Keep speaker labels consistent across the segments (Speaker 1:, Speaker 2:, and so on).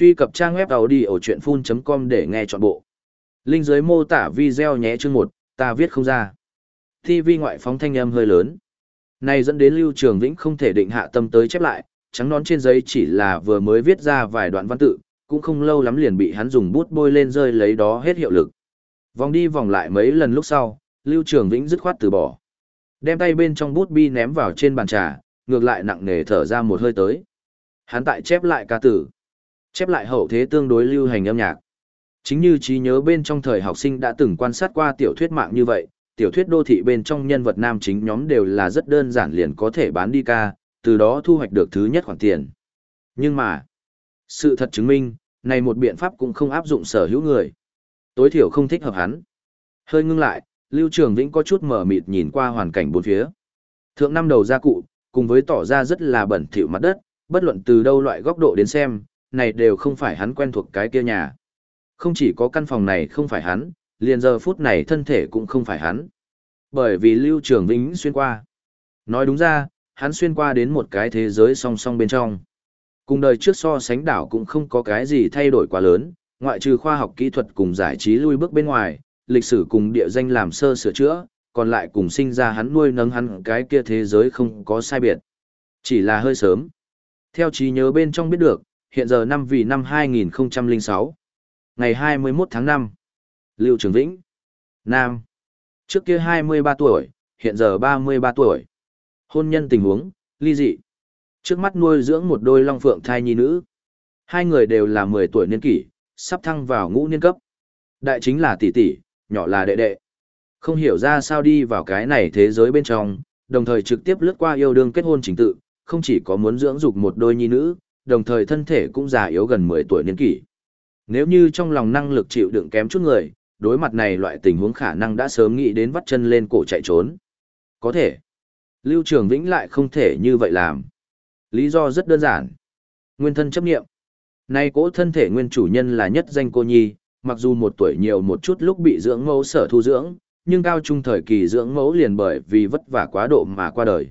Speaker 1: Truy cập trang web đầu đi ở chuyện full.com để nghe trọn bộ. Linh dưới mô tả video nhé chương 1, ta viết không ra. TV ngoại phóng thanh âm hơi lớn. Này dẫn đến Lưu Trường Vĩnh không thể định hạ tâm tới chép lại, trắng nón trên giấy chỉ là vừa mới viết ra vài đoạn văn tự, cũng không lâu lắm liền bị hắn dùng bút bôi lên rơi lấy đó hết hiệu lực. Vòng đi vòng lại mấy lần lúc sau, Lưu Trường Vĩnh dứt khoát từ bỏ. Đem tay bên trong bút bi ném vào trên bàn trà, ngược lại nặng nề thở ra một hơi tới. Hắn tại chép lại ca tử. Chép lại hậu thế tương đối lưu hành âm nhạc. Chính như trí nhớ bên trong thời học sinh đã từng quan sát qua tiểu thuyết mạng như vậy, tiểu thuyết đô thị bên trong nhân vật nam chính nhóm đều là rất đơn giản liền có thể bán đi ca, từ đó thu hoạch được thứ nhất khoản tiền. Nhưng mà, sự thật chứng minh, này một biện pháp cũng không áp dụng sở hữu người. Tối thiểu không thích hợp hắn. Hơi ngưng lại, Lưu Trường Vĩnh có chút mở mịt nhìn qua hoàn cảnh bốn phía. Thượng năm đầu gia cụ, cùng với tỏ ra rất là bẩn thỉu mặt đất, bất luận từ đâu loại góc độ đến xem, này đều không phải hắn quen thuộc cái kia nhà. Không chỉ có căn phòng này không phải hắn, liền giờ phút này thân thể cũng không phải hắn. Bởi vì Lưu Trường Vĩnh xuyên qua. Nói đúng ra, hắn xuyên qua đến một cái thế giới song song bên trong. Cùng đời trước so sánh đảo cũng không có cái gì thay đổi quá lớn, ngoại trừ khoa học kỹ thuật cùng giải trí lui bước bên ngoài, lịch sử cùng địa danh làm sơ sửa chữa, còn lại cùng sinh ra hắn nuôi nấng hắn cái kia thế giới không có sai biệt. Chỉ là hơi sớm. Theo trí nhớ bên trong biết được, hiện giờ năm vì năm 2006. Ngày 21 tháng 5. Lưu Trường Vĩnh. Nam. Trước kia 23 tuổi, hiện giờ 33 tuổi. Hôn nhân tình huống, ly dị. Trước mắt nuôi dưỡng một đôi long phượng thai nhi nữ. Hai người đều là 10 tuổi niên kỷ, sắp thăng vào ngũ niên cấp. Đại chính là tỷ tỷ, nhỏ là đệ đệ. Không hiểu ra sao đi vào cái này thế giới bên trong, đồng thời trực tiếp lướt qua yêu đương kết hôn chính tự, không chỉ có muốn dưỡng dục một đôi nhi nữ, đồng thời thân thể cũng già yếu gần 10 tuổi niên kỷ. Nếu như trong lòng năng lực chịu đựng kém chút người, đối mặt này loại tình huống khả năng đã sớm nghĩ đến vắt chân lên cổ chạy trốn. Có thể. Lưu Trường Vĩnh lại không thể như vậy làm. Lý do rất đơn giản. Nguyên thân chấp nghiệm. Nay cỗ thân thể nguyên chủ nhân là nhất danh cô nhi, mặc dù một tuổi nhiều một chút lúc bị dưỡng mẫu sở thu dưỡng, nhưng cao trung thời kỳ dưỡng mẫu liền bởi vì vất vả quá độ mà qua đời.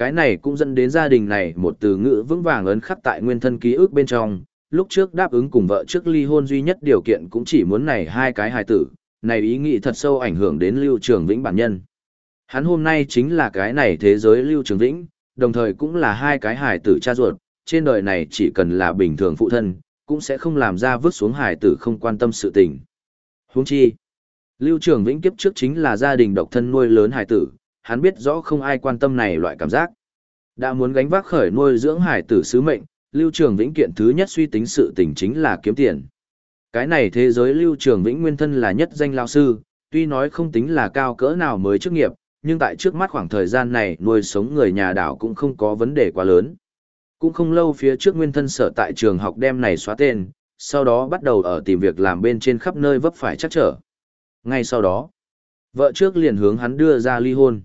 Speaker 1: Cái này cũng dẫn đến gia đình này một từ ngữ vững vàng ấn khắc tại nguyên thân ký ức bên trong, lúc trước đáp ứng cùng vợ trước ly hôn duy nhất điều kiện cũng chỉ muốn này hai cái hài tử, này ý nghĩ thật sâu ảnh hưởng đến Lưu Trường Vĩnh bản nhân. Hắn hôm nay chính là cái này thế giới Lưu Trường Vĩnh, đồng thời cũng là hai cái hài tử cha ruột, trên đời này chỉ cần là bình thường phụ thân, cũng sẽ không làm ra vứt xuống hài tử không quan tâm sự tình. Huống chi, Lưu Trường Vĩnh kiếp trước chính là gia đình độc thân nuôi lớn hài tử, hắn biết rõ không ai quan tâm này loại cảm giác. Đã muốn gánh vác khởi nuôi dưỡng hải tử sứ mệnh, Lưu Trường Vĩnh kiện thứ nhất suy tính sự tình chính là kiếm tiền. Cái này thế giới Lưu Trường Vĩnh nguyên thân là nhất danh lao sư, tuy nói không tính là cao cỡ nào mới chức nghiệp, nhưng tại trước mắt khoảng thời gian này nuôi sống người nhà đảo cũng không có vấn đề quá lớn. Cũng không lâu phía trước nguyên thân sở tại trường học đem này xóa tên, sau đó bắt đầu ở tìm việc làm bên trên khắp nơi vấp phải chắc trở. Ngay sau đó, vợ trước liền hướng hắn đưa ra ly hôn.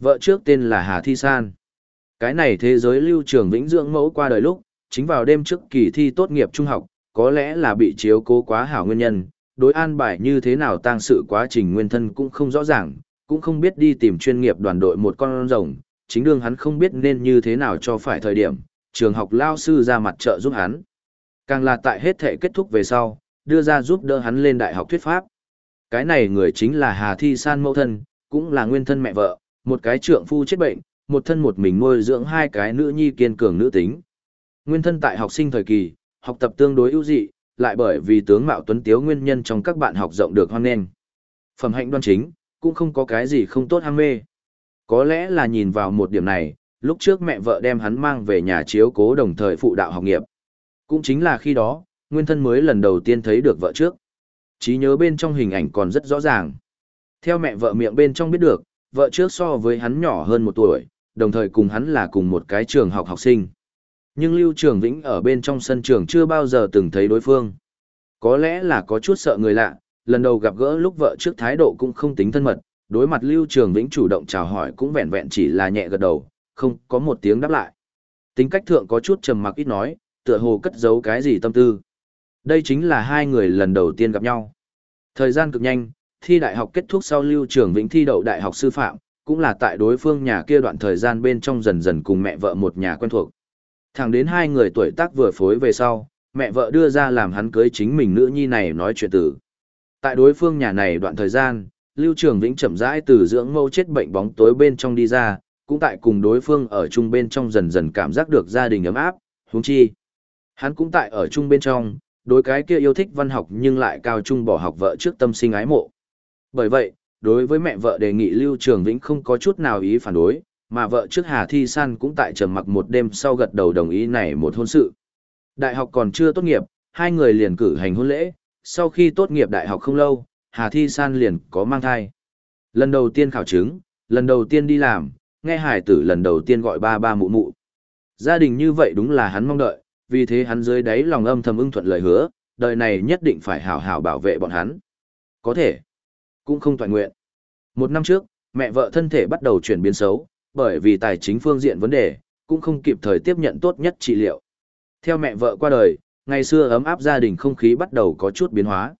Speaker 1: Vợ trước tên là Hà Thi San. Cái này thế giới lưu trường vĩnh dưỡng mẫu qua đời lúc, chính vào đêm trước kỳ thi tốt nghiệp trung học, có lẽ là bị chiếu cố quá hảo nguyên nhân, đối an bài như thế nào tang sự quá trình nguyên thân cũng không rõ ràng, cũng không biết đi tìm chuyên nghiệp đoàn đội một con rồng, chính đương hắn không biết nên như thế nào cho phải thời điểm, trường học lao sư ra mặt trợ giúp hắn. Càng là tại hết thể kết thúc về sau, đưa ra giúp đỡ hắn lên đại học thuyết pháp. Cái này người chính là Hà Thi San mẫu thân, cũng là nguyên thân mẹ vợ, một cái trượng phu chết bệnh, một thân một mình nuôi dưỡng hai cái nữ nhi kiên cường nữ tính. Nguyên thân tại học sinh thời kỳ, học tập tương đối ưu dị, lại bởi vì tướng mạo tuấn tiếu nguyên nhân trong các bạn học rộng được hoan nghênh. Phẩm hạnh đoan chính, cũng không có cái gì không tốt ham mê. Có lẽ là nhìn vào một điểm này, lúc trước mẹ vợ đem hắn mang về nhà chiếu cố đồng thời phụ đạo học nghiệp. Cũng chính là khi đó, nguyên thân mới lần đầu tiên thấy được vợ trước. trí nhớ bên trong hình ảnh còn rất rõ ràng. Theo mẹ vợ miệng bên trong biết được, vợ trước so với hắn nhỏ hơn một tuổi, đồng thời cùng hắn là cùng một cái trường học học sinh. Nhưng Lưu Trường Vĩnh ở bên trong sân trường chưa bao giờ từng thấy đối phương. Có lẽ là có chút sợ người lạ, lần đầu gặp gỡ lúc vợ trước thái độ cũng không tính thân mật, đối mặt Lưu Trường Vĩnh chủ động chào hỏi cũng vẹn vẹn chỉ là nhẹ gật đầu, không có một tiếng đáp lại. Tính cách thượng có chút trầm mặc ít nói, tựa hồ cất giấu cái gì tâm tư. Đây chính là hai người lần đầu tiên gặp nhau. Thời gian cực nhanh, thi đại học kết thúc sau Lưu Trường Vĩnh thi đậu đại học sư phạm, cũng là tại đối phương nhà kia đoạn thời gian bên trong dần dần cùng mẹ vợ một nhà quen thuộc. Thẳng đến hai người tuổi tác vừa phối về sau, mẹ vợ đưa ra làm hắn cưới chính mình nữ nhi này nói chuyện tử. Tại đối phương nhà này đoạn thời gian, Lưu Trường Vĩnh chậm rãi từ dưỡng mâu chết bệnh bóng tối bên trong đi ra, cũng tại cùng đối phương ở chung bên trong dần dần cảm giác được gia đình ấm áp, huống chi. Hắn cũng tại ở chung bên trong, đối cái kia yêu thích văn học nhưng lại cao trung bỏ học vợ trước tâm sinh ái mộ. Bởi vậy, đối với mẹ vợ đề nghị Lưu Trường Vĩnh không có chút nào ý phản đối, mà vợ trước Hà Thi San cũng tại trầm mặc một đêm sau gật đầu đồng ý này một hôn sự. Đại học còn chưa tốt nghiệp, hai người liền cử hành hôn lễ, sau khi tốt nghiệp đại học không lâu, Hà Thi San liền có mang thai. Lần đầu tiên khảo chứng, lần đầu tiên đi làm, nghe hải tử lần đầu tiên gọi ba ba mụ mụ. Gia đình như vậy đúng là hắn mong đợi, vì thế hắn dưới đáy lòng âm thầm ưng thuận lời hứa, đời này nhất định phải hảo hảo bảo vệ bọn hắn. Có thể, cũng không toàn nguyện. Một năm trước, mẹ vợ thân thể bắt đầu chuyển biến xấu, bởi vì tài chính phương diện vấn đề, cũng không kịp thời tiếp nhận tốt nhất trị liệu. Theo mẹ vợ qua đời, ngày xưa ấm áp gia đình không khí bắt đầu có chút biến hóa.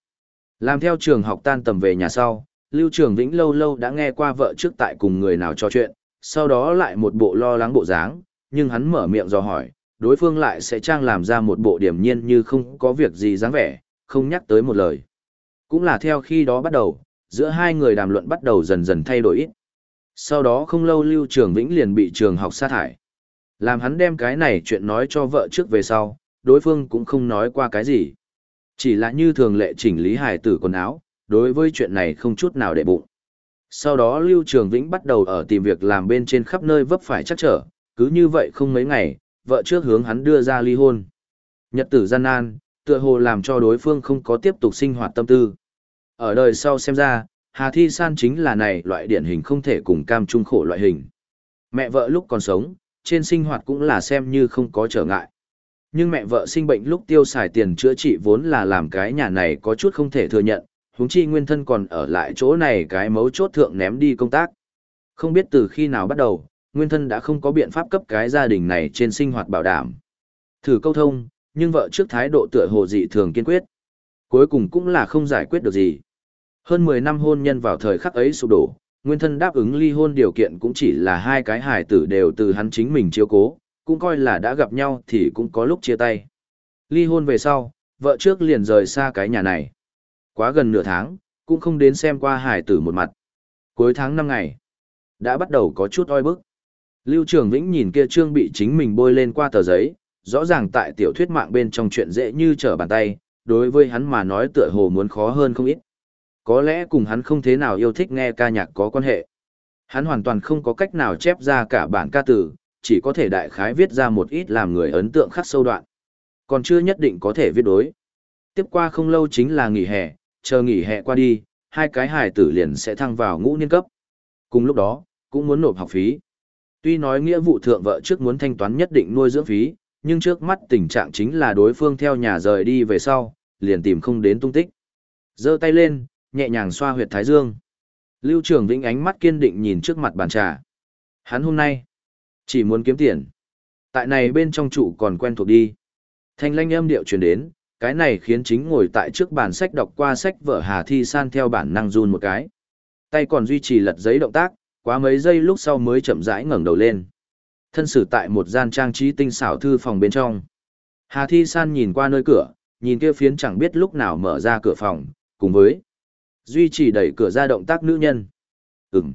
Speaker 1: Làm theo trường học tan tầm về nhà sau, Lưu Trường Vĩnh lâu lâu đã nghe qua vợ trước tại cùng người nào trò chuyện, sau đó lại một bộ lo lắng bộ dáng, nhưng hắn mở miệng dò hỏi, đối phương lại sẽ trang làm ra một bộ điểm nhiên như không có việc gì dáng vẻ, không nhắc tới một lời. Cũng là theo khi đó bắt đầu, giữa hai người đàm luận bắt đầu dần dần thay đổi ít. Sau đó không lâu Lưu Trường Vĩnh liền bị trường học sa thải. Làm hắn đem cái này chuyện nói cho vợ trước về sau, đối phương cũng không nói qua cái gì. Chỉ là như thường lệ chỉnh lý hài tử quần áo, đối với chuyện này không chút nào để bụng. Sau đó Lưu Trường Vĩnh bắt đầu ở tìm việc làm bên trên khắp nơi vấp phải chắc trở, cứ như vậy không mấy ngày, vợ trước hướng hắn đưa ra ly hôn. Nhật tử gian nan, tựa hồ làm cho đối phương không có tiếp tục sinh hoạt tâm tư. Ở đời sau xem ra, Hà Thi San chính là này loại điển hình không thể cùng cam trung khổ loại hình. Mẹ vợ lúc còn sống, trên sinh hoạt cũng là xem như không có trở ngại. Nhưng mẹ vợ sinh bệnh lúc tiêu xài tiền chữa trị vốn là làm cái nhà này có chút không thể thừa nhận, huống chi nguyên thân còn ở lại chỗ này cái mấu chốt thượng ném đi công tác. Không biết từ khi nào bắt đầu, nguyên thân đã không có biện pháp cấp cái gia đình này trên sinh hoạt bảo đảm. Thử câu thông, nhưng vợ trước thái độ tựa hồ dị thường kiên quyết. Cuối cùng cũng là không giải quyết được gì. Hơn 10 năm hôn nhân vào thời khắc ấy sụp đổ, nguyên thân đáp ứng ly hôn điều kiện cũng chỉ là hai cái hài tử đều từ hắn chính mình chiếu cố, cũng coi là đã gặp nhau thì cũng có lúc chia tay. Ly hôn về sau, vợ trước liền rời xa cái nhà này. Quá gần nửa tháng, cũng không đến xem qua hài tử một mặt. Cuối tháng 5 ngày, đã bắt đầu có chút oi bức. Lưu Trường Vĩnh nhìn kia trương bị chính mình bôi lên qua tờ giấy, rõ ràng tại tiểu thuyết mạng bên trong chuyện dễ như trở bàn tay, đối với hắn mà nói tựa hồ muốn khó hơn không ít. Có lẽ cùng hắn không thế nào yêu thích nghe ca nhạc có quan hệ. Hắn hoàn toàn không có cách nào chép ra cả bản ca từ chỉ có thể đại khái viết ra một ít làm người ấn tượng khắc sâu đoạn. Còn chưa nhất định có thể viết đối. Tiếp qua không lâu chính là nghỉ hè, chờ nghỉ hè qua đi, hai cái hài tử liền sẽ thăng vào ngũ niên cấp. Cùng lúc đó, cũng muốn nộp học phí. Tuy nói nghĩa vụ thượng vợ trước muốn thanh toán nhất định nuôi dưỡng phí, nhưng trước mắt tình trạng chính là đối phương theo nhà rời đi về sau, liền tìm không đến tung tích. giơ tay lên, nhẹ nhàng xoa huyệt thái dương. Lưu Trường Vĩnh ánh mắt kiên định nhìn trước mặt bàn trà. Hắn hôm nay chỉ muốn kiếm tiền. Tại này bên trong trụ còn quen thuộc đi. Thanh lanh âm điệu truyền đến, cái này khiến chính ngồi tại trước bàn sách đọc qua sách vở Hà Thi San theo bản năng run một cái. Tay còn duy trì lật giấy động tác, quá mấy giây lúc sau mới chậm rãi ngẩng đầu lên. Thân xử tại một gian trang trí tinh xảo thư phòng bên trong. Hà Thi San nhìn qua nơi cửa, nhìn kia phiến chẳng biết lúc nào mở ra cửa phòng, cùng với duy trì đẩy cửa ra động tác nữ nhân. Ừm.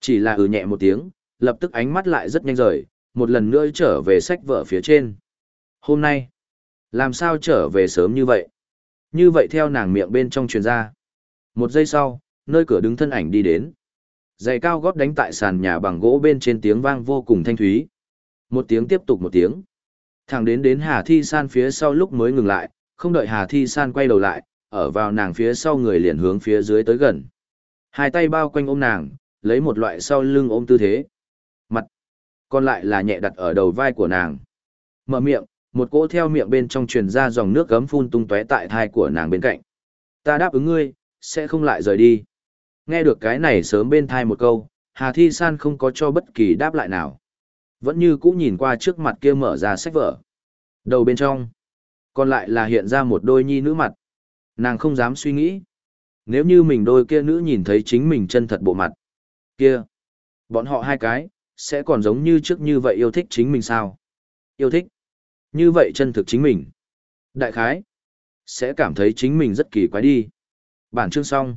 Speaker 1: Chỉ là ừ nhẹ một tiếng, lập tức ánh mắt lại rất nhanh rời, một lần nữa trở về sách vở phía trên. Hôm nay, làm sao trở về sớm như vậy? Như vậy theo nàng miệng bên trong truyền ra. Một giây sau, nơi cửa đứng thân ảnh đi đến. Giày cao gót đánh tại sàn nhà bằng gỗ bên trên tiếng vang vô cùng thanh thúy. Một tiếng tiếp tục một tiếng. Thẳng đến đến Hà Thi San phía sau lúc mới ngừng lại, không đợi Hà Thi San quay đầu lại, ở vào nàng phía sau người liền hướng phía dưới tới gần. Hai tay bao quanh ôm nàng, lấy một loại sau lưng ôm tư thế. Mặt, còn lại là nhẹ đặt ở đầu vai của nàng. Mở miệng, một cỗ theo miệng bên trong truyền ra dòng nước gấm phun tung tóe tại thai của nàng bên cạnh. Ta đáp ứng ngươi, sẽ không lại rời đi. Nghe được cái này sớm bên thai một câu, Hà Thi San không có cho bất kỳ đáp lại nào. Vẫn như cũ nhìn qua trước mặt kia mở ra sách vở. Đầu bên trong, còn lại là hiện ra một đôi nhi nữ mặt. Nàng không dám suy nghĩ. Nếu như mình đôi kia nữ nhìn thấy chính mình chân thật bộ mặt. Kia, bọn họ hai cái, sẽ còn giống như trước như vậy yêu thích chính mình sao? Yêu thích. Như vậy chân thực chính mình. Đại khái, sẽ cảm thấy chính mình rất kỳ quái đi. Bản chương xong.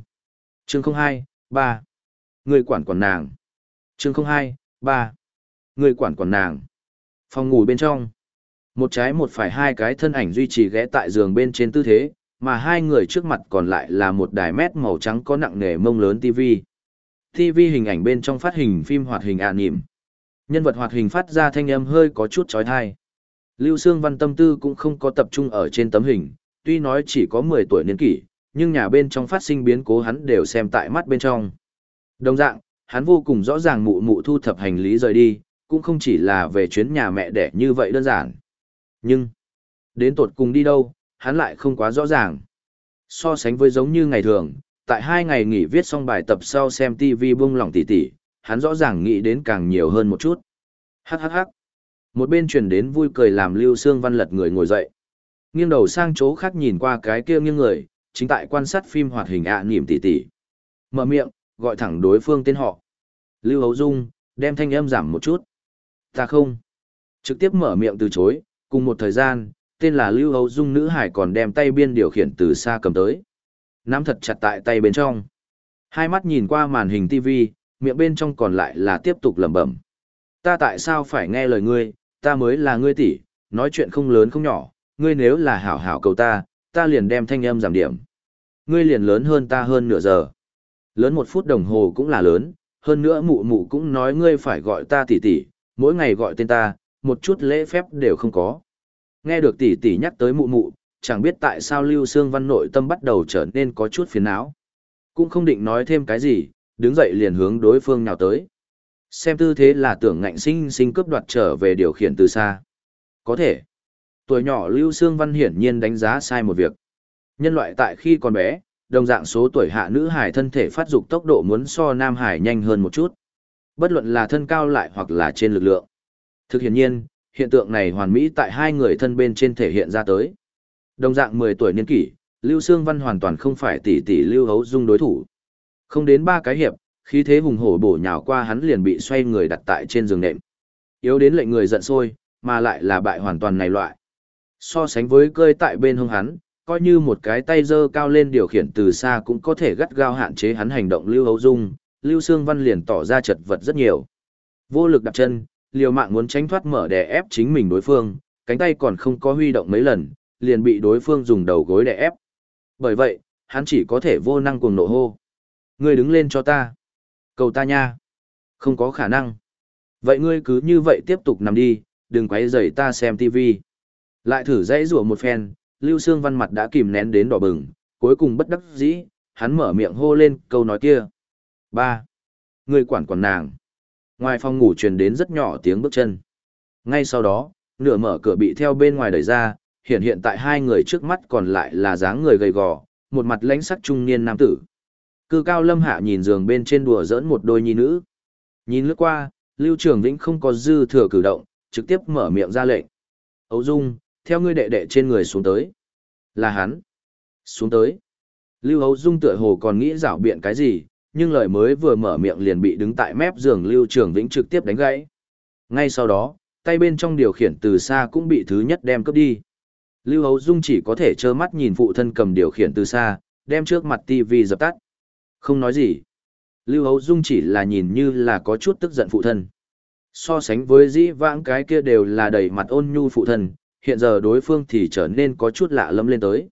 Speaker 1: Chương 02, 3. Người quản quản nàng. Chương 02, 3. Người quản quản nàng. Phòng ngủ bên trong. Một trái một phải hai cái thân ảnh duy trì ghé tại giường bên trên tư thế, mà hai người trước mặt còn lại là một đài mét màu trắng có nặng nề mông lớn TV. TV hình ảnh bên trong phát hình phim hoạt hình ạ nỉm. Nhân vật hoạt hình phát ra thanh âm hơi có chút chói tai. Lưu Sương Văn tâm tư cũng không có tập trung ở trên tấm hình, tuy nói chỉ có 10 tuổi niên kỷ, nhưng nhà bên trong phát sinh biến cố hắn đều xem tại mắt bên trong. Đồng dạng, hắn vô cùng rõ ràng mụ mụ thu thập hành lý rời đi, cũng không chỉ là về chuyến nhà mẹ đẻ như vậy đơn giản. Nhưng, đến tột cùng đi đâu, hắn lại không quá rõ ràng. So sánh với giống như ngày thường, tại hai ngày nghỉ viết xong bài tập sau xem TV buông lỏng tỉ tỉ, hắn rõ ràng nghĩ đến càng nhiều hơn một chút. Hắc hắc hắc. Một bên truyền đến vui cười làm Lưu Sương Văn lật người ngồi dậy. Nghiêng đầu sang chỗ khác nhìn qua cái kia nghiêng người, chính tại quan sát phim hoạt hình ạ à niệm tỉ tỉ. Mở miệng, gọi thẳng đối phương tên họ. Lưu Hấu Dung, đem thanh âm giảm một chút. Ta không. Trực tiếp mở miệng từ chối, cùng một thời gian, tên là Lưu Hấu Dung nữ hải còn đem tay biên điều khiển từ xa cầm tới. Nắm thật chặt tại tay bên trong. Hai mắt nhìn qua màn hình TV, miệng bên trong còn lại là tiếp tục lẩm bẩm. Ta tại sao phải nghe lời ngươi, ta mới là ngươi tỷ, nói chuyện không lớn không nhỏ, ngươi nếu là hảo hảo cầu ta, ta liền đem thanh âm giảm điểm. Ngươi liền lớn hơn ta hơn nửa giờ. Lớn một phút đồng hồ cũng là lớn, hơn nữa mụ mụ cũng nói ngươi phải gọi ta tỷ tỷ, mỗi ngày gọi tên ta, một chút lễ phép đều không có. Nghe được tỷ tỷ nhắc tới mụ mụ, chẳng biết tại sao Lưu Sương Văn nội tâm bắt đầu trở nên có chút phiền não. Cũng không định nói thêm cái gì, đứng dậy liền hướng đối phương nào tới. Xem tư thế là tưởng ngạnh sinh sinh cướp đoạt trở về điều khiển từ xa. Có thể. Tuổi nhỏ Lưu Sương Văn hiển nhiên đánh giá sai một việc. Nhân loại tại khi còn bé, đồng dạng số tuổi hạ nữ hải thân thể phát dục tốc độ muốn so nam hải nhanh hơn một chút. Bất luận là thân cao lại hoặc là trên lực lượng. Thực hiện nhiên, hiện tượng này hoàn mỹ tại hai người thân bên trên thể hiện ra tới. Đồng dạng 10 tuổi niên kỷ, Lưu Sương Văn hoàn toàn không phải tỷ tỷ Lưu Hấu Dung đối thủ. Không đến ba cái hiệp, khí thế hùng hổ bổ nhào qua hắn liền bị xoay người đặt tại trên giường nệm. Yếu đến lệnh người giận sôi, mà lại là bại hoàn toàn này loại. So sánh với cơi tại bên hông hắn, coi như một cái tay giơ cao lên điều khiển từ xa cũng có thể gắt gao hạn chế hắn hành động Lưu Hấu Dung, Lưu Sương Văn liền tỏ ra chật vật rất nhiều. Vô lực đặt chân, liều mạng muốn tránh thoát mở đè ép chính mình đối phương, cánh tay còn không có huy động mấy lần, liền bị đối phương dùng đầu gối đè ép. Bởi vậy, hắn chỉ có thể vô năng cuồng nộ hô. Ngươi đứng lên cho ta. Cầu ta nha. Không có khả năng. Vậy ngươi cứ như vậy tiếp tục nằm đi, đừng quấy rầy ta xem tivi. Lại thử dãy rủa một phen, Lưu Sương Văn mặt đã kìm nén đến đỏ bừng, cuối cùng bất đắc dĩ, hắn mở miệng hô lên câu nói kia. ba Ngươi quản quản nàng. Ngoài phòng ngủ truyền đến rất nhỏ tiếng bước chân. Ngay sau đó, nửa mở cửa bị theo bên ngoài đẩy ra, hiện hiện tại hai người trước mắt còn lại là dáng người gầy gò, một mặt lãnh sắc trung niên nam tử. Cư cao lâm hạ nhìn giường bên trên đùa giỡn một đôi nhi nữ. Nhìn lướt qua, Lưu Trường Vĩnh không có dư thừa cử động, trực tiếp mở miệng ra lệnh. Ấu Dung, theo ngươi đệ đệ trên người xuống tới. Là hắn. Xuống tới. Lưu Ấu Dung tựa hồ còn nghĩ rảo biện cái gì, nhưng lời mới vừa mở miệng liền bị đứng tại mép giường Lưu Trường Vĩnh trực tiếp đánh gãy. Ngay sau đó, tay bên trong điều khiển từ xa cũng bị thứ nhất đem cướp đi. Lưu Hấu Dung chỉ có thể trơ mắt nhìn phụ thân cầm điều khiển từ xa, đem trước mặt TV dập tắt. Không nói gì. Lưu Hấu Dung chỉ là nhìn như là có chút tức giận phụ thân. So sánh với dĩ vãng cái kia đều là đầy mặt ôn nhu phụ thân, hiện giờ đối phương thì trở nên có chút lạ lẫm lên tới.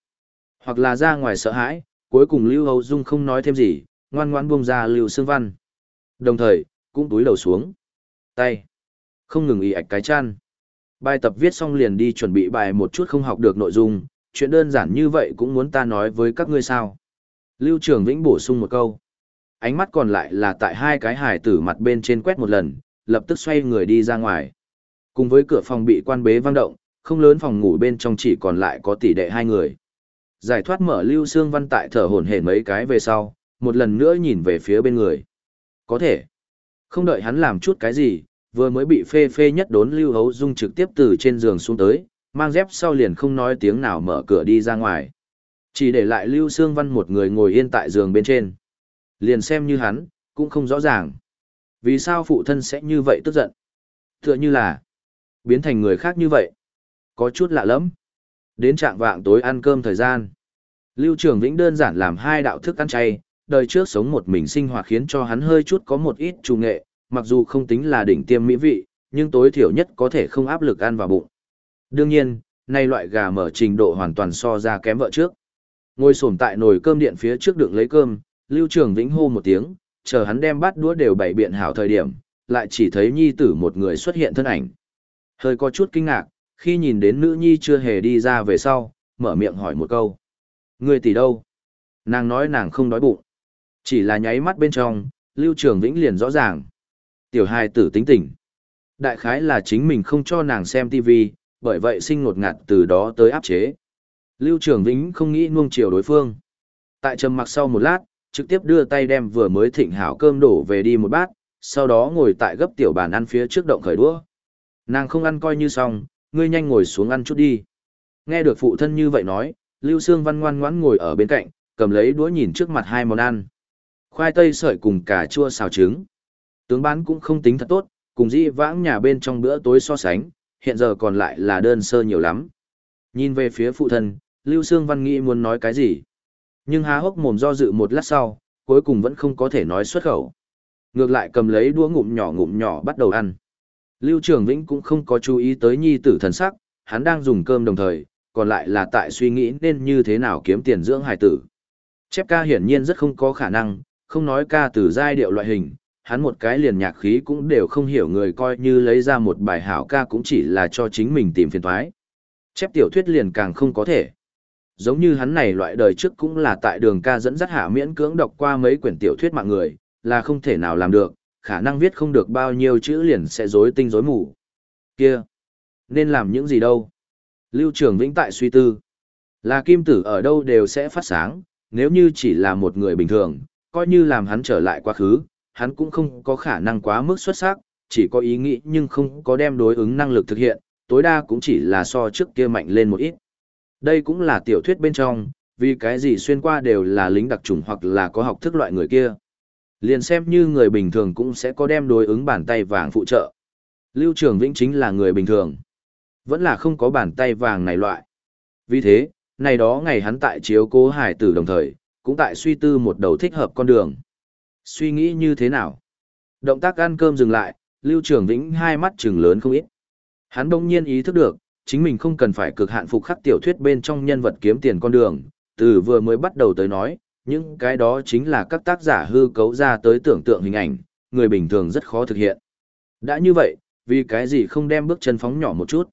Speaker 1: Hoặc là ra ngoài sợ hãi, cuối cùng Lưu Hấu Dung không nói thêm gì, ngoan ngoan buông ra Lưu Sương Văn. Đồng thời, cũng túi đầu xuống. Tay. Không ngừng ý ạch cái chăn. Bài tập viết xong liền đi chuẩn bị bài một chút không học được nội dung, chuyện đơn giản như vậy cũng muốn ta nói với các ngươi sao. Lưu Trường Vĩnh bổ sung một câu. Ánh mắt còn lại là tại hai cái hải tử mặt bên trên quét một lần, lập tức xoay người đi ra ngoài. Cùng với cửa phòng bị quan bế vang động, không lớn phòng ngủ bên trong chỉ còn lại có tỷ đệ hai người. Giải thoát mở Lưu Sương Văn tại thở hổn hển mấy cái về sau, một lần nữa nhìn về phía bên người. Có thể. Không đợi hắn làm chút cái gì, vừa mới bị phê phê nhất đốn Lưu Hấu Dung trực tiếp từ trên giường xuống tới, mang dép sau liền không nói tiếng nào mở cửa đi ra ngoài. Chỉ để lại Lưu Sương Văn một người ngồi yên tại giường bên trên. Liền xem như hắn, cũng không rõ ràng. Vì sao phụ thân sẽ như vậy tức giận? Tựa như là biến thành người khác như vậy. Có chút lạ lắm. Đến trạng vạng tối ăn cơm thời gian. Lưu Trường Vĩnh đơn giản làm hai đạo thức ăn chay, đời trước sống một mình sinh hoạt khiến cho hắn hơi chút có một ít trù nghệ, mặc dù không tính là đỉnh tiêm mỹ vị, nhưng tối thiểu nhất có thể không áp lực ăn vào bụng. Đương nhiên, nay loại gà mở trình độ hoàn toàn so ra kém vợ trước. Ngồi sổm tại nồi cơm điện phía trước đựng lấy cơm, Lưu Trường Vĩnh hô một tiếng, chờ hắn đem bát đũa đều bày biện hảo thời điểm, lại chỉ thấy nhi tử một người xuất hiện thân ảnh. Hơi có chút kinh ngạc, khi nhìn đến nữ nhi chưa hề đi ra về sau, mở miệng hỏi một câu. Người tỷ đâu? Nàng nói nàng không đói bụng. Chỉ là nháy mắt bên trong, Lưu Trường Vĩnh liền rõ ràng. Tiểu hài tử tính tỉnh. Đại khái là chính mình không cho nàng xem TV, bởi vậy sinh ngột ngạt từ đó tới áp chế. Lưu Trường Vĩnh không nghĩ nuông chiều đối phương. Tại trầm mặc sau một lát, trực tiếp đưa tay đem vừa mới thịnh hảo cơm đổ về đi một bát, sau đó ngồi tại gấp tiểu bàn ăn phía trước động khởi đũa. Nàng không ăn coi như xong, ngươi nhanh ngồi xuống ăn chút đi. Nghe được phụ thân như vậy nói, Lưu Sương Văn ngoan ngoãn ngồi ở bên cạnh, cầm lấy đũa nhìn trước mặt hai món ăn. Khoai tây sợi cùng cà chua xào trứng. Tướng bán cũng không tính thật tốt, cùng dĩ vãng nhà bên trong bữa tối so sánh, hiện giờ còn lại là đơn sơ nhiều lắm. Nhìn về phía phụ thân, Lưu Sương Văn nghĩ muốn nói cái gì. Nhưng há hốc mồm do dự một lát sau, cuối cùng vẫn không có thể nói xuất khẩu. Ngược lại cầm lấy đũa ngụm nhỏ ngụm nhỏ bắt đầu ăn. Lưu Trường Vĩnh cũng không có chú ý tới nhi tử thần sắc, hắn đang dùng cơm đồng thời, còn lại là tại suy nghĩ nên như thế nào kiếm tiền dưỡng hải tử. Chép ca hiển nhiên rất không có khả năng, không nói ca từ giai điệu loại hình, hắn một cái liền nhạc khí cũng đều không hiểu người coi như lấy ra một bài hảo ca cũng chỉ là cho chính mình tìm phiền thoái. Chép tiểu thuyết liền càng không có thể. Giống như hắn này loại đời trước cũng là tại đường ca dẫn dắt hạ miễn cưỡng đọc qua mấy quyển tiểu thuyết mạng người, là không thể nào làm được, khả năng viết không được bao nhiêu chữ liền sẽ rối tinh rối mù. Kia, nên làm những gì đâu? Lưu Trường Vĩnh tại suy tư. Là kim tử ở đâu đều sẽ phát sáng, nếu như chỉ là một người bình thường, coi như làm hắn trở lại quá khứ, hắn cũng không có khả năng quá mức xuất sắc, chỉ có ý nghĩ nhưng không có đem đối ứng năng lực thực hiện, tối đa cũng chỉ là so trước kia mạnh lên một ít. Đây cũng là tiểu thuyết bên trong, vì cái gì xuyên qua đều là lính đặc trùng hoặc là có học thức loại người kia. Liền xem như người bình thường cũng sẽ có đem đối ứng bàn tay vàng phụ trợ. Lưu Trường Vĩnh chính là người bình thường. Vẫn là không có bàn tay vàng này loại. Vì thế, này đó ngày hắn tại chiếu cố hải tử đồng thời, cũng tại suy tư một đầu thích hợp con đường. Suy nghĩ như thế nào? Động tác ăn cơm dừng lại, Lưu Trường Vĩnh hai mắt trừng lớn không ít. Hắn đông nhiên ý thức được, chính mình không cần phải cực hạn phục khắc tiểu thuyết bên trong nhân vật kiếm tiền con đường, từ vừa mới bắt đầu tới nói, những cái đó chính là các tác giả hư cấu ra tới tưởng tượng hình ảnh, người bình thường rất khó thực hiện. Đã như vậy, vì cái gì không đem bước chân phóng nhỏ một chút?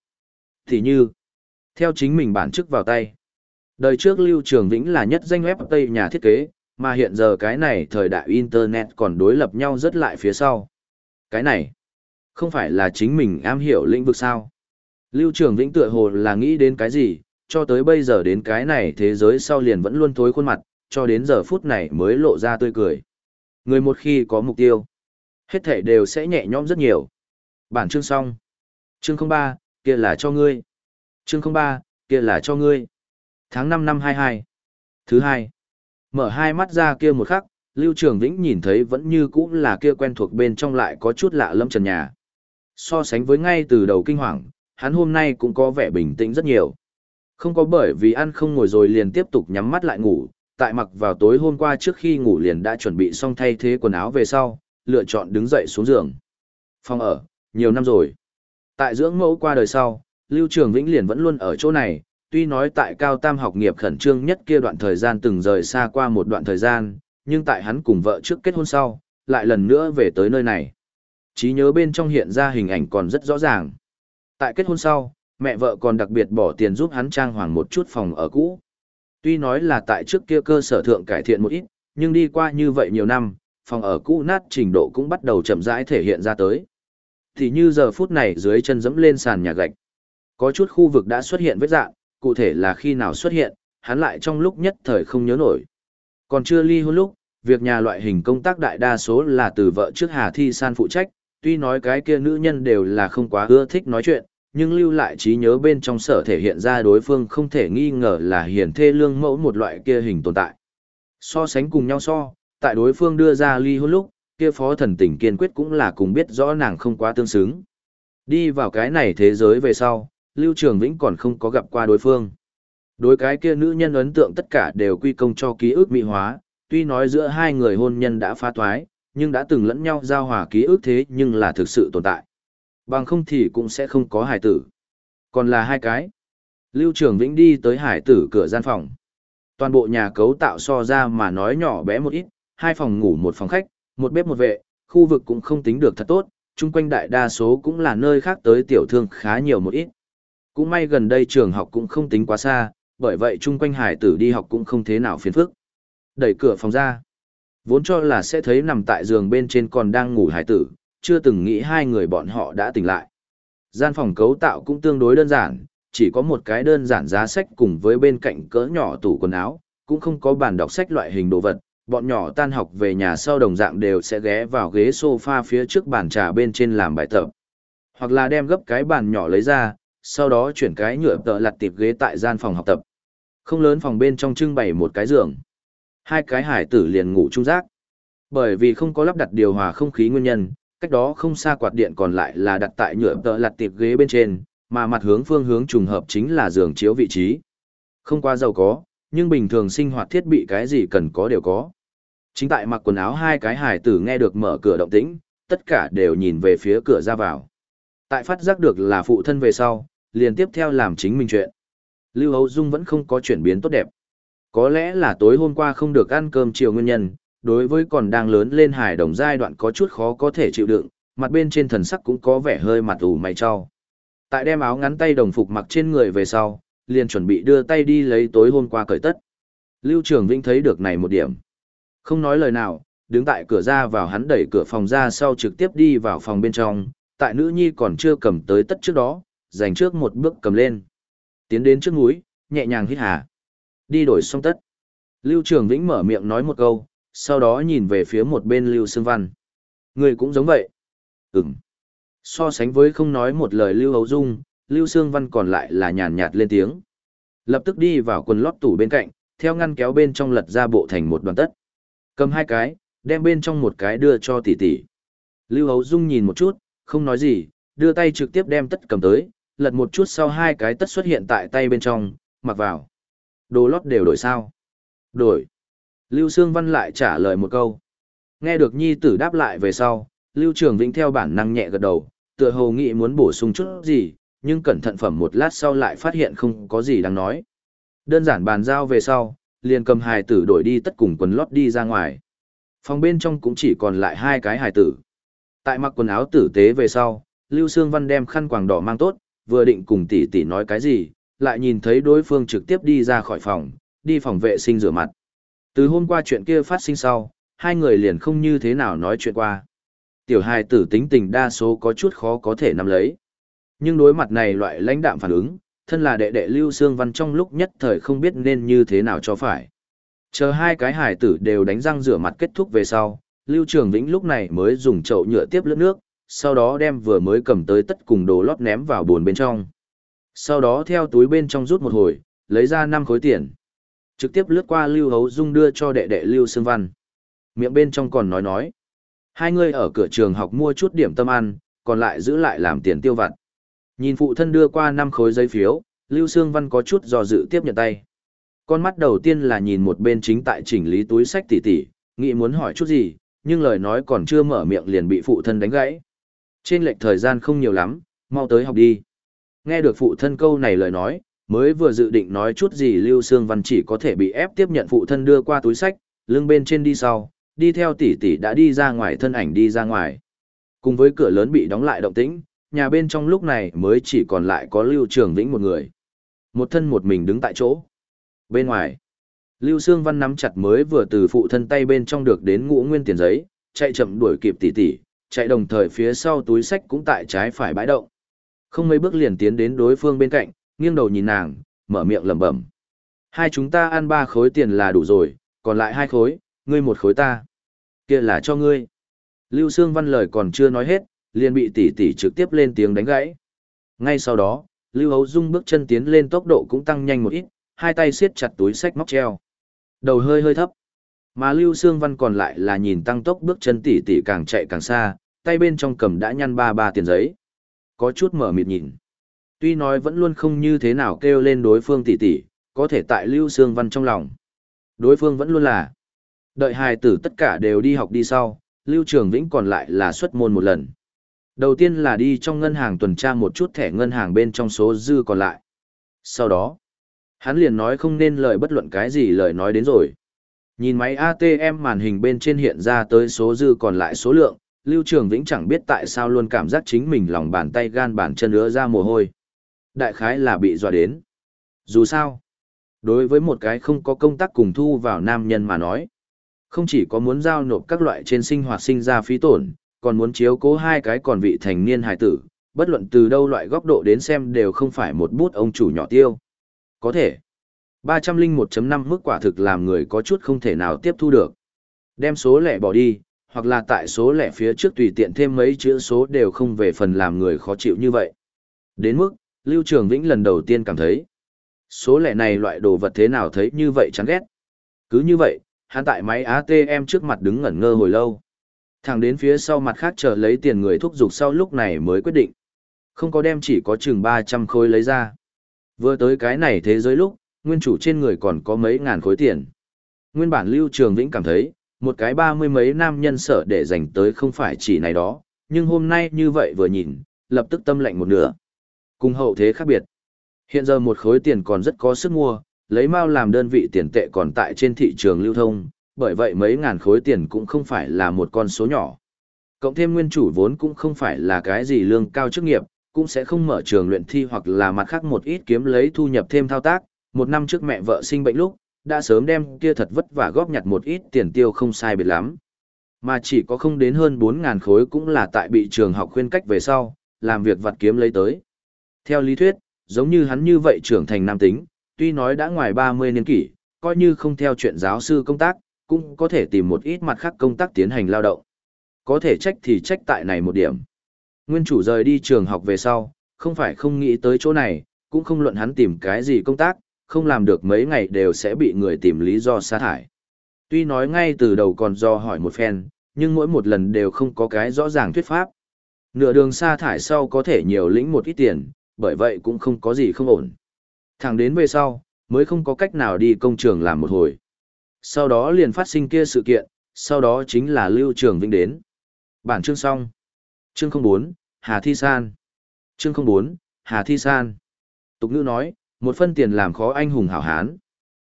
Speaker 1: Thì như, theo chính mình bản chức vào tay. Đời trước Lưu Trường Vĩnh là nhất danh web Tây nhà thiết kế, mà hiện giờ cái này thời đại Internet còn đối lập nhau rất lại phía sau. Cái này, không phải là chính mình am hiểu lĩnh vực sao? Lưu Trường Vĩnh tựa hồ là nghĩ đến cái gì, cho tới bây giờ đến cái này thế giới sau liền vẫn luôn thối khuôn mặt, cho đến giờ phút này mới lộ ra tươi cười. Người một khi có mục tiêu, hết thể đều sẽ nhẹ nhõm rất nhiều. Bản chương xong. Chương 03, kia là cho ngươi. Chương 03, kia là cho ngươi. Tháng 5 năm 22. Thứ hai. Mở hai mắt ra kia một khắc, Lưu Trường Vĩnh nhìn thấy vẫn như cũ là kia quen thuộc bên trong lại có chút lạ lâm trần nhà. So sánh với ngay từ đầu kinh hoàng, hắn hôm nay cũng có vẻ bình tĩnh rất nhiều. Không có bởi vì ăn không ngồi rồi liền tiếp tục nhắm mắt lại ngủ, tại mặc vào tối hôm qua trước khi ngủ liền đã chuẩn bị xong thay thế quần áo về sau, lựa chọn đứng dậy xuống giường. Phòng ở, nhiều năm rồi. Tại dưỡng mẫu qua đời sau, Lưu Trường Vĩnh liền vẫn luôn ở chỗ này, tuy nói tại cao tam học nghiệp khẩn trương nhất kia đoạn thời gian từng rời xa qua một đoạn thời gian, nhưng tại hắn cùng vợ trước kết hôn sau, lại lần nữa về tới nơi này. trí nhớ bên trong hiện ra hình ảnh còn rất rõ ràng. Tại kết hôn sau, mẹ vợ còn đặc biệt bỏ tiền giúp hắn trang hoàng một chút phòng ở cũ. Tuy nói là tại trước kia cơ sở thượng cải thiện một ít, nhưng đi qua như vậy nhiều năm, phòng ở cũ nát trình độ cũng bắt đầu chậm rãi thể hiện ra tới. Thì như giờ phút này dưới chân dẫm lên sàn nhà gạch. Có chút khu vực đã xuất hiện vết dạng, cụ thể là khi nào xuất hiện, hắn lại trong lúc nhất thời không nhớ nổi. Còn chưa ly hôn lúc, việc nhà loại hình công tác đại đa số là từ vợ trước Hà Thi San phụ trách, tuy nói cái kia nữ nhân đều là không quá ưa thích nói chuyện, nhưng lưu lại trí nhớ bên trong sở thể hiện ra đối phương không thể nghi ngờ là hiển thê lương mẫu một loại kia hình tồn tại. So sánh cùng nhau so, tại đối phương đưa ra ly hôn lúc, kia phó thần tình kiên quyết cũng là cùng biết rõ nàng không quá tương xứng. Đi vào cái này thế giới về sau, Lưu Trường Vĩnh còn không có gặp qua đối phương. Đối cái kia nữ nhân ấn tượng tất cả đều quy công cho ký ức mỹ hóa, tuy nói giữa hai người hôn nhân đã phá thoái, nhưng đã từng lẫn nhau giao hòa ký ức thế nhưng là thực sự tồn tại. Bằng không thì cũng sẽ không có hải tử. Còn là hai cái. Lưu Trường Vĩnh đi tới hải tử cửa gian phòng. Toàn bộ nhà cấu tạo so ra mà nói nhỏ bé một ít, hai phòng ngủ một phòng khách, một bếp một vệ, khu vực cũng không tính được thật tốt, chung quanh đại đa số cũng là nơi khác tới tiểu thương khá nhiều một ít. Cũng may gần đây trường học cũng không tính quá xa, bởi vậy chung quanh hải tử đi học cũng không thế nào phiền phức. Đẩy cửa phòng ra. Vốn cho là sẽ thấy nằm tại giường bên trên còn đang ngủ hải tử, chưa từng nghĩ hai người bọn họ đã tỉnh lại. Gian phòng cấu tạo cũng tương đối đơn giản, chỉ có một cái đơn giản giá sách cùng với bên cạnh cỡ nhỏ tủ quần áo, cũng không có bàn đọc sách loại hình đồ vật. Bọn nhỏ tan học về nhà sau đồng dạng đều sẽ ghé vào ghế sofa phía trước bàn trà bên trên làm bài tập. Hoặc là đem gấp cái bàn nhỏ lấy ra, sau đó chuyển cái nhựa tợ lặt tiệp ghế tại gian phòng học tập. Không lớn phòng bên trong trưng bày một cái giường. Hai cái hải tử liền ngủ chung rác. Bởi vì không có lắp đặt điều hòa không khí nguyên nhân, cách đó không xa quạt điện còn lại là đặt tại nhựa tợ lặt tiệp ghế bên trên, mà mặt hướng phương hướng trùng hợp chính là giường chiếu vị trí. Không quá giàu có, nhưng bình thường sinh hoạt thiết bị cái gì cần có đều có. Chính tại mặc quần áo hai cái hải tử nghe được mở cửa động tĩnh, tất cả đều nhìn về phía cửa ra vào. Tại phát giác được là phụ thân về sau, liền tiếp theo làm chính mình chuyện. Lưu Hấu Dung vẫn không có chuyển biến tốt đẹp. Có lẽ là tối hôm qua không được ăn cơm chiều nguyên nhân, đối với còn đang lớn lên hải đồng giai đoạn có chút khó có thể chịu đựng, mặt bên trên thần sắc cũng có vẻ hơi mặt ủ mày cho. Tại đem áo ngắn tay đồng phục mặc trên người về sau, liền chuẩn bị đưa tay đi lấy tối hôm qua cởi tất. Lưu Trường Vĩnh thấy được này một điểm. Không nói lời nào, đứng tại cửa ra vào hắn đẩy cửa phòng ra sau trực tiếp đi vào phòng bên trong, tại nữ nhi còn chưa cầm tới tất trước đó, dành trước một bước cầm lên. Tiến đến trước núi, nhẹ nhàng hít hà. Đi đổi xong tất. Lưu Trường Vĩnh mở miệng nói một câu, sau đó nhìn về phía một bên Lưu Sương Văn. Người cũng giống vậy. Ừm. So sánh với không nói một lời Lưu Hấu Dung, Lưu Sương Văn còn lại là nhàn nhạt lên tiếng. Lập tức đi vào quần lót tủ bên cạnh, theo ngăn kéo bên trong lật ra bộ thành một đoàn tất. Cầm hai cái, đem bên trong một cái đưa cho tỷ tỷ. Lưu Hấu Dung nhìn một chút, không nói gì, đưa tay trực tiếp đem tất cầm tới, lật một chút sau hai cái tất xuất hiện tại tay bên trong, mặc vào. Đồ lót đều đổi sao? Đổi. Lưu Sương Văn lại trả lời một câu. Nghe được nhi tử đáp lại về sau, Lưu Trường Vĩnh theo bản năng nhẹ gật đầu, tựa hồ nghĩ muốn bổ sung chút gì, nhưng cẩn thận phẩm một lát sau lại phát hiện không có gì đáng nói. Đơn giản bàn giao về sau, liền cầm hài tử đổi đi tất cùng quần lót đi ra ngoài. Phòng bên trong cũng chỉ còn lại hai cái hài tử. Tại mặc quần áo tử tế về sau, Lưu Sương Văn đem khăn quàng đỏ mang tốt, vừa định cùng tỷ tỷ nói cái gì, lại nhìn thấy đối phương trực tiếp đi ra khỏi phòng, đi phòng vệ sinh rửa mặt. Từ hôm qua chuyện kia phát sinh sau, hai người liền không như thế nào nói chuyện qua. Tiểu hài tử tính tình đa số có chút khó có thể nắm lấy. Nhưng đối mặt này loại lãnh đạm phản ứng, thân là đệ đệ Lưu Sương Văn trong lúc nhất thời không biết nên như thế nào cho phải. Chờ hai cái hài tử đều đánh răng rửa mặt kết thúc về sau, Lưu Trường Vĩnh lúc này mới dùng chậu nhựa tiếp lướt nước, sau đó đem vừa mới cầm tới tất cùng đồ lót ném vào bồn bên trong. Sau đó theo túi bên trong rút một hồi, lấy ra năm khối tiền. Trực tiếp lướt qua Lưu Hấu Dung đưa cho đệ đệ Lưu Sương Văn. Miệng bên trong còn nói nói. Hai người ở cửa trường học mua chút điểm tâm ăn, còn lại giữ lại làm tiền tiêu vặt. Nhìn phụ thân đưa qua năm khối giấy phiếu, Lưu Sương Văn có chút do dự tiếp nhận tay. Con mắt đầu tiên là nhìn một bên chính tại chỉnh lý túi sách tỉ tỉ, nghĩ muốn hỏi chút gì, nhưng lời nói còn chưa mở miệng liền bị phụ thân đánh gãy. Trên lệch thời gian không nhiều lắm, mau tới học đi. Nghe được phụ thân câu này lời nói, mới vừa dự định nói chút gì Lưu Sương Văn chỉ có thể bị ép tiếp nhận phụ thân đưa qua túi sách, lưng bên trên đi sau, đi theo tỷ tỷ đã đi ra ngoài thân ảnh đi ra ngoài. Cùng với cửa lớn bị đóng lại động tĩnh, nhà bên trong lúc này mới chỉ còn lại có Lưu Trường Vĩnh một người. Một thân một mình đứng tại chỗ. Bên ngoài, Lưu Sương Văn nắm chặt mới vừa từ phụ thân tay bên trong được đến ngũ nguyên tiền giấy, chạy chậm đuổi kịp tỷ tỷ, chạy đồng thời phía sau túi sách cũng tại trái phải bãi động. Không mấy bước liền tiến đến đối phương bên cạnh, nghiêng đầu nhìn nàng, mở miệng lẩm bẩm. Hai chúng ta ăn ba khối tiền là đủ rồi, còn lại hai khối, ngươi một khối ta. kia là cho ngươi. Lưu Sương Văn lời còn chưa nói hết, liền bị tỷ tỷ trực tiếp lên tiếng đánh gãy. Ngay sau đó, Lưu Hấu Dung bước chân tiến lên tốc độ cũng tăng nhanh một ít, hai tay siết chặt túi sách móc treo. Đầu hơi hơi thấp. Mà Lưu Sương Văn còn lại là nhìn tăng tốc bước chân tỉ tỉ càng chạy càng xa, tay bên trong cầm đã nhăn ba ba tiền giấy. Có chút mở mịt nhìn. Tuy nói vẫn luôn không như thế nào kêu lên đối phương tỉ tỉ, có thể tại Lưu Sương Văn trong lòng. Đối phương vẫn luôn là. Đợi hài tử tất cả đều đi học đi sau, Lưu Trường Vĩnh còn lại là xuất môn một lần. Đầu tiên là đi trong ngân hàng tuần tra một chút thẻ ngân hàng bên trong số dư còn lại. Sau đó, hắn liền nói không nên lời bất luận cái gì lời nói đến rồi. Nhìn máy ATM màn hình bên trên hiện ra tới số dư còn lại số lượng, Lưu Trường Vĩnh chẳng biết tại sao luôn cảm giác chính mình lòng bàn tay gan bàn chân ứa ra mồ hôi. Đại khái là bị dọa đến. Dù sao, đối với một cái không có công tác cùng thu vào nam nhân mà nói, không chỉ có muốn giao nộp các loại trên sinh hoạt sinh ra phí tổn, còn muốn chiếu cố hai cái còn vị thành niên hài tử, bất luận từ đâu loại góc độ đến xem đều không phải một bút ông chủ nhỏ tiêu. Có thể, 301.5 mức quả thực làm người có chút không thể nào tiếp thu được. Đem số lẻ bỏ đi, hoặc là tại số lẻ phía trước tùy tiện thêm mấy chữ số đều không về phần làm người khó chịu như vậy. Đến mức, Lưu Trường Vĩnh lần đầu tiên cảm thấy, số lẻ này loại đồ vật thế nào thấy như vậy chán ghét. Cứ như vậy, hắn tại máy ATM trước mặt đứng ngẩn ngơ hồi lâu. thằng đến phía sau mặt khác chờ lấy tiền người thúc giục sau lúc này mới quyết định. Không có đem chỉ có chừng 300 khối lấy ra. Vừa tới cái này thế giới lúc, nguyên chủ trên người còn có mấy ngàn khối tiền. Nguyên bản Lưu Trường Vĩnh cảm thấy, một cái ba mươi mấy nam nhân sở để dành tới không phải chỉ này đó, nhưng hôm nay như vậy vừa nhìn, lập tức tâm lạnh một nửa. Cùng hậu thế khác biệt. Hiện giờ một khối tiền còn rất có sức mua, lấy mao làm đơn vị tiền tệ còn tại trên thị trường lưu thông, bởi vậy mấy ngàn khối tiền cũng không phải là một con số nhỏ. Cộng thêm nguyên chủ vốn cũng không phải là cái gì lương cao chức nghiệp, cũng sẽ không mở trường luyện thi hoặc là mặt khác một ít kiếm lấy thu nhập thêm thao tác. Một năm trước mẹ vợ sinh bệnh lúc, đã sớm đem kia thật vất vả góp nhặt một ít tiền tiêu không sai biệt lắm. Mà chỉ có không đến hơn 4.000 khối cũng là tại bị trường học khuyên cách về sau, làm việc vặt kiếm lấy tới. Theo lý thuyết, giống như hắn như vậy trưởng thành nam tính, tuy nói đã ngoài 30 niên kỷ, coi như không theo chuyện giáo sư công tác, cũng có thể tìm một ít mặt khác công tác tiến hành lao động. Có thể trách thì trách tại này một điểm. Nguyên chủ rời đi trường học về sau, không phải không nghĩ tới chỗ này, cũng không luận hắn tìm cái gì công tác, không làm được mấy ngày đều sẽ bị người tìm lý do sa thải. Tuy nói ngay từ đầu còn do hỏi một phen, nhưng mỗi một lần đều không có cái rõ ràng thuyết pháp. Nửa đường sa thải sau có thể nhiều lĩnh một ít tiền, bởi vậy cũng không có gì không ổn. Thẳng đến về sau, mới không có cách nào đi công trường làm một hồi. Sau đó liền phát sinh kia sự kiện, sau đó chính là Lưu Trường Vinh đến. Bản chương xong. Chương 04, Hà Thi San. Chương 04, Hà Thi San. Tục ngữ nói, một phân tiền làm khó anh hùng hảo hán.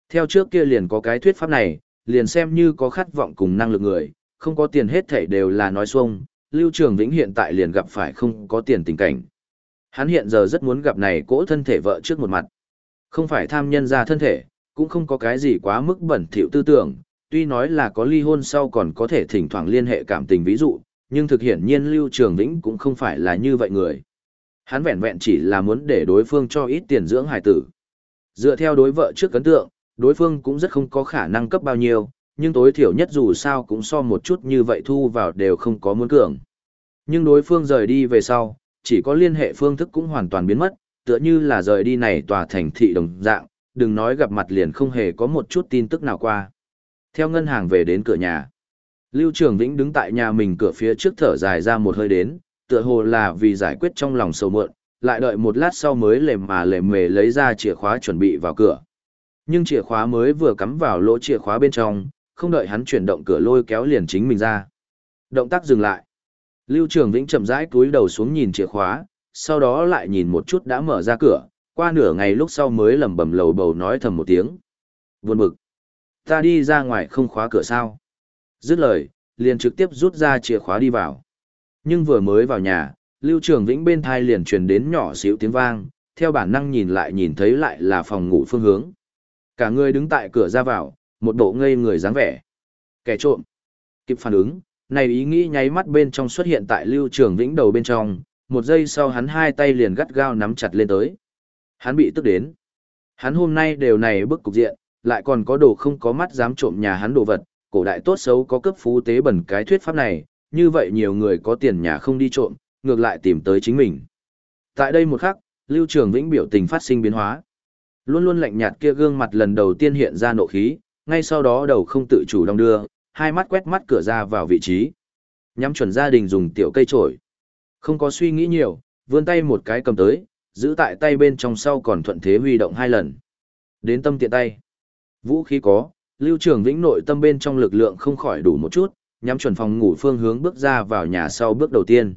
Speaker 1: Theo trước kia liền có cái thuyết pháp này, liền xem như có khát vọng cùng năng lực người, không có tiền hết thảy đều là nói xuông, Lưu Trường Vĩnh hiện tại liền gặp phải không có tiền tình cảnh. Hắn hiện giờ rất muốn gặp này cỗ thân thể vợ trước một mặt. Không phải tham nhân ra thân thể, cũng không có cái gì quá mức bẩn thỉu tư tưởng, tuy nói là có ly hôn sau còn có thể thỉnh thoảng liên hệ cảm tình ví dụ, nhưng thực hiện nhiên Lưu Trường Vĩnh cũng không phải là như vậy người. Hắn vẹn vẹn chỉ là muốn để đối phương cho ít tiền dưỡng hải tử. Dựa theo đối vợ trước ấn tượng, đối phương cũng rất không có khả năng cấp bao nhiêu, nhưng tối thiểu nhất dù sao cũng so một chút như vậy thu vào đều không có muốn cường. Nhưng đối phương rời đi về sau, chỉ có liên hệ phương thức cũng hoàn toàn biến mất, tựa như là rời đi này tòa thành thị đồng dạng, đừng nói gặp mặt liền không hề có một chút tin tức nào qua. Theo ngân hàng về đến cửa nhà, Lưu Trường Vĩnh đứng tại nhà mình cửa phía trước thở dài ra một hơi đến, tựa hồ là vì giải quyết trong lòng sầu mượn, lại đợi một lát sau mới lềm mà lềm mề lấy ra chìa khóa chuẩn bị vào cửa. Nhưng chìa khóa mới vừa cắm vào lỗ chìa khóa bên trong, không đợi hắn chuyển động cửa lôi kéo liền chính mình ra. Động tác dừng lại. Lưu Trường Vĩnh chậm rãi cúi đầu xuống nhìn chìa khóa, sau đó lại nhìn một chút đã mở ra cửa, qua nửa ngày lúc sau mới lẩm bẩm lầu bầu nói thầm một tiếng. Buồn bực. Ta đi ra ngoài không khóa cửa sao? Dứt lời, liền trực tiếp rút ra chìa khóa đi vào. Nhưng vừa mới vào nhà, Lưu Trường Vĩnh bên thai liền truyền đến nhỏ xíu tiếng vang, theo bản năng nhìn lại nhìn thấy lại là phòng ngủ phương hướng. Cả người đứng tại cửa ra vào, một bộ ngây người dáng vẻ. Kẻ trộm. Kịp phản ứng, này ý nghĩ nháy mắt bên trong xuất hiện tại Lưu Trường Vĩnh đầu bên trong, một giây sau hắn hai tay liền gắt gao nắm chặt lên tới. Hắn bị tức đến. Hắn hôm nay đều này bức cục diện, lại còn có đồ không có mắt dám trộm nhà hắn đồ vật, cổ đại tốt xấu có cấp phú tế bẩn cái thuyết pháp này, như vậy nhiều người có tiền nhà không đi trộm, ngược lại tìm tới chính mình. Tại đây một khắc, Lưu Trường Vĩnh biểu tình phát sinh biến hóa. Luôn luôn lạnh nhạt kia gương mặt lần đầu tiên hiện ra nộ khí, ngay sau đó đầu không tự chủ đong đưa, hai mắt quét mắt cửa ra vào vị trí. Nhắm chuẩn gia đình dùng tiểu cây trổi. Không có suy nghĩ nhiều, vươn tay một cái cầm tới, giữ tại tay bên trong sau còn thuận thế huy động hai lần. Đến tâm tiện tay. Vũ khí có, Lưu Trường Vĩnh nội tâm bên trong lực lượng không khỏi đủ một chút, nhắm chuẩn phòng ngủ phương hướng bước ra vào nhà sau bước đầu tiên.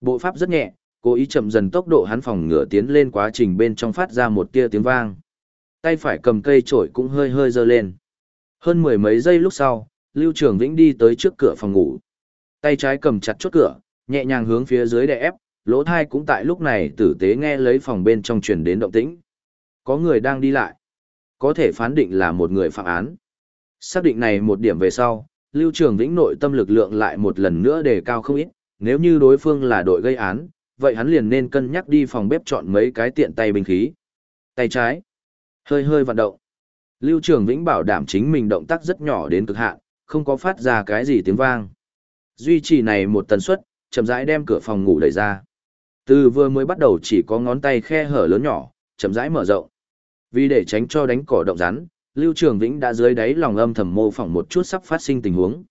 Speaker 1: Bộ pháp rất nhẹ, cố ý chậm dần tốc độ hắn phòng ngựa tiến lên quá trình bên trong phát ra một tia tiếng vang. Tay phải cầm cây chổi cũng hơi hơi giơ lên. Hơn mười mấy giây lúc sau, Lưu Trường Vĩnh đi tới trước cửa phòng ngủ. Tay trái cầm chặt chốt cửa, nhẹ nhàng hướng phía dưới đè ép, lỗ thai cũng tại lúc này tử tế nghe lấy phòng bên trong truyền đến động tĩnh. Có người đang đi lại. Có thể phán định là một người phạm án. Xác định này một điểm về sau, Lưu Trường Vĩnh nội tâm lực lượng lại một lần nữa đề cao không ít, nếu như đối phương là đội gây án, vậy hắn liền nên cân nhắc đi phòng bếp chọn mấy cái tiện tay binh khí. Tay trái, hơi hơi vận động. Lưu Trường Vĩnh bảo đảm chính mình động tác rất nhỏ đến cực hạn, không có phát ra cái gì tiếng vang. Duy trì này một tần suất, chậm rãi đem cửa phòng ngủ đẩy ra. Từ vừa mới bắt đầu chỉ có ngón tay khe hở lớn nhỏ, chậm rãi mở rộng. Vì để tránh cho đánh cỏ động rắn, Lưu Trường Vĩnh đã dưới đáy lòng âm thầm mô phỏng một chút sắp phát sinh tình huống.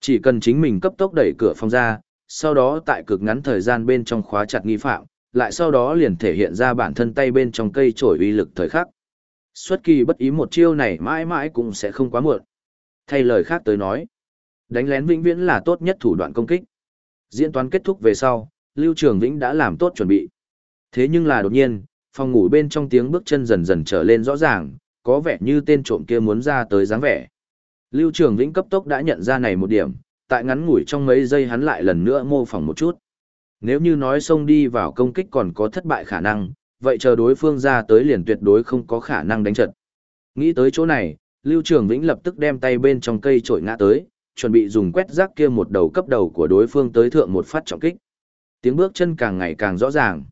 Speaker 1: Chỉ cần chính mình cấp tốc đẩy cửa phòng ra, sau đó tại cực ngắn thời gian bên trong khóa chặt nghi phạm, lại sau đó liền thể hiện ra bản thân tay bên trong cây trổi uy lực thời khắc. Xuất kỳ bất ý một chiêu này mãi mãi cũng sẽ không quá muộn. Thay lời khác tới nói, đánh lén vĩnh viễn là tốt nhất thủ đoạn công kích. Diễn toán kết thúc về sau, Lưu Trường Vĩnh đã làm tốt chuẩn bị. Thế nhưng là đột nhiên, phòng ngủ bên trong tiếng bước chân dần dần trở lên rõ ràng, có vẻ như tên trộm kia muốn ra tới dáng vẻ. Lưu Trường Vĩnh cấp tốc đã nhận ra này một điểm, tại ngắn ngủi trong mấy giây hắn lại lần nữa mô phỏng một chút. Nếu như nói xông đi vào công kích còn có thất bại khả năng, vậy chờ đối phương ra tới liền tuyệt đối không có khả năng đánh trận. Nghĩ tới chỗ này, Lưu Trường Vĩnh lập tức đem tay bên trong cây trội ngã tới, chuẩn bị dùng quét rác kia một đầu cấp đầu của đối phương tới thượng một phát trọng kích. Tiếng bước chân càng ngày càng rõ ràng.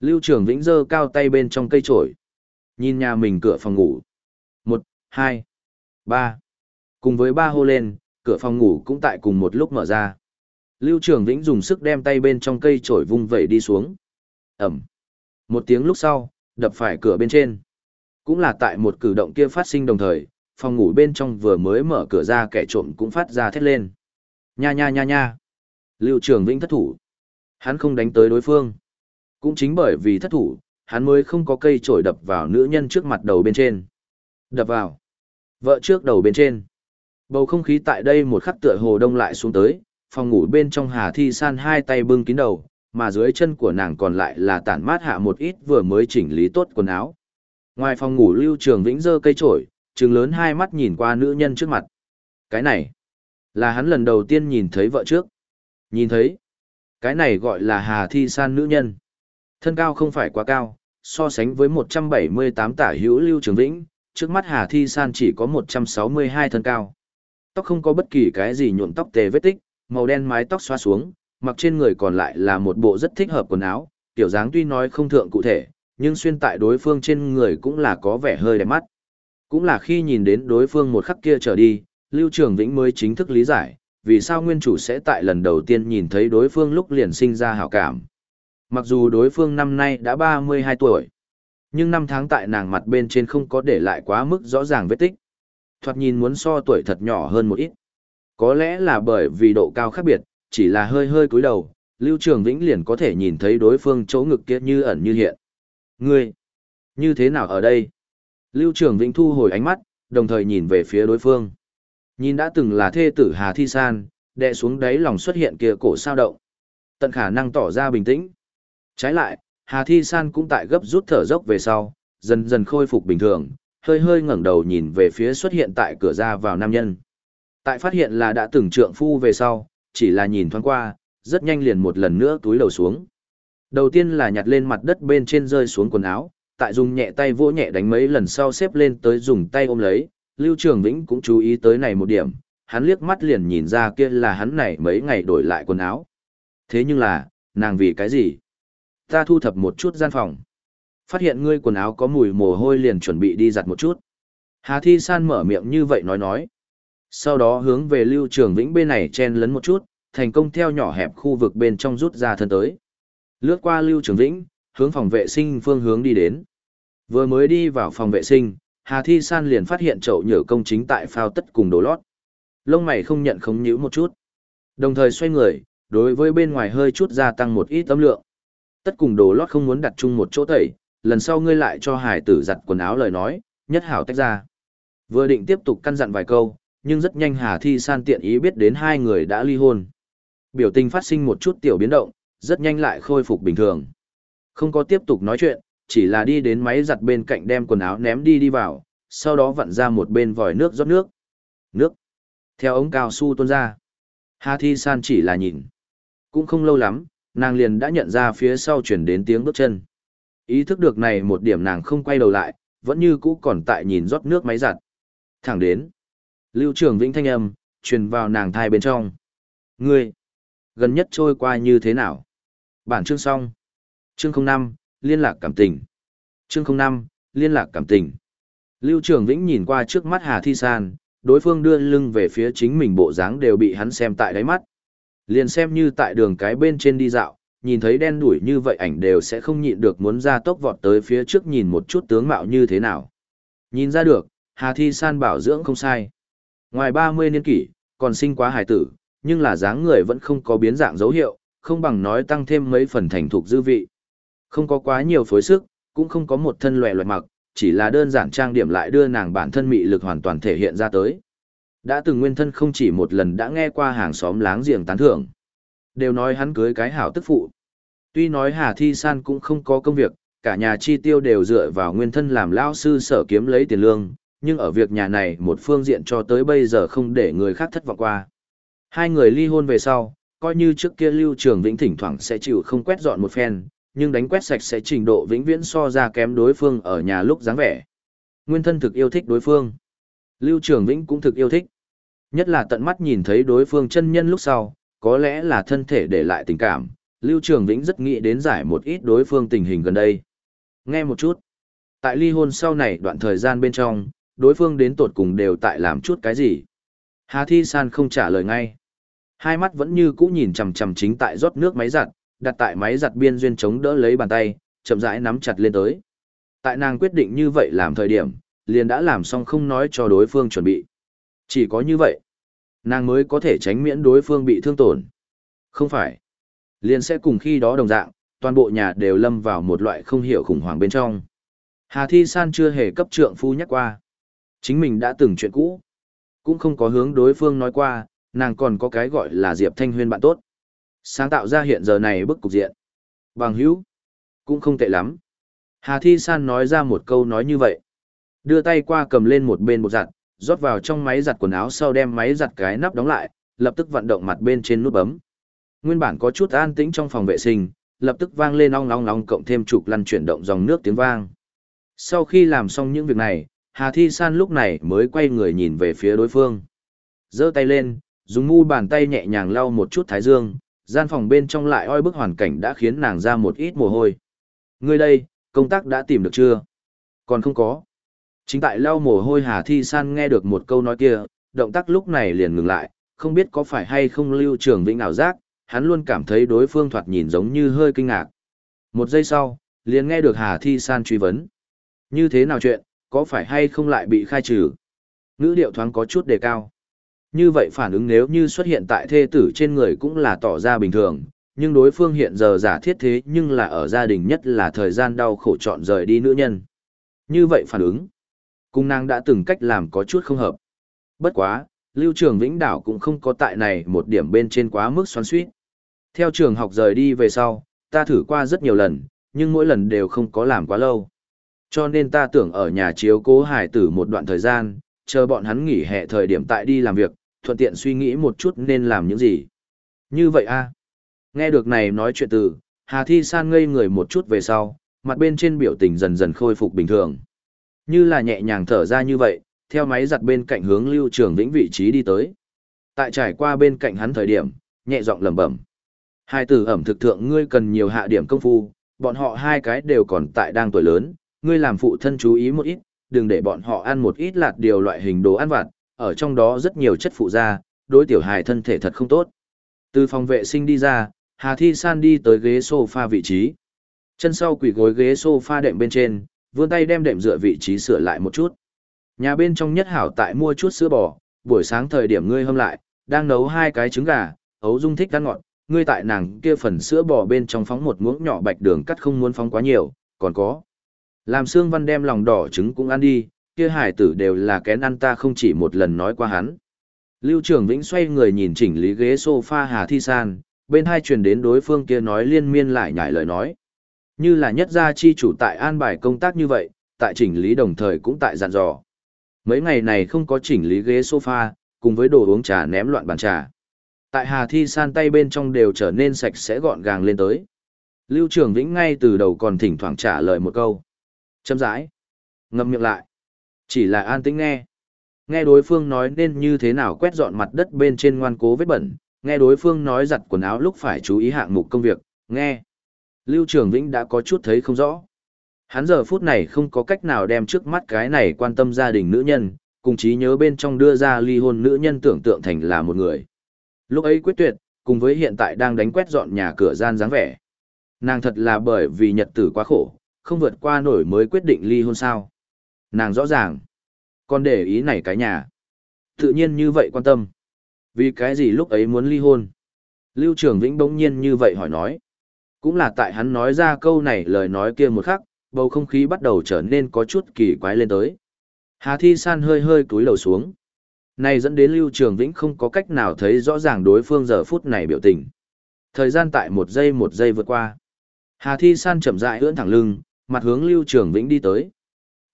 Speaker 1: Lưu Trường Vĩnh giơ cao tay bên trong cây trổi. Nhìn nhà mình cửa phòng ngủ. Một, hai, ba. Cùng với ba hô lên, cửa phòng ngủ cũng tại cùng một lúc mở ra. Lưu Trường Vĩnh dùng sức đem tay bên trong cây trổi vung vẩy đi xuống. Ẩm. Một tiếng lúc sau, đập phải cửa bên trên. Cũng là tại một cử động kia phát sinh đồng thời, phòng ngủ bên trong vừa mới mở cửa ra kẻ trộm cũng phát ra thét lên. Nha nha nha nha. Lưu Trường Vĩnh thất thủ. Hắn không đánh tới đối phương. Cũng chính bởi vì thất thủ, hắn mới không có cây trổi đập vào nữ nhân trước mặt đầu bên trên. Đập vào. Vợ trước đầu bên trên. Bầu không khí tại đây một khắc tựa hồ đông lại xuống tới, phòng ngủ bên trong Hà Thi San hai tay bưng kín đầu, mà dưới chân của nàng còn lại là tản mát hạ một ít vừa mới chỉnh lý tốt quần áo. Ngoài phòng ngủ Lưu Trường Vĩnh giơ cây trổi, trừng lớn hai mắt nhìn qua nữ nhân trước mặt. Cái này, là hắn lần đầu tiên nhìn thấy vợ trước. Nhìn thấy, cái này gọi là Hà Thi San nữ nhân. Thân cao không phải quá cao, so sánh với 178 tả hữu Lưu Trường Vĩnh, trước mắt Hà Thi San chỉ có 162 thân cao. Tóc không có bất kỳ cái gì nhuộm tóc tề vết tích, màu đen mái tóc xoa xuống, mặc trên người còn lại là một bộ rất thích hợp quần áo, kiểu dáng tuy nói không thượng cụ thể, nhưng xuyên tại đối phương trên người cũng là có vẻ hơi đẹp mắt. Cũng là khi nhìn đến đối phương một khắc kia trở đi, Lưu Trường Vĩnh mới chính thức lý giải, vì sao nguyên chủ sẽ tại lần đầu tiên nhìn thấy đối phương lúc liền sinh ra hảo cảm. Mặc dù đối phương năm nay đã 32 tuổi, nhưng năm tháng tại nàng mặt bên trên không có để lại quá mức rõ ràng vết tích. Thoạt nhìn muốn so tuổi thật nhỏ hơn một ít. Có lẽ là bởi vì độ cao khác biệt, chỉ là hơi hơi cúi đầu, Lưu Trường Vĩnh liền có thể nhìn thấy đối phương chỗ ngực kia như ẩn như hiện. Ngươi, như thế nào ở đây? Lưu Trường Vĩnh thu hồi ánh mắt, đồng thời nhìn về phía đối phương. Nhìn đã từng là thê tử Hà Thi San, đè xuống đáy lòng xuất hiện kia cổ sao động. Tận khả năng tỏ ra bình tĩnh. Trái lại, Hà Thi San cũng tại gấp rút thở dốc về sau, dần dần khôi phục bình thường, hơi hơi ngẩng đầu nhìn về phía xuất hiện tại cửa ra vào nam nhân. Tại phát hiện là đã từng trượng phu về sau, chỉ là nhìn thoáng qua, rất nhanh liền một lần nữa túi đầu xuống. Đầu tiên là nhặt lên mặt đất bên trên rơi xuống quần áo, tại dùng nhẹ tay vỗ nhẹ đánh mấy lần sau xếp lên tới dùng tay ôm lấy, Lưu Trường Vĩnh cũng chú ý tới này một điểm, hắn liếc mắt liền nhìn ra kia là hắn này mấy ngày đổi lại quần áo. Thế nhưng là, nàng vì cái gì? Ta thu thập một chút gian phòng. Phát hiện ngươi quần áo có mùi mồ hôi liền chuẩn bị đi giặt một chút. Hà Thi San mở miệng như vậy nói nói. Sau đó hướng về Lưu Trường Vĩnh bên này chen lấn một chút, thành công theo nhỏ hẹp khu vực bên trong rút ra thân tới. Lướt qua Lưu Trường Vĩnh, hướng phòng vệ sinh phương hướng đi đến. Vừa mới đi vào phòng vệ sinh, Hà Thi San liền phát hiện chậu nhựa công chính tại phao tất cùng đồ lót. Lông mày không nhận không nhíu một chút. Đồng thời xoay người, đối với bên ngoài hơi chút gia tăng một ít âm lượng. Tất cùng đồ lót không muốn đặt chung một chỗ tẩy, lần sau ngươi lại cho hải tử giặt quần áo lời nói, nhất hảo tách ra. Vừa định tiếp tục căn dặn vài câu, nhưng rất nhanh Hà Thi San tiện ý biết đến hai người đã ly hôn. Biểu tình phát sinh một chút tiểu biến động, rất nhanh lại khôi phục bình thường. Không có tiếp tục nói chuyện, chỉ là đi đến máy giặt bên cạnh đem quần áo ném đi đi vào, sau đó vặn ra một bên vòi nước rót nước. Nước. Theo ống cao su tuôn ra. Hà Thi San chỉ là nhìn. Cũng không lâu lắm, nàng liền đã nhận ra phía sau chuyển đến tiếng bước chân. Ý thức được này một điểm nàng không quay đầu lại, vẫn như cũ còn tại nhìn rót nước máy giặt. Thẳng đến. Lưu trường Vĩnh thanh âm, truyền vào nàng thai bên trong. Ngươi, gần nhất trôi qua như thế nào? Bản chương xong. Chương 05, liên lạc cảm tình. Chương 05, liên lạc cảm tình. Lưu Trường Vĩnh nhìn qua trước mắt Hà Thi San, đối phương đưa lưng về phía chính mình bộ dáng đều bị hắn xem tại đáy mắt. Liền xem như tại đường cái bên trên đi dạo, nhìn thấy đen đuổi như vậy ảnh đều sẽ không nhịn được muốn ra tốc vọt tới phía trước nhìn một chút tướng mạo như thế nào. Nhìn ra được, Hà Thi San bảo dưỡng không sai. Ngoài 30 niên kỷ, còn sinh quá hài tử, nhưng là dáng người vẫn không có biến dạng dấu hiệu, không bằng nói tăng thêm mấy phần thành thục dư vị. Không có quá nhiều phối sức, cũng không có một thân loẹ loẹt mặc, chỉ là đơn giản trang điểm lại đưa nàng bản thân mị lực hoàn toàn thể hiện ra tới. Đã từng nguyên thân không chỉ một lần đã nghe qua hàng xóm láng giềng tán thưởng. Đều nói hắn cưới cái hảo tức phụ. Tuy nói Hà Thi San cũng không có công việc, cả nhà chi tiêu đều dựa vào nguyên thân làm lao sư sở kiếm lấy tiền lương, nhưng ở việc nhà này một phương diện cho tới bây giờ không để người khác thất vọng qua. Hai người ly hôn về sau, coi như trước kia Lưu Trường Vĩnh thỉnh thoảng sẽ chịu không quét dọn một phen, nhưng đánh quét sạch sẽ trình độ vĩnh viễn so ra kém đối phương ở nhà lúc dáng vẻ. Nguyên thân thực yêu thích đối phương. Lưu Trường Vĩnh cũng thực yêu thích. Nhất là tận mắt nhìn thấy đối phương chân nhân lúc sau, có lẽ là thân thể để lại tình cảm, Lưu Trường Vĩnh rất nghĩ đến giải một ít đối phương tình hình gần đây. Nghe một chút. Tại ly hôn sau này đoạn thời gian bên trong, đối phương đến tột cùng đều tại làm chút cái gì. Hà Thi San không trả lời ngay. Hai mắt vẫn như cũ nhìn chằm chằm chính tại rót nước máy giặt, đặt tại máy giặt biên duyên chống đỡ lấy bàn tay, chậm rãi nắm chặt lên tới. Tại nàng quyết định như vậy làm thời điểm, liền đã làm xong không nói cho đối phương chuẩn bị. Chỉ có như vậy, nàng mới có thể tránh miễn đối phương bị thương tổn. Không phải. Liền sẽ cùng khi đó đồng dạng, toàn bộ nhà đều lâm vào một loại không hiểu khủng hoảng bên trong. Hà Thi San chưa hề cấp trượng phu nhắc qua. Chính mình đã từng chuyện cũ. Cũng không có hướng đối phương nói qua, nàng còn có cái gọi là Diệp Thanh Huyên bạn tốt. Sáng tạo ra hiện giờ này bức cục diện. Bằng hữu. Cũng không tệ lắm. Hà Thi San nói ra một câu nói như vậy. Đưa tay qua cầm lên một bên bột giặt, rót vào trong máy giặt quần áo sau đem máy giặt cái nắp đóng lại, lập tức vận động mặt bên trên nút bấm. Nguyên bản có chút an tĩnh trong phòng vệ sinh, lập tức vang lên ong ong ong cộng thêm chục lăn chuyển động dòng nước tiếng vang. Sau khi làm xong những việc này, Hà Thi San lúc này mới quay người nhìn về phía đối phương. giơ tay lên, dùng mu bàn tay nhẹ nhàng lau một chút thái dương, gian phòng bên trong lại oi bức hoàn cảnh đã khiến nàng ra một ít mồ hôi. Ngươi đây, công tác đã tìm được chưa? Còn không có. Chính tại lau mồ hôi Hà Thi San nghe được một câu nói kia, động tác lúc này liền ngừng lại, không biết có phải hay không lưu trường vĩnh ảo giác, hắn luôn cảm thấy đối phương thoạt nhìn giống như hơi kinh ngạc. Một giây sau, liền nghe được Hà Thi San truy vấn. Như thế nào chuyện, có phải hay không lại bị khai trừ? Ngữ điệu thoáng có chút đề cao. Như vậy phản ứng nếu như xuất hiện tại thê tử trên người cũng là tỏ ra bình thường, nhưng đối phương hiện giờ giả thiết thế nhưng là ở gia đình nhất là thời gian đau khổ chọn rời đi nữ nhân. Như vậy phản ứng, cung nàng đã từng cách làm có chút không hợp. Bất quá, Lưu Trường Vĩnh Đảo cũng không có tại này một điểm bên trên quá mức xoắn suýt. Theo trường học rời đi về sau, ta thử qua rất nhiều lần, nhưng mỗi lần đều không có làm quá lâu. Cho nên ta tưởng ở nhà chiếu cố hải tử một đoạn thời gian, chờ bọn hắn nghỉ hè thời điểm tại đi làm việc, thuận tiện suy nghĩ một chút nên làm những gì. Như vậy a Nghe được này nói chuyện từ, Hà Thi San ngây người một chút về sau, mặt bên trên biểu tình dần dần khôi phục bình thường. Như là nhẹ nhàng thở ra như vậy, theo máy giặt bên cạnh hướng Lưu Trường Vĩnh vị trí đi tới. Tại trải qua bên cạnh hắn thời điểm, nhẹ giọng lẩm bẩm. Hai tử ẩm thực thượng ngươi cần nhiều hạ điểm công phu, bọn họ hai cái đều còn tại đang tuổi lớn, ngươi làm phụ thân chú ý một ít, đừng để bọn họ ăn một ít lạt điều loại hình đồ ăn vặt, ở trong đó rất nhiều chất phụ da, đối tiểu hài thân thể thật không tốt. Từ phòng vệ sinh đi ra, Hà Thi San đi tới ghế sofa vị trí. Chân sau quỷ gối ghế sofa đệm bên trên, vươn tay đem đệm dựa vị trí sửa lại một chút. Nhà bên trong nhất hảo tại mua chút sữa bò, buổi sáng thời điểm ngươi hâm lại, đang nấu hai cái trứng gà, ấu dung thích ăn ngọt, ngươi tại nàng kia phần sữa bò bên trong phóng một muỗng nhỏ bạch đường cắt không muốn phóng quá nhiều, còn có. Làm xương văn đem lòng đỏ trứng cũng ăn đi, kia hải tử đều là kén ăn ta không chỉ một lần nói qua hắn. Lưu Trường Vĩnh xoay người nhìn chỉnh lý ghế sofa Hà Thi San, bên hai truyền đến đối phương kia nói liên miên lại nhải lời nói. Như là nhất gia chi chủ tại an bài công tác như vậy, tại chỉnh lý đồng thời cũng tại dặn dò. Mấy ngày này không có chỉnh lý ghế sofa, cùng với đồ uống trà ném loạn bàn trà. Tại Hà Thi San tay bên trong đều trở nên sạch sẽ gọn gàng lên tới. Lưu Trường Vĩnh ngay từ đầu còn thỉnh thoảng trả lời một câu. Châm rãi. ngậm miệng lại. Chỉ là an tĩnh nghe. Nghe đối phương nói nên như thế nào quét dọn mặt đất bên trên ngoan cố vết bẩn, nghe đối phương nói giặt quần áo lúc phải chú ý hạng mục công việc, nghe. Lưu Trường Vĩnh đã có chút thấy không rõ. Hắn giờ phút này không có cách nào đem trước mắt cái này quan tâm gia đình nữ nhân, cùng trí nhớ bên trong đưa ra ly hôn nữ nhân tưởng tượng thành là một người. Lúc ấy quyết tuyệt, cùng với hiện tại đang đánh quét dọn nhà cửa gian dáng vẻ. Nàng thật là bởi vì nhật tử quá khổ, không vượt qua nổi mới quyết định ly hôn sao. Nàng rõ ràng. Còn để ý này cái nhà. Tự nhiên như vậy quan tâm. Vì cái gì lúc ấy muốn ly hôn? Lưu Trường Vĩnh bỗng nhiên như vậy hỏi nói. Cũng là tại hắn nói ra câu này lời nói kia một khắc, bầu không khí bắt đầu trở nên có chút kỳ quái lên tới. Hà Thi San hơi hơi cúi đầu xuống. Này dẫn đến Lưu Trường Vĩnh không có cách nào thấy rõ ràng đối phương giờ phút này biểu tình. Thời gian tại một giây một giây vượt qua. Hà Thi San chậm rãi ưỡn thẳng lưng, mặt hướng Lưu Trường Vĩnh đi tới.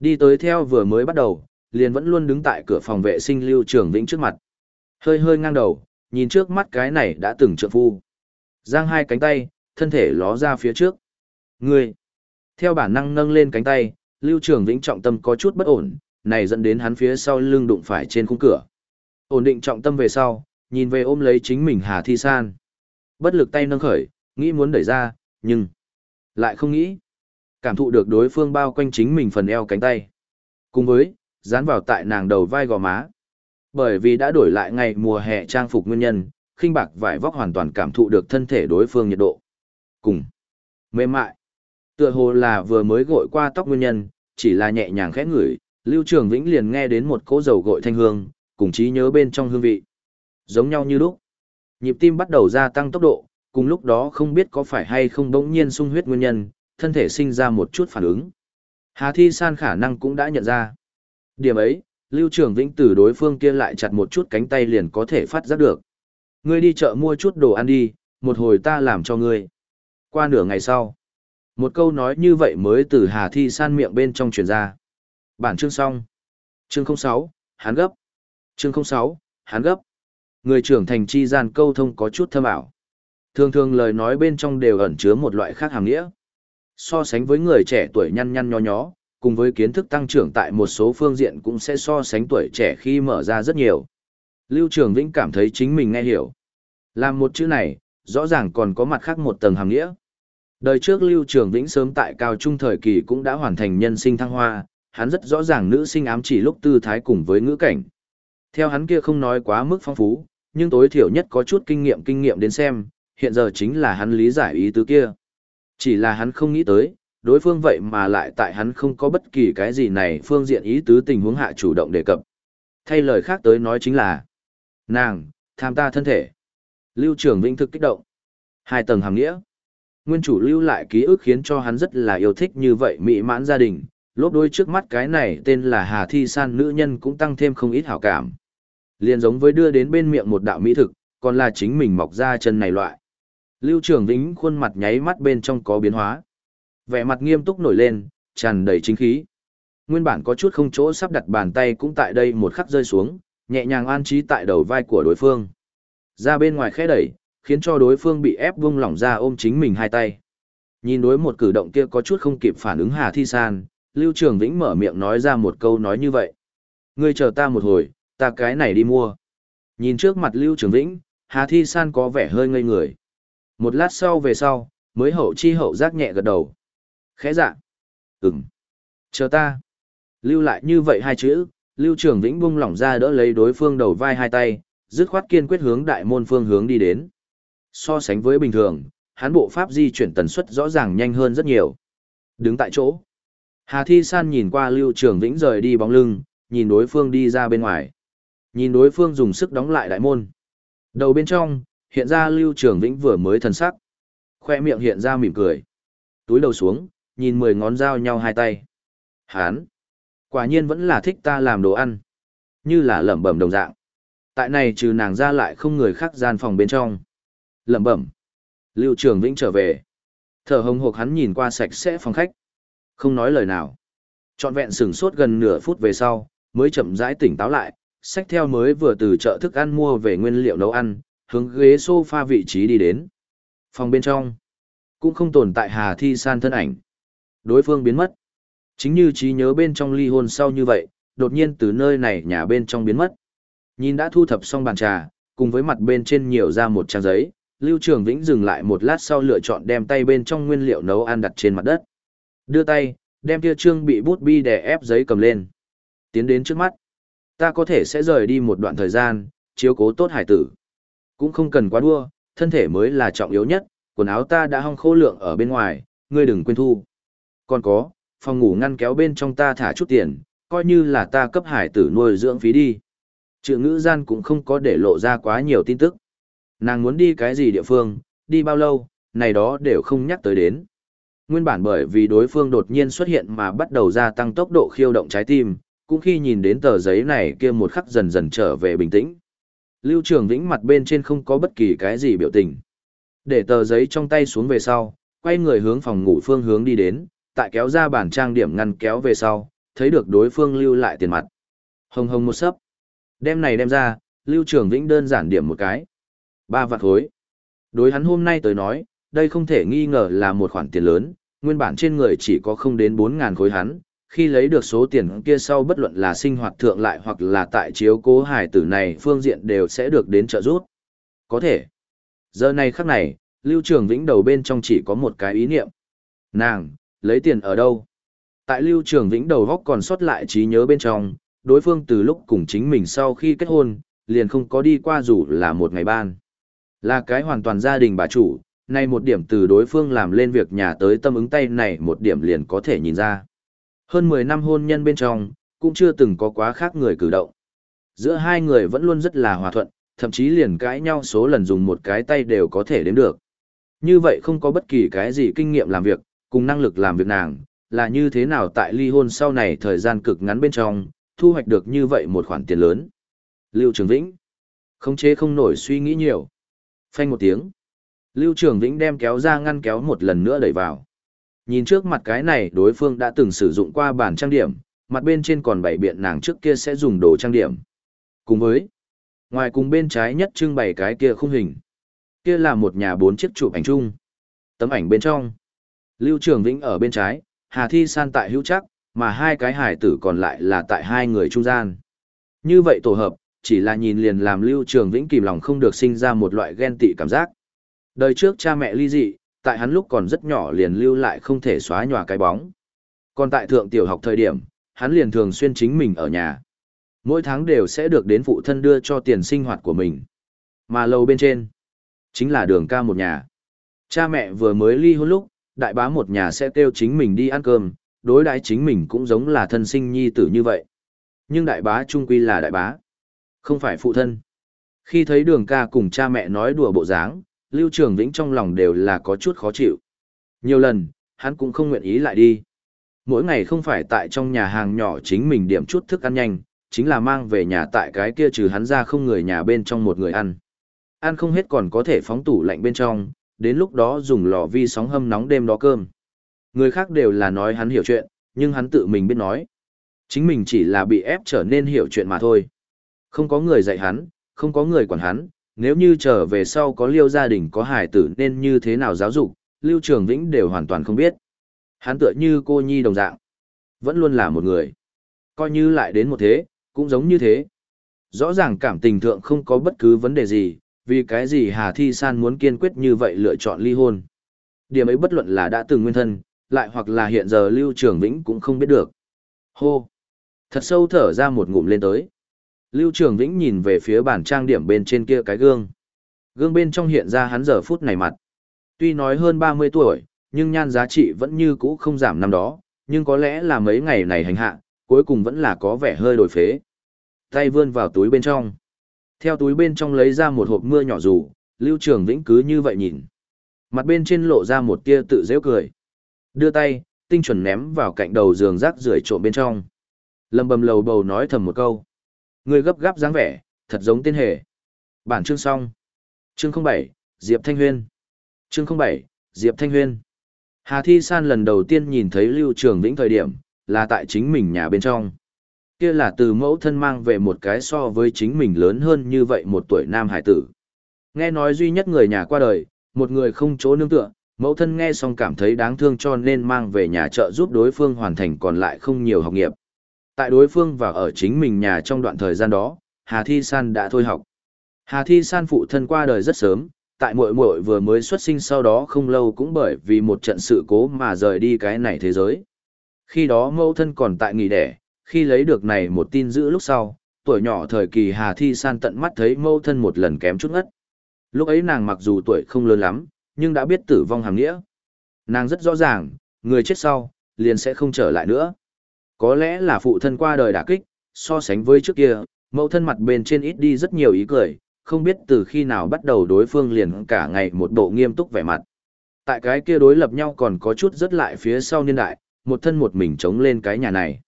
Speaker 1: Đi tới theo vừa mới bắt đầu, liền vẫn luôn đứng tại cửa phòng vệ sinh Lưu Trường Vĩnh trước mặt. Hơi hơi ngang đầu, nhìn trước mắt cái này đã từng trợ phu. Giang hai cánh tay, thân thể ló ra phía trước. Ngươi! Theo bản năng nâng lên cánh tay, Lưu Trường Vĩnh trọng tâm có chút bất ổn, này dẫn đến hắn phía sau lưng đụng phải trên khung cửa. Ổn định trọng tâm về sau, nhìn về ôm lấy chính mình Hà Thi San. Bất lực tay nâng khởi, nghĩ muốn đẩy ra, nhưng lại không nghĩ. Cảm thụ được đối phương bao quanh chính mình phần eo cánh tay. Cùng với, dán vào tại nàng đầu vai gò má. Bởi vì đã đổi lại ngày mùa hè trang phục nguyên nhân, khinh bạc vải vóc hoàn toàn cảm thụ được thân thể đối phương nhiệt độ. Cùng. Mềm mại. Tựa hồ là vừa mới gội qua tóc nguyên nhân, chỉ là nhẹ nhàng khẽ ngửi, Lưu Trường Vĩnh liền nghe đến một cỗ dầu gội thanh hương, cùng trí nhớ bên trong hương vị. Giống nhau như lúc. Nhịp tim bắt đầu gia tăng tốc độ, cùng lúc đó không biết có phải hay không bỗng nhiên sung huyết nguyên nhân, thân thể sinh ra một chút phản ứng. Hà Thi San khả năng cũng đã nhận ra. Điểm ấy, Lưu Trường Vĩnh từ đối phương kia lại chặt một chút cánh tay liền có thể phát giác được. Ngươi đi chợ mua chút đồ ăn đi, một hồi ta làm cho ngươi. Qua nửa ngày sau, một câu nói như vậy mới từ Hà Thi San miệng bên trong truyền ra. Bản chương xong. Chương 06, hán gấp. Chương 06, hán gấp. Người trưởng thành chi gian câu thông có chút thâm ảo. Thường thường lời nói bên trong đều ẩn chứa một loại khác hàm nghĩa. So sánh với người trẻ tuổi nhăn nhăn nho nhó, cùng với kiến thức tăng trưởng tại một số phương diện cũng sẽ so sánh tuổi trẻ khi mở ra rất nhiều. Lưu Trường Vĩnh cảm thấy chính mình nghe hiểu. Làm một chữ này, rõ ràng còn có mặt khác một tầng hàm nghĩa. Đời trước Lưu Trường Vĩnh sớm tại cao trung thời kỳ cũng đã hoàn thành nhân sinh thăng hoa, hắn rất rõ ràng nữ sinh ám chỉ lúc tư thái cùng với ngữ cảnh. Theo hắn kia không nói quá mức phong phú, nhưng tối thiểu nhất có chút kinh nghiệm kinh nghiệm đến xem, hiện giờ chính là hắn lý giải ý tứ kia. Chỉ là hắn không nghĩ tới, đối phương vậy mà lại tại hắn không có bất kỳ cái gì này phương diện ý tứ tình huống hạ chủ động đề cập. Thay lời khác tới nói chính là, nàng, tham ta thân thể. Lưu trường vĩnh thực kích động. Hai tầng hàng nghĩa. Nguyên chủ lưu lại ký ức khiến cho hắn rất là yêu thích như vậy mỹ mãn gia đình, lốp đôi trước mắt cái này tên là Hà Thi San nữ nhân cũng tăng thêm không ít hảo cảm. Liền giống với đưa đến bên miệng một đạo mỹ thực, còn là chính mình mọc ra chân này loại. Lưu Trường Vĩnh khuôn mặt nháy mắt bên trong có biến hóa. Vẻ mặt nghiêm túc nổi lên, tràn đầy chính khí. Nguyên bản có chút không chỗ sắp đặt bàn tay cũng tại đây một khắc rơi xuống, nhẹ nhàng an trí tại đầu vai của đối phương. Ra bên ngoài khẽ đẩy, khiến cho đối phương bị ép vung lỏng ra ôm chính mình hai tay. Nhìn đối một cử động kia có chút không kịp phản ứng Hà Thi San, Lưu Trường Vĩnh mở miệng nói ra một câu nói như vậy. Ngươi chờ ta một hồi, ta cái này đi mua. Nhìn trước mặt Lưu Trường Vĩnh, Hà Thi San có vẻ hơi ngây người. Một lát sau về sau, mới hậu chi hậu giác nhẹ gật đầu. Khẽ dạ. Ừm. Chờ ta. Lưu lại như vậy hai chữ, Lưu Trường Vĩnh bung lỏng ra đỡ lấy đối phương đầu vai hai tay, dứt khoát kiên quyết hướng đại môn phương hướng đi đến. So sánh với bình thường, hắn bộ pháp di chuyển tần suất rõ ràng nhanh hơn rất nhiều. Đứng tại chỗ, Hà Thi San nhìn qua Lưu Trường Vĩnh rời đi bóng lưng, nhìn đối phương đi ra bên ngoài. Nhìn đối phương dùng sức đóng lại đại môn. Đầu bên trong, hiện ra Lưu Trường Vĩnh vừa mới thần sắc. Khoe miệng hiện ra mỉm cười. Túi đầu xuống, nhìn mười ngón dao nhau hai tay. Hán! Quả nhiên vẫn là thích ta làm đồ ăn. Như là lẩm bẩm đồng dạng. Tại này trừ nàng ra lại không người khác gian phòng bên trong. Lẩm bẩm. Lưu Trường Vĩnh trở về. Thở hồng hộc hắn nhìn qua sạch sẽ phòng khách. Không nói lời nào. Trọn vẹn sửng sốt gần nửa phút về sau, mới chậm rãi tỉnh táo lại, sách theo mới vừa từ chợ thức ăn mua về nguyên liệu nấu ăn, hướng ghế sofa vị trí đi đến. Phòng bên trong, cũng không tồn tại Hà Thi San thân ảnh. Đối phương biến mất. Chính như trí nhớ bên trong ly hôn sau như vậy, đột nhiên từ nơi này nhà bên trong biến mất. Nhìn đã thu thập xong bàn trà, cùng với mặt bên trên nhiều ra một trang giấy, Lưu Trường Vĩnh dừng lại một lát sau lựa chọn đem tay bên trong nguyên liệu nấu ăn đặt trên mặt đất. Đưa tay, đem kia trương bị bút bi đè ép giấy cầm lên. Tiến đến trước mắt. Ta có thể sẽ rời đi một đoạn thời gian, chiếu cố tốt hải tử. Cũng không cần quá đua, thân thể mới là trọng yếu nhất, quần áo ta đã hong khô lượng ở bên ngoài, ngươi đừng quên thu. Còn có, phòng ngủ ngăn kéo bên trong ta thả chút tiền, coi như là ta cấp hải tử nuôi dưỡng phí đi. Chữ ngữ gian cũng không có để lộ ra quá nhiều tin tức. Nàng muốn đi cái gì địa phương, đi bao lâu, này đó đều không nhắc tới đến. Nguyên bản bởi vì đối phương đột nhiên xuất hiện mà bắt đầu gia tăng tốc độ khiêu động trái tim, cũng khi nhìn đến tờ giấy này kia một khắc dần dần trở về bình tĩnh. Lưu Trường Vĩnh mặt bên trên không có bất kỳ cái gì biểu tình. Để tờ giấy trong tay xuống về sau, quay người hướng phòng ngủ phương hướng đi đến, tại kéo ra bản trang điểm ngăn kéo về sau, thấy được đối phương lưu lại tiền mặt. Hồng hồng một sấp. Đem này đem ra, Lưu Trường Vĩnh đơn giản điểm một cái. Ba vạn khối. Đối hắn hôm nay tới nói, đây không thể nghi ngờ là một khoản tiền lớn, nguyên bản trên người chỉ có không đến 4.000 khối hắn, khi lấy được số tiền kia sau bất luận là sinh hoạt thượng lại hoặc là tại chiếu cố hải tử này phương diện đều sẽ được đến trợ giúp. Có thể. Giờ này khắc này, Lưu Trường Vĩnh đầu bên trong chỉ có một cái ý niệm. Nàng, lấy tiền ở đâu? Tại Lưu Trường Vĩnh đầu góc còn sót lại trí nhớ bên trong, đối phương từ lúc cùng chính mình sau khi kết hôn, liền không có đi qua dù là một ngày ban. Là cái hoàn toàn gia đình bà chủ, nay một điểm từ đối phương làm lên việc nhà tới tâm ứng tay này một điểm liền có thể nhìn ra. Hơn 10 năm hôn nhân bên trong, cũng chưa từng có quá khác người cử động. Giữa hai người vẫn luôn rất là hòa thuận, thậm chí liền cãi nhau số lần dùng một cái tay đều có thể đếm được. Như vậy không có bất kỳ cái gì kinh nghiệm làm việc, cùng năng lực làm việc nàng, là như thế nào tại ly hôn sau này thời gian cực ngắn bên trong, thu hoạch được như vậy một khoản tiền lớn. Lưu Trường Vĩnh, không chế không nổi suy nghĩ nhiều. Phanh một tiếng. Lưu Trường Vĩnh đem kéo ra ngăn kéo một lần nữa đẩy vào. Nhìn trước mặt cái này đối phương đã từng sử dụng qua bản trang điểm, mặt bên trên còn bảy biện nàng trước kia sẽ dùng đồ trang điểm. Cùng với, ngoài cùng bên trái nhất trưng bày cái kia khung hình. Kia là một nhà bốn chiếc chụp ảnh chung. Tấm ảnh bên trong. Lưu Trường Vĩnh ở bên trái, Hà Thi San tại hữu chắc, mà hai cái hải tử còn lại là tại hai người trung gian. Như vậy tổ hợp, chỉ là nhìn liền làm Lưu Trường Vĩnh kìm lòng không được sinh ra một loại ghen tị cảm giác. Đời trước cha mẹ ly dị, tại hắn lúc còn rất nhỏ liền lưu lại không thể xóa nhòa cái bóng. Còn tại thượng tiểu học thời điểm, hắn liền thường xuyên chính mình ở nhà. Mỗi tháng đều sẽ được đến phụ thân đưa cho tiền sinh hoạt của mình. Mà lâu bên trên, chính là đường ca một nhà. Cha mẹ vừa mới ly hôn lúc, đại bá một nhà sẽ kêu chính mình đi ăn cơm, đối đãi chính mình cũng giống là thân sinh nhi tử như vậy. Nhưng đại bá trung quy là đại bá, không phải phụ thân. Khi thấy đường ca cùng cha mẹ nói đùa bộ dáng, Lưu Trường Vĩnh trong lòng đều là có chút khó chịu. Nhiều lần, hắn cũng không nguyện ý lại đi. Mỗi ngày không phải tại trong nhà hàng nhỏ chính mình điểm chút thức ăn nhanh, chính là mang về nhà tại cái kia trừ hắn ra không người nhà bên trong một người ăn. Ăn không hết còn có thể phóng tủ lạnh bên trong, đến lúc đó dùng lò vi sóng hâm nóng đêm đó cơm. Người khác đều là nói hắn hiểu chuyện, nhưng hắn tự mình biết nói. Chính mình chỉ là bị ép trở nên hiểu chuyện mà thôi. Không có người dạy hắn, không có người quản hắn, nếu như trở về sau có liêu gia đình có hải tử nên như thế nào giáo dục, Lưu Trường Vĩnh đều hoàn toàn không biết. Hắn tựa như cô nhi đồng dạng, vẫn luôn là một người. Coi như lại đến một thế, cũng giống như thế. Rõ ràng cảm tình thượng không có bất cứ vấn đề gì, vì cái gì Hà Thi San muốn kiên quyết như vậy lựa chọn ly hôn. Điểm ấy bất luận là đã từng nguyên thân, lại hoặc là hiện giờ Lưu Trường Vĩnh cũng không biết được. Hô! Thật sâu thở ra một ngụm lên tới. Lưu Trường Vĩnh nhìn về phía bàn trang điểm bên trên kia cái gương. Gương bên trong hiện ra hắn giờ phút này mặt. Tuy nói hơn 30 tuổi, nhưng nhan giá trị vẫn như cũ không giảm năm đó, nhưng có lẽ là mấy ngày này hành hạ, cuối cùng vẫn là có vẻ hơi đổi phế. Tay vươn vào túi bên trong. Theo túi bên trong lấy ra một hộp mưa nhỏ dù, Lưu Trường Vĩnh cứ như vậy nhìn. Mặt bên trên lộ ra một tia tự dễ cười. Đưa tay, tinh chuẩn ném vào cạnh đầu giường rác rưởi trộm bên trong. Lâm bầm lầu bầu nói thầm một câu. Người gấp gáp dáng vẻ, thật giống tên hề. Bản chương xong. Chương 07, Diệp Thanh Huyên. Chương 07, Diệp Thanh Huyên. Hà Thi San lần đầu tiên nhìn thấy Lưu Trường Vĩnh thời điểm, là tại chính mình nhà bên trong. Kia là từ mẫu thân mang về một cái so với chính mình lớn hơn như vậy một tuổi nam hải tử. Nghe nói duy nhất người nhà qua đời, một người không chỗ nương tựa, mẫu thân nghe xong cảm thấy đáng thương cho nên mang về nhà trợ giúp đối phương hoàn thành còn lại không nhiều học nghiệp. Tại đối phương và ở chính mình nhà trong đoạn thời gian đó, Hà Thi San đã thôi học. Hà Thi San phụ thân qua đời rất sớm, tại muội muội vừa mới xuất sinh sau đó không lâu cũng bởi vì một trận sự cố mà rời đi cái này thế giới. Khi đó mẫu thân còn tại nghỉ đẻ, khi lấy được này một tin dữ lúc sau, tuổi nhỏ thời kỳ Hà Thi San tận mắt thấy mẫu thân một lần kém chút ngất. Lúc ấy nàng mặc dù tuổi không lớn lắm, nhưng đã biết tử vong hàng nghĩa. Nàng rất rõ ràng, người chết sau, liền sẽ không trở lại nữa. Có lẽ là phụ thân qua đời đả kích, so sánh với trước kia, mẫu thân mặt bên trên ít đi rất nhiều ý cười, không biết từ khi nào bắt đầu đối phương liền cả ngày một bộ nghiêm túc vẻ mặt. Tại cái kia đối lập nhau còn có chút rất lại phía sau niên đại, một thân một mình chống lên cái nhà này.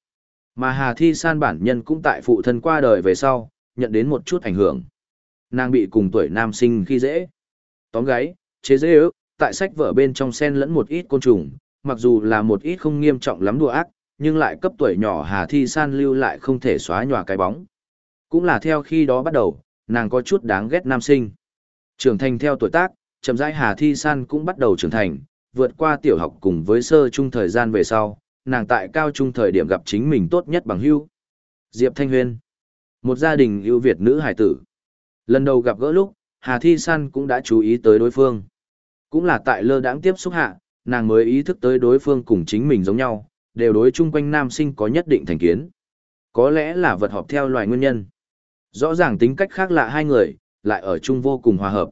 Speaker 1: Mà Hà Thi San bản nhân cũng tại phụ thân qua đời về sau, nhận đến một chút ảnh hưởng. Nàng bị cùng tuổi nam sinh khi dễ. Tóm gáy, chế dễ ước, tại sách vở bên trong sen lẫn một ít côn trùng, mặc dù là một ít không nghiêm trọng lắm đùa ác, nhưng lại cấp tuổi nhỏ Hà Thi San lưu lại không thể xóa nhòa cái bóng. Cũng là theo khi đó bắt đầu, nàng có chút đáng ghét nam sinh. Trưởng thành theo tuổi tác, chậm rãi Hà Thi San cũng bắt đầu trưởng thành, vượt qua tiểu học cùng với sơ trung thời gian về sau, nàng tại cao trung thời điểm gặp chính mình tốt nhất bằng hữu. Diệp Thanh Huyên, một gia đình ưu việt nữ hải tử. Lần đầu gặp gỡ lúc, Hà Thi San cũng đã chú ý tới đối phương. Cũng là tại lơ đãng tiếp xúc hạ, nàng mới ý thức tới đối phương cùng chính mình giống nhau, đều đối chung quanh nam sinh có nhất định thành kiến. Có lẽ là vật họp theo loài nguyên nhân. Rõ ràng tính cách khác lạ hai người, lại ở chung vô cùng hòa hợp.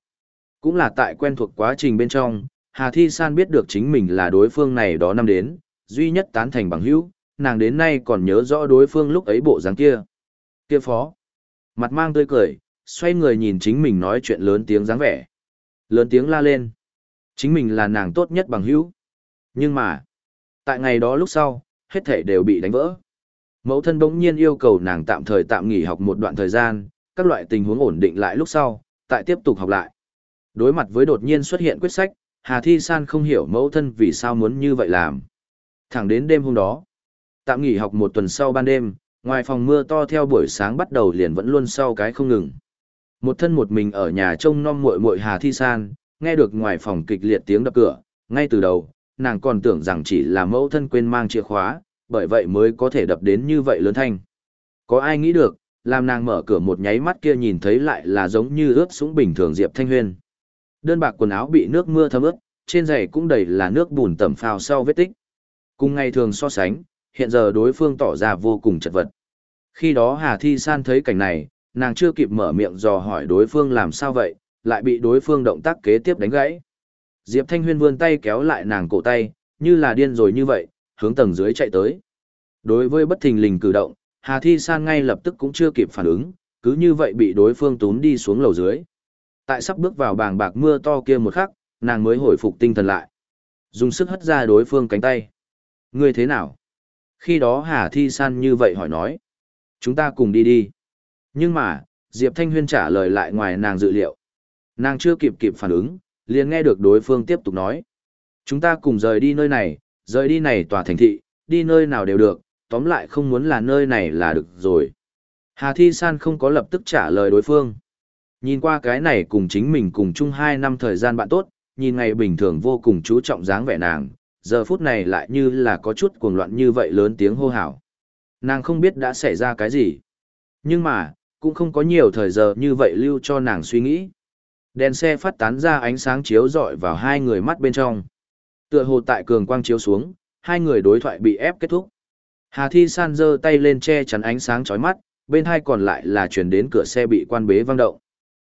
Speaker 1: Cũng là tại quen thuộc quá trình bên trong, Hà Thi San biết được chính mình là đối phương này đó năm đến, duy nhất tán thành bằng hữu, nàng đến nay còn nhớ rõ đối phương lúc ấy bộ dáng kia. Kia phó. Mặt mang tươi cười, xoay người nhìn chính mình nói chuyện lớn tiếng dáng vẻ. Lớn tiếng la lên. Chính mình là nàng tốt nhất bằng hữu. Nhưng mà, tại ngày đó lúc sau, hết thể đều bị đánh vỡ. Mẫu thân bỗng nhiên yêu cầu nàng tạm thời tạm nghỉ học một đoạn thời gian, các loại tình huống ổn định lại lúc sau, tại tiếp tục học lại. Đối mặt với đột nhiên xuất hiện quyết sách, Hà Thi San không hiểu mẫu thân vì sao muốn như vậy làm. Thẳng đến đêm hôm đó, tạm nghỉ học một tuần sau ban đêm, ngoài phòng mưa to theo buổi sáng bắt đầu liền vẫn luôn sau cái không ngừng. Một thân một mình ở nhà trông non muội muội Hà Thi San, nghe được ngoài phòng kịch liệt tiếng đập cửa, ngay từ đầu, nàng còn tưởng rằng chỉ là mẫu thân quên mang chìa khóa, bởi vậy mới có thể đập đến như vậy lớn thanh. Có ai nghĩ được, làm nàng mở cửa một nháy mắt kia nhìn thấy lại là giống như ướt súng bình thường Diệp Thanh Huyên. Đơn bạc quần áo bị nước mưa thấm ướt, trên giày cũng đầy là nước bùn tẩm phao sau vết tích. Cùng ngày thường so sánh, hiện giờ đối phương tỏ ra vô cùng chật vật. Khi đó Hà Thi San thấy cảnh này, nàng chưa kịp mở miệng dò hỏi đối phương làm sao vậy, lại bị đối phương động tác kế tiếp đánh gãy. Diệp Thanh Huyên vươn tay kéo lại nàng cổ tay, như là điên rồi như vậy, hướng tầng dưới chạy tới. Đối với bất thình lình cử động, Hà Thi San ngay lập tức cũng chưa kịp phản ứng, cứ như vậy bị đối phương tún đi xuống lầu dưới. Tại sắp bước vào bàng bạc mưa to kia một khắc, nàng mới hồi phục tinh thần lại. Dùng sức hất ra đối phương cánh tay. Ngươi thế nào? Khi đó Hà Thi San như vậy hỏi nói. Chúng ta cùng đi đi. Nhưng mà, Diệp Thanh Huyên trả lời lại ngoài nàng dự liệu. Nàng chưa kịp kịp phản ứng, liền nghe được đối phương tiếp tục nói. Chúng ta cùng rời đi nơi này, rời đi này tòa thành thị, đi nơi nào đều được, tóm lại không muốn là nơi này là được rồi. Hà Thi San không có lập tức trả lời đối phương. Nhìn qua cái này cùng chính mình cùng chung 2 năm thời gian bạn tốt, nhìn ngày bình thường vô cùng chú trọng dáng vẻ nàng, giờ phút này lại như là có chút cuồng loạn như vậy lớn tiếng hô hào. Nàng không biết đã xảy ra cái gì. Nhưng mà, cũng không có nhiều thời giờ như vậy lưu cho nàng suy nghĩ. Đèn xe phát tán ra ánh sáng chiếu rọi vào hai người mắt bên trong. Tựa hồ tại cường quang chiếu xuống, hai người đối thoại bị ép kết thúc. Hà Thi San giơ tay lên che chắn ánh sáng chói mắt, bên hai còn lại là chuyển đến cửa xe bị quan bế văng động.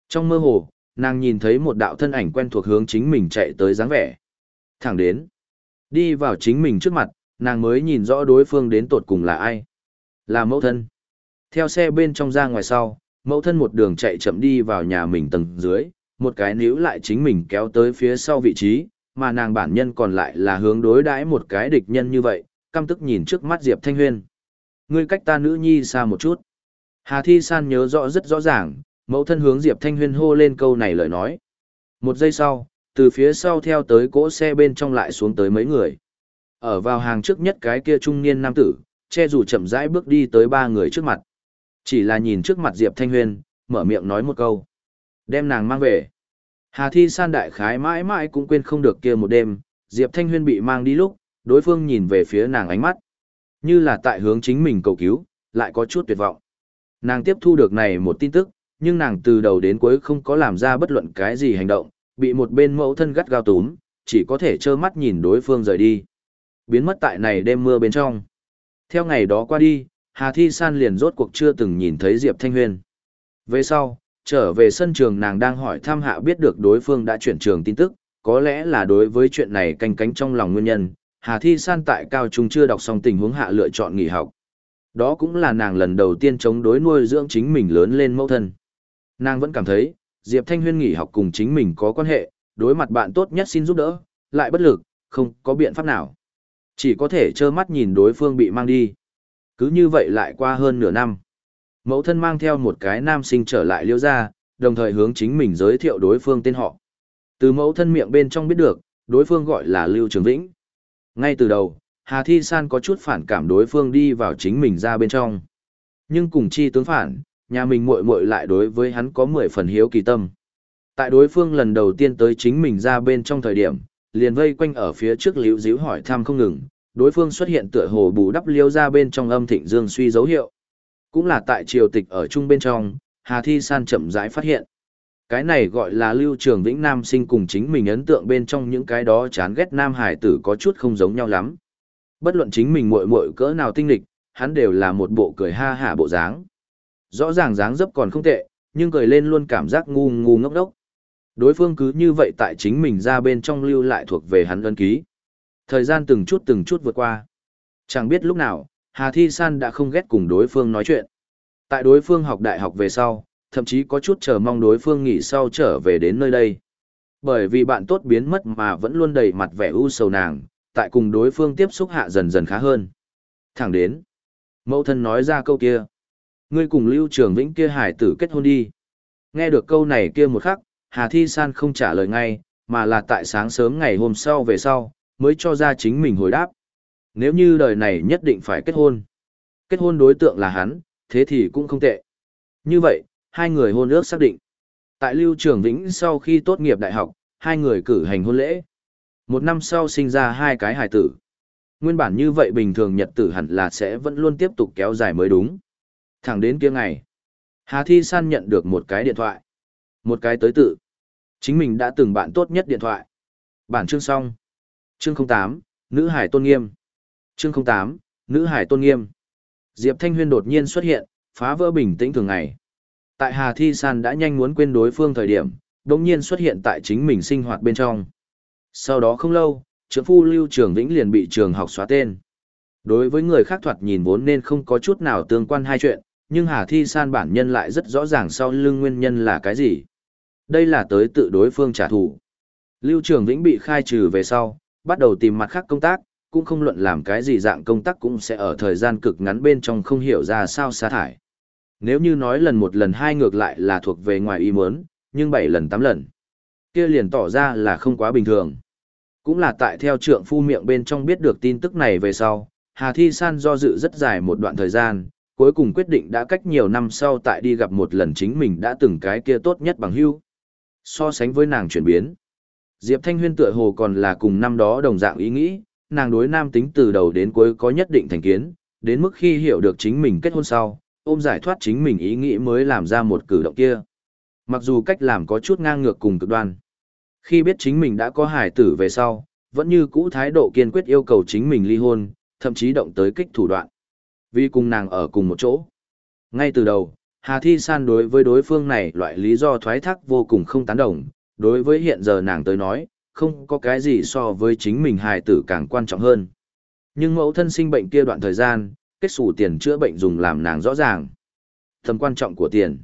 Speaker 1: Trong mơ hồ, nàng nhìn thấy một đạo thân ảnh quen thuộc hướng chính mình chạy tới dáng vẻ. Thẳng đến. Đi vào chính mình trước mặt, nàng mới nhìn rõ đối phương đến tột cùng là ai. Là mẫu thân. Theo xe bên trong ra ngoài sau, mẫu thân một đường chạy chậm đi vào nhà mình tầng dưới, một cái níu lại chính mình kéo tới phía sau vị trí, mà nàng bản nhân còn lại là hướng đối đãi một cái địch nhân như vậy, căm tức nhìn trước mắt Diệp Thanh Huyên. ngươi cách ta nữ nhi xa một chút. Hà Thi San nhớ rõ rất rõ ràng, mẫu thân hướng Diệp Thanh Huyên hô lên câu này lời nói. Một giây sau, từ phía sau theo tới cỗ xe bên trong lại xuống tới mấy người. Ở vào hàng trước nhất cái kia trung niên nam tử, che dù chậm rãi bước đi tới ba người trước mặt. Chỉ là nhìn trước mặt Diệp Thanh Huyên, mở miệng nói một câu. Đem nàng mang về. Hà Thi San đại khái mãi mãi cũng quên không được kia một đêm, Diệp Thanh Huyên bị mang đi lúc, đối phương nhìn về phía nàng ánh mắt. Như là tại hướng chính mình cầu cứu, lại có chút tuyệt vọng. Nàng tiếp thu được này một tin tức, nhưng nàng từ đầu đến cuối không có làm ra bất luận cái gì hành động, bị một bên mẫu thân gắt gao túm, chỉ có thể trơ mắt nhìn đối phương rời đi. Biến mất tại này đêm mưa bên trong. Theo ngày đó qua đi, Hà Thi San liền rốt cuộc chưa từng nhìn thấy Diệp Thanh Huyên. Về sau, trở về sân trường nàng đang hỏi thăm hạ biết được đối phương đã chuyển trường tin tức, có lẽ là đối với chuyện này canh cánh trong lòng nguyên nhân, Hà Thi San tại cao trung chưa đọc xong tình huống hạ lựa chọn nghỉ học. Đó cũng là nàng lần đầu tiên chống đối nuôi dưỡng chính mình lớn lên mẫu thân. Nàng vẫn cảm thấy, Diệp Thanh Huyên nghỉ học cùng chính mình có quan hệ, đối mặt bạn tốt nhất xin giúp đỡ, lại bất lực, không có biện pháp nào. Chỉ có thể trơ mắt nhìn đối phương bị mang đi. Cứ như vậy lại qua hơn nửa năm. Mẫu thân mang theo một cái nam sinh trở lại liêu ra, đồng thời hướng chính mình giới thiệu đối phương tên họ. Từ mẫu thân miệng bên trong biết được, đối phương gọi là Lưu Trường Vĩnh. Ngay từ đầu, Hà Thi San có chút phản cảm đối phương đi vào chính mình ra bên trong. Nhưng cùng chi tướng phản, nhà mình muội muội lại đối với hắn có mười phần hiếu kỳ tâm. Tại đối phương lần đầu tiên tới chính mình ra bên trong thời điểm, liền vây quanh ở phía trước liễu díu hỏi thăm không ngừng, đối phương xuất hiện tựa hồ bù đắp liêu ra bên trong âm thịnh dương suy dấu hiệu. Cũng là tại triều tịch ở chung bên trong, Hà Thi San chậm rãi phát hiện. Cái này gọi là lưu trường vĩnh nam sinh cùng chính mình ấn tượng bên trong những cái đó chán ghét nam hải tử có chút không giống nhau lắm. Bất luận chính mình muội muội cỡ nào tinh lịch, hắn đều là một bộ cười ha hả bộ dáng. Rõ ràng dáng dấp còn không tệ, nhưng cười lên luôn cảm giác ngu ngu ngốc đốc. Đối phương cứ như vậy tại chính mình ra bên trong lưu lại thuộc về hắn ân ký. Thời gian từng chút từng chút vượt qua. Chẳng biết lúc nào, Hà Thi San đã không ghét cùng đối phương nói chuyện. Tại đối phương học đại học về sau, thậm chí có chút chờ mong đối phương nghỉ sau trở về đến nơi đây. Bởi vì bạn tốt biến mất mà vẫn luôn đầy mặt vẻ u sầu nàng, tại cùng đối phương tiếp xúc hạ dần dần khá hơn. Thẳng đến, mẫu thân nói ra câu kia. Ngươi cùng Lưu Trường Vĩnh kia hải tử kết hôn đi. Nghe được câu này kia một khắc, Hà Thi San không trả lời ngay, mà là tại sáng sớm ngày hôm sau về sau, mới cho ra chính mình hồi đáp. Nếu như đời này nhất định phải kết hôn, kết hôn đối tượng là hắn, thế thì cũng không tệ. Như vậy, hai người hôn ước xác định. Tại Lưu Trường Vĩnh sau khi tốt nghiệp đại học, hai người cử hành hôn lễ. Một năm sau sinh ra hai cái hài tử. Nguyên bản như vậy bình thường nhật tử hẳn là sẽ vẫn luôn tiếp tục kéo dài mới đúng. Thẳng đến kia ngày, Hà Thi San nhận được một cái điện thoại. Một cái tới tự. Chính mình đã từng bạn tốt nhất điện thoại. Bản chương xong. Chương 08, Nữ Hải Tôn Nghiêm. Chương 08, Nữ Hải Tôn Nghiêm. Diệp Thanh Huyên đột nhiên xuất hiện, phá vỡ bình tĩnh thường ngày. Tại Hà Thi San đã nhanh muốn quên đối phương thời điểm, đột nhiên xuất hiện tại chính mình sinh hoạt bên trong. Sau đó không lâu, trưởng phu Lưu Trường Vĩnh liền bị trường học xóa tên. Đối với người khác thoạt nhìn vốn nên không có chút nào tương quan hai chuyện, nhưng Hà Thi San bản nhân lại rất rõ ràng sau lưng nguyên nhân là cái gì. Đây là tới tự đối phương trả thù. Lưu Trường Vĩnh bị khai trừ về sau, bắt đầu tìm mặt khác công tác, cũng không luận làm cái gì dạng công tác cũng sẽ ở thời gian cực ngắn bên trong không hiểu ra sao sa thải. Nếu như nói lần một lần hai ngược lại là thuộc về ngoài ý muốn, nhưng bảy lần tám lần, kia liền tỏ ra là không quá bình thường. Cũng là tại theo trượng phu miệng bên trong biết được tin tức này về sau, Hà Thi San do dự rất dài một đoạn thời gian, cuối cùng quyết định đã cách nhiều năm sau tại đi gặp một lần chính mình đã từng cái kia tốt nhất bằng hưu. So sánh với nàng chuyển biến, Diệp Thanh Huyên tựa hồ còn là cùng năm đó đồng dạng ý nghĩ, nàng đối nam tính từ đầu đến cuối có nhất định thành kiến, đến mức khi hiểu được chính mình kết hôn sau, ôm giải thoát chính mình ý nghĩ mới làm ra một cử động kia. Mặc dù cách làm có chút ngang ngược cùng cực đoan. Khi biết chính mình đã có hài tử về sau, vẫn như cũ thái độ kiên quyết yêu cầu chính mình ly hôn, thậm chí động tới kích thủ đoạn. Vì cùng nàng ở cùng một chỗ. Ngay từ đầu, Hà Thi San đối với đối phương này loại lý do thoái thác vô cùng không tán đồng, đối với hiện giờ nàng tới nói, không có cái gì so với chính mình hài tử càng quan trọng hơn. Nhưng mẫu thân sinh bệnh kia đoạn thời gian, kết xù tiền chữa bệnh dùng làm nàng rõ ràng. Tầm quan trọng của tiền.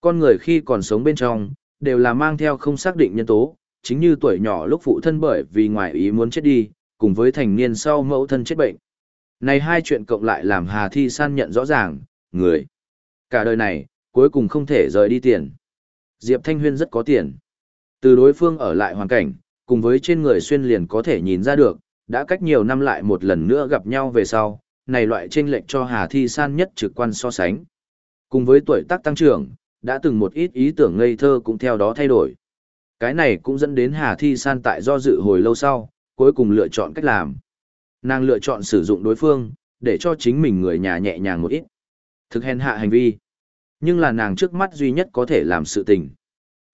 Speaker 1: Con người khi còn sống bên trong, đều là mang theo không xác định nhân tố, chính như tuổi nhỏ lúc phụ thân bởi vì ngoại ý muốn chết đi, cùng với thành niên sau mẫu thân chết bệnh. Này hai chuyện cộng lại làm Hà Thi San nhận rõ ràng, người. Cả đời này, cuối cùng không thể rời đi tiền. Diệp Thanh Huyên rất có tiền. Từ đối phương ở lại hoàn cảnh, cùng với trên người xuyên liền có thể nhìn ra được, đã cách nhiều năm lại một lần nữa gặp nhau về sau, này loại chênh lệch cho Hà Thi San nhất trực quan so sánh. Cùng với tuổi tác tăng trưởng, đã từng một ít ý tưởng ngây thơ cũng theo đó thay đổi. Cái này cũng dẫn đến Hà Thi San tại do dự hồi lâu sau, cuối cùng lựa chọn cách làm. Nàng lựa chọn sử dụng đối phương, để cho chính mình người nhà nhẹ nhàng một ít. Thực hèn hạ hành vi. Nhưng là nàng trước mắt duy nhất có thể làm sự tình.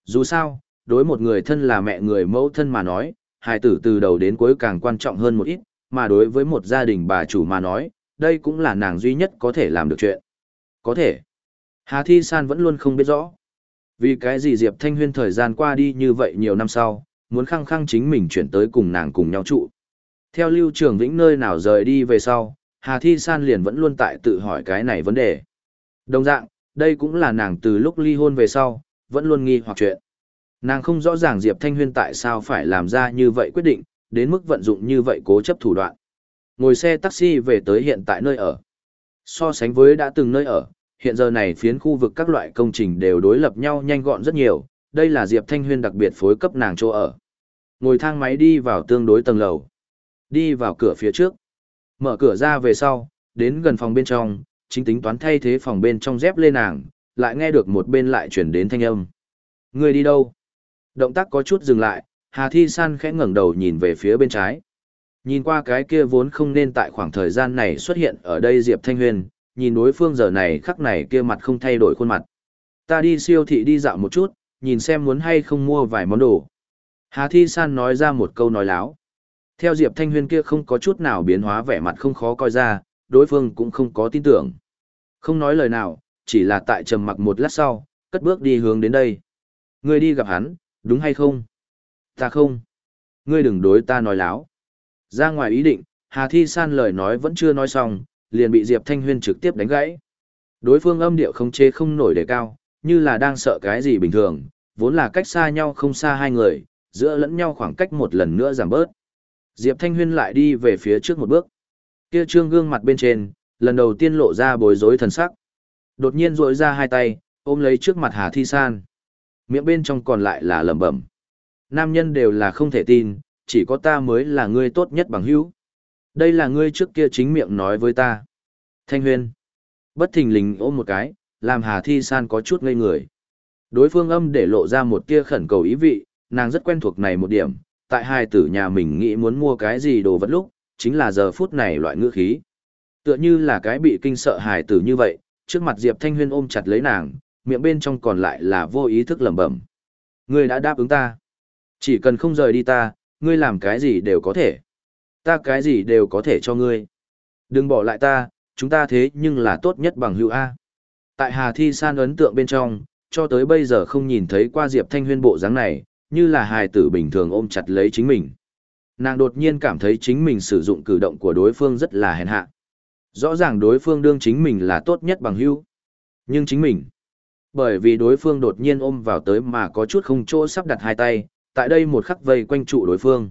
Speaker 1: Dù sao, đối một người thân là mẹ người mẫu thân mà nói, hài tử từ đầu đến cuối càng quan trọng hơn một ít, mà đối với một gia đình bà chủ mà nói, đây cũng là nàng duy nhất có thể làm được chuyện. Có thể. Hà Thi San vẫn luôn không biết rõ. Vì cái gì Diệp Thanh Huyên thời gian qua đi như vậy nhiều năm sau, muốn khăng khăng chính mình chuyển tới cùng nàng cùng nhau trụ. Theo Lưu Trường Vĩnh nơi nào rời đi về sau, Hà Thi San liền vẫn luôn tại tự hỏi cái này vấn đề. Đồng dạng, đây cũng là nàng từ lúc ly hôn về sau, vẫn luôn nghi hoặc chuyện. Nàng không rõ ràng Diệp Thanh Huyên tại sao phải làm ra như vậy quyết định, đến mức vận dụng như vậy cố chấp thủ đoạn. Ngồi xe taxi về tới hiện tại nơi ở. So sánh với đã từng nơi ở, hiện giờ này phiến khu vực các loại công trình đều đối lập nhau nhanh gọn rất nhiều, đây là Diệp Thanh Huyên đặc biệt phối cấp nàng chỗ ở. Ngồi thang máy đi vào tương đối tầng lầu. Đi vào cửa phía trước. Mở cửa ra về sau, đến gần phòng bên trong, chính tính toán thay thế phòng bên trong dép lên nàng, lại nghe được một bên lại chuyển đến thanh âm. Người đi đâu? Động tác có chút dừng lại, Hà Thi San khẽ ngẩng đầu nhìn về phía bên trái. Nhìn qua cái kia vốn không nên tại khoảng thời gian này xuất hiện ở đây Diệp Thanh Huyền, nhìn đối phương giờ này khắc này kia mặt không thay đổi khuôn mặt. Ta đi siêu thị đi dạo một chút, nhìn xem muốn hay không mua vài món đồ. Hà Thi San nói ra một câu nói láo. Theo Diệp Thanh Huyền kia không có chút nào biến hóa vẻ mặt không khó coi ra, đối phương cũng không có tin tưởng. Không nói lời nào, chỉ là tại trầm mặc một lát sau, cất bước đi hướng đến đây. người đi gặp hắn, đúng hay không? Ta không. Ngươi đừng đối ta nói láo. Ra ngoài ý định, Hà Thi San lời nói vẫn chưa nói xong, liền bị Diệp Thanh Huyên trực tiếp đánh gãy. Đối phương âm điệu không chế không nổi đề cao, như là đang sợ cái gì bình thường, vốn là cách xa nhau không xa hai người, giữa lẫn nhau khoảng cách một lần nữa giảm bớt. Diệp Thanh Huyên lại đi về phía trước một bước. Kia trương gương mặt bên trên, lần đầu tiên lộ ra bối rối thần sắc. Đột nhiên rỗi ra hai tay, ôm lấy trước mặt Hà Thi San. Miệng bên trong còn lại là lẩm bẩm. Nam nhân đều là không thể tin, chỉ có ta mới là ngươi tốt nhất bằng hữu. Đây là ngươi trước kia chính miệng nói với ta. Thanh Huyên. Bất thình lình ôm một cái, làm Hà Thi San có chút ngây người. Đối phương âm để lộ ra một tia khẩn cầu ý vị, nàng rất quen thuộc này một điểm, tại hai tử nhà mình nghĩ muốn mua cái gì đồ vật lúc, chính là giờ phút này loại ngữ khí. Tựa như là cái bị kinh sợ hài tử như vậy, trước mặt Diệp Thanh Huyên ôm chặt lấy nàng, miệng bên trong còn lại là vô ý thức lẩm bẩm. Ngươi đã đáp ứng ta. Chỉ cần không rời đi ta, ngươi làm cái gì đều có thể. Ta cái gì đều có thể cho ngươi. Đừng bỏ lại ta, chúng ta thế nhưng là tốt nhất bằng hữu A. Tại Hà Thi San ấn tượng bên trong, cho tới bây giờ không nhìn thấy qua Diệp Thanh Huyên bộ dáng này, như là hài tử bình thường ôm chặt lấy chính mình. Nàng đột nhiên cảm thấy chính mình sử dụng cử động của đối phương rất là hèn hạ. Rõ ràng đối phương đương chính mình là tốt nhất bằng hữu. Nhưng chính mình, bởi vì đối phương đột nhiên ôm vào tới mà có chút không chỗ sắp đặt hai tay, tại đây một khắc vây quanh trụ đối phương.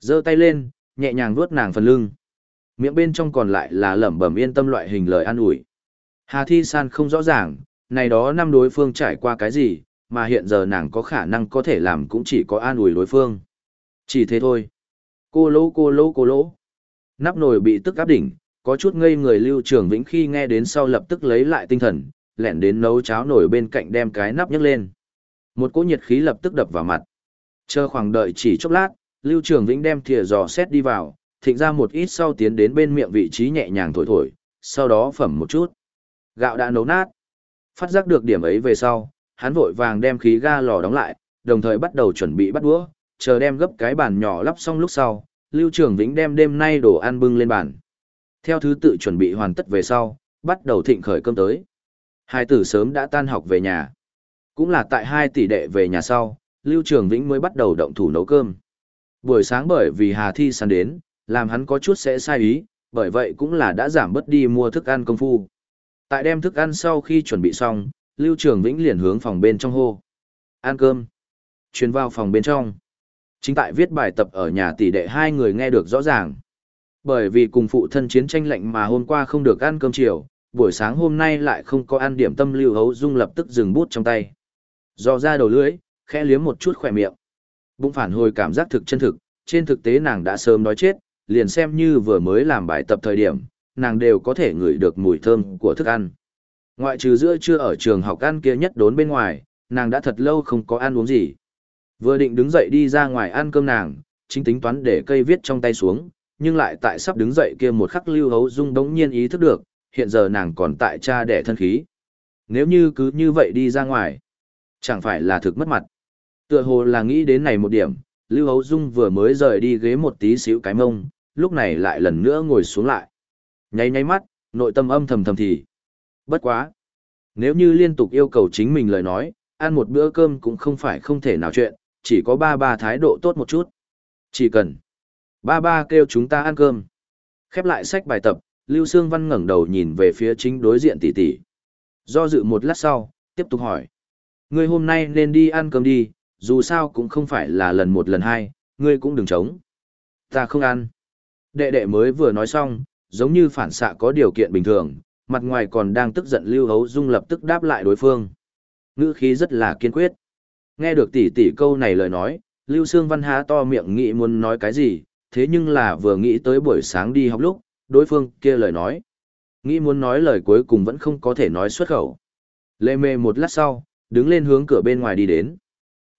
Speaker 1: giơ tay lên, nhẹ nhàng vuốt nàng phần lưng. Miệng bên trong còn lại là lẩm bẩm yên tâm loại hình lời an ủi. Hà Thi San không rõ ràng, này đó năm đối phương trải qua cái gì, mà hiện giờ nàng có khả năng có thể làm cũng chỉ có an ủi đối phương. Chỉ thế thôi. Cô lỗ cô lỗ cô lỗ. Nắp nồi bị tức áp đỉnh, có chút ngây người lưu trường vĩnh khi nghe đến sau lập tức lấy lại tinh thần, lẻn đến nấu cháo nổi bên cạnh đem cái nắp nhấc lên. Một cỗ nhiệt khí lập tức đập vào mặt. Chờ khoảng đợi chỉ chốc lát, lưu trường vĩnh đem thìa giò xét đi vào, thịnh ra một ít sau tiến đến bên miệng vị trí nhẹ nhàng thổi thổi, sau đó phẩm một chút. Gạo đã nấu nát. Phát giác được điểm ấy về sau, hắn vội vàng đem khí ga lò đóng lại, đồng thời bắt đầu chuẩn bị bắt đũa, chờ đem gấp cái bàn nhỏ lắp xong lúc sau, Lưu Trường Vĩnh đem đêm nay đồ ăn bưng lên bàn. Theo thứ tự chuẩn bị hoàn tất về sau, bắt đầu thịnh khởi cơm tới. Hai tử sớm đã tan học về nhà. Cũng là tại hai tỷ đệ về nhà sau, Lưu Trường Vĩnh mới bắt đầu động thủ nấu cơm. Buổi sáng bởi vì Hà Thi săn đến, làm hắn có chút sẽ sai ý, bởi vậy cũng là đã giảm bớt đi mua thức ăn công phu. Tại đem thức ăn sau khi chuẩn bị xong, Lưu Trường Vĩnh liền hướng phòng bên trong hô. Ăn cơm. Chuyến vào phòng bên trong. Chính tại viết bài tập ở nhà tỷ đệ hai người nghe được rõ ràng. Bởi vì cùng phụ thân chiến tranh lạnh mà hôm qua không được ăn cơm chiều, buổi sáng hôm nay lại không có ăn điểm tâm lưu hấu dung lập tức dừng bút trong tay. dò ra đầu lưỡi, khẽ liếm một chút khỏe miệng. Bụng phản hồi cảm giác thực chân thực, trên thực tế nàng đã sớm đói chết, liền xem như vừa mới làm bài tập thời điểm, nàng đều có thể ngửi được mùi thơm của thức ăn. Ngoại trừ giữa trưa ở trường học ăn kia nhất đốn bên ngoài, nàng đã thật lâu không có ăn uống gì. Vừa định đứng dậy đi ra ngoài ăn cơm nàng, chính tính toán để cây viết trong tay xuống, nhưng lại tại sắp đứng dậy kia một khắc lưu hấu dung đống nhiên ý thức được, hiện giờ nàng còn tại cha đẻ thân khí. Nếu như cứ như vậy đi ra ngoài, chẳng phải là thực mất mặt. Tựa hồ là nghĩ đến này một điểm, Lưu Hấu Dung vừa mới rời đi ghế một tí xíu cái mông, lúc này lại lần nữa ngồi xuống lại. Nháy nháy mắt, nội tâm âm thầm thầm thì. Bất quá. Nếu như liên tục yêu cầu chính mình lời nói, ăn một bữa cơm cũng không phải không thể nào chuyện, chỉ có ba ba thái độ tốt một chút. Chỉ cần. Ba ba kêu chúng ta ăn cơm. Khép lại sách bài tập, Lưu Sương Văn ngẩng đầu nhìn về phía chính đối diện tỷ tỷ. Do dự một lát sau, tiếp tục hỏi. Ngươi hôm nay nên đi ăn cơm đi, dù sao cũng không phải là lần một lần hai, ngươi cũng đừng chống. Ta không ăn. Đệ đệ mới vừa nói xong, giống như phản xạ có điều kiện bình thường, mặt ngoài còn đang tức giận Lưu Hấu Dung lập tức đáp lại đối phương. Ngữ khí rất là kiên quyết. Nghe được tỷ tỷ câu này lời nói, Lưu Sương Văn há to miệng nghĩ muốn nói cái gì, thế nhưng là vừa nghĩ tới buổi sáng đi học lúc, đối phương kia lời nói. Nghĩ muốn nói lời cuối cùng vẫn không có thể nói xuất khẩu. Lê mê một lát sau, đứng lên hướng cửa bên ngoài đi đến.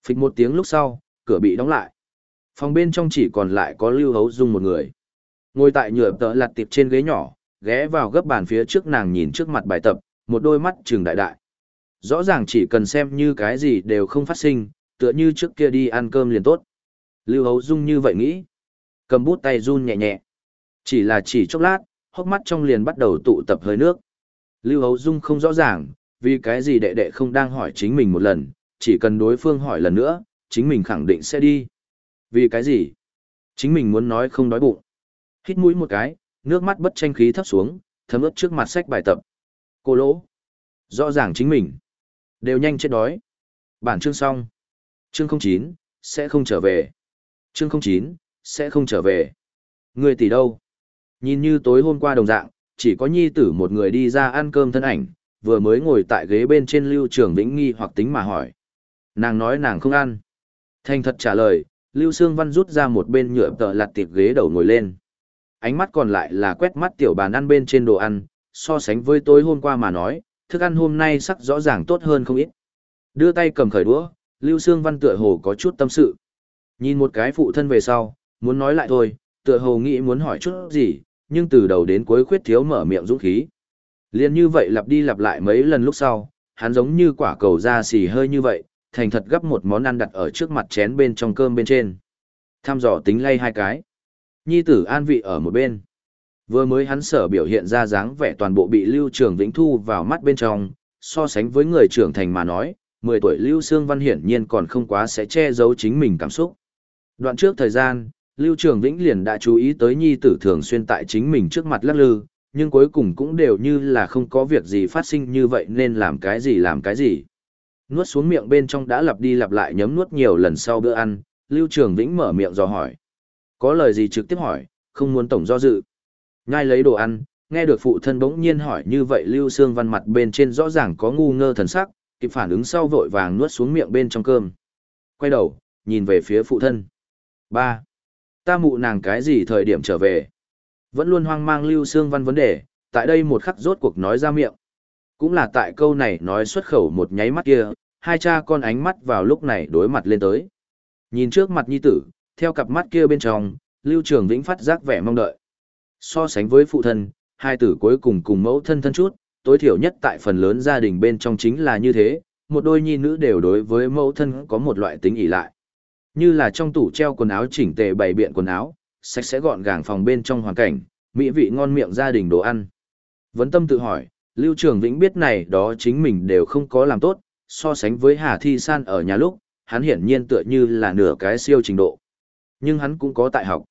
Speaker 1: Phịch một tiếng lúc sau, cửa bị đóng lại. Phòng bên trong chỉ còn lại có Lưu Hấu Dung một người. Ngồi tại nhựa tợ lặt tiệp trên ghế nhỏ, ghé vào gấp bàn phía trước nàng nhìn trước mặt bài tập, một đôi mắt trừng đại đại. Rõ ràng chỉ cần xem như cái gì đều không phát sinh, tựa như trước kia đi ăn cơm liền tốt. Lưu Hấu Dung như vậy nghĩ. Cầm bút tay run nhẹ nhẹ. Chỉ là chỉ chốc lát, hốc mắt trong liền bắt đầu tụ tập hơi nước. Lưu Hấu Dung không rõ ràng, vì cái gì đệ đệ không đang hỏi chính mình một lần, chỉ cần đối phương hỏi lần nữa, chính mình khẳng định sẽ đi. Vì cái gì? Chính mình muốn nói không đói bụng. Hít mũi một cái, nước mắt bất tranh khí thấp xuống, thấm ướt trước mặt sách bài tập. Cô lỗ. Rõ ràng chính mình. Đều nhanh chết đói. Bản chương xong. Chương 09, sẽ không trở về. Chương 09, sẽ không trở về. Người tỷ đâu? Nhìn như tối hôm qua đồng dạng, chỉ có nhi tử một người đi ra ăn cơm thân ảnh, vừa mới ngồi tại ghế bên trên lưu trường vĩnh nghi hoặc tính mà hỏi. Nàng nói nàng không ăn. Thành thật trả lời, Lưu Sương Văn rút ra một bên nhựa tờ lặt tiệp ghế đầu ngồi lên. Ánh mắt còn lại là quét mắt tiểu bàn ăn bên trên đồ ăn, so sánh với tối hôm qua mà nói, thức ăn hôm nay sắc rõ ràng tốt hơn không ít. Đưa tay cầm khởi đũa, Lưu Sương Văn tựa hồ có chút tâm sự. Nhìn một cái phụ thân về sau, muốn nói lại thôi, tựa hồ nghĩ muốn hỏi chút gì, nhưng từ đầu đến cuối khuyết thiếu mở miệng dũng khí. Liên như vậy lặp đi lặp lại mấy lần lúc sau, hắn giống như quả cầu da xì hơi như vậy, thành thật gấp một món ăn đặt ở trước mặt chén bên trong cơm bên trên. Tham dò tính lay hai cái. Nhi tử an vị ở một bên. Vừa mới hắn sở biểu hiện ra dáng vẻ toàn bộ bị Lưu Trường Vĩnh thu vào mắt bên trong, so sánh với người trưởng thành mà nói, 10 tuổi Lưu Sương Văn hiển nhiên còn không quá sẽ che giấu chính mình cảm xúc. Đoạn trước thời gian, Lưu Trường Vĩnh liền đã chú ý tới nhi tử thường xuyên tại chính mình trước mặt lắc lư, nhưng cuối cùng cũng đều như là không có việc gì phát sinh như vậy nên làm cái gì làm cái gì. Nuốt xuống miệng bên trong đã lặp đi lặp lại nhấm nuốt nhiều lần sau bữa ăn, Lưu Trường Vĩnh mở miệng dò hỏi. Có lời gì trực tiếp hỏi, không muốn tổng do dự. Ngay lấy đồ ăn, nghe được phụ thân bỗng nhiên hỏi như vậy Lưu Sương Văn mặt bên trên rõ ràng có ngu ngơ thần sắc, kịp phản ứng sau vội vàng nuốt xuống miệng bên trong cơm. Quay đầu, nhìn về phía phụ thân. ba Ta mụ nàng cái gì thời điểm trở về? Vẫn luôn hoang mang Lưu Sương Văn vấn đề, tại đây một khắc rốt cuộc nói ra miệng. Cũng là tại câu này nói xuất khẩu một nháy mắt kia, hai cha con ánh mắt vào lúc này đối mặt lên tới. Nhìn trước mặt nhi tử, theo cặp mắt kia bên trong, Lưu Trường Vĩnh phát giác vẻ mong đợi. So sánh với phụ thân, hai tử cuối cùng cùng mẫu thân thân chút, tối thiểu nhất tại phần lớn gia đình bên trong chính là như thế, một đôi nhi nữ đều đối với mẫu thân có một loại tính ỷ lại. Như là trong tủ treo quần áo chỉnh tề bày biện quần áo, sạch sẽ gọn gàng phòng bên trong hoàn cảnh, mỹ vị ngon miệng gia đình đồ ăn. Vấn tâm tự hỏi, Lưu Trường Vĩnh biết này đó chính mình đều không có làm tốt, so sánh với Hà Thi San ở nhà lúc, hắn hiển nhiên tựa như là nửa cái siêu trình độ. Nhưng hắn cũng có tại học.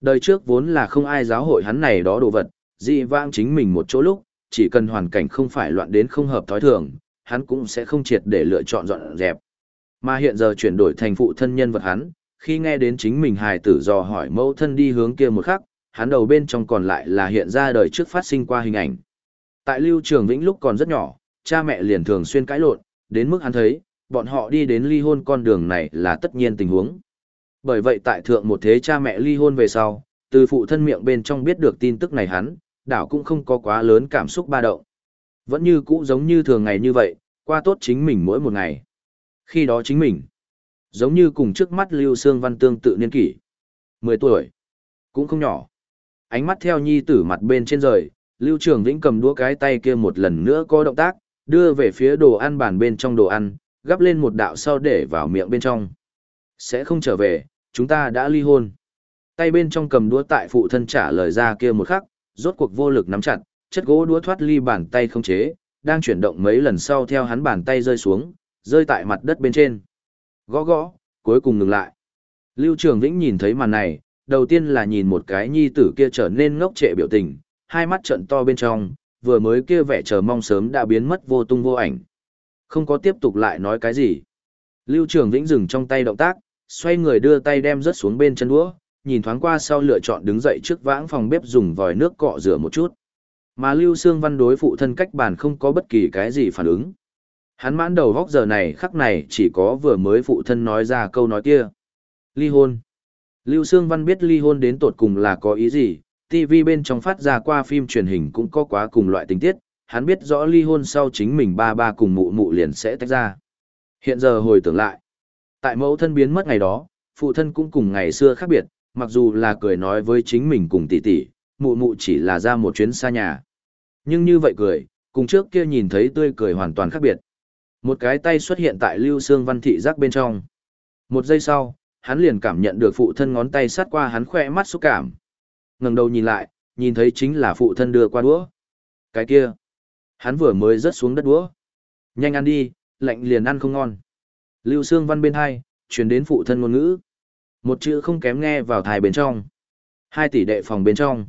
Speaker 1: Đời trước vốn là không ai giáo hội hắn này đó đồ vật, dị vãng chính mình một chỗ lúc, chỉ cần hoàn cảnh không phải loạn đến không hợp thói thường, hắn cũng sẽ không triệt để lựa chọn dọn dẹp. Mà hiện giờ chuyển đổi thành phụ thân nhân vật hắn, khi nghe đến chính mình hài tử dò hỏi mẫu thân đi hướng kia một khắc, hắn đầu bên trong còn lại là hiện ra đời trước phát sinh qua hình ảnh. Tại Lưu Trường Vĩnh lúc còn rất nhỏ, cha mẹ liền thường xuyên cãi lộn, đến mức hắn thấy, bọn họ đi đến ly hôn con đường này là tất nhiên tình huống. Bởi vậy tại thượng một thế cha mẹ ly hôn về sau, từ phụ thân miệng bên trong biết được tin tức này hắn, đảo cũng không có quá lớn cảm xúc ba động. Vẫn như cũ giống như thường ngày như vậy, qua tốt chính mình mỗi một ngày. Khi đó chính mình, giống như cùng trước mắt Lưu Sương Văn tương tự niên kỷ. 10 tuổi, cũng không nhỏ. Ánh mắt theo nhi tử mặt bên trên rời, Lưu Trường Vĩnh cầm đũa cái tay kia một lần nữa có động tác, đưa về phía đồ ăn bàn bên trong đồ ăn, gắp lên một đạo sau để vào miệng bên trong. Sẽ không trở về, chúng ta đã ly hôn. Tay bên trong cầm đũa tại phụ thân trả lời ra kia một khắc, rốt cuộc vô lực nắm chặt, chất gỗ đũa thoát ly bàn tay không chế, đang chuyển động mấy lần sau theo hắn bàn tay rơi xuống, rơi tại mặt đất bên trên. Gõ gõ, cuối cùng ngừng lại. Lưu Trường Vĩnh nhìn thấy màn này, đầu tiên là nhìn một cái nhi tử kia trở nên ngốc trệ biểu tình, hai mắt trận to bên trong, vừa mới kia vẻ chờ mong sớm đã biến mất vô tung vô ảnh. Không có tiếp tục lại nói cái gì. Lưu Trường Vĩnh dừng trong tay động tác, xoay người đưa tay đem rớt xuống bên chân đũa, nhìn thoáng qua sau lựa chọn đứng dậy trước vãng phòng bếp dùng vòi nước cọ rửa một chút. Mà Lưu Sương Văn đối phụ thân cách bàn không có bất kỳ cái gì phản ứng. Hắn mãn đầu góc giờ này khắc này chỉ có vừa mới phụ thân nói ra câu nói kia. Ly hôn. Lưu Sương Văn biết ly hôn đến tột cùng là có ý gì, TV bên trong phát ra qua phim truyền hình cũng có quá cùng loại tình tiết, hắn biết rõ ly hôn sau chính mình ba ba cùng mụ mụ liền sẽ tách ra. Hiện giờ hồi tưởng lại, tại mẫu thân biến mất ngày đó, phụ thân cũng cùng ngày xưa khác biệt, mặc dù là cười nói với chính mình cùng tỷ tỷ, mụ mụ chỉ là ra một chuyến xa nhà. Nhưng như vậy cười, cùng trước kia nhìn thấy tươi cười hoàn toàn khác biệt. Một cái tay xuất hiện tại Lưu Sương Văn thị giác bên trong. Một giây sau, hắn liền cảm nhận được phụ thân ngón tay sát qua hắn khỏe mắt xúc cảm. ngẩng đầu nhìn lại, nhìn thấy chính là phụ thân đưa qua đũa. Cái kia, hắn vừa mới rớt xuống đất đũa. Nhanh ăn đi, lạnh liền ăn không ngon. Lưu Sương Văn bên hai, truyền đến phụ thân ngôn ngữ. Một chữ không kém nghe vào thai bên trong. Hai tỷ đệ phòng bên trong.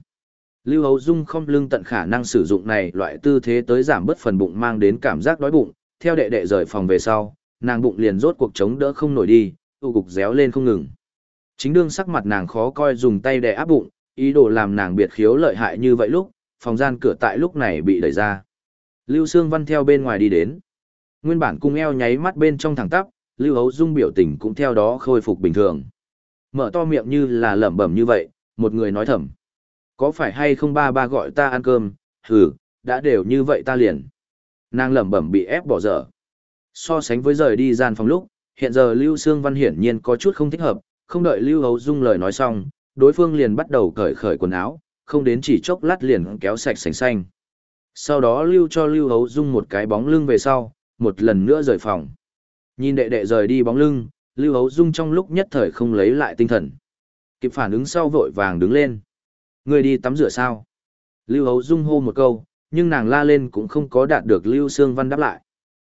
Speaker 1: Lưu Hấu Dung không lưng tận khả năng sử dụng này loại tư thế tới giảm bớt phần bụng mang đến cảm giác đói bụng, theo đệ đệ rời phòng về sau, nàng bụng liền rốt cuộc chống đỡ không nổi đi, tu cục réo lên không ngừng. Chính đương sắc mặt nàng khó coi dùng tay đè áp bụng, ý đồ làm nàng biệt khiếu lợi hại như vậy lúc, phòng gian cửa tại lúc này bị đẩy ra. Lưu Sương Văn theo bên ngoài đi đến. Nguyên bản cung eo nháy mắt bên trong thẳng tắp, Lưu Hấu Dung biểu tình cũng theo đó khôi phục bình thường. Mở to miệng như là lẩm bẩm như vậy, một người nói thầm. Có phải hay không ba ba gọi ta ăn cơm, hừ, đã đều như vậy ta liền. Nàng lẩm bẩm bị ép bỏ dở. So sánh với rời đi gian phòng lúc, hiện giờ Lưu Sương Văn hiển nhiên có chút không thích hợp, không đợi Lưu Hấu Dung lời nói xong, đối phương liền bắt đầu cởi khởi quần áo, không đến chỉ chốc lát liền kéo sạch sành xanh. Sau đó Lưu cho Lưu Hấu Dung một cái bóng lưng về sau, một lần nữa rời phòng. Nhìn đệ đệ rời đi bóng lưng, Lưu Hấu Dung trong lúc nhất thời không lấy lại tinh thần. Kịp phản ứng sau vội vàng đứng lên. Người đi tắm rửa sao? Lưu Hấu Dung hô một câu, nhưng nàng la lên cũng không có đạt được Lưu Sương Văn đáp lại.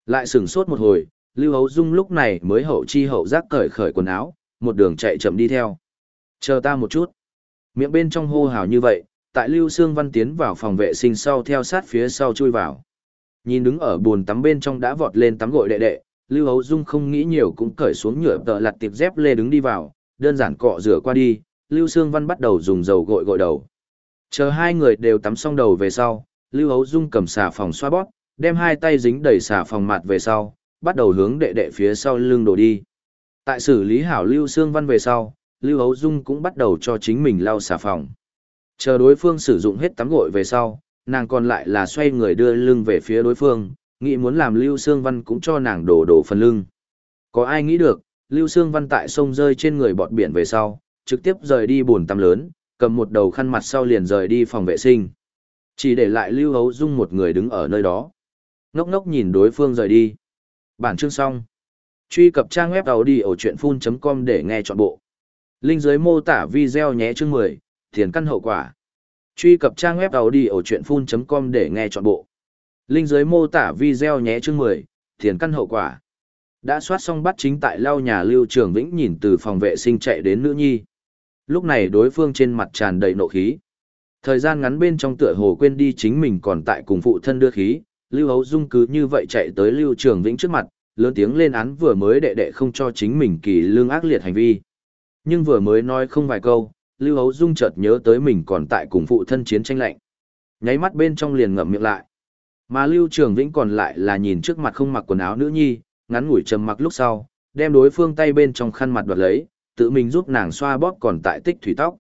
Speaker 1: Lại sửng sốt một hồi, Lưu Hấu Dung lúc này mới hậu chi hậu giác cởi khởi quần áo, một đường chạy chậm đi theo. Chờ ta một chút. Miệng bên trong hô hào như vậy, tại Lưu Sương Văn tiến vào phòng vệ sinh sau theo sát phía sau chui vào. Nhìn đứng ở bồn tắm bên trong đã vọt lên tắm gội đệ đệ, Lưu Hấu Dung không nghĩ nhiều cũng cởi xuống nhựa tợ lặt tiệp dép lê đứng đi vào, đơn giản cọ rửa qua đi, Lưu Sương Văn bắt đầu dùng dầu gội gội đầu. Chờ hai người đều tắm xong đầu về sau, Lưu Hấu Dung cầm xà phòng xoa bóp, đem hai tay dính đầy xà phòng mặt về sau, bắt đầu hướng đệ đệ phía sau lưng đổ đi. Tại xử lý hảo Lưu Sương Văn về sau, Lưu Hấu Dung cũng bắt đầu cho chính mình lau xà phòng. Chờ đối phương sử dụng hết tắm gội về sau, nàng còn lại là xoay người đưa lưng về phía đối phương, nghĩ muốn làm Lưu Sương Văn cũng cho nàng đổ đổ phần lưng. Có ai nghĩ được, Lưu Sương Văn tại sông rơi trên người bọt biển về sau, trực tiếp rời đi buồn tắm lớn, cầm một đầu khăn mặt sau liền rời đi phòng vệ sinh. Chỉ để lại Lưu Hấu Dung một người đứng ở nơi đó. Ngốc ngốc nhìn đối phương rời đi. Bản chương xong. Truy cập trang web đầu đi ở chuyện full.com để nghe trọn bộ. Linh dưới mô tả video nhé chương 10, tiền căn hậu quả. Truy cập trang web đầu đi ở chuyện full.com để nghe trọn bộ. Linh dưới mô tả video nhé chương 10, tiền căn hậu quả. Đã soát xong bắt chính tại lau nhà Lưu Trường Vĩnh nhìn từ phòng vệ sinh chạy đến nữ nhi. Lúc này đối phương trên mặt tràn đầy nộ khí. Thời gian ngắn bên trong tựa hồ quên đi chính mình còn tại cùng phụ thân đưa khí, Lưu Hấu Dung cứ như vậy chạy tới Lưu Trường Vĩnh trước mặt, lớn tiếng lên án vừa mới đệ đệ không cho chính mình kỳ lương ác liệt hành vi. Nhưng vừa mới nói không vài câu, Lưu Hấu Dung chợt nhớ tới mình còn tại cùng phụ thân chiến tranh lạnh. Nháy mắt bên trong liền ngậm miệng lại. Mà Lưu Trường Vĩnh còn lại là nhìn trước mặt không mặc quần áo nữ nhi, ngắn ngủi trầm mặc lúc sau, đem đối phương tay bên trong khăn mặt đoạt lấy, tự mình giúp nàng xoa bóp còn tại tích thủy tóc.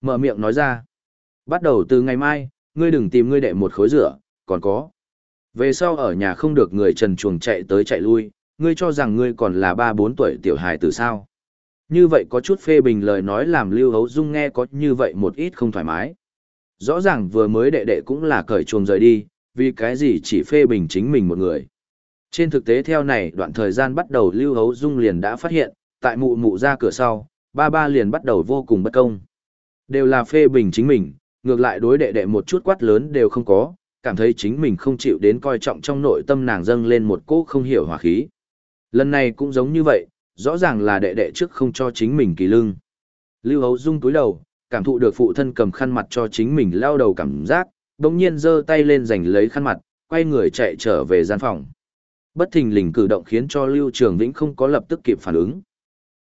Speaker 1: Mở miệng nói ra. Bắt đầu từ ngày mai, ngươi đừng tìm ngươi đệ một khối rửa, còn có. Về sau ở nhà không được người trần chuồng chạy tới chạy lui, ngươi cho rằng ngươi còn là ba bốn tuổi tiểu hài từ sao. Như vậy có chút phê bình lời nói làm Lưu Hấu Dung nghe có như vậy một ít không thoải mái. Rõ ràng vừa mới đệ đệ cũng là cởi chuồng rời đi, vì cái gì chỉ phê bình chính mình một người. Trên thực tế theo này đoạn thời gian bắt đầu Lưu Hấu Dung liền đã phát hiện, tại mụ mụ ra cửa sau, ba ba liền bắt đầu vô cùng bất công. Đều là phê bình chính mình, ngược lại đối đệ đệ một chút quát lớn đều không có, cảm thấy chính mình không chịu đến coi trọng trong nội tâm nàng dâng lên một cỗ không hiểu hỏa khí. Lần này cũng giống như vậy, rõ ràng là đệ đệ trước không cho chính mình kỳ lưng. Lưu Hấu Dung túi đầu, cảm thụ được phụ thân cầm khăn mặt cho chính mình lao đầu cảm giác, đồng nhiên giơ tay lên giành lấy khăn mặt, quay người chạy trở về gian phòng. Bất thình lình cử động khiến cho Lưu Trường Vĩnh không có lập tức kịp phản ứng.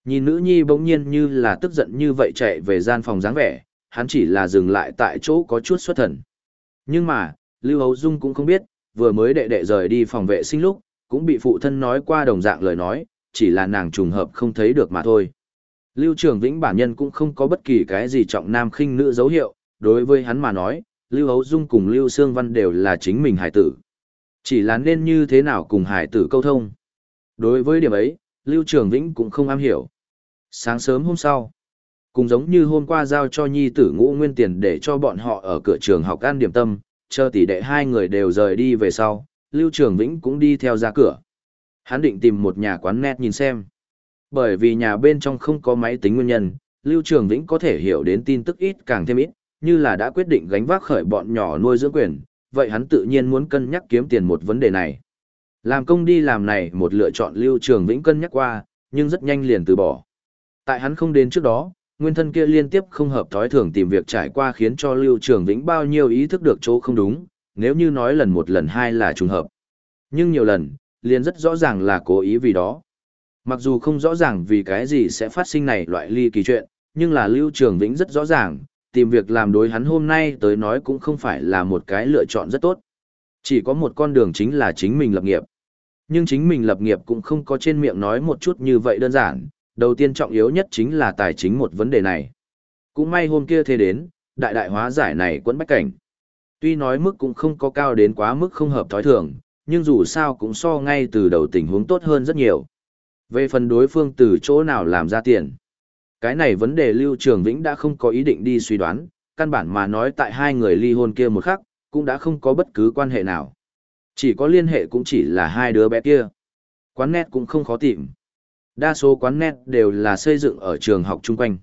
Speaker 1: Nhìn nữ nhi bỗng nhiên như là tức giận như vậy chạy về gian phòng dáng vẻ, hắn chỉ là dừng lại tại chỗ có chút xuất thần. Nhưng mà, Lưu Hấu Dung cũng không biết, vừa mới đệ đệ rời đi phòng vệ sinh lúc, cũng bị phụ thân nói qua đồng dạng lời nói, chỉ là nàng trùng hợp không thấy được mà thôi. Lưu Trường Vĩnh bản nhân cũng không có bất kỳ cái gì trọng nam khinh nữ dấu hiệu, đối với hắn mà nói, Lưu Hấu Dung cùng Lưu Sương Văn đều là chính mình hải tử. Chỉ là nên như thế nào cùng hải tử câu thông. Đối với điểm ấy, Lưu Trường Vĩnh cũng không am hiểu. Sáng sớm hôm sau, cùng giống như hôm qua giao cho nhi tử ngũ nguyên tiền để cho bọn họ ở cửa trường học ăn điểm tâm, chờ tỷ đệ hai người đều rời đi về sau, Lưu Trường Vĩnh cũng đi theo ra cửa. Hắn định tìm một nhà quán net nhìn xem. Bởi vì nhà bên trong không có máy tính nguyên nhân, Lưu Trường Vĩnh có thể hiểu đến tin tức ít càng thêm ít, như là đã quyết định gánh vác khởi bọn nhỏ nuôi dưỡng quyền, vậy hắn tự nhiên muốn cân nhắc kiếm tiền một vấn đề này. Làm công đi làm này một lựa chọn Lưu Trường Vĩnh cân nhắc qua, nhưng rất nhanh liền từ bỏ. Tại hắn không đến trước đó, nguyên thân kia liên tiếp không hợp thói thường tìm việc trải qua khiến cho Lưu Trường Vĩnh bao nhiêu ý thức được chỗ không đúng, nếu như nói lần một lần hai là trùng hợp. Nhưng nhiều lần, liền rất rõ ràng là cố ý vì đó. Mặc dù không rõ ràng vì cái gì sẽ phát sinh này loại ly kỳ chuyện, nhưng là Lưu Trường Vĩnh rất rõ ràng, tìm việc làm đối hắn hôm nay tới nói cũng không phải là một cái lựa chọn rất tốt. Chỉ có một con đường chính là chính mình lập nghiệp. Nhưng chính mình lập nghiệp cũng không có trên miệng nói một chút như vậy đơn giản, đầu tiên trọng yếu nhất chính là tài chính một vấn đề này. Cũng may hôm kia thế đến, đại đại hóa giải này quẫn bách cảnh. Tuy nói mức cũng không có cao đến quá mức không hợp thói thường, nhưng dù sao cũng so ngay từ đầu tình huống tốt hơn rất nhiều. Về phần đối phương từ chỗ nào làm ra tiền. Cái này vấn đề Lưu Trường Vĩnh đã không có ý định đi suy đoán, căn bản mà nói tại hai người ly hôn kia một khắc, cũng đã không có bất cứ quan hệ nào. Chỉ có liên hệ cũng chỉ là hai đứa bé kia. Quán net cũng không khó tìm. Đa số quán net đều là xây dựng ở trường học chung quanh.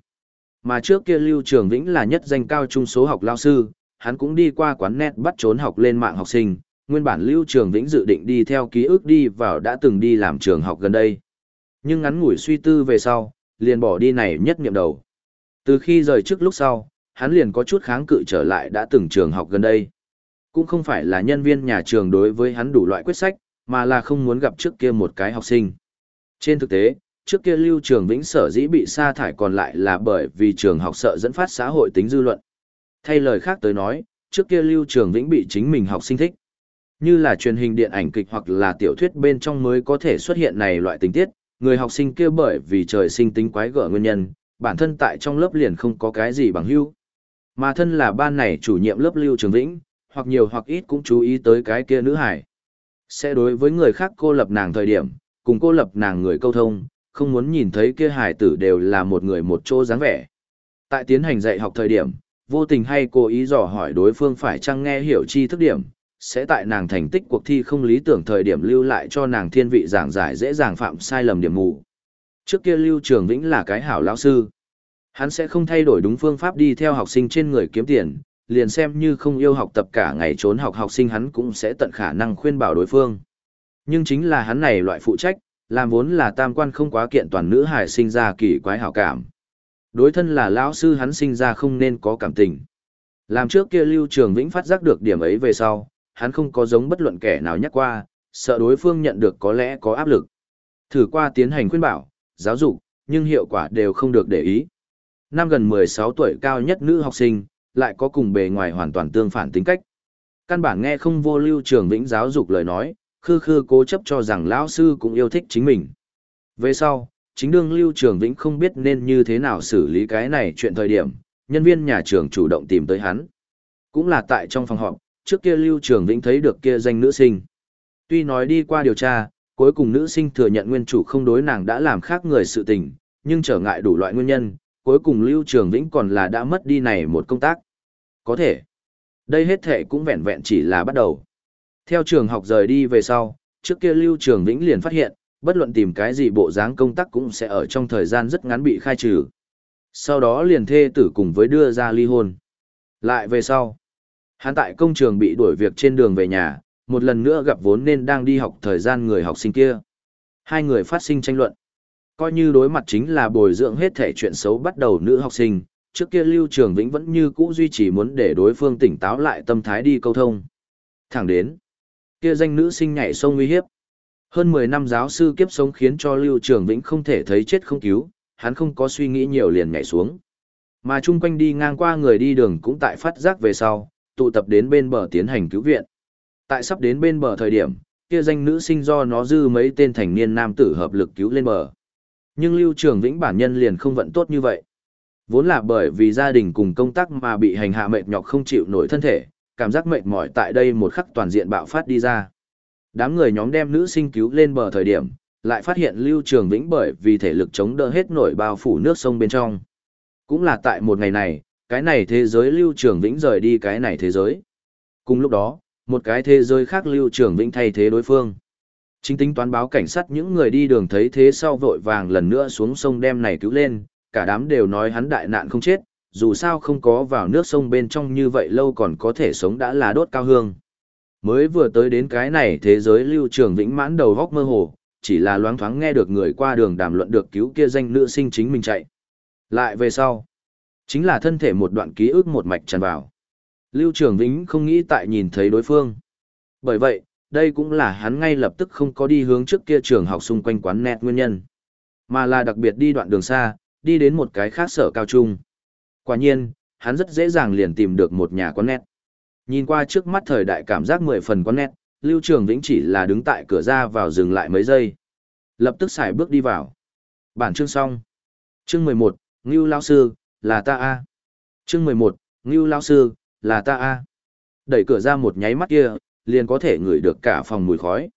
Speaker 1: Mà trước kia Lưu Trường Vĩnh là nhất danh cao trung số học lao sư, hắn cũng đi qua quán net bắt trốn học lên mạng học sinh, nguyên bản Lưu Trường Vĩnh dự định đi theo ký ức đi vào đã từng đi làm trường học gần đây. Nhưng ngắn ngủi suy tư về sau, liền bỏ đi này nhất niệm đầu. Từ khi rời trước lúc sau, hắn liền có chút kháng cự trở lại đã từng trường học gần đây. Cũng không phải là nhân viên nhà trường đối với hắn đủ loại quyết sách, mà là không muốn gặp trước kia một cái học sinh. Trên thực tế, trước kia Lưu Trường Vĩnh sở dĩ bị sa thải còn lại là bởi vì trường học sợ dẫn phát xã hội tính dư luận. Thay lời khác tới nói, trước kia Lưu Trường Vĩnh bị chính mình học sinh thích. Như là truyền hình điện ảnh kịch hoặc là tiểu thuyết bên trong mới có thể xuất hiện này loại tình tiết, người học sinh kia bởi vì trời sinh tính quái gở nguyên nhân, bản thân tại trong lớp liền không có cái gì bằng hữu. Mà thân là ban này chủ nhiệm lớp Lưu Trường Vĩnh, hoặc nhiều hoặc ít cũng chú ý tới cái kia nữ hải. Sẽ đối với người khác cô lập nàng thời điểm, cùng cô lập nàng người câu thông, không muốn nhìn thấy kia hải tử đều là một người một chỗ dáng vẻ. Tại tiến hành dạy học thời điểm, vô tình hay cố ý dò hỏi đối phương phải chăng nghe hiểu chi thức điểm, sẽ tại nàng thành tích cuộc thi không lý tưởng thời điểm lưu lại cho nàng thiên vị giảng giải dễ dàng phạm sai lầm điểm mù. Trước kia Lưu Trường Vĩnh là cái hảo lão sư. Hắn sẽ không thay đổi đúng phương pháp đi theo học sinh trên người kiếm tiền, liền xem như không yêu học tập cả ngày trốn học học sinh hắn cũng sẽ tận khả năng khuyên bảo đối phương. Nhưng chính là hắn này loại phụ trách, làm vốn là tam quan không quá kiện toàn nữ hải sinh ra kỳ quái hảo cảm. Đối thân là lão sư hắn sinh ra không nên có cảm tình. Làm trước kia Lưu Trường Vĩnh phát giác được điểm ấy về sau, hắn không có giống bất luận kẻ nào nhắc qua, sợ đối phương nhận được có lẽ có áp lực. Thử qua tiến hành khuyên bảo, giáo dục, nhưng hiệu quả đều không được để ý. Năm gần 16 tuổi cao nhất nữ học sinh, lại có cùng bề ngoài hoàn toàn tương phản tính cách. Căn bản nghe không vô lưu trường vĩnh giáo dục lời nói, khư khư cố chấp cho rằng lão sư cũng yêu thích chính mình. Về sau, chính đương lưu trường vĩnh không biết nên như thế nào xử lý cái này chuyện thời điểm, nhân viên nhà trường chủ động tìm tới hắn. Cũng là tại trong phòng họp, trước kia lưu trường vĩnh thấy được kia danh nữ sinh. Tuy nói đi qua điều tra, cuối cùng nữ sinh thừa nhận nguyên chủ không đối nàng đã làm khác người sự tình, nhưng trở ngại đủ loại nguyên nhân, cuối cùng Lưu Trường Vĩnh còn là đã mất đi này một công tác. Có thể, đây hết thể cũng vẹn vẹn chỉ là bắt đầu. Theo trường học rời đi về sau, trước kia Lưu Trường Vĩnh liền phát hiện, bất luận tìm cái gì bộ dáng công tác cũng sẽ ở trong thời gian rất ngắn bị khai trừ. Sau đó liền thê tử cùng với đưa ra ly hôn. Lại về sau, hắn tại công trường bị đuổi việc trên đường về nhà, một lần nữa gặp vốn nên đang đi học thời gian người học sinh kia. Hai người phát sinh tranh luận. Coi như đối mặt chính là bồi dưỡng hết thể chuyện xấu bắt đầu nữ học sinh, trước kia Lưu Trường Vĩnh vẫn như cũ duy trì muốn để đối phương tỉnh táo lại tâm thái đi câu thông. Thẳng đến, kia danh nữ sinh nhảy sông nguy hiếp. Hơn 10 năm giáo sư kiếp sống khiến cho Lưu Trường Vĩnh không thể thấy chết không cứu, hắn không có suy nghĩ nhiều liền nhảy xuống. Mà chung quanh đi ngang qua người đi đường cũng tại phát giác về sau, tụ tập đến bên bờ tiến hành cứu viện. Tại sắp đến bên bờ thời điểm, kia danh nữ sinh do nó dư mấy tên thành niên nam tử hợp lực cứu lên bờ. Nhưng Lưu Trường Vĩnh bản nhân liền không vận tốt như vậy. Vốn là bởi vì gia đình cùng công tác mà bị hành hạ mệt nhọc không chịu nổi thân thể, cảm giác mệt mỏi tại đây một khắc toàn diện bạo phát đi ra. Đám người nhóm đem nữ sinh cứu lên bờ thời điểm, lại phát hiện Lưu Trường Vĩnh bởi vì thể lực chống đỡ hết nổi bao phủ nước sông bên trong. Cũng là tại một ngày này, cái này thế giới Lưu Trường Vĩnh rời đi cái này thế giới. Cùng lúc đó, một cái thế giới khác Lưu Trường Vĩnh thay thế đối phương. Chính tính toán báo cảnh sát những người đi đường thấy thế sau vội vàng lần nữa xuống sông đem này cứu lên, cả đám đều nói hắn đại nạn không chết, dù sao không có vào nước sông bên trong như vậy lâu còn có thể sống đã là đốt cao hương. Mới vừa tới đến cái này thế giới lưu trường vĩnh mãn đầu góc mơ hồ, chỉ là loáng thoáng nghe được người qua đường đàm luận được cứu kia danh nữ sinh chính mình chạy. Lại về sau, chính là thân thể một đoạn ký ức một mạch tràn vào. Lưu Trường Vĩnh không nghĩ tại nhìn thấy đối phương. Bởi vậy, đây cũng là hắn ngay lập tức không có đi hướng trước kia trường học xung quanh quán nét nguyên nhân. Mà là đặc biệt đi đoạn đường xa, đi đến một cái khác sở cao trung. Quả nhiên, hắn rất dễ dàng liền tìm được một nhà quán net. Nhìn qua trước mắt thời đại cảm giác mười phần quán net, Lưu Trường Vĩnh chỉ là đứng tại cửa ra vào dừng lại mấy giây. Lập tức xài bước đi vào. Bản chương xong. Chương mười một, Ngưu Lao Sư, là ta A. Chương mười một, Ngưu Lao Sư, là ta A. Đẩy cửa ra một nháy mắt kia, liền có thể ngửi được cả phòng mùi khói.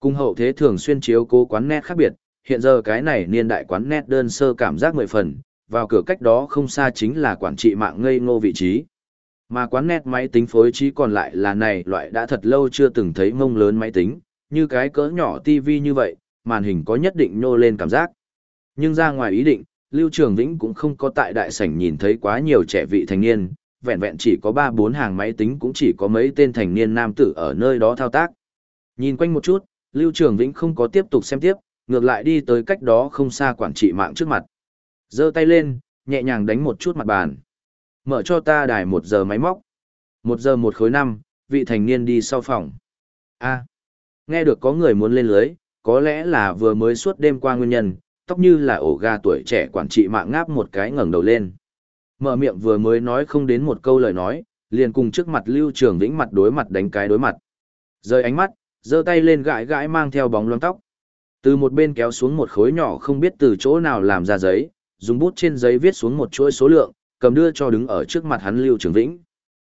Speaker 1: Cung hậu thế thường xuyên chiếu cố quán net khác biệt, hiện giờ cái này niên đại quán net đơn sơ cảm giác mười phần, vào cửa cách đó không xa chính là quản trị mạng ngây ngô vị trí. Mà quán nét máy tính phối trí còn lại là này loại đã thật lâu chưa từng thấy mông lớn máy tính, như cái cỡ nhỏ TV như vậy, màn hình có nhất định nhô lên cảm giác. Nhưng ra ngoài ý định, Lưu Trường Vĩnh cũng không có tại đại sảnh nhìn thấy quá nhiều trẻ vị thành niên, vẹn vẹn chỉ có 3-4 hàng máy tính cũng chỉ có mấy tên thành niên nam tử ở nơi đó thao tác. Nhìn quanh một chút, Lưu Trường Vĩnh không có tiếp tục xem tiếp, ngược lại đi tới cách đó không xa quản trị mạng trước mặt giơ tay lên, nhẹ nhàng đánh một chút mặt bàn. Mở cho ta đài một giờ máy móc. Một giờ một khối năm, vị thành niên đi sau phòng. a nghe được có người muốn lên lưới, có lẽ là vừa mới suốt đêm qua nguyên nhân, tóc như là ổ gà tuổi trẻ quản trị mạng ngáp một cái ngẩng đầu lên. Mở miệng vừa mới nói không đến một câu lời nói, liền cùng trước mặt Lưu Trường Vĩnh mặt đối mặt đánh cái đối mặt. Rơi ánh mắt, giơ tay lên gãi gãi mang theo bóng loáng tóc. Từ một bên kéo xuống một khối nhỏ không biết từ chỗ nào làm ra giấy, dùng bút trên giấy viết xuống một chuỗi số lượng, cầm đưa cho đứng ở trước mặt hắn Lưu Trường Vĩnh.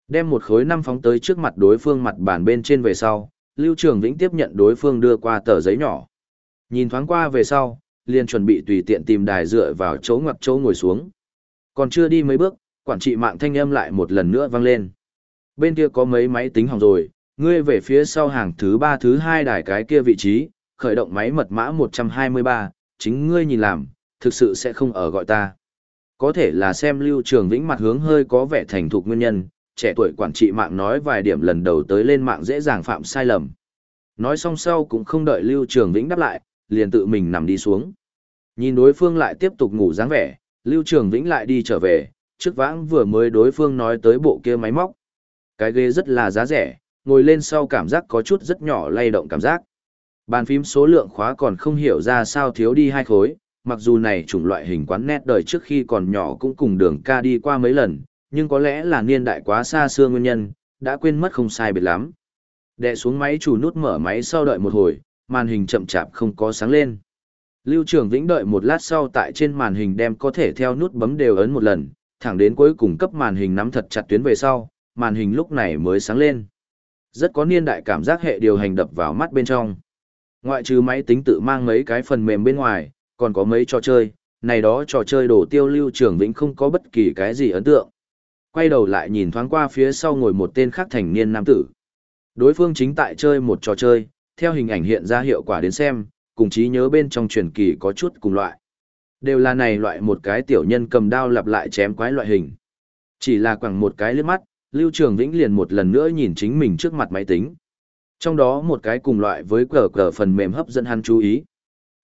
Speaker 1: Đem một khối năm phóng tới trước mặt đối phương mặt bàn bên trên về sau, Lưu Trường Vĩnh tiếp nhận đối phương đưa qua tờ giấy nhỏ. Nhìn thoáng qua về sau, liền chuẩn bị tùy tiện tìm đài dựa vào chỗ ngoặt chỗ ngồi xuống. Còn chưa đi mấy bước, quản trị mạng thanh âm lại một lần nữa vang lên. Bên kia có mấy máy tính hỏng rồi, ngươi về phía sau hàng thứ ba thứ hai đài cái kia vị trí, khởi động máy mật mã 123, chính ngươi nhìn làm, thực sự sẽ không ở gọi ta. Có thể là xem lưu trường vĩnh mặt hướng hơi có vẻ thành thục nguyên nhân, trẻ tuổi quản trị mạng nói vài điểm lần đầu tới lên mạng dễ dàng phạm sai lầm. Nói xong sau cũng không đợi lưu trường vĩnh đáp lại, liền tự mình nằm đi xuống. Nhìn đối phương lại tiếp tục ngủ dáng vẻ, Lưu Trường Vĩnh lại đi trở về, trước vãng vừa mới đối phương nói tới bộ kia máy móc. Cái ghế rất là giá rẻ, ngồi lên sau cảm giác có chút rất nhỏ lay động cảm giác. Bàn phím số lượng khóa còn không hiểu ra sao thiếu đi hai khối, mặc dù này chủng loại hình quán nét đời trước khi còn nhỏ cũng cùng đường ca đi qua mấy lần, nhưng có lẽ là niên đại quá xa xưa nguyên nhân, đã quên mất không sai biệt lắm. Đệ xuống máy chủ nút mở máy sau đợi một hồi, màn hình chậm chạp không có sáng lên. Lưu Trường Vĩnh đợi một lát sau tại trên màn hình đem có thể theo nút bấm đều ấn một lần, thẳng đến cuối cùng cấp màn hình nắm thật chặt tuyến về sau, màn hình lúc này mới sáng lên. Rất có niên đại cảm giác hệ điều hành đập vào mắt bên trong. Ngoại trừ máy tính tự mang mấy cái phần mềm bên ngoài, còn có mấy trò chơi, này đó trò chơi đổ tiêu Lưu Trường Vĩnh không có bất kỳ cái gì ấn tượng. Quay đầu lại nhìn thoáng qua phía sau ngồi một tên khác thành niên nam tử. Đối phương chính tại chơi một trò chơi, theo hình ảnh hiện ra hiệu quả đến xem, cùng trí nhớ bên trong truyền kỳ có chút cùng loại. Đều là này loại một cái tiểu nhân cầm đao lặp lại chém quái loại hình. Chỉ là quẳng một cái liếc mắt, Lưu Trường Vĩnh liền một lần nữa nhìn chính mình trước mặt máy tính. Trong đó một cái cùng loại với cờ cờ phần mềm hấp dẫn hắn chú ý.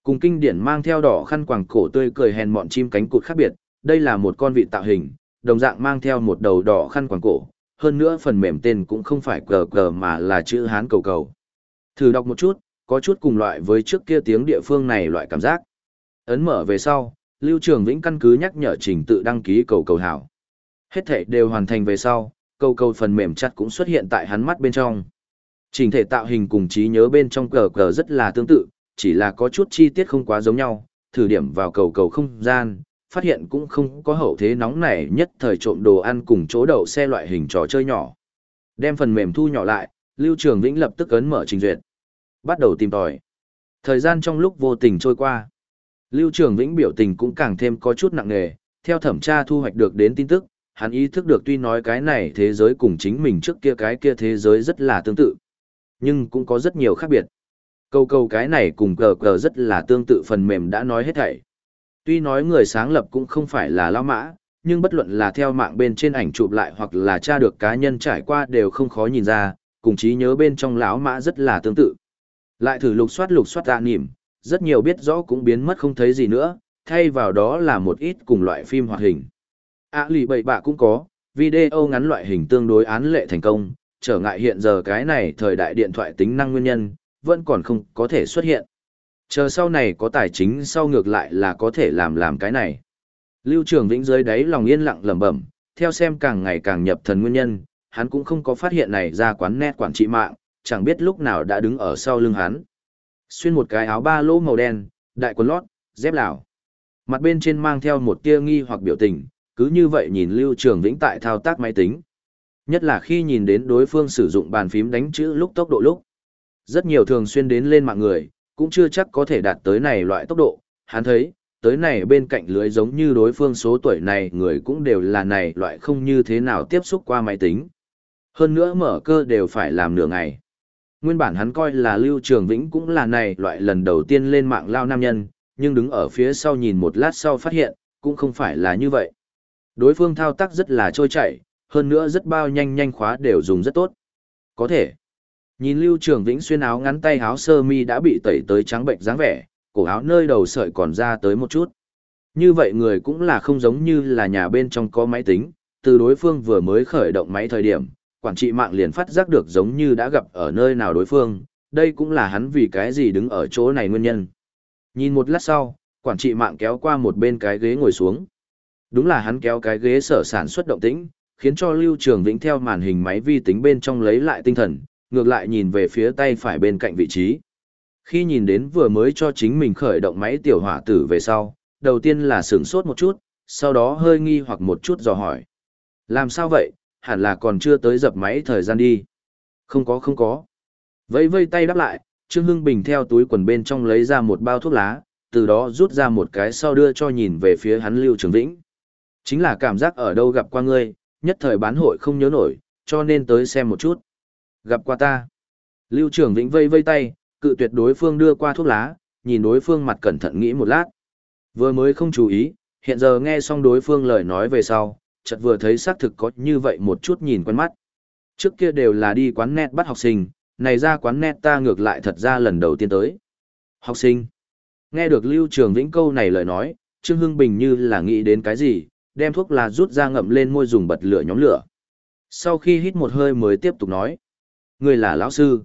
Speaker 1: Cùng kinh điển mang theo đỏ khăn quàng cổ tươi cười hèn mọn chim cánh cụt khác biệt, đây là một con vị tạo hình, đồng dạng mang theo một đầu đỏ khăn quàng cổ, hơn nữa phần mềm tên cũng không phải cờ cờ mà là chữ Hán cầu cầu. Thử đọc một chút, có chút cùng loại với trước kia tiếng địa phương này loại cảm giác. Ấn mở về sau, Lưu Trường Vĩnh căn cứ nhắc nhở trình tự đăng ký cầu cầu hảo. Hết thể đều hoàn thành về sau, cầu cầu phần mềm chặt cũng xuất hiện tại hắn mắt bên trong. Trình thể tạo hình cùng trí nhớ bên trong cờ cờ rất là tương tự, chỉ là có chút chi tiết không quá giống nhau, thử điểm vào cầu cầu không gian, phát hiện cũng không có hậu thế nóng này nhất thời trộm đồ ăn cùng chỗ đậu xe loại hình trò chơi nhỏ. Đem phần mềm thu nhỏ lại, Lưu Trường Vĩnh lập tức ấn mở trình duyệt. Bắt đầu tìm tòi. Thời gian trong lúc vô tình trôi qua. Lưu Trường Vĩnh biểu tình cũng càng thêm có chút nặng nề, theo thẩm tra thu hoạch được đến tin tức, hắn ý thức được tuy nói cái này thế giới cùng chính mình trước kia cái kia thế giới rất là tương tự, nhưng cũng có rất nhiều khác biệt. Câu câu cái này cùng cờ cờ rất là tương tự phần mềm đã nói hết thảy. Tuy nói người sáng lập cũng không phải là lao mã, nhưng bất luận là theo mạng bên trên ảnh chụp lại hoặc là tra được cá nhân trải qua đều không khó nhìn ra, cùng trí nhớ bên trong lão mã rất là tương tự. Lại thử lục soát lục soát tạ niệm, rất nhiều biết rõ cũng biến mất không thấy gì nữa, thay vào đó là một ít cùng loại phim hoạt hình. À lì bậy bạ cũng có, video ngắn loại hình tương đối án lệ thành công, trở ngại hiện giờ cái này thời đại điện thoại tính năng nguyên nhân, vẫn còn không có thể xuất hiện. Chờ sau này có tài chính sau ngược lại là có thể làm làm cái này. Lưu Trường Vĩnh dưới đáy lòng yên lặng lẩm bẩm, theo xem càng ngày càng nhập thần nguyên nhân, hắn cũng không có phát hiện này ra quán nét quản trị mạng, chẳng biết lúc nào đã đứng ở sau lưng hắn. Xuyên một cái áo ba lỗ màu đen, đại quần lót, dép lào. Mặt bên trên mang theo một tia nghi hoặc biểu tình, cứ như vậy nhìn Lưu Trường Vĩnh tại thao tác máy tính. Nhất là khi nhìn đến đối phương sử dụng bàn phím đánh chữ lúc tốc độ lúc. Rất nhiều thường xuyên đến lên mạng người, cũng chưa chắc có thể đạt tới này loại tốc độ. Hắn thấy, tới này bên cạnh lưới giống như đối phương số tuổi này người cũng đều là này loại không như thế nào tiếp xúc qua máy tính. Hơn nữa mở cơ đều phải làm nửa ngày. Nguyên bản hắn coi là Lưu Trường Vĩnh cũng là này loại lần đầu tiên lên mạng lao nam nhân, nhưng đứng ở phía sau nhìn một lát sau phát hiện, cũng không phải là như vậy. Đối phương thao tác rất là trôi chảy, hơn nữa rất bao nhanh nhanh khóa đều dùng rất tốt. Có thể. Nhìn Lưu Trường Vĩnh xuyên áo ngắn tay áo sơ mi đã bị tẩy tới trắng bệnh dáng vẻ, cổ áo nơi đầu sợi còn ra tới một chút. Như vậy người cũng là không giống như là nhà bên trong có máy tính, từ đối phương vừa mới khởi động máy thời điểm, quản trị mạng liền phát giác được giống như đã gặp ở nơi nào đối phương, đây cũng là hắn vì cái gì đứng ở chỗ này nguyên nhân. Nhìn một lát sau, quản trị mạng kéo qua một bên cái ghế ngồi xuống. Đúng là hắn kéo cái ghế sở sản xuất động tĩnh, khiến cho Lưu Trường Vĩnh theo màn hình máy vi tính bên trong lấy lại tinh thần, ngược lại nhìn về phía tay phải bên cạnh vị trí. Khi nhìn đến vừa mới cho chính mình khởi động máy tiểu hỏa tử về sau, đầu tiên là sửng sốt một chút, sau đó hơi nghi hoặc một chút dò hỏi. Làm sao vậy, hẳn là còn chưa tới dập máy thời gian đi. Không có không có. Vẫy vây tay đáp lại, Trương Hưng Bình theo túi quần bên trong lấy ra một bao thuốc lá, từ đó rút ra một cái sau đưa cho nhìn về phía hắn Lưu Trường Vĩnh. Chính là cảm giác ở đâu gặp qua ngươi, nhất thời bán hội không nhớ nổi, cho nên tới xem một chút. Gặp qua ta. Lưu Trường Vĩnh vây vây tay, cự tuyệt đối phương đưa qua thuốc lá, nhìn đối phương mặt cẩn thận nghĩ một lát. Vừa mới không chú ý, hiện giờ nghe xong đối phương lời nói về sau, chợt vừa thấy xác thực có như vậy một chút nhìn quen mắt. Trước kia đều là đi quán net bắt học sinh, này ra quán net ta ngược lại thật ra lần đầu tiên tới. Học sinh. Nghe được Lưu Trường Vĩnh câu này lời nói, Trương Hưng Bình như là nghĩ đến cái gì, đem thuốc là rút ra ngậm lên môi dùng bật lửa nhóm lửa. Sau khi hít một hơi mới tiếp tục nói. Ngươi là lão sư.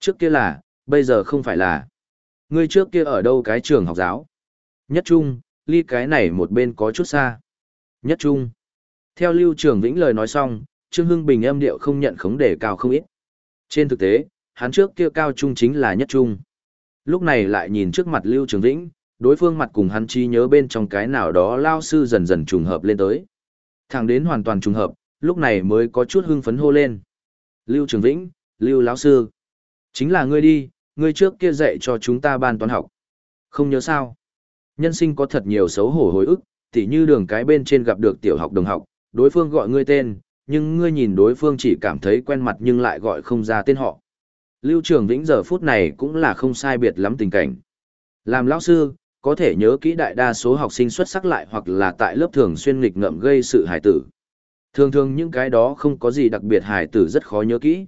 Speaker 1: Trước kia là, bây giờ không phải là. Ngươi trước kia ở đâu cái trường học giáo? Nhất trung, ly cái này một bên có chút xa. Nhất trung. Theo Lưu Trường Vĩnh lời nói xong, Trương Hưng Bình âm điệu không nhận khống đề cao không ít. Trên thực tế, hắn trước kia cao trung chính là nhất trung. Lúc này lại nhìn trước mặt Lưu Trường Vĩnh, đối phương mặt cùng hắn chi nhớ bên trong cái nào đó lao sư dần dần trùng hợp lên tới. Thẳng đến hoàn toàn trùng hợp, lúc này mới có chút hưng phấn hô lên. Lưu Trường Vĩnh, Lưu lão sư. Chính là ngươi đi, ngươi trước kia dạy cho chúng ta ban toán học. Không nhớ sao. Nhân sinh có thật nhiều xấu hổ hồi ức, tỉ như đường cái bên trên gặp được tiểu học đồng học, đối phương gọi ngươi tên, nhưng ngươi nhìn đối phương chỉ cảm thấy quen mặt nhưng lại gọi không ra tên họ. Lưu Trường Vĩnh giờ phút này cũng là không sai biệt lắm tình cảnh. Làm lão sư, có thể nhớ kỹ đại đa số học sinh xuất sắc lại hoặc là tại lớp thường xuyên nghịch ngợm gây sự hài tử. Thường thường những cái đó không có gì đặc biệt hài tử rất khó nhớ kỹ.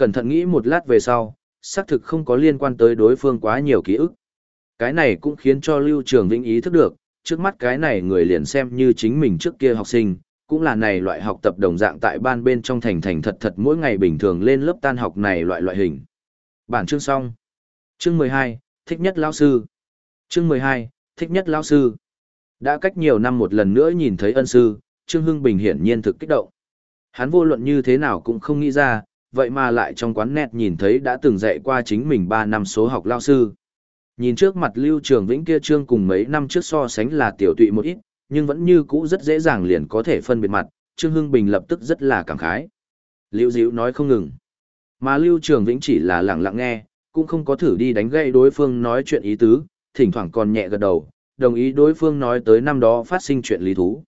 Speaker 1: Cẩn thận nghĩ một lát về sau, xác thực không có liên quan tới đối phương quá nhiều ký ức. Cái này cũng khiến cho Lưu Trường Vĩnh ý thức được, trước mắt cái này người liền xem như chính mình trước kia học sinh, cũng là này loại học tập đồng dạng tại ban bên trong thành thành thật thật mỗi ngày bình thường lên lớp tan học này loại loại hình. Bản chương xong. Chương 12, thích nhất lão sư. Chương 12, thích nhất lão sư. Đã cách nhiều năm một lần nữa nhìn thấy ân sư, Trương Hưng Bình hiển nhiên thực kích động. Hắn vô luận như thế nào cũng không nghĩ ra, vậy mà lại trong quán nét nhìn thấy đã từng dạy qua chính mình 3 năm số học lao sư. Nhìn trước mặt Lưu Trường Vĩnh kia trương cùng mấy năm trước so sánh là tiểu tụy một ít, nhưng vẫn như cũ rất dễ dàng liền có thể phân biệt mặt, Trương Hưng Bình lập tức rất là cảm khái. Lưu Diệu nói không ngừng. Mà Lưu Trường Vĩnh chỉ là lặng lặng nghe, cũng không có thử đi đánh gây đối phương nói chuyện ý tứ, thỉnh thoảng còn nhẹ gật đầu, đồng ý đối phương nói tới năm đó phát sinh chuyện lý thú.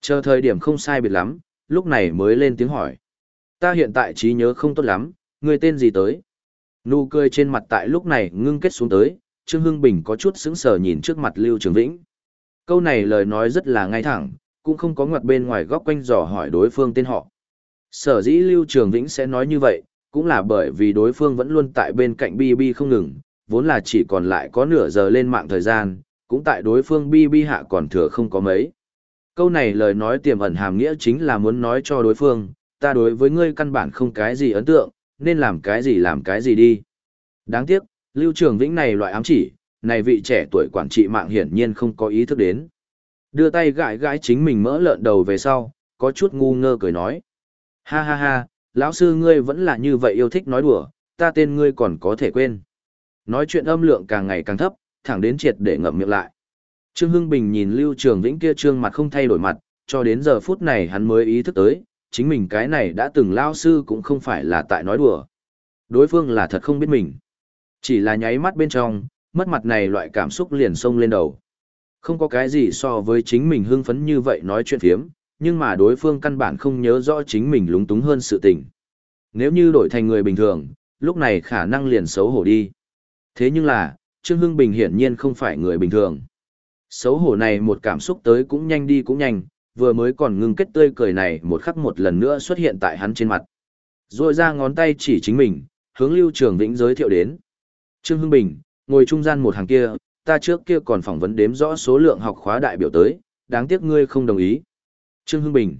Speaker 1: Chờ thời điểm không sai biệt lắm, lúc này mới lên tiếng hỏi. Ta hiện tại trí nhớ không tốt lắm, người tên gì tới? Nụ cười trên mặt tại lúc này ngưng kết xuống tới, Trương Hưng Bình có chút sững sờ nhìn trước mặt Lưu Trường Vĩnh. Câu này lời nói rất là ngay thẳng, cũng không có ngoặt bên ngoài góc quanh dò hỏi đối phương tên họ. Sở dĩ Lưu Trường Vĩnh sẽ nói như vậy, cũng là bởi vì đối phương vẫn luôn tại bên cạnh BB không ngừng, vốn là chỉ còn lại có nửa giờ lên mạng thời gian, cũng tại đối phương BB hạ còn thừa không có mấy. Câu này lời nói tiềm ẩn hàm nghĩa chính là muốn nói cho đối phương, ta đối với ngươi căn bản không cái gì ấn tượng, nên làm cái gì làm cái gì đi. Đáng tiếc, Lưu Trường Vĩnh này loại ám chỉ, này vị trẻ tuổi quản trị mạng hiển nhiên không có ý thức đến. Đưa tay gãi gãi chính mình mỡ lợn đầu về sau, có chút ngu ngơ cười nói. Ha ha ha, lão sư ngươi vẫn là như vậy yêu thích nói đùa, ta tên ngươi còn có thể quên. Nói chuyện âm lượng càng ngày càng thấp, thẳng đến triệt để ngậm miệng lại. Trương Hưng Bình nhìn Lưu Trường Vĩnh kia trương mặt không thay đổi mặt, cho đến giờ phút này hắn mới ý thức tới, chính mình cái này đã từng lao sư cũng không phải là tại nói đùa. Đối phương là thật không biết mình. Chỉ là nháy mắt bên trong, mất mặt này loại cảm xúc liền sông lên đầu. Không có cái gì so với chính mình hưng phấn như vậy nói chuyện phiếm, nhưng mà đối phương căn bản không nhớ rõ chính mình lúng túng hơn sự tình. Nếu như đổi thành người bình thường, lúc này khả năng liền xấu hổ đi. Thế nhưng là, Trương Hưng Bình hiển nhiên không phải người bình thường. Xấu hổ này một cảm xúc tới cũng nhanh đi cũng nhanh, vừa mới còn ngưng kết tươi cười này một khắc một lần nữa xuất hiện tại hắn trên mặt. Rồi ra ngón tay chỉ chính mình, hướng Lưu Trường Vĩnh giới thiệu đến. Trương Hưng Bình, ngồi trung gian một hàng kia, ta trước kia còn phỏng vấn đếm rõ số lượng học khóa đại biểu tới, đáng tiếc ngươi không đồng ý. Trương Hưng Bình.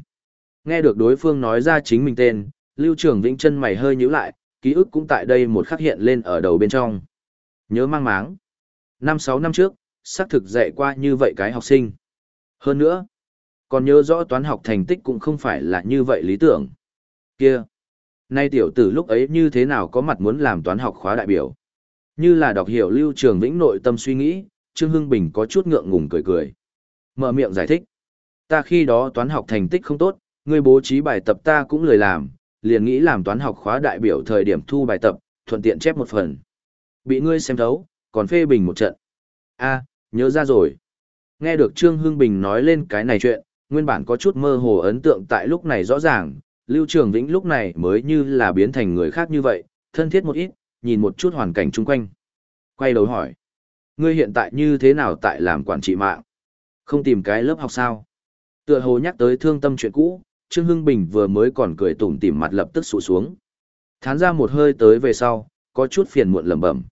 Speaker 1: Nghe được đối phương nói ra chính mình tên, Lưu Trường Vĩnh chân mày hơi nhíu lại, ký ức cũng tại đây một khắc hiện lên ở đầu bên trong. Nhớ mang máng. Năm sáu năm trước, xác thực dạy qua như vậy cái học sinh. Hơn nữa, còn nhớ rõ toán học thành tích cũng không phải là như vậy lý tưởng. Kia, nay tiểu tử lúc ấy như thế nào có mặt muốn làm toán học khóa đại biểu. Như là đọc hiểu Lưu Trường Vĩnh nội tâm suy nghĩ, Trương Hưng Bình có chút ngượng ngùng cười cười. Mở miệng giải thích. Ta khi đó toán học thành tích không tốt, ngươi bố trí bài tập ta cũng lười làm, liền nghĩ làm toán học khóa đại biểu thời điểm thu bài tập, thuận tiện chép một phần. Bị ngươi xem thấu, còn phê bình một trận. a nhớ ra rồi. Nghe được Trương Hưng Bình nói lên cái này chuyện, nguyên bản có chút mơ hồ ấn tượng tại lúc này rõ ràng, Lưu Trường Vĩnh lúc này mới như là biến thành người khác như vậy, thân thiết một ít, nhìn một chút hoàn cảnh chung quanh. Quay đầu hỏi, ngươi hiện tại như thế nào tại làm quản trị mạng? Không tìm cái lớp học sao? Tựa hồ nhắc tới thương tâm chuyện cũ, Trương Hưng Bình vừa mới còn cười tủm tỉm mặt lập tức sụ xuống. Thán ra một hơi tới về sau, có chút phiền muộn lẩm bẩm.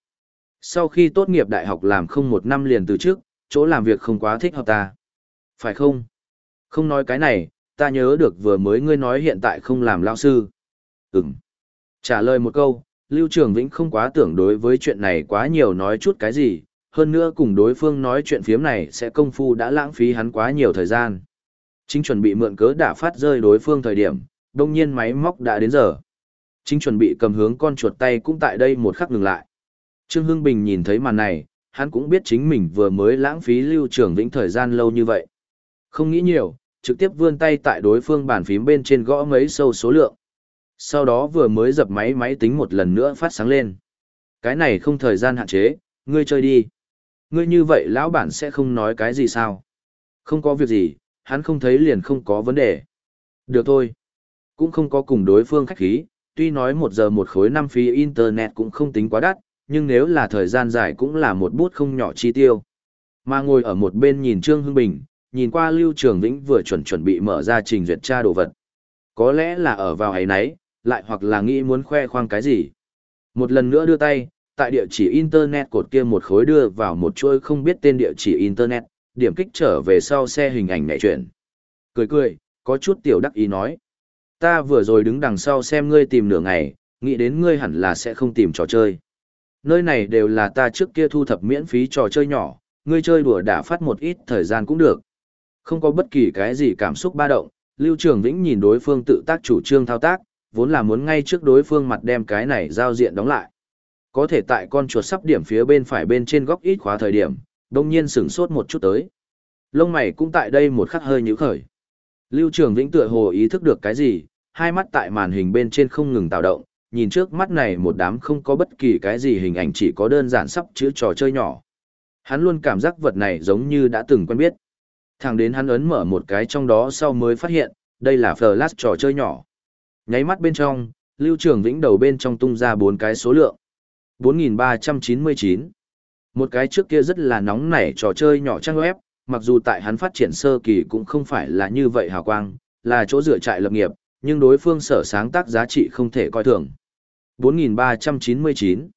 Speaker 1: Sau khi tốt nghiệp đại học làm không một năm liền từ trước, chỗ làm việc không quá thích hợp ta. Phải không? Không nói cái này, ta nhớ được vừa mới ngươi nói hiện tại không làm lao sư. Ừm. Trả lời một câu, Lưu Trường Vĩnh không quá tưởng đối với chuyện này quá nhiều nói chút cái gì, hơn nữa cùng đối phương nói chuyện phiếm này sẽ công phu đã lãng phí hắn quá nhiều thời gian. Chính chuẩn bị mượn cớ đả phát rơi đối phương thời điểm, đông nhiên máy móc đã đến giờ. Chính chuẩn bị cầm hướng con chuột tay cũng tại đây một khắc ngừng lại. Trương Hưng Bình nhìn thấy màn này, hắn cũng biết chính mình vừa mới lãng phí lưu trường vĩnh thời gian lâu như vậy. Không nghĩ nhiều, trực tiếp vươn tay tại đối phương bàn phím bên trên gõ mấy sâu số lượng. Sau đó vừa mới dập máy máy tính một lần nữa phát sáng lên. Cái này không thời gian hạn chế, ngươi chơi đi. Ngươi như vậy lão bản sẽ không nói cái gì sao? Không có việc gì, hắn không thấy liền không có vấn đề. Được thôi. Cũng không có cùng đối phương khách khí, tuy nói một giờ một khối năm phí internet cũng không tính quá đắt, nhưng nếu là thời gian dài cũng là một bút không nhỏ chi tiêu. Mà ngồi ở một bên nhìn Trương Hưng Bình, nhìn qua Lưu Trường Vĩnh vừa chuẩn chuẩn bị mở ra trình duyệt tra đồ vật. Có lẽ là ở vào ấy nấy, lại hoặc là nghĩ muốn khoe khoang cái gì. Một lần nữa đưa tay, tại địa chỉ Internet cột kia một khối đưa vào một chuỗi không biết tên địa chỉ Internet, điểm kích trở về sau xe hình ảnh nhẹ chuyển. Cười cười, có chút tiểu đắc ý nói. Ta vừa rồi đứng đằng sau xem ngươi tìm nửa ngày, nghĩ đến ngươi hẳn là sẽ không tìm trò chơi. Nơi này đều là ta trước kia thu thập miễn phí trò chơi nhỏ, ngươi chơi đùa đã phát một ít thời gian cũng được. Không có bất kỳ cái gì cảm xúc ba động, Lưu Trường Vĩnh nhìn đối phương tự tác chủ trương thao tác, vốn là muốn ngay trước đối phương mặt đem cái này giao diện đóng lại. Có thể tại con chuột sắp điểm phía bên phải bên trên góc ít khóa thời điểm, đông nhiên sửng sốt một chút tới. Lông mày cũng tại đây một khắc hơi nhíu khởi. Lưu Trường Vĩnh tựa hồ ý thức được cái gì, hai mắt tại màn hình bên trên không ngừng tạo động, nhìn trước mắt này một đám không có bất kỳ cái gì hình ảnh chỉ có đơn giản sắp chữ trò chơi nhỏ. Hắn luôn cảm giác vật này giống như đã từng quen biết. Thẳng đến hắn ấn mở một cái trong đó sau mới phát hiện, đây là flash trò chơi nhỏ. Nháy mắt bên trong, Lưu Trường Vĩnh đầu bên trong tung ra bốn cái số lượng. 4399. Một cái trước kia rất là nóng nảy trò chơi nhỏ trang web, mặc dù tại hắn phát triển sơ kỳ cũng không phải là như vậy hào quang, là chỗ dựa trại lập nghiệp, nhưng đối phương sở sáng tác giá trị không thể coi thường. 4399.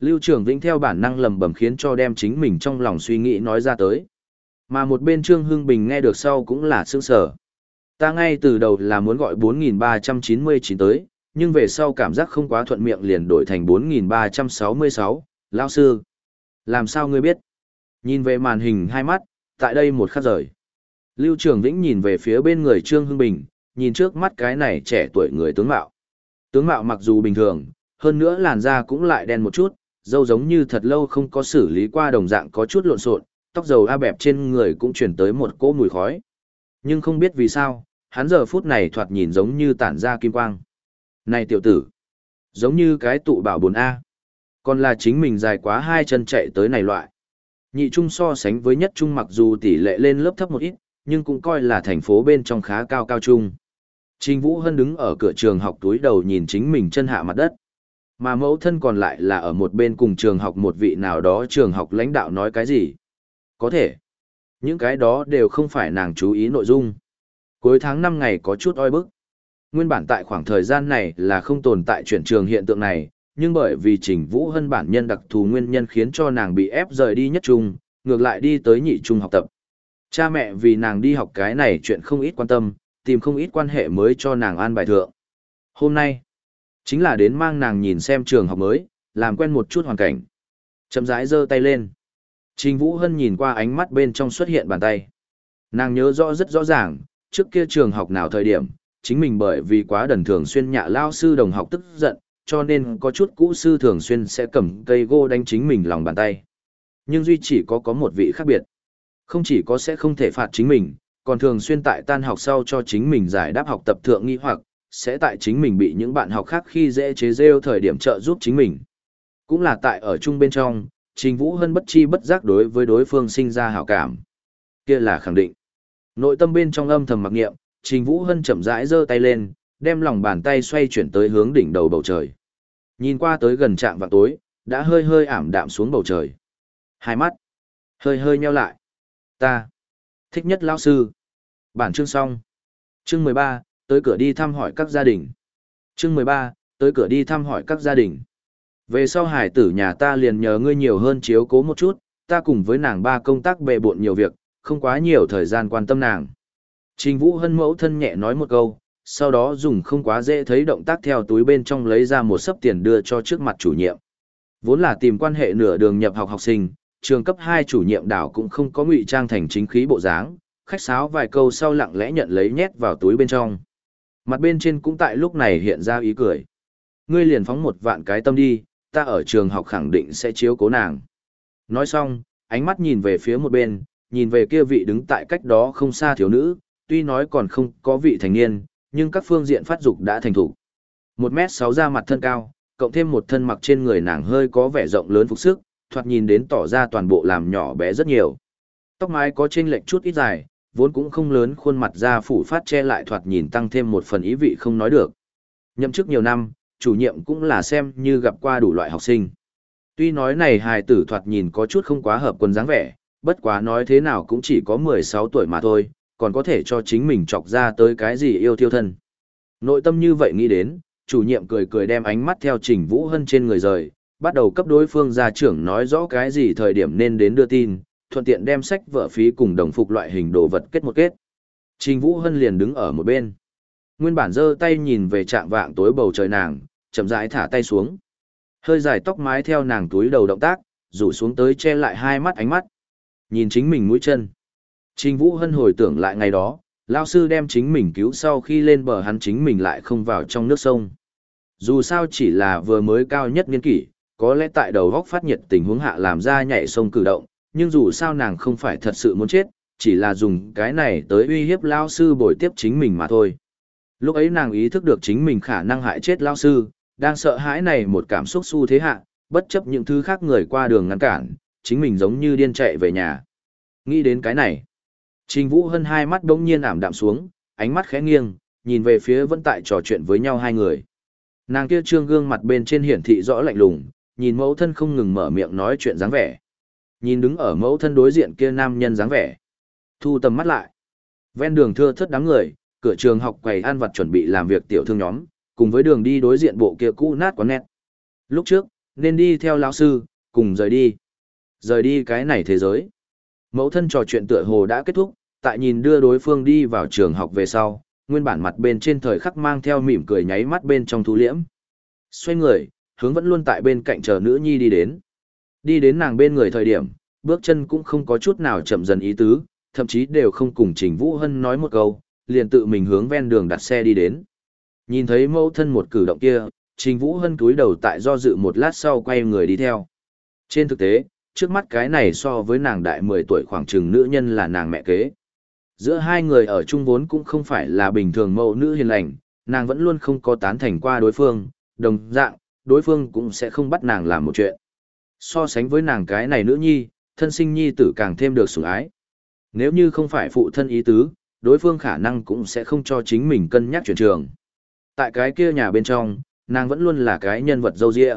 Speaker 1: Lưu Trường Vĩnh theo bản năng lầm bầm khiến cho đem chính mình trong lòng suy nghĩ nói ra tới. Mà một bên Trương Hưng Bình nghe được sau cũng là sương sở. Ta ngay từ đầu là muốn gọi 4.399 tới, nhưng về sau cảm giác không quá thuận miệng liền đổi thành 4.366 lão sư. Làm sao ngươi biết? Nhìn về màn hình hai mắt, tại đây một khắc rời. Lưu Trường Vĩnh nhìn về phía bên người Trương Hưng Bình, nhìn trước mắt cái này trẻ tuổi người tướng mạo. Tướng mạo mặc dù bình thường, hơn nữa làn da cũng lại đen một chút, dâu giống như thật lâu không có xử lý qua đồng dạng có chút lộn xộn, tóc dầu a bẹp trên người cũng chuyển tới một cỗ mùi khói. Nhưng không biết vì sao, hắn giờ phút này thoạt nhìn giống như tản ra kim quang. Này tiểu tử, giống như cái tụ bảo 4A. Còn là chính mình dài quá hai chân chạy tới này loại. Nhị trung so sánh với nhất trung mặc dù tỷ lệ lên lớp thấp một ít, nhưng cũng coi là thành phố bên trong khá cao cao trung. Trình Vũ Hân đứng ở cửa trường học túi đầu nhìn chính mình chân hạ mặt đất. Mà mẫu thân còn lại là ở một bên cùng trường học một vị nào đó trường học lãnh đạo nói cái gì. Có thể. Những cái đó đều không phải nàng chú ý nội dung. Cuối tháng 5 ngày có chút oi bức. Nguyên bản tại khoảng thời gian này là không tồn tại chuyển trường hiện tượng này, nhưng bởi vì Trình Vũ Hân bản nhân đặc thù nguyên nhân khiến cho nàng bị ép rời đi nhất trung, ngược lại đi tới nhị trung học tập. Cha mẹ vì nàng đi học cái này chuyện không ít quan tâm, tìm không ít quan hệ mới cho nàng an bài thượng. Hôm nay, chính là đến mang nàng nhìn xem trường học mới, làm quen một chút hoàn cảnh. Chậm rãi giơ tay lên. Trình Vũ Hân nhìn qua ánh mắt bên trong xuất hiện bàn tay. Nàng nhớ rõ rất rõ ràng, trước kia trường học nào thời điểm, chính mình bởi vì quá đần thường xuyên nhạ lao sư đồng học tức giận, cho nên có chút cũ sư thường xuyên sẽ cầm cây gô đánh chính mình lòng bàn tay. Nhưng duy chỉ có có một vị khác biệt. Không chỉ có sẽ không thể phạt chính mình, còn thường xuyên tại tan học sau cho chính mình giải đáp học tập thượng nghi hoặc, sẽ tại chính mình bị những bạn học khác khi dễ chế rêu thời điểm trợ giúp chính mình. Cũng là tại ở chung bên trong, Trình Vũ Hân bất chi bất giác đối với đối phương sinh ra hảo cảm. Kia là khẳng định. Nội tâm bên trong âm thầm mặc nghiệm, Trình Vũ Hân chậm rãi giơ tay lên, đem lòng bàn tay xoay chuyển tới hướng đỉnh đầu bầu trời. Nhìn qua tới gần trạm vào tối, đã hơi hơi ảm đạm xuống bầu trời. Hai mắt, hơi hơi nheo lại. Ta, thích nhất lão sư. Bản chương xong. Chương 13, tới cửa đi thăm hỏi các gia đình. Chương 13, tới cửa đi thăm hỏi các gia đình. Về sau hải tử nhà ta liền nhờ ngươi nhiều hơn chiếu cố một chút, ta cùng với nàng ba công tác bề bộn nhiều việc, không quá nhiều thời gian quan tâm nàng. Trình Vũ Hân mẫu thân nhẹ nói một câu, sau đó dùng không quá dễ thấy động tác theo túi bên trong lấy ra một sấp tiền đưa cho trước mặt chủ nhiệm. Vốn là tìm quan hệ nửa đường nhập học học sinh, trường cấp 2 chủ nhiệm đảo cũng không có ngụy trang thành chính khí bộ dáng, khách sáo vài câu sau lặng lẽ nhận lấy nhét vào túi bên trong. Mặt bên trên cũng tại lúc này hiện ra ý cười. Ngươi liền phóng một vạn cái tâm đi, ta ở trường học khẳng định sẽ chiếu cố nàng. Nói xong, ánh mắt nhìn về phía một bên, nhìn về kia vị đứng tại cách đó không xa thiếu nữ, tuy nói còn không có vị thành niên, nhưng các phương diện phát dục đã thành thủ. Một mét sáu da mặt thân cao, cộng thêm một thân mặc trên người nàng hơi có vẻ rộng lớn phục sức, thoạt nhìn đến tỏ ra toàn bộ làm nhỏ bé rất nhiều. Tóc mái có trên lệch chút ít dài, vốn cũng không lớn khuôn mặt da phủ phát che lại thoạt nhìn tăng thêm một phần ý vị không nói được. Nhậm chức nhiều năm, chủ nhiệm cũng là xem như gặp qua đủ loại học sinh. Tuy nói này hài tử thoạt nhìn có chút không quá hợp quần dáng vẻ, bất quá nói thế nào cũng chỉ có 16 tuổi mà thôi, còn có thể cho chính mình chọc ra tới cái gì yêu thiêu thân. Nội tâm như vậy nghĩ đến, chủ nhiệm cười cười đem ánh mắt theo Trình Vũ Hân trên người rời, bắt đầu cấp đối phương gia trưởng nói rõ cái gì thời điểm nên đến đưa tin, thuận tiện đem sách vợ phí cùng đồng phục loại hình đồ vật kết một kết. Trình Vũ Hân liền đứng ở một bên. Nguyên bản giơ tay nhìn về trạng vạng tối bầu trời nàng, chậm rãi thả tay xuống. Hơi dài tóc mái theo nàng túi đầu động tác, rủ xuống tới che lại hai mắt ánh mắt. Nhìn chính mình mũi chân. Trình Vũ Hân hồi tưởng lại ngày đó, lao sư đem chính mình cứu sau khi lên bờ hắn chính mình lại không vào trong nước sông. Dù sao chỉ là vừa mới cao nhất niên kỷ, có lẽ tại đầu góc phát nhiệt tình huống hạ làm ra nhảy sông cử động, nhưng dù sao nàng không phải thật sự muốn chết, chỉ là dùng cái này tới uy hiếp lao sư bồi tiếp chính mình mà thôi. Lúc ấy nàng ý thức được chính mình khả năng hại chết lao sư, đang sợ hãi này một cảm xúc xu thế hạ, bất chấp những thứ khác người qua đường ngăn cản, chính mình giống như điên chạy về nhà. Nghĩ đến cái này, Trình Vũ Hân hai mắt đống nhiên ảm đạm xuống, ánh mắt khẽ nghiêng, nhìn về phía vẫn tại trò chuyện với nhau hai người. Nàng kia trương gương mặt bên trên hiển thị rõ lạnh lùng, nhìn mẫu thân không ngừng mở miệng nói chuyện dáng vẻ. Nhìn đứng ở mẫu thân đối diện kia nam nhân dáng vẻ. Thu tầm mắt lại. Ven đường thưa thớt đám người, cửa trường học quầy ăn vặt chuẩn bị làm việc tiểu thương nhóm, cùng với đường đi đối diện bộ kia cũ nát quán nét. Lúc trước, nên đi theo lão sư, cùng rời đi. Rời đi cái này thế giới. Mẫu thân trò chuyện tựa hồ đã kết thúc, tại nhìn đưa đối phương đi vào trường học về sau, nguyên bản mặt bên trên thời khắc mang theo mỉm cười nháy mắt bên trong thu liễm. Xoay người, hướng vẫn luôn tại bên cạnh chờ nữ nhi đi đến. Đi đến nàng bên người thời điểm, bước chân cũng không có chút nào chậm dần ý tứ, thậm chí đều không cùng Trình Vũ Hân nói một câu, liền tự mình hướng ven đường đặt xe đi đến. Nhìn thấy mẫu thân một cử động kia, Trình Vũ Hân cúi đầu tại do dự một lát sau quay người đi theo. Trên thực tế, trước mắt cái này so với nàng đại 10 tuổi khoảng chừng nữ nhân là nàng mẹ kế. Giữa hai người ở chung vốn cũng không phải là bình thường mẫu nữ hiền lành, nàng vẫn luôn không có tán thành qua đối phương, đồng dạng, đối phương cũng sẽ không bắt nàng làm một chuyện. So sánh với nàng cái này nữ nhi, thân sinh nhi tử càng thêm được sủng ái. Nếu như không phải phụ thân ý tứ, đối phương khả năng cũng sẽ không cho chính mình cân nhắc chuyển trường. Tại cái kia nhà bên trong, nàng vẫn luôn là cái nhân vật dâu dịa.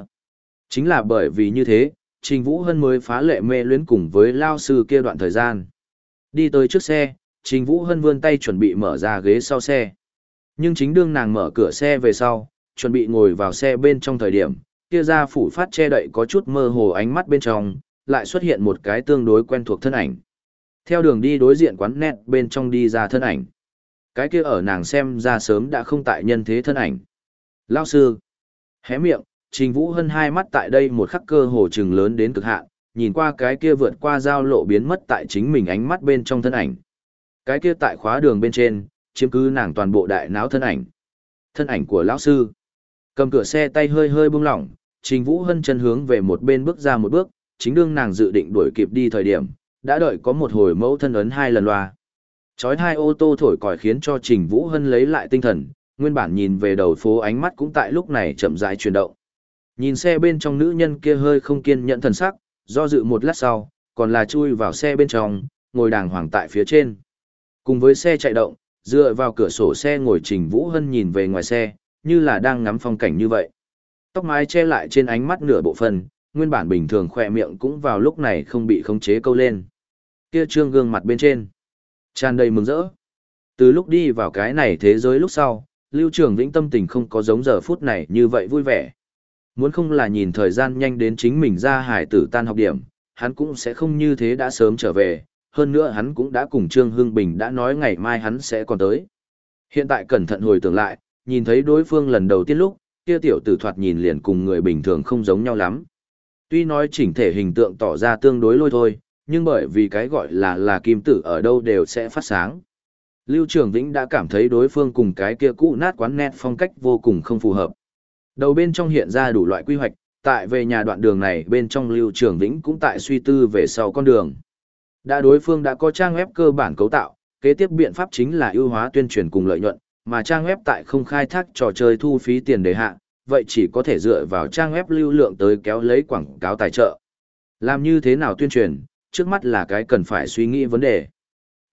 Speaker 1: Chính là bởi vì như thế, Trình Vũ Hân mới phá lệ mê luyến cùng với lao sư kia đoạn thời gian. Đi tới trước xe, Trình Vũ Hân vươn tay chuẩn bị mở ra ghế sau xe. Nhưng chính đương nàng mở cửa xe về sau, chuẩn bị ngồi vào xe bên trong thời điểm, kia ra phủ phát che đậy có chút mơ hồ ánh mắt bên trong, lại xuất hiện một cái tương đối quen thuộc thân ảnh. Theo đường đi đối diện quán nét bên trong đi ra thân ảnh. Cái kia ở nàng xem ra sớm đã không tại nhân thế thân ảnh. Lao sư. Hé miệng, Trình Vũ Hân hai mắt tại đây một khắc cơ hồ trừng lớn đến cực hạn, nhìn qua cái kia vượt qua giao lộ biến mất tại chính mình ánh mắt bên trong thân ảnh. Cái kia tại khóa đường bên trên, chiếm cứ nàng toàn bộ đại não thân ảnh. Thân ảnh của lão sư. Cầm cửa xe tay hơi hơi buông lỏng, Trình Vũ Hân chân hướng về một bên bước ra một bước, chính đương nàng dự định đuổi kịp đi thời điểm, đã đợi có một hồi mẫu thân ấn hai lần loa. Chói hai ô tô thổi còi khiến cho Trình Vũ Hân lấy lại tinh thần, nguyên bản nhìn về đầu phố ánh mắt cũng tại lúc này chậm rãi chuyển động. Nhìn xe bên trong nữ nhân kia hơi không kiên nhẫn thần sắc, do dự một lát sau, còn là chui vào xe bên trong, ngồi đàng hoàng tại phía trên. Cùng với xe chạy động, dựa vào cửa sổ xe ngồi Trình Vũ Hân nhìn về ngoài xe, như là đang ngắm phong cảnh như vậy. Tóc mái che lại trên ánh mắt nửa bộ phần, nguyên bản bình thường khỏe miệng cũng vào lúc này không bị khống chế câu lên. Kia trương gương mặt bên trên, tràn đầy mừng rỡ. Từ lúc đi vào cái này thế giới lúc sau, Lưu Trường Vĩnh tâm tình không có giống giờ phút này như vậy vui vẻ. Muốn không là nhìn thời gian nhanh đến chính mình ra hải tử tan học điểm, hắn cũng sẽ không như thế đã sớm trở về, hơn nữa hắn cũng đã cùng Trương Hưng Bình đã nói ngày mai hắn sẽ còn tới. Hiện tại cẩn thận hồi tưởng lại, nhìn thấy đối phương lần đầu tiên lúc, kia tiểu tử thoạt nhìn liền cùng người bình thường không giống nhau lắm. Tuy nói chỉnh thể hình tượng tỏ ra tương đối lôi thôi, nhưng bởi vì cái gọi là là kim tử ở đâu đều sẽ phát sáng. Lưu Trường Vĩnh đã cảm thấy đối phương cùng cái kia cũ nát quán nét phong cách vô cùng không phù hợp. Đầu bên trong hiện ra đủ loại quy hoạch, tại về nhà đoạn đường này bên trong Lưu Trường Vĩnh cũng tại suy tư về sau con đường. Đã đối phương đã có trang web cơ bản cấu tạo, kế tiếp biện pháp chính là ưu hóa tuyên truyền cùng lợi nhuận, mà trang web tại không khai thác trò chơi thu phí tiền đề hạ, vậy chỉ có thể dựa vào trang web lưu lượng tới kéo lấy quảng cáo tài trợ. Làm như thế nào tuyên truyền, trước mắt là cái cần phải suy nghĩ vấn đề.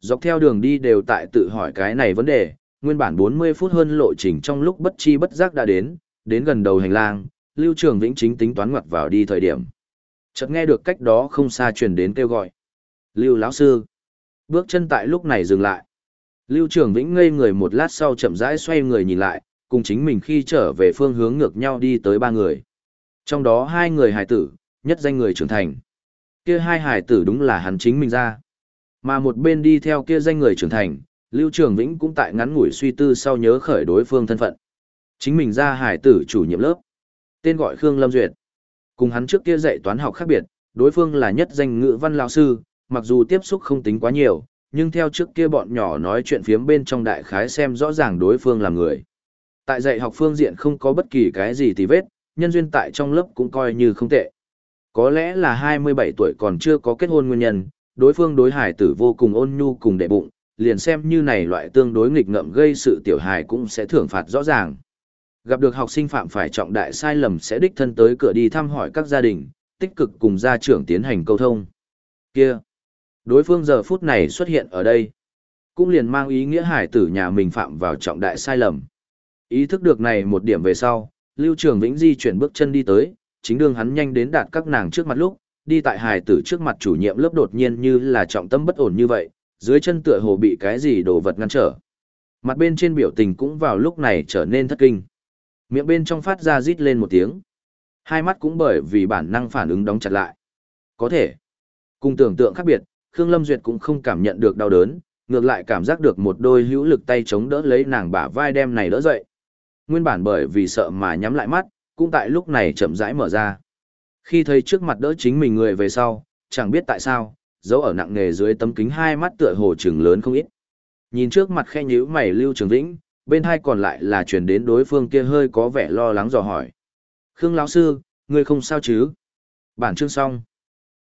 Speaker 1: Dọc theo đường đi đều tại tự hỏi cái này vấn đề, nguyên bản 40 phút hơn lộ trình trong lúc bất chi bất giác đã đến, đến gần đầu hành lang, Lưu Trường Vĩnh chính tính toán ngoặt vào đi thời điểm. Chợt nghe được cách đó không xa truyền đến kêu gọi. Lưu lão sư. Bước chân tại lúc này dừng lại. Lưu Trường Vĩnh ngây người một lát sau chậm rãi xoay người nhìn lại, cùng chính mình khi trở về phương hướng ngược nhau đi tới ba người. Trong đó hai người hài tử, nhất danh người trưởng thành. Kia hai hải tử đúng là hắn chính mình ra. Mà một bên đi theo kia danh người trưởng thành, Lưu Trường Vĩnh cũng tại ngắn ngủi suy tư sau nhớ khởi đối phương thân phận. Chính mình ra hải tử chủ nhiệm lớp. Tên gọi Khương Lâm Duyệt. Cùng hắn trước kia dạy toán học khác biệt, đối phương là nhất danh ngữ văn lão sư, mặc dù tiếp xúc không tính quá nhiều, nhưng theo trước kia bọn nhỏ nói chuyện phiếm bên trong đại khái xem rõ ràng đối phương là người. Tại dạy học phương diện không có bất kỳ cái gì tì vết, nhân duyên tại trong lớp cũng coi như không tệ. Có lẽ là 27 tuổi còn chưa có kết hôn nguyên nhân, đối phương đối hải tử vô cùng ôn nhu cùng đệ bụng, liền xem như này loại tương đối nghịch ngợm gây sự tiểu hài cũng sẽ thưởng phạt rõ ràng. Gặp được học sinh phạm phải trọng đại sai lầm sẽ đích thân tới cửa đi thăm hỏi các gia đình, tích cực cùng gia trưởng tiến hành câu thông. Kia, đối phương giờ phút này xuất hiện ở đây, cũng liền mang ý nghĩa hải tử nhà mình phạm vào trọng đại sai lầm. Ý thức được này một điểm về sau, Lưu Trường Vĩnh di chuyển bước chân đi tới, chính đương hắn nhanh đến đạt các nàng trước mặt lúc, đi tại hài tử trước mặt chủ nhiệm lớp đột nhiên như là trọng tâm bất ổn như vậy, dưới chân tựa hồ bị cái gì đồ vật ngăn trở. Mặt bên trên biểu tình cũng vào lúc này trở nên thất kinh. Miệng bên trong phát ra rít lên một tiếng. Hai mắt cũng bởi vì bản năng phản ứng đóng chặt lại. Có thể. Cùng tưởng tượng khác biệt, Khương Lâm Duyệt cũng không cảm nhận được đau đớn, ngược lại cảm giác được một đôi hữu lực tay chống đỡ lấy nàng bả vai đem này đỡ dậy nguyên bản bởi vì sợ mà nhắm lại mắt, cũng tại lúc này chậm rãi mở ra. Khi thấy trước mặt đỡ chính mình người về sau, chẳng biết tại sao, dấu ở nặng nề dưới tấm kính hai mắt tựa hồ trừng lớn không ít. Nhìn trước mặt khe nhíu mày Lưu Trường Vĩnh, bên hai còn lại là truyền đến đối phương kia hơi có vẻ lo lắng dò hỏi. Khương lão sư, ngươi không sao chứ? Bản chương xong.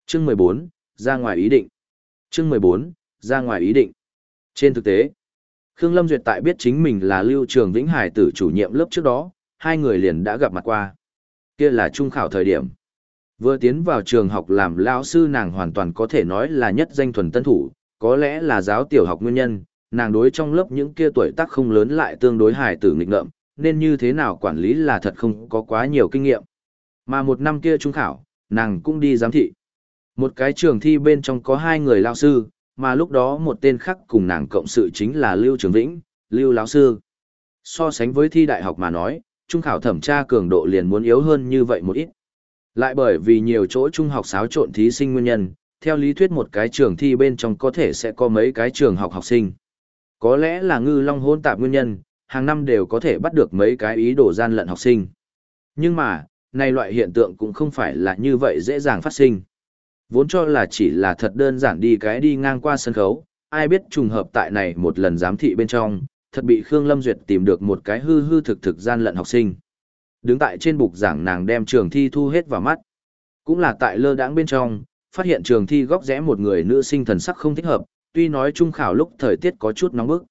Speaker 1: Chương 14, ra ngoài ý định. Chương 14, ra ngoài ý định. Trên thực tế, Khương Lâm Duyệt tại biết chính mình là Lưu Trường Vĩnh Hải tử chủ nhiệm lớp trước đó, hai người liền đã gặp mặt qua. Kia là trung khảo thời điểm. Vừa tiến vào trường học làm lão sư nàng hoàn toàn có thể nói là nhất danh thuần tân thủ, có lẽ là giáo tiểu học nguyên nhân, nàng đối trong lớp những kia tuổi tác không lớn lại tương đối hài tử nghịch ngợm, nên như thế nào quản lý là thật không có quá nhiều kinh nghiệm. Mà một năm kia trung khảo, nàng cũng đi giám thị. Một cái trường thi bên trong có hai người lao sư, mà lúc đó một tên khác cùng nàng cộng sự chính là Lưu Trường Vĩnh, Lưu lão sư. So sánh với thi đại học mà nói, trung khảo thẩm tra cường độ liền muốn yếu hơn như vậy một ít. Lại bởi vì nhiều chỗ trung học xáo trộn thí sinh nguyên nhân, theo lý thuyết một cái trường thi bên trong có thể sẽ có mấy cái trường học học sinh. Có lẽ là ngư long hôn tạp nguyên nhân, hàng năm đều có thể bắt được mấy cái ý đồ gian lận học sinh. Nhưng mà, này loại hiện tượng cũng không phải là như vậy dễ dàng phát sinh. Vốn cho là chỉ là thật đơn giản đi cái đi ngang qua sân khấu, ai biết trùng hợp tại này một lần giám thị bên trong, thật bị Khương Lâm Duyệt tìm được một cái hư hư thực thực gian lận học sinh. Đứng tại trên bục giảng nàng đem trường thi thu hết vào mắt. Cũng là tại lơ đãng bên trong, phát hiện trường thi góc rẽ một người nữ sinh thần sắc không thích hợp, tuy nói trung khảo lúc thời tiết có chút nóng bức.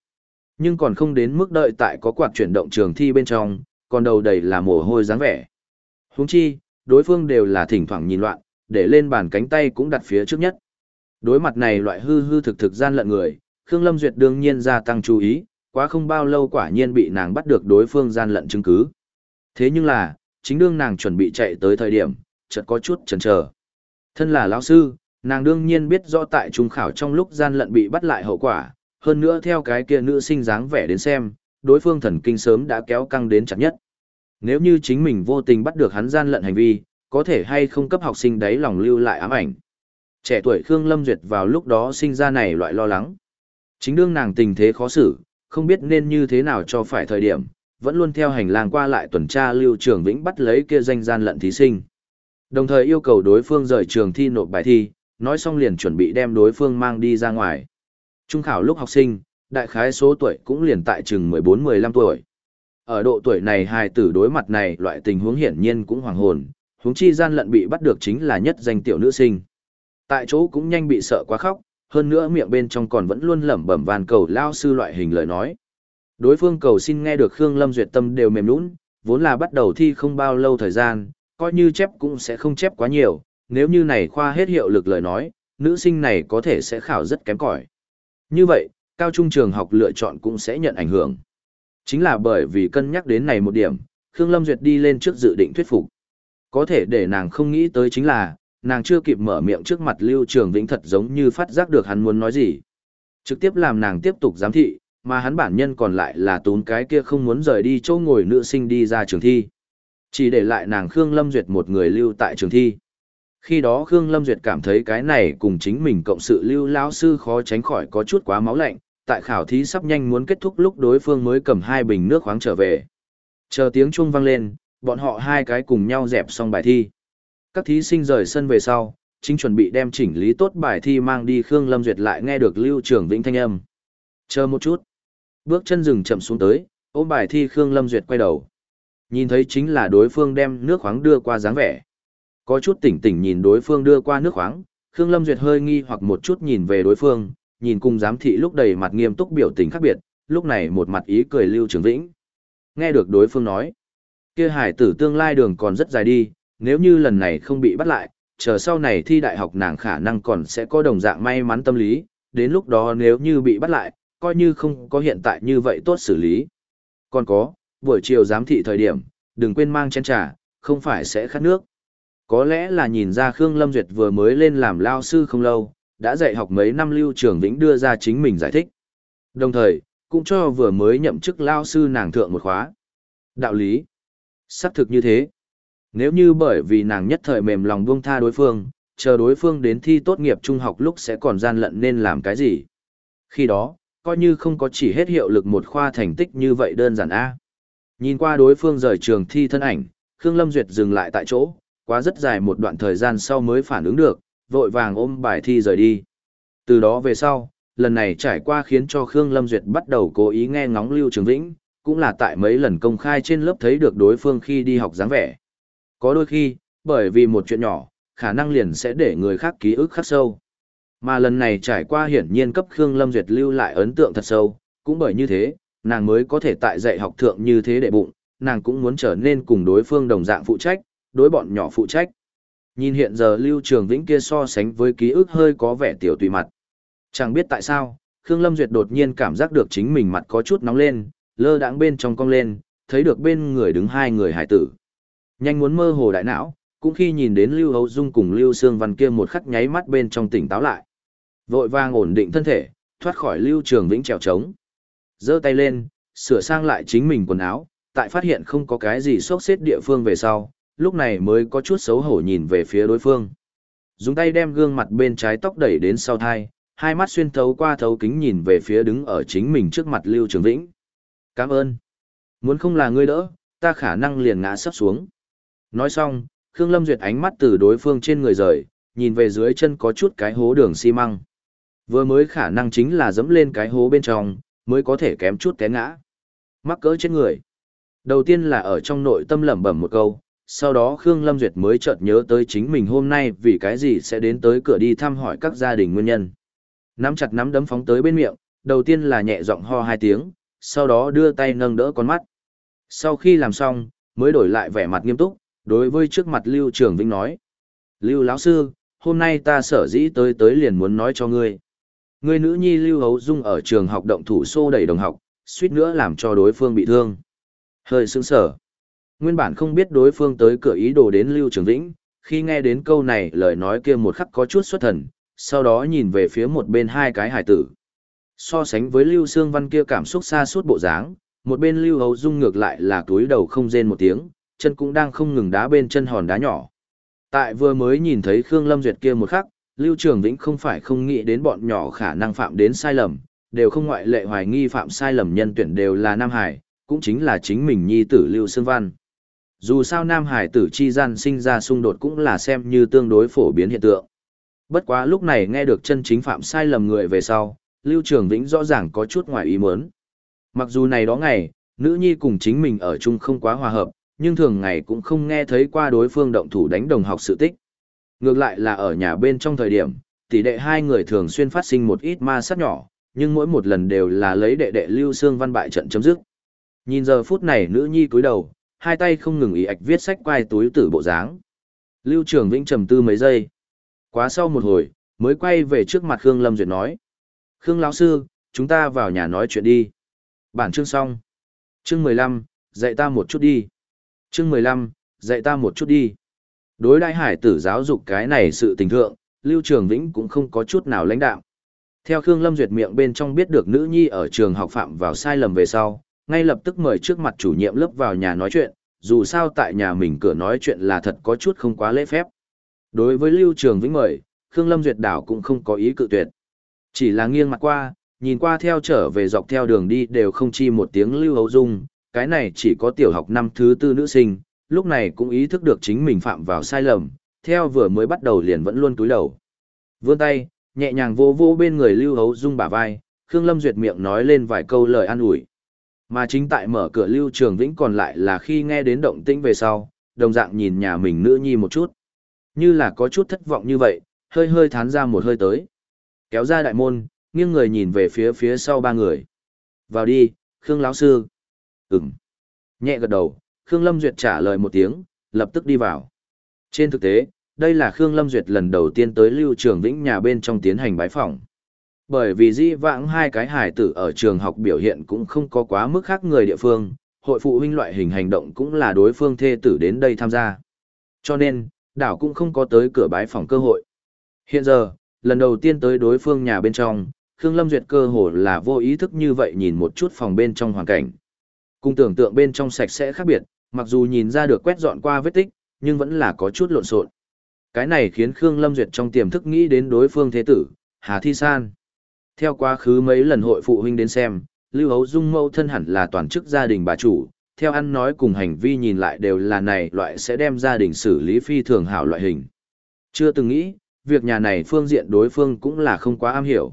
Speaker 1: Nhưng còn không đến mức đợi tại có quạt chuyển động trường thi bên trong, còn đầu đầy là mồ hôi dáng vẻ. Huống chi, đối phương đều là thỉnh thoảng nhìn loạn, để lên bàn cánh tay cũng đặt phía trước nhất. Đối mặt này loại hư hư thực thực gian lận người, Khương Lâm Duyệt đương nhiên gia tăng chú ý, quá không bao lâu quả nhiên bị nàng bắt được đối phương gian lận chứng cứ. Thế nhưng là, chính đương nàng chuẩn bị chạy tới thời điểm, chợt có chút chần chờ. Thân là lão sư, nàng đương nhiên biết rõ tại trung khảo trong lúc gian lận bị bắt lại hậu quả, hơn nữa theo cái kia nữ sinh dáng vẻ đến xem, đối phương thần kinh sớm đã kéo căng đến chặt nhất. Nếu như chính mình vô tình bắt được hắn gian lận hành vi, có thể hay không cấp học sinh đấy lòng lưu lại ám ảnh. Trẻ tuổi Khương Lâm Duyệt vào lúc đó sinh ra này loại lo lắng. Chính đương nàng tình thế khó xử, không biết nên như thế nào cho phải thời điểm, vẫn luôn theo hành lang qua lại tuần tra Lưu Trường Vĩnh bắt lấy kia danh gian lận thí sinh. Đồng thời yêu cầu đối phương rời trường thi nộp bài thi, nói xong liền chuẩn bị đem đối phương mang đi ra ngoài. Trung khảo lúc học sinh, đại khái số tuổi cũng liền tại chừng 14-15 tuổi. Ở độ tuổi này hài tử đối mặt này loại tình huống hiển nhiên cũng hoàng hồn, huống chi gian lận bị bắt được chính là nhất danh tiểu nữ sinh. Tại chỗ cũng nhanh bị sợ quá khóc, hơn nữa miệng bên trong còn vẫn luôn lẩm bẩm van cầu lao sư loại hình lời nói. Đối phương cầu xin nghe được Khương Lâm duyệt tâm đều mềm nhũn, vốn là bắt đầu thi không bao lâu thời gian, coi như chép cũng sẽ không chép quá nhiều, nếu như này khoa hết hiệu lực lời nói, nữ sinh này có thể sẽ khảo rất kém cỏi. Như vậy, cao trung trường học lựa chọn cũng sẽ nhận ảnh hưởng. Chính là bởi vì cân nhắc đến này một điểm, Khương Lâm Duyệt đi lên trước dự định thuyết phục. Có thể để nàng không nghĩ tới chính là, nàng chưa kịp mở miệng trước mặt Lưu Trường Vĩnh thật giống như phát giác được hắn muốn nói gì. Trực tiếp làm nàng tiếp tục giám thị, mà hắn bản nhân còn lại là tốn cái kia không muốn rời đi chỗ ngồi nữ sinh đi ra trường thi. Chỉ để lại nàng Khương Lâm Duyệt một người lưu tại trường thi. Khi đó Khương Lâm Duyệt cảm thấy cái này cùng chính mình cộng sự lưu lão sư khó tránh khỏi có chút quá máu lạnh, tại khảo thí sắp nhanh muốn kết thúc lúc đối phương mới cầm hai bình nước khoáng trở về. Chờ tiếng chuông vang lên, bọn họ hai cái cùng nhau dẹp xong bài thi. Các thí sinh rời sân về sau, chính chuẩn bị đem chỉnh lý tốt bài thi mang đi Khương Lâm Duyệt lại nghe được Lưu Trường Vĩnh thanh âm. Chờ một chút. Bước chân rừng chậm xuống tới, ôm bài thi Khương Lâm Duyệt quay đầu. Nhìn thấy chính là đối phương đem nước khoáng đưa qua dáng vẻ. Có chút tỉnh tỉnh nhìn đối phương đưa qua nước khoáng, Khương Lâm Duyệt hơi nghi hoặc một chút nhìn về đối phương, nhìn cùng giám thị lúc đầy mặt nghiêm túc biểu tình khác biệt, lúc này một mặt ý cười Lưu Trường Vĩnh. Nghe được đối phương nói, kia hải tử tương lai đường còn rất dài đi, nếu như lần này không bị bắt lại, chờ sau này thi đại học nàng khả năng còn sẽ có đồng dạng may mắn tâm lý, đến lúc đó nếu như bị bắt lại, coi như không có hiện tại như vậy tốt xử lý. Còn có, buổi chiều giám thị thời điểm, đừng quên mang chén trà, không phải sẽ khát nước. Có lẽ là nhìn ra Khương Lâm Duyệt vừa mới lên làm lao sư không lâu, đã dạy học mấy năm lưu trường vĩnh đưa ra chính mình giải thích. Đồng thời, cũng cho vừa mới nhậm chức lao sư nàng thượng một khóa. Đạo lý. Sắp thực như thế. Nếu như bởi vì nàng nhất thời mềm lòng buông tha đối phương, chờ đối phương đến thi tốt nghiệp trung học lúc sẽ còn gian lận nên làm cái gì. Khi đó, coi như không có chỉ hết hiệu lực một khoa thành tích như vậy đơn giản A. Nhìn qua đối phương rời trường thi thân ảnh, Khương Lâm Duyệt dừng lại tại chỗ, quá rất dài một đoạn thời gian sau mới phản ứng được, vội vàng ôm bài thi rời đi. Từ đó về sau, lần này trải qua khiến cho Khương Lâm Duyệt bắt đầu cố ý nghe ngóng Lưu Trường Vĩnh, cũng là tại mấy lần công khai trên lớp thấy được đối phương khi đi học dáng vẻ. Có đôi khi, bởi vì một chuyện nhỏ, khả năng liền sẽ để người khác ký ức khắc sâu. Mà lần này trải qua hiển nhiên cấp Khương Lâm Duyệt lưu lại ấn tượng thật sâu, cũng bởi như thế, nàng mới có thể tại dạy học thượng như thế để bụng, nàng cũng muốn trở nên cùng đối phương đồng dạng phụ trách, đối bọn nhỏ phụ trách. Nhìn hiện giờ Lưu Trường Vĩnh kia so sánh với ký ức hơi có vẻ tiểu tùy mặt. Chẳng biết tại sao, Khương Lâm Duyệt đột nhiên cảm giác được chính mình mặt có chút nóng lên, lơ đãng bên trong cong lên, thấy được bên người đứng hai người hải tử. Nhanh muốn mơ hồ đại não, cũng khi nhìn đến Lưu Hấu Dung cùng Lưu Sương Văn kia một khắc nháy mắt bên trong tỉnh táo lại. Vội vàng ổn định thân thể, thoát khỏi Lưu Trường Vĩnh trèo trống. giơ tay lên, sửa sang lại chính mình quần áo, tại phát hiện không có cái gì sốc xếp địa phương về sau, lúc này mới có chút xấu hổ nhìn về phía đối phương. Dùng tay đem gương mặt bên trái tóc đẩy đến sau thai, hai mắt xuyên thấu qua thấu kính nhìn về phía đứng ở chính mình trước mặt Lưu Trường Vĩnh. Cảm ơn. Muốn không là ngươi đỡ, ta khả năng liền ngã sắp xuống. Nói xong, Khương Lâm Duyệt ánh mắt từ đối phương trên người rời, nhìn về dưới chân có chút cái hố đường xi măng. Vừa mới khả năng chính là dẫm lên cái hố bên trong, mới có thể kém chút té ngã. Mắc cỡ trên người. Đầu tiên là ở trong nội tâm lẩm bẩm một câu, sau đó Khương Lâm Duyệt mới chợt nhớ tới chính mình hôm nay vì cái gì sẽ đến tới cửa đi thăm hỏi các gia đình nguyên nhân. Nắm chặt nắm đấm phóng tới bên miệng, đầu tiên là nhẹ giọng ho hai tiếng, sau đó đưa tay nâng đỡ con mắt. Sau khi làm xong, mới đổi lại vẻ mặt nghiêm túc, đối với trước mặt Lưu Trường Vĩnh nói. Lưu lão sư, hôm nay ta sở dĩ tới tới liền muốn nói cho ngươi. Ngươi nữ nhi Lưu Hấu Dung ở trường học động thủ xô đẩy đồng học, suýt nữa làm cho đối phương bị thương. Hơi sững sở. Nguyên bản không biết đối phương tới cửa ý đồ đến Lưu Trường Vĩnh, khi nghe đến câu này lời nói kia một khắc có chút xuất thần, sau đó nhìn về phía một bên hai cái hải tử. So sánh với Lưu Sương Văn kia cảm xúc xa suốt bộ dáng, một bên Lưu Hấu Dung ngược lại là túi đầu không rên một tiếng, chân cũng đang không ngừng đá bên chân hòn đá nhỏ. Tại vừa mới nhìn thấy Khương Lâm Duyệt kia một khắc, Lưu Trường Vĩnh không phải không nghĩ đến bọn nhỏ khả năng phạm đến sai lầm, đều không ngoại lệ hoài nghi phạm sai lầm nhân tuyển đều là Nam Hải, cũng chính là chính mình nhi tử Lưu Sương Văn. Dù sao nam hải tử chi gian sinh ra xung đột cũng là xem như tương đối phổ biến hiện tượng. Bất quá lúc này nghe được chân chính phạm sai lầm người về sau, Lưu Trường Vĩnh rõ ràng có chút ngoài ý muốn. Mặc dù này đó ngày, nữ nhi cùng chính mình ở chung không quá hòa hợp, nhưng thường ngày cũng không nghe thấy qua đối phương động thủ đánh đồng học sự tích. Ngược lại là ở nhà bên trong thời điểm, tỷ đệ hai người thường xuyên phát sinh một ít ma sát nhỏ, nhưng mỗi một lần đều là lấy đệ đệ Lưu Sương Văn bại trận chấm dứt. Nhìn giờ phút này nữ nhi cúi đầu, hai tay không ngừng ý ạch viết sách quai túi tử bộ dáng. Lưu Trường Vĩnh trầm tư mấy giây. Quá sau một hồi, mới quay về trước mặt Khương Lâm Duyệt nói. Khương lão sư, chúng ta vào nhà nói chuyện đi. Bản chương xong. Chương mười lăm, dạy ta một chút đi. Chương mười lăm, dạy ta một chút đi. Đối đại hải tử giáo dục cái này sự tình thượng, Lưu Trường Vĩnh cũng không có chút nào lãnh đạo. Theo Khương Lâm Duyệt miệng bên trong biết được nữ nhi ở trường học phạm vào sai lầm về sau, ngay lập tức mời trước mặt chủ nhiệm lớp vào nhà nói chuyện, dù sao tại nhà mình cửa nói chuyện là thật có chút không quá lễ phép. Đối với Lưu Trường Vĩnh mời, Khương Lâm Duyệt đảo cũng không có ý cự tuyệt. Chỉ là nghiêng mặt qua, nhìn qua theo trở về dọc theo đường đi đều không chi một tiếng Lưu Hấu Dung, cái này chỉ có tiểu học năm thứ tư nữ sinh, lúc này cũng ý thức được chính mình phạm vào sai lầm, theo vừa mới bắt đầu liền vẫn luôn túi đầu. Vươn tay, nhẹ nhàng vô vô bên người Lưu Hấu Dung bả vai, Khương Lâm Duyệt miệng nói lên vài câu lời an ủi. Mà chính tại mở cửa Lưu Trường Vĩnh còn lại là khi nghe đến động tĩnh về sau, đồng dạng nhìn nhà mình nữ nhi một chút. Như là có chút thất vọng như vậy, hơi hơi thán ra một hơi tới. Kéo ra đại môn, nghiêng người nhìn về phía phía sau ba người. Vào đi, Khương lão sư. Ừm. Nhẹ gật đầu, Khương Lâm Duyệt trả lời một tiếng, lập tức đi vào. Trên thực tế, đây là Khương Lâm Duyệt lần đầu tiên tới Lưu Trường Vĩnh nhà bên trong tiến hành bái phỏng. Bởi vì di vãng hai cái hải tử ở trường học biểu hiện cũng không có quá mức khác người địa phương, hội phụ huynh loại hình hành động cũng là đối phương thê tử đến đây tham gia. Cho nên, đảo cũng không có tới cửa bái phỏng cơ hội. Hiện giờ, lần đầu tiên tới đối phương nhà bên trong, Khương Lâm Duyệt cơ hồ là vô ý thức như vậy nhìn một chút phòng bên trong hoàn cảnh. Cùng tưởng tượng bên trong sạch sẽ khác biệt, mặc dù nhìn ra được quét dọn qua vết tích, nhưng vẫn là có chút lộn xộn. Cái này khiến Khương Lâm Duyệt trong tiềm thức nghĩ đến đối phương thế tử, Hà Thi San. Theo quá khứ mấy lần hội phụ huynh đến xem, Lưu Hấu Dung mâu thân hẳn là toàn chức gia đình bà chủ, theo ăn nói cùng hành vi nhìn lại đều là này loại sẽ đem gia đình xử lý phi thường hảo loại hình. Chưa từng nghĩ, việc nhà này phương diện đối phương cũng là không quá am hiểu.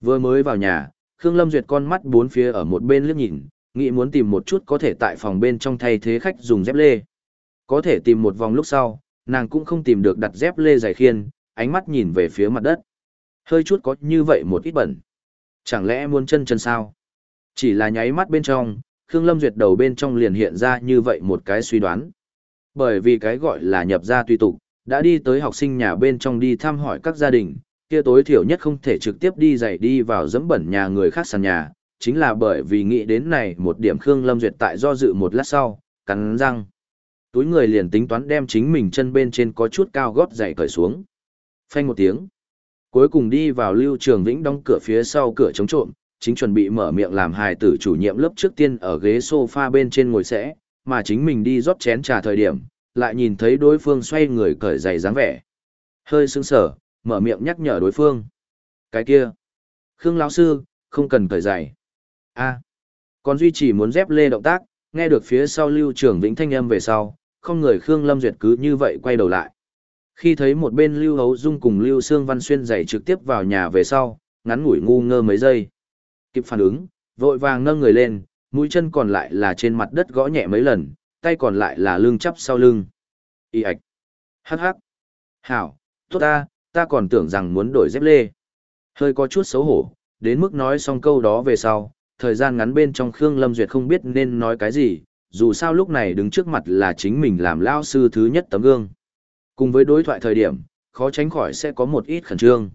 Speaker 1: Vừa mới vào nhà, Khương Lâm Duyệt con mắt bốn phía ở một bên liếc nhìn, nghĩ muốn tìm một chút có thể tại phòng bên trong thay thế khách dùng dép lê. Có thể tìm một vòng lúc sau, nàng cũng không tìm được đặt dép lê giày khiên, ánh mắt nhìn về phía mặt đất. Hơi chút có như vậy một ít bẩn. Chẳng lẽ muốn chân chân sao? Chỉ là nháy mắt bên trong, Khương Lâm Duyệt đầu bên trong liền hiện ra như vậy một cái suy đoán. Bởi vì cái gọi là nhập gia tùy tục, đã đi tới học sinh nhà bên trong đi thăm hỏi các gia đình, kia tối thiểu nhất không thể trực tiếp đi dạy đi vào dẫm bẩn nhà người khác sàn nhà, chính là bởi vì nghĩ đến này một điểm Khương Lâm Duyệt tại do dự một lát sau, cắn răng. Túi người liền tính toán đem chính mình chân bên trên có chút cao gót dày cởi xuống. Phanh một tiếng. Cuối cùng đi vào lưu trường vĩnh đóng cửa phía sau cửa chống trộm, chính chuẩn bị mở miệng làm hài tử chủ nhiệm lớp trước tiên ở ghế sofa bên trên ngồi sẽ, mà chính mình đi rót chén trà thời điểm, lại nhìn thấy đối phương xoay người cởi giày dáng vẻ. Hơi sững sờ, mở miệng nhắc nhở đối phương. Cái kia, Khương lão sư, không cần cởi giày. A. còn duy trì muốn dép lê động tác, nghe được phía sau Lưu Trường Vĩnh thanh âm về sau, không người Khương Lâm Duyệt cứ như vậy quay đầu lại. Khi thấy một bên Lưu Hấu Dung cùng Lưu Sương Văn Xuyên giày trực tiếp vào nhà về sau, ngắn ngủi ngu ngơ mấy giây. Kịp phản ứng, vội vàng nâng người lên, mũi chân còn lại là trên mặt đất gõ nhẹ mấy lần, tay còn lại là lưng chắp sau lưng. Y ạch. Hắc hắc. Hảo, tốt ta, ta còn tưởng rằng muốn đổi dép lê. Hơi có chút xấu hổ, đến mức nói xong câu đó về sau, thời gian ngắn bên trong Khương Lâm Duyệt không biết nên nói cái gì, dù sao lúc này đứng trước mặt là chính mình làm lao sư thứ nhất tấm gương. Cùng với đối thoại thời điểm, khó tránh khỏi sẽ có một ít khẩn trương.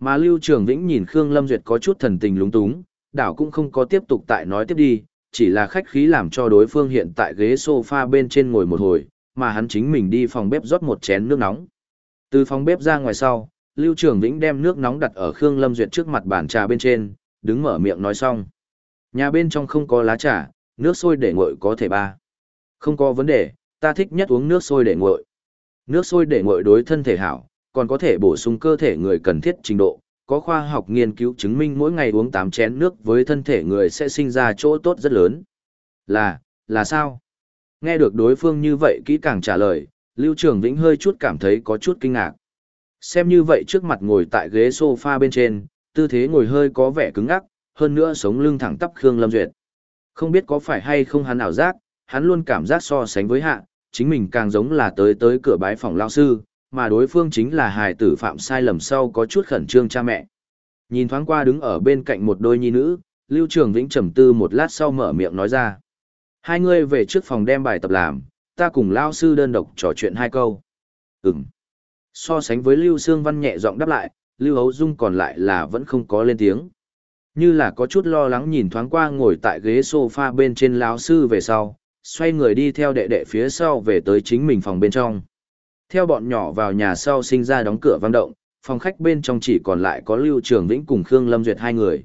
Speaker 1: Mà Lưu Trường Vĩnh nhìn Khương Lâm Duyệt có chút thần tình lúng túng, đảo cũng không có tiếp tục tại nói tiếp đi, chỉ là khách khí làm cho đối phương hiện tại ghế sofa bên trên ngồi một hồi, mà hắn chính mình đi phòng bếp rót một chén nước nóng. Từ phòng bếp ra ngoài sau, Lưu Trường Vĩnh đem nước nóng đặt ở Khương Lâm Duyệt trước mặt bàn trà bên trên, đứng mở miệng nói xong. Nhà bên trong không có lá trà, nước sôi để nguội có thể ba. Không có vấn đề, ta thích nhất uống nước sôi để nguội. Nước sôi để nguội đối thân thể hảo, còn có thể bổ sung cơ thể người cần thiết trình độ. Có khoa học nghiên cứu chứng minh mỗi ngày uống 8 chén nước với thân thể người sẽ sinh ra chỗ tốt rất lớn. Là, là sao? Nghe được đối phương như vậy kỹ càng trả lời, Lưu Trường Vĩnh hơi chút cảm thấy có chút kinh ngạc. Xem như vậy trước mặt ngồi tại ghế sofa bên trên, tư thế ngồi hơi có vẻ cứng ngắc, hơn nữa sống lưng thẳng tắp Khương Lâm Duyệt. Không biết có phải hay không hắn ảo giác, hắn luôn cảm giác so sánh với hạ, chính mình càng giống là tới tới cửa bái phòng lao sư, mà đối phương chính là hài tử phạm sai lầm sau có chút khẩn trương cha mẹ. Nhìn thoáng qua đứng ở bên cạnh một đôi nhi nữ, Lưu Trường Vĩnh trầm tư một lát sau mở miệng nói ra. Hai người về trước phòng đem bài tập làm, ta cùng lao sư đơn độc trò chuyện hai câu. Ừm. So sánh với Lưu Sương Văn nhẹ giọng đáp lại, Lưu Hấu Dung còn lại là vẫn không có lên tiếng. Như là có chút lo lắng nhìn thoáng qua ngồi tại ghế sofa bên trên lão sư về sau, xoay người đi theo đệ đệ phía sau về tới chính mình phòng bên trong. Theo bọn nhỏ vào nhà sau sinh ra đóng cửa vang động, phòng khách bên trong chỉ còn lại có Lưu Trường Vĩnh cùng Khương Lâm Duyệt hai người.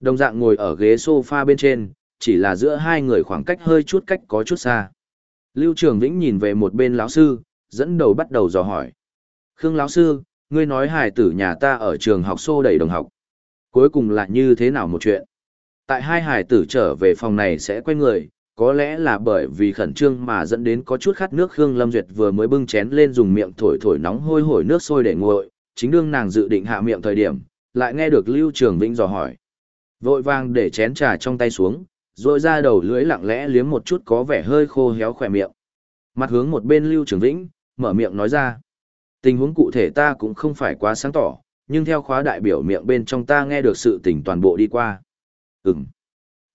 Speaker 1: Đồng dạng ngồi ở ghế sofa bên trên, chỉ là giữa hai người khoảng cách hơi chút cách có chút xa. Lưu Trường Vĩnh nhìn về một bên lão sư, dẫn đầu bắt đầu dò hỏi. Khương lão sư, ngươi nói hài tử nhà ta ở trường học xô đẩy đồng học. Cuối cùng là như thế nào một chuyện? Tại hai hải tử trở về phòng này sẽ quay người, có lẽ là bởi vì khẩn trương mà dẫn đến có chút khát nước Khương Lâm Duyệt vừa mới bưng chén lên dùng miệng thổi thổi nóng hôi hổi nước sôi để nguội, chính đương nàng dự định hạ miệng thời điểm, lại nghe được Lưu Trường Vĩnh dò hỏi. Vội vàng để chén trà trong tay xuống, rồi ra đầu lưỡi lặng lẽ liếm một chút có vẻ hơi khô héo khỏe miệng. Mặt hướng một bên Lưu Trường Vĩnh, mở miệng nói ra. Tình huống cụ thể ta cũng không phải quá sáng tỏ, nhưng theo khóa đại biểu miệng bên trong ta nghe được sự tình toàn bộ đi qua. Ừm.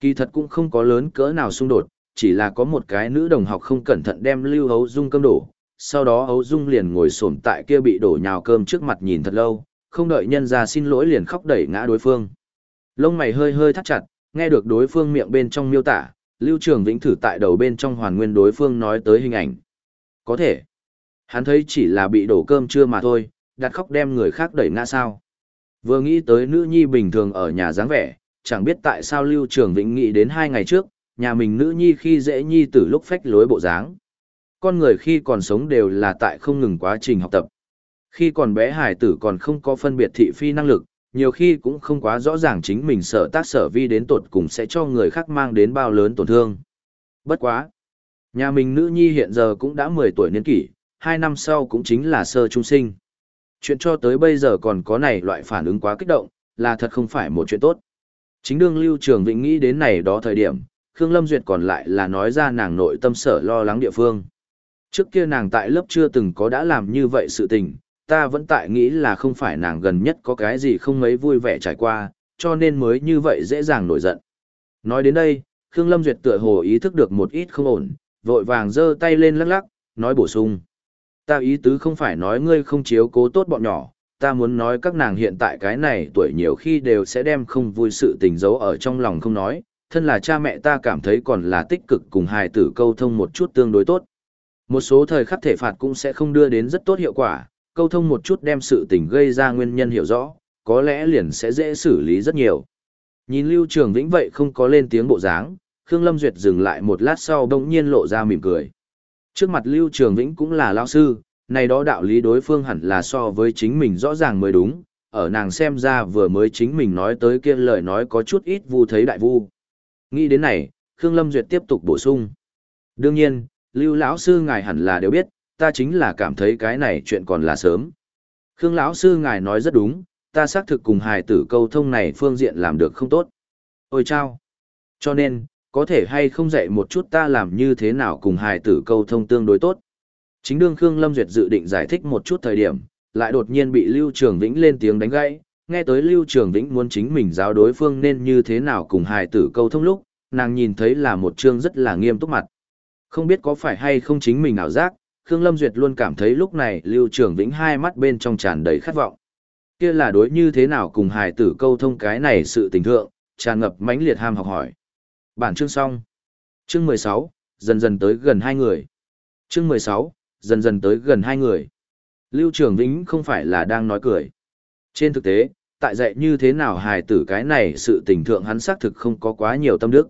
Speaker 1: Kỳ thật cũng không có lớn cỡ nào xung đột, chỉ là có một cái nữ đồng học không cẩn thận đem Lưu Hấu Dung cơm đổ, sau đó Hấu Dung liền ngồi xổm tại kia bị đổ nhào cơm trước mặt nhìn thật lâu, không đợi nhân ra xin lỗi liền khóc đẩy ngã đối phương. Lông mày hơi hơi thắt chặt, nghe được đối phương miệng bên trong miêu tả, Lưu Trường Vĩnh thử tại đầu bên trong hoàn nguyên đối phương nói tới hình ảnh. Có thể. Hắn thấy chỉ là bị đổ cơm chưa mà thôi, đặt khóc đem người khác đẩy ngã sao. Vừa nghĩ tới nữ nhi bình thường ở nhà dáng vẻ, chẳng biết tại sao Lưu Trường Vĩnh nghĩ đến hai ngày trước, nhà mình nữ nhi khi dễ nhi từ lúc phách lối bộ dáng. Con người khi còn sống đều là tại không ngừng quá trình học tập. Khi còn bé hải tử còn không có phân biệt thị phi năng lực, nhiều khi cũng không quá rõ ràng chính mình sở tác sở vi đến tột cùng sẽ cho người khác mang đến bao lớn tổn thương. Bất quá. Nhà mình nữ nhi hiện giờ cũng đã 10 tuổi niên kỷ, hai năm sau cũng chính là sơ trung sinh. Chuyện cho tới bây giờ còn có này loại phản ứng quá kích động, là thật không phải một chuyện tốt. Chính đương Lưu Trường Vĩnh nghĩ đến này đó thời điểm, Khương Lâm Duyệt còn lại là nói ra nàng nội tâm sở lo lắng địa phương. Trước kia nàng tại lớp chưa từng có đã làm như vậy sự tình, ta vẫn tại nghĩ là không phải nàng gần nhất có cái gì không mấy vui vẻ trải qua, cho nên mới như vậy dễ dàng nổi giận. Nói đến đây, Khương Lâm Duyệt tựa hồ ý thức được một ít không ổn, vội vàng giơ tay lên lắc lắc, nói bổ sung. Ta ý tứ không phải nói ngươi không chiếu cố tốt bọn nhỏ, ta muốn nói các nàng hiện tại cái này tuổi nhiều khi đều sẽ đem không vui sự tình giấu ở trong lòng không nói, thân là cha mẹ ta cảm thấy còn là tích cực cùng hài tử câu thông một chút tương đối tốt. Một số thời khắc thể phạt cũng sẽ không đưa đến rất tốt hiệu quả, câu thông một chút đem sự tình gây ra nguyên nhân hiểu rõ, có lẽ liền sẽ dễ xử lý rất nhiều. Nhìn Lưu Trường Vĩnh vậy không có lên tiếng bộ dáng, Khương Lâm Duyệt dừng lại một lát sau bỗng nhiên lộ ra mỉm cười. Trước mặt Lưu Trường Vĩnh cũng là lão sư, này đó đạo lý đối phương hẳn là so với chính mình rõ ràng mới đúng, ở nàng xem ra vừa mới chính mình nói tới kia lời nói có chút ít vu thấy đại vu. Nghĩ đến này, Khương Lâm Duyệt tiếp tục bổ sung. Đương nhiên, Lưu lão sư ngài hẳn là đều biết, ta chính là cảm thấy cái này chuyện còn là sớm. Khương lão sư ngài nói rất đúng, ta xác thực cùng hài tử câu thông này phương diện làm được không tốt. Ôi chao! Cho nên, có thể hay không dạy một chút ta làm như thế nào cùng hài tử câu thông tương đối tốt. Chính đương Khương Lâm Duyệt dự định giải thích một chút thời điểm, lại đột nhiên bị Lưu Trường Vĩnh lên tiếng đánh gãy, nghe tới Lưu Trường Vĩnh muốn chính mình giáo đối phương nên như thế nào cùng hài tử câu thông lúc, nàng nhìn thấy là một chương rất là nghiêm túc mặt. Không biết có phải hay không chính mình ảo giác, Khương Lâm Duyệt luôn cảm thấy lúc này Lưu Trường Vĩnh hai mắt bên trong tràn đầy khát vọng. Kia là đối như thế nào cùng hài tử câu thông cái này sự tình thượng, tràn ngập mãnh liệt ham học hỏi. Bản chương xong. Chương 16, dần dần tới gần hai người. Chương 16, dần dần tới gần hai người. Lưu Trường Vĩnh không phải là đang nói cười. Trên thực tế, tại dạy như thế nào hài tử cái này sự tình thượng hắn xác thực không có quá nhiều tâm đức.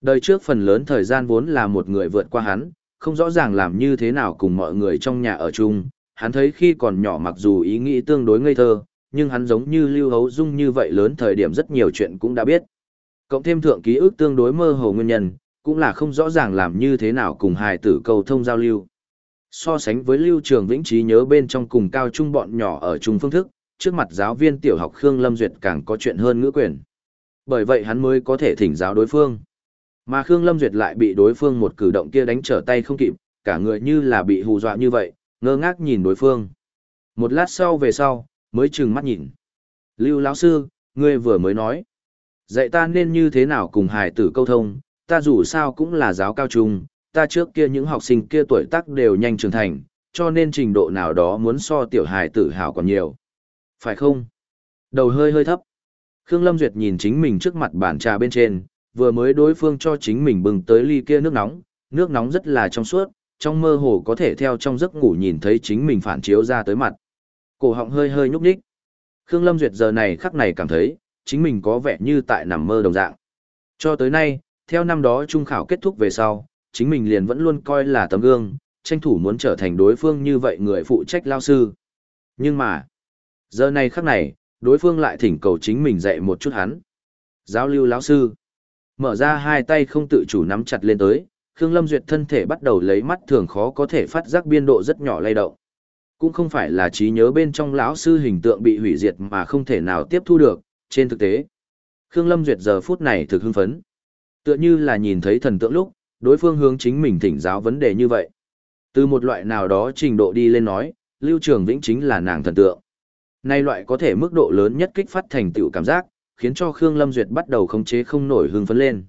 Speaker 1: Đời trước phần lớn thời gian vốn là một người vượt qua hắn, không rõ ràng làm như thế nào cùng mọi người trong nhà ở chung, hắn thấy khi còn nhỏ mặc dù ý nghĩ tương đối ngây thơ, nhưng hắn giống như Lưu Hấu Dung như vậy lớn thời điểm rất nhiều chuyện cũng đã biết. Cộng thêm thượng ký ức tương đối mơ hồ nguyên nhân, cũng là không rõ ràng làm như thế nào cùng hài tử cầu thông giao lưu. So sánh với lưu trường vĩnh trí nhớ bên trong cùng cao trung bọn nhỏ ở chung phương thức, trước mặt giáo viên tiểu học Khương Lâm Duyệt càng có chuyện hơn ngữ quyền. Bởi vậy hắn mới có thể thỉnh giáo đối phương. Mà Khương Lâm Duyệt lại bị đối phương một cử động kia đánh trở tay không kịp, cả người như là bị hù dọa như vậy, ngơ ngác nhìn đối phương. Một lát sau về sau, mới trừng mắt nhìn. Lưu lão sư, ngươi vừa mới nói. Dạy ta nên như thế nào cùng hài tử câu thông, ta dù sao cũng là giáo cao trung, ta trước kia những học sinh kia tuổi tác đều nhanh trưởng thành, cho nên trình độ nào đó muốn so tiểu hài tử hào còn nhiều. Phải không? Đầu hơi hơi thấp. Khương Lâm Duyệt nhìn chính mình trước mặt bàn trà bên trên, vừa mới đối phương cho chính mình bừng tới ly kia nước nóng, nước nóng rất là trong suốt, trong mơ hồ có thể theo trong giấc ngủ nhìn thấy chính mình phản chiếu ra tới mặt. Cổ họng hơi hơi nhúc nhích. Khương Lâm Duyệt giờ này khắc này cảm thấy, chính mình có vẻ như tại nằm mơ đồng dạng. Cho tới nay, theo năm đó trung khảo kết thúc về sau, chính mình liền vẫn luôn coi là tấm gương, tranh thủ muốn trở thành đối phương như vậy người phụ trách lao sư. Nhưng mà, giờ này khắc này, đối phương lại thỉnh cầu chính mình dạy một chút hắn. Giáo lưu lão sư, mở ra hai tay không tự chủ nắm chặt lên tới, Khương Lâm Duyệt thân thể bắt đầu lấy mắt thường khó có thể phát giác biên độ rất nhỏ lay động. Cũng không phải là trí nhớ bên trong lão sư hình tượng bị hủy diệt mà không thể nào tiếp thu được, trên thực tế. Khương Lâm Duyệt giờ phút này thực hưng phấn. Tựa như là nhìn thấy thần tượng lúc, đối phương hướng chính mình thỉnh giáo vấn đề như vậy. Từ một loại nào đó trình độ đi lên nói, Lưu Trường Vĩnh chính là nàng thần tượng. Nay loại có thể mức độ lớn nhất kích phát thành tựu cảm giác, khiến cho Khương Lâm Duyệt bắt đầu khống chế không nổi hưng phấn lên.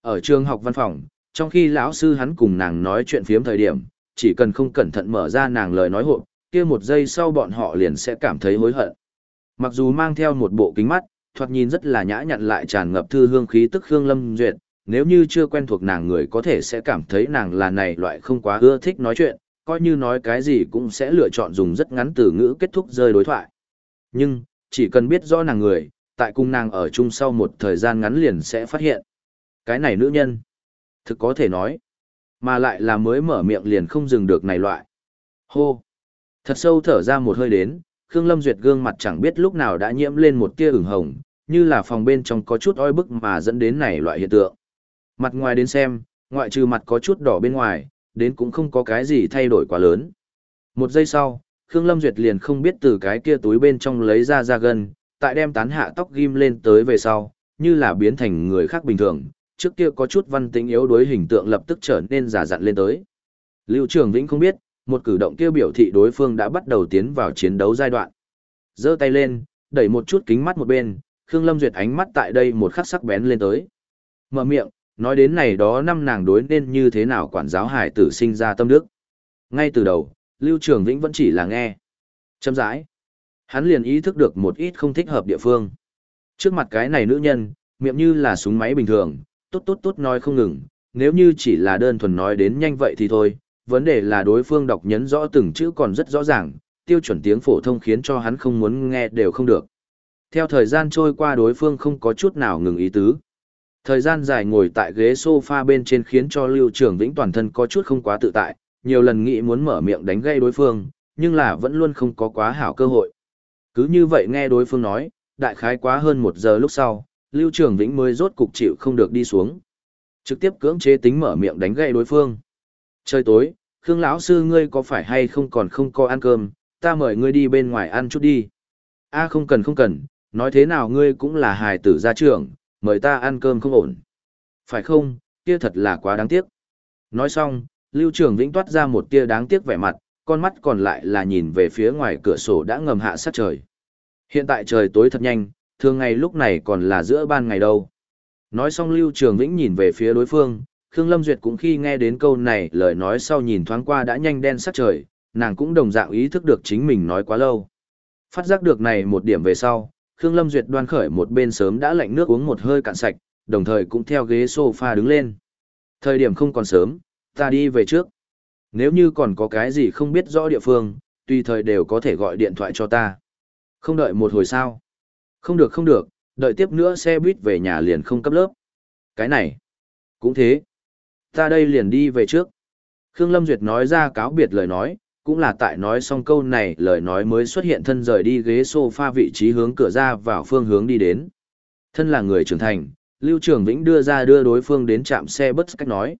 Speaker 1: Ở trường học văn phòng, trong khi lão sư hắn cùng nàng nói chuyện phiếm thời điểm, chỉ cần không cẩn thận mở ra nàng lời nói hộp, kia một giây sau bọn họ liền sẽ cảm thấy hối hận. Mặc dù mang theo một bộ kính mắt, thoạt nhìn rất là nhã nhặn lại tràn ngập thư hương khí tức Khương Lâm Duyệt, nếu như chưa quen thuộc nàng người có thể sẽ cảm thấy nàng là này loại không quá ưa thích nói chuyện, coi như nói cái gì cũng sẽ lựa chọn dùng rất ngắn từ ngữ kết thúc rơi đối thoại. Nhưng, chỉ cần biết rõ nàng người, tại cung nàng ở chung sau một thời gian ngắn liền sẽ phát hiện. Cái này nữ nhân, thực có thể nói, mà lại là mới mở miệng liền không dừng được này loại. Hô! Thật sâu thở ra một hơi đến, Khương Lâm Duyệt gương mặt chẳng biết lúc nào đã nhiễm lên một tia ửng hồng, như là phòng bên trong có chút oi bức mà dẫn đến này loại hiện tượng. Mặt ngoài đến xem, ngoại trừ mặt có chút đỏ bên ngoài, đến cũng không có cái gì thay đổi quá lớn. Một giây sau, Khương Lâm Duyệt liền không biết từ cái kia túi bên trong lấy ra ra gần, tại đem tán hạ tóc ghim lên tới về sau, như là biến thành người khác bình thường, trước kia có chút văn tính yếu đối hình tượng lập tức trở nên giả dặn lên tới. Lưu Trường Vĩnh không biết, một cử động kia biểu thị đối phương đã bắt đầu tiến vào chiến đấu giai đoạn. giơ tay lên, đẩy một chút kính mắt một bên, Khương Lâm Duyệt ánh mắt tại đây một khắc sắc bén lên tới. Mở miệng, nói đến này đó năm nàng đối nên như thế nào quản giáo hải tử sinh ra tâm đức. Ngay từ đầu, Lưu Trường Vĩnh vẫn chỉ là nghe. Châm rãi. Hắn liền ý thức được một ít không thích hợp địa phương. Trước mặt cái này nữ nhân, miệng như là súng máy bình thường, tốt tốt tốt nói không ngừng, nếu như chỉ là đơn thuần nói đến nhanh vậy thì thôi, vấn đề là đối phương đọc nhấn rõ từng chữ còn rất rõ ràng, tiêu chuẩn tiếng phổ thông khiến cho hắn không muốn nghe đều không được. Theo thời gian trôi qua đối phương không có chút nào ngừng ý tứ. Thời gian dài ngồi tại ghế sofa bên trên khiến cho Lưu Trường Vĩnh toàn thân có chút không quá tự tại, nhiều lần nghĩ muốn mở miệng đánh gây đối phương, nhưng là vẫn luôn không có quá hảo cơ hội. Cứ như vậy nghe đối phương nói, đại khái quá hơn một giờ lúc sau, Lưu Trường Vĩnh mới rốt cục chịu không được đi xuống. Trực tiếp cưỡng chế tính mở miệng đánh gây đối phương. Trời tối, Khương lão sư ngươi có phải hay không còn không có ăn cơm, ta mời ngươi đi bên ngoài ăn chút đi. A không cần không cần, nói thế nào ngươi cũng là hài tử gia trưởng, mời ta ăn cơm không ổn. Phải không, kia thật là quá đáng tiếc. Nói xong, Lưu Trường Vĩnh toát ra một tia đáng tiếc vẻ mặt, con mắt còn lại là nhìn về phía ngoài cửa sổ đã ngầm hạ sát trời. Hiện tại trời tối thật nhanh, thường ngày lúc này còn là giữa ban ngày đâu. Nói xong Lưu Trường Vĩnh nhìn về phía đối phương, Khương Lâm Duyệt cũng khi nghe đến câu này lời nói sau nhìn thoáng qua đã nhanh đen sắc trời, nàng cũng đồng dạng ý thức được chính mình nói quá lâu. Phát giác được này một điểm về sau, Khương Lâm Duyệt đoan khởi một bên sớm đã lạnh nước uống một hơi cạn sạch, đồng thời cũng theo ghế sofa đứng lên. Thời điểm không còn sớm, ta đi về trước. Nếu như còn có cái gì không biết rõ địa phương, tùy thời đều có thể gọi điện thoại cho ta. Không đợi một hồi sao. Không được không được, đợi tiếp nữa xe buýt về nhà liền không cấp lớp. Cái này, cũng thế. Ta đây liền đi về trước. Khương Lâm Duyệt nói ra cáo biệt lời nói, cũng là tại nói xong câu này lời nói mới xuất hiện thân rời đi ghế sofa vị trí hướng cửa ra vào phương hướng đi đến. Thân là người trưởng thành, Lưu Trường Vĩnh đưa ra đưa đối phương đến trạm xe bất cách nói.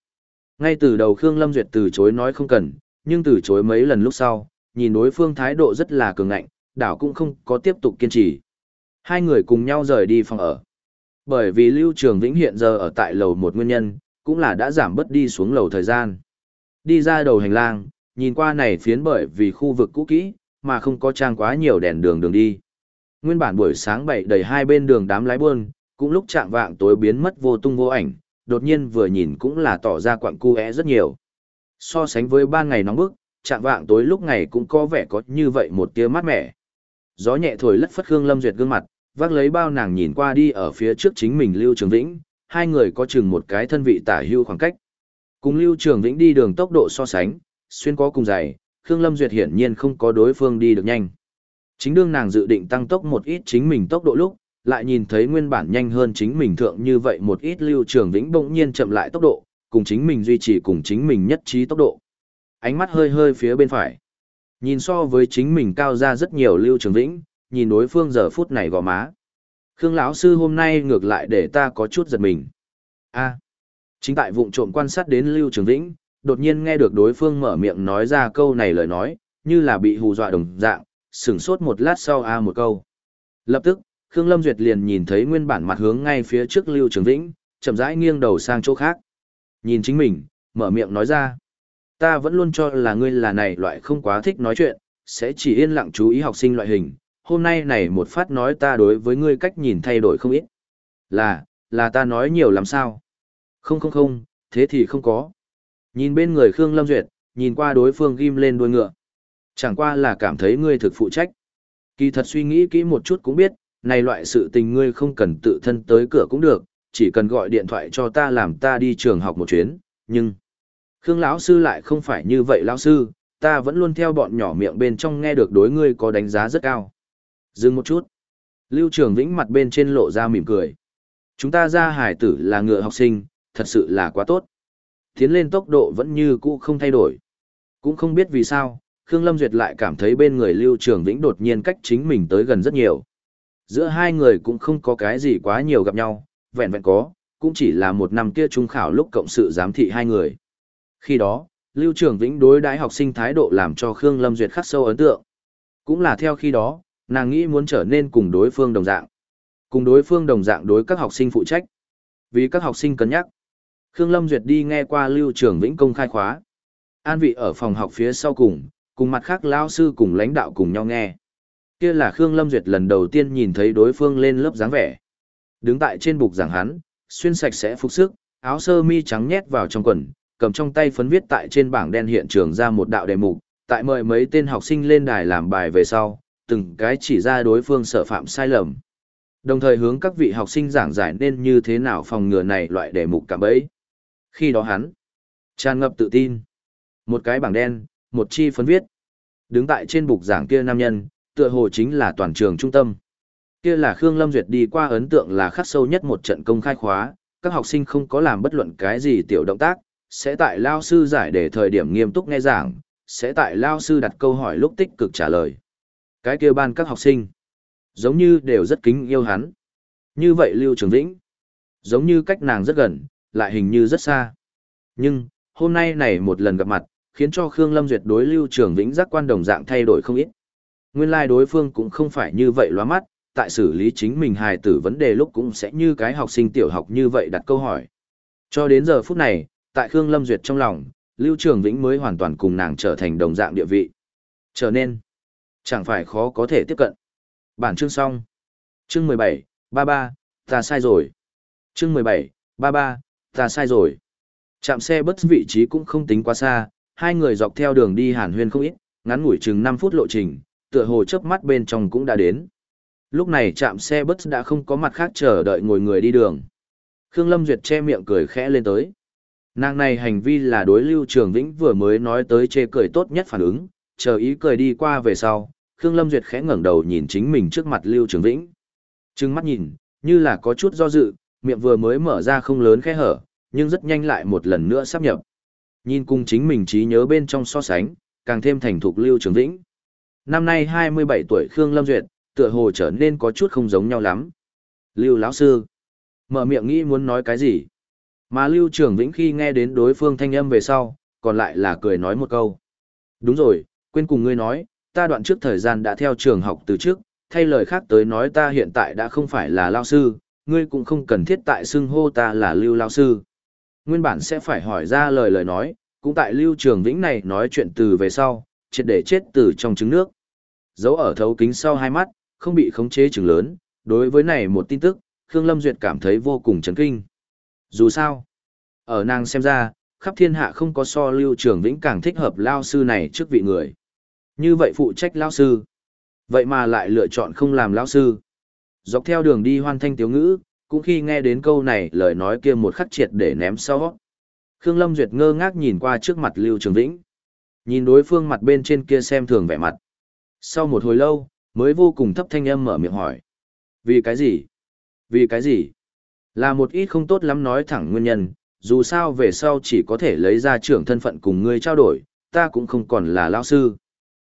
Speaker 1: Ngay từ đầu Khương Lâm Duyệt từ chối nói không cần, nhưng từ chối mấy lần lúc sau, nhìn đối phương thái độ rất là cường ngạnh, đảo cũng không có tiếp tục kiên trì. Hai người cùng nhau rời đi phòng ở. Bởi vì Lưu Trường Vĩnh hiện giờ ở tại lầu một nguyên nhân, cũng là đã giảm bớt đi xuống lầu thời gian. Đi ra đầu hành lang, nhìn qua này phiến bởi vì khu vực cũ kỹ, mà không có trang quá nhiều đèn đường đường đi. Nguyên bản buổi sáng bảy đầy hai bên đường đám lái buôn, cũng lúc chạm vạng tối biến mất vô tung vô ảnh, đột nhiên vừa nhìn cũng là tỏ ra quặng cu rất nhiều. So sánh với ban ngày nóng bức, chạm vạng tối lúc ngày cũng có vẻ có như vậy một tia mát mẻ. Gió nhẹ thổi lất phất Khương Lâm Duyệt gương mặt, vác lấy bao nàng nhìn qua đi ở phía trước chính mình Lưu Trường Vĩnh, hai người có chừng một cái thân vị tả hưu khoảng cách. Cùng Lưu Trường Vĩnh đi đường tốc độ so sánh, xuyên có cùng dài, Khương Lâm Duyệt hiển nhiên không có đối phương đi được nhanh. Chính đương nàng dự định tăng tốc một ít chính mình tốc độ lúc, lại nhìn thấy nguyên bản nhanh hơn chính mình thượng như vậy một ít Lưu Trường Vĩnh bỗng nhiên chậm lại tốc độ, cùng chính mình duy trì cùng chính mình nhất trí tốc độ. Ánh mắt hơi hơi phía bên phải. Nhìn so với chính mình cao ra rất nhiều Lưu Trường Vĩnh, nhìn đối phương giờ phút này gò má. Khương lão sư hôm nay ngược lại để ta có chút giật mình. A. chính tại vụng trộm quan sát đến Lưu Trường Vĩnh, đột nhiên nghe được đối phương mở miệng nói ra câu này lời nói, như là bị hù dọa đồng dạng, sửng sốt một lát sau a một câu. Lập tức, Khương Lâm Duyệt liền nhìn thấy nguyên bản mặt hướng ngay phía trước Lưu Trường Vĩnh, chậm rãi nghiêng đầu sang chỗ khác. Nhìn chính mình, mở miệng nói ra. Ta vẫn luôn cho là ngươi là này loại không quá thích nói chuyện, sẽ chỉ yên lặng chú ý học sinh loại hình. Hôm nay này một phát nói ta đối với ngươi cách nhìn thay đổi không ít. Là, là ta nói nhiều làm sao? Không không không, thế thì không có. Nhìn bên người Khương Lâm Duyệt, nhìn qua đối phương ghim lên đuôi ngựa. Chẳng qua là cảm thấy ngươi thực phụ trách. Kỳ thật suy nghĩ kỹ một chút cũng biết, này loại sự tình ngươi không cần tự thân tới cửa cũng được, chỉ cần gọi điện thoại cho ta làm ta đi trường học một chuyến, nhưng... Khương lão sư lại không phải như vậy lão sư, ta vẫn luôn theo bọn nhỏ miệng bên trong nghe được đối ngươi có đánh giá rất cao. Dừng một chút. Lưu Trường Vĩnh mặt bên trên lộ ra mỉm cười. Chúng ta ra hải tử là ngựa học sinh, thật sự là quá tốt. Tiến lên tốc độ vẫn như cũ không thay đổi. Cũng không biết vì sao, Khương Lâm Duyệt lại cảm thấy bên người Lưu Trường Vĩnh đột nhiên cách chính mình tới gần rất nhiều. Giữa hai người cũng không có cái gì quá nhiều gặp nhau, vẹn vẹn có, cũng chỉ là một năm kia trung khảo lúc cộng sự giám thị hai người. Khi đó, Lưu Trường Vĩnh đối đãi học sinh thái độ làm cho Khương Lâm Duyệt khắc sâu ấn tượng. Cũng là theo khi đó, nàng nghĩ muốn trở nên cùng đối phương đồng dạng. Cùng đối phương đồng dạng đối các học sinh phụ trách. Vì các học sinh cân nhắc. Khương Lâm Duyệt đi nghe qua Lưu Trường Vĩnh công khai khóa. An vị ở phòng học phía sau cùng, cùng mặt khác lao sư cùng lãnh đạo cùng nhau nghe. Kia là Khương Lâm Duyệt lần đầu tiên nhìn thấy đối phương lên lớp dáng vẻ. Đứng tại trên bục giảng hắn, xuyên sạch sẽ phục sức, áo sơ mi trắng nhét vào trong quần, cầm trong tay phấn viết tại trên bảng đen hiện trường ra một đạo đề mục, tại mời mấy tên học sinh lên đài làm bài về sau, từng cái chỉ ra đối phương sở phạm sai lầm. Đồng thời hướng các vị học sinh giảng giải nên như thế nào phòng ngừa này loại đề mục cả bấy. Khi đó hắn, tràn ngập tự tin. Một cái bảng đen, một chi phấn viết. Đứng tại trên bục giảng kia nam nhân, tựa hồ chính là toàn trường trung tâm. Kia là Khương Lâm Duyệt đi qua ấn tượng là khắc sâu nhất một trận công khai khóa, các học sinh không có làm bất luận cái gì tiểu động tác, sẽ tại lao sư giải để thời điểm nghiêm túc nghe giảng, sẽ tại lao sư đặt câu hỏi lúc tích cực trả lời. Cái kia ban các học sinh, giống như đều rất kính yêu hắn. Như vậy Lưu Trường Vĩnh, giống như cách nàng rất gần, lại hình như rất xa. Nhưng, hôm nay này một lần gặp mặt, khiến cho Khương Lâm Duyệt đối Lưu Trường Vĩnh giác quan đồng dạng thay đổi không ít. Nguyên lai like đối phương cũng không phải như vậy loa mắt, tại xử lý chính mình hài tử vấn đề lúc cũng sẽ như cái học sinh tiểu học như vậy đặt câu hỏi. Cho đến giờ phút này, tại Khương Lâm Duyệt trong lòng, Lưu Trường Vĩnh mới hoàn toàn cùng nàng trở thành đồng dạng địa vị. Trở nên, chẳng phải khó có thể tiếp cận. Bản chương xong. Chương 17, ba ba, ta sai rồi. Chương 17, ba ba, ta sai rồi. Chạm xe bất vị trí cũng không tính quá xa, hai người dọc theo đường đi hàn huyên không ít, ngắn ngủi chừng 5 phút lộ trình, tựa hồ chớp mắt bên trong cũng đã đến. Lúc này chạm xe bất đã không có mặt khác chờ đợi ngồi người đi đường. Khương Lâm Duyệt che miệng cười khẽ lên tới. Nàng này hành vi là đối Lưu Trường Vĩnh vừa mới nói tới chê cười tốt nhất phản ứng, chờ ý cười đi qua về sau, Khương Lâm Duyệt khẽ ngẩng đầu nhìn chính mình trước mặt Lưu Trường Vĩnh. Trừng mắt nhìn, như là có chút do dự, miệng vừa mới mở ra không lớn khẽ hở, nhưng rất nhanh lại một lần nữa sắp nhập. Nhìn cùng chính mình trí nhớ bên trong so sánh, càng thêm thành thục Lưu Trường Vĩnh. Năm nay 27 tuổi Khương Lâm Duyệt, tựa hồ trở nên có chút không giống nhau lắm. Lưu lão sư, Mở miệng nghĩ muốn nói cái gì. Mà Lưu Trường Vĩnh khi nghe đến đối phương thanh âm về sau, còn lại là cười nói một câu. Đúng rồi, quên cùng ngươi nói, ta đoạn trước thời gian đã theo trường học từ trước, thay lời khác tới nói ta hiện tại đã không phải là lao sư, ngươi cũng không cần thiết tại xưng hô ta là Lưu lao sư. Nguyên bản sẽ phải hỏi ra lời lời nói, cũng tại Lưu Trường Vĩnh này nói chuyện từ về sau, triệt để chết từ trong trứng nước. Dấu ở thấu kính sau hai mắt, không bị khống chế trứng lớn, đối với này một tin tức, Khương Lâm Duyệt cảm thấy vô cùng chấn kinh. Dù sao, ở nàng xem ra, khắp thiên hạ không có so Lưu Trường Vĩnh càng thích hợp lao sư này trước vị người. Như vậy phụ trách lao sư. Vậy mà lại lựa chọn không làm lao sư. Dọc theo đường đi hoan thanh tiếu ngữ, cũng khi nghe đến câu này lời nói kia một khắc triệt để ném sau. Khương Lâm Duyệt ngơ ngác nhìn qua trước mặt Lưu Trường Vĩnh. Nhìn đối phương mặt bên trên kia xem thường vẻ mặt. Sau một hồi lâu, mới vô cùng thấp thanh âm mở miệng hỏi. Vì cái gì? Vì cái gì? Là một ít không tốt lắm nói thẳng nguyên nhân, dù sao về sau chỉ có thể lấy ra trưởng thân phận cùng ngươi trao đổi, ta cũng không còn là lao sư.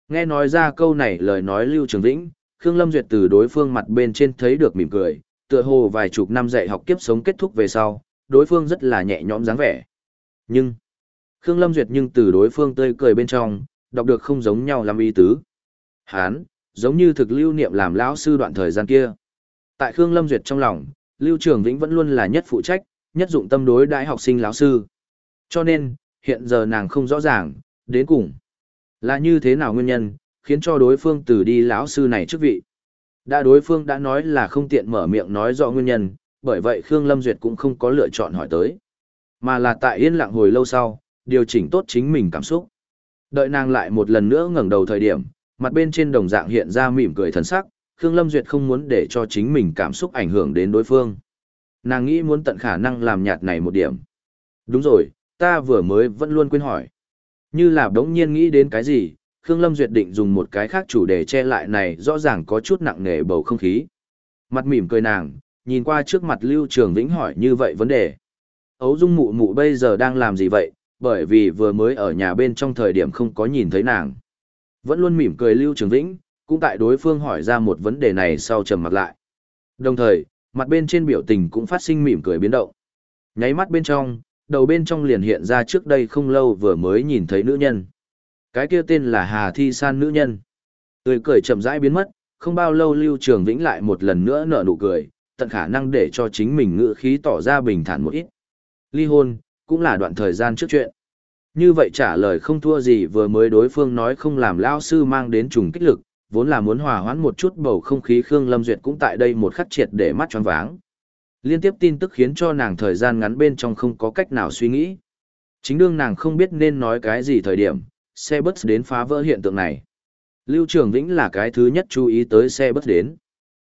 Speaker 1: Nghe nói ra câu này lời nói Lưu Trường Vĩnh, Khương Lâm Duyệt từ đối phương mặt bên trên thấy được mỉm cười, tựa hồ vài chục năm dạy học kiếp sống kết thúc về sau, đối phương rất là nhẹ nhõm dáng vẻ. Nhưng, Khương Lâm Duyệt nhưng từ đối phương tươi cười bên trong, đọc được không giống nhau làm ý tứ. Hán, giống như thực lưu niệm làm lão sư đoạn thời gian kia. Tại Khương Lâm Duyệt trong lòng, Lưu Trường Vĩnh vẫn luôn là nhất phụ trách, nhất dụng tâm đối đại học sinh lão sư. Cho nên, hiện giờ nàng không rõ ràng, đến cùng là như thế nào nguyên nhân, khiến cho đối phương từ đi lão sư này chức vị. Đã đối phương đã nói là không tiện mở miệng nói rõ nguyên nhân, bởi vậy Khương Lâm Duyệt cũng không có lựa chọn hỏi tới. Mà là tại yên lặng hồi lâu sau, điều chỉnh tốt chính mình cảm xúc. Đợi nàng lại một lần nữa ngẩng đầu thời điểm, mặt bên trên đồng dạng hiện ra mỉm cười thần sắc, Khương Lâm Duyệt không muốn để cho chính mình cảm xúc ảnh hưởng đến đối phương. Nàng nghĩ muốn tận khả năng làm nhạt này một điểm. Đúng rồi, ta vừa mới vẫn luôn quên hỏi. Như là đống nhiên nghĩ đến cái gì, Khương Lâm Duyệt định dùng một cái khác chủ đề che lại này rõ ràng có chút nặng nề bầu không khí. Mặt mỉm cười nàng, nhìn qua trước mặt Lưu Trường Vĩnh hỏi như vậy vấn đề. Ấu Dung mụ mụ bây giờ đang làm gì vậy, bởi vì vừa mới ở nhà bên trong thời điểm không có nhìn thấy nàng. Vẫn luôn mỉm cười Lưu Trường Vĩnh, cũng tại đối phương hỏi ra một vấn đề này sau trầm mặt lại. Đồng thời, mặt bên trên biểu tình cũng phát sinh mỉm cười biến động. Nháy mắt bên trong, đầu bên trong liền hiện ra trước đây không lâu vừa mới nhìn thấy nữ nhân. Cái kia tên là Hà Thi San nữ nhân. Tươi cười chậm rãi biến mất, không bao lâu Lưu Trường Vĩnh lại một lần nữa nở nụ cười, tận khả năng để cho chính mình ngữ khí tỏ ra bình thản một ít. Ly hôn, cũng là đoạn thời gian trước chuyện. Như vậy trả lời không thua gì vừa mới đối phương nói không làm lao sư mang đến trùng kích lực, vốn là muốn hòa hoãn một chút bầu không khí Khương Lâm Duyệt cũng tại đây một khắc triệt để mắt choáng váng. Liên tiếp tin tức khiến cho nàng thời gian ngắn bên trong không có cách nào suy nghĩ. Chính đương nàng không biết nên nói cái gì thời điểm, xe bus đến phá vỡ hiện tượng này. Lưu Trường Vĩnh là cái thứ nhất chú ý tới xe bus đến.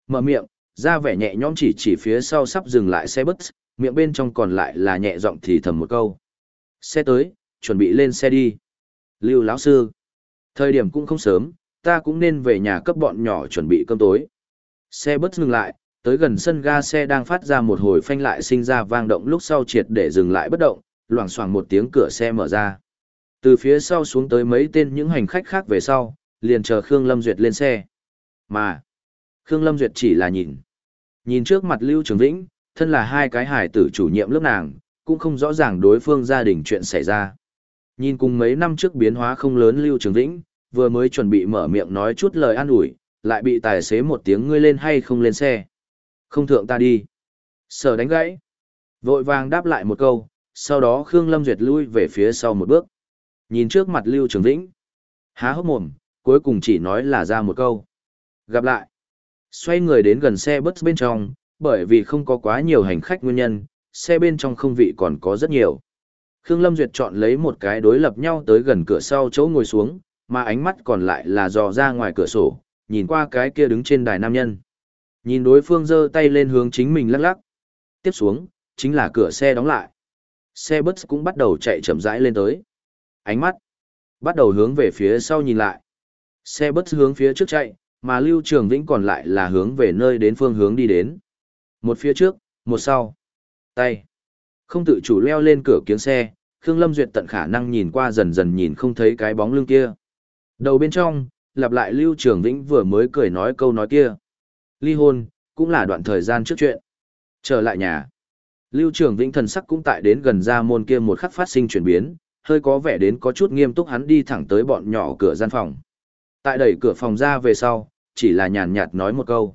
Speaker 1: Mở miệng, ra vẻ nhẹ nhõm chỉ chỉ phía sau sắp dừng lại xe bus, miệng bên trong còn lại là nhẹ giọng thì thầm một câu. Xe tới, chuẩn bị lên xe đi. Lưu lão sư. Thời điểm cũng không sớm, ta cũng nên về nhà cấp bọn nhỏ chuẩn bị cơm tối. Xe bus ngừng lại, tới gần sân ga xe đang phát ra một hồi phanh lại sinh ra vang động lúc sau triệt để dừng lại bất động, loảng xoảng một tiếng cửa xe mở ra. Từ phía sau xuống tới mấy tên những hành khách khác về sau, liền chờ Khương Lâm Duyệt lên xe. Mà, Khương Lâm Duyệt chỉ là nhìn. Nhìn trước mặt Lưu Trường Vĩnh, thân là hai cái hải tử chủ nhiệm lớp nàng, cũng không rõ ràng đối phương gia đình chuyện xảy ra. Nhìn cùng mấy năm trước biến hóa không lớn Lưu Trường Vĩnh, vừa mới chuẩn bị mở miệng nói chút lời an ủi, lại bị tài xế một tiếng ngươi lên hay không lên xe. Không thượng ta đi. Sở đánh gãy. Vội vàng đáp lại một câu, sau đó Khương Lâm Duyệt lui về phía sau một bước. Nhìn trước mặt Lưu Trường Vĩnh. Há hốc mồm, cuối cùng chỉ nói là ra một câu. Gặp lại. Xoay người đến gần xe bus bên trong, bởi vì không có quá nhiều hành khách nguyên nhân, xe bên trong không vị còn có rất nhiều. Khương Lâm Duyệt chọn lấy một cái đối lập nhau tới gần cửa sau chỗ ngồi xuống, mà ánh mắt còn lại là dò ra ngoài cửa sổ, nhìn qua cái kia đứng trên đài nam nhân. Nhìn đối phương giơ tay lên hướng chính mình lắc lắc. Tiếp xuống, chính là cửa xe đóng lại. Xe bus cũng bắt đầu chạy chậm rãi lên tới. Ánh mắt bắt đầu hướng về phía sau nhìn lại. Xe bus hướng phía trước chạy, mà Lưu Trường Vĩnh còn lại là hướng về nơi đến phương hướng đi đến. Một phía trước, một sau. Tay. Không tự chủ leo lên cửa kiếng xe, Khương Lâm Duyệt tận khả năng nhìn qua dần dần nhìn không thấy cái bóng lưng kia. Đầu bên trong, lặp lại Lưu Trường Vĩnh vừa mới cười nói câu nói kia. Ly hôn, cũng là đoạn thời gian trước chuyện. Trở lại nhà. Lưu Trường Vĩnh thần sắc cũng tại đến gần ra môn kia một khắc phát sinh chuyển biến, hơi có vẻ đến có chút nghiêm túc hắn đi thẳng tới bọn nhỏ cửa gian phòng. Tại đẩy cửa phòng ra về sau, chỉ là nhàn nhạt nói một câu.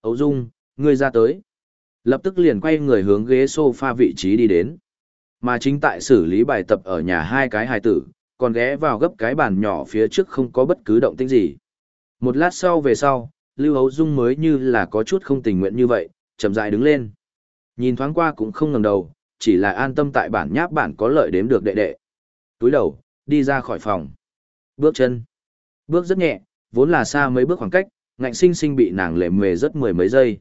Speaker 1: Ấu Dung, ngươi ra tới. Lập tức liền quay người hướng ghế sofa vị trí đi đến. Mà chính tại xử lý bài tập ở nhà hai cái hài tử, còn ghé vào gấp cái bàn nhỏ phía trước không có bất cứ động tĩnh gì. Một lát sau về sau, Lưu Hấu Dung mới như là có chút không tình nguyện như vậy, chậm rãi đứng lên. Nhìn thoáng qua cũng không ngẩng đầu, chỉ là an tâm tại bản nháp bản có lợi đếm được đệ đệ. Túi đầu, đi ra khỏi phòng. Bước chân. Bước rất nhẹ, vốn là xa mấy bước khoảng cách, ngạnh sinh sinh bị nàng lệ mề rất mười mấy giây.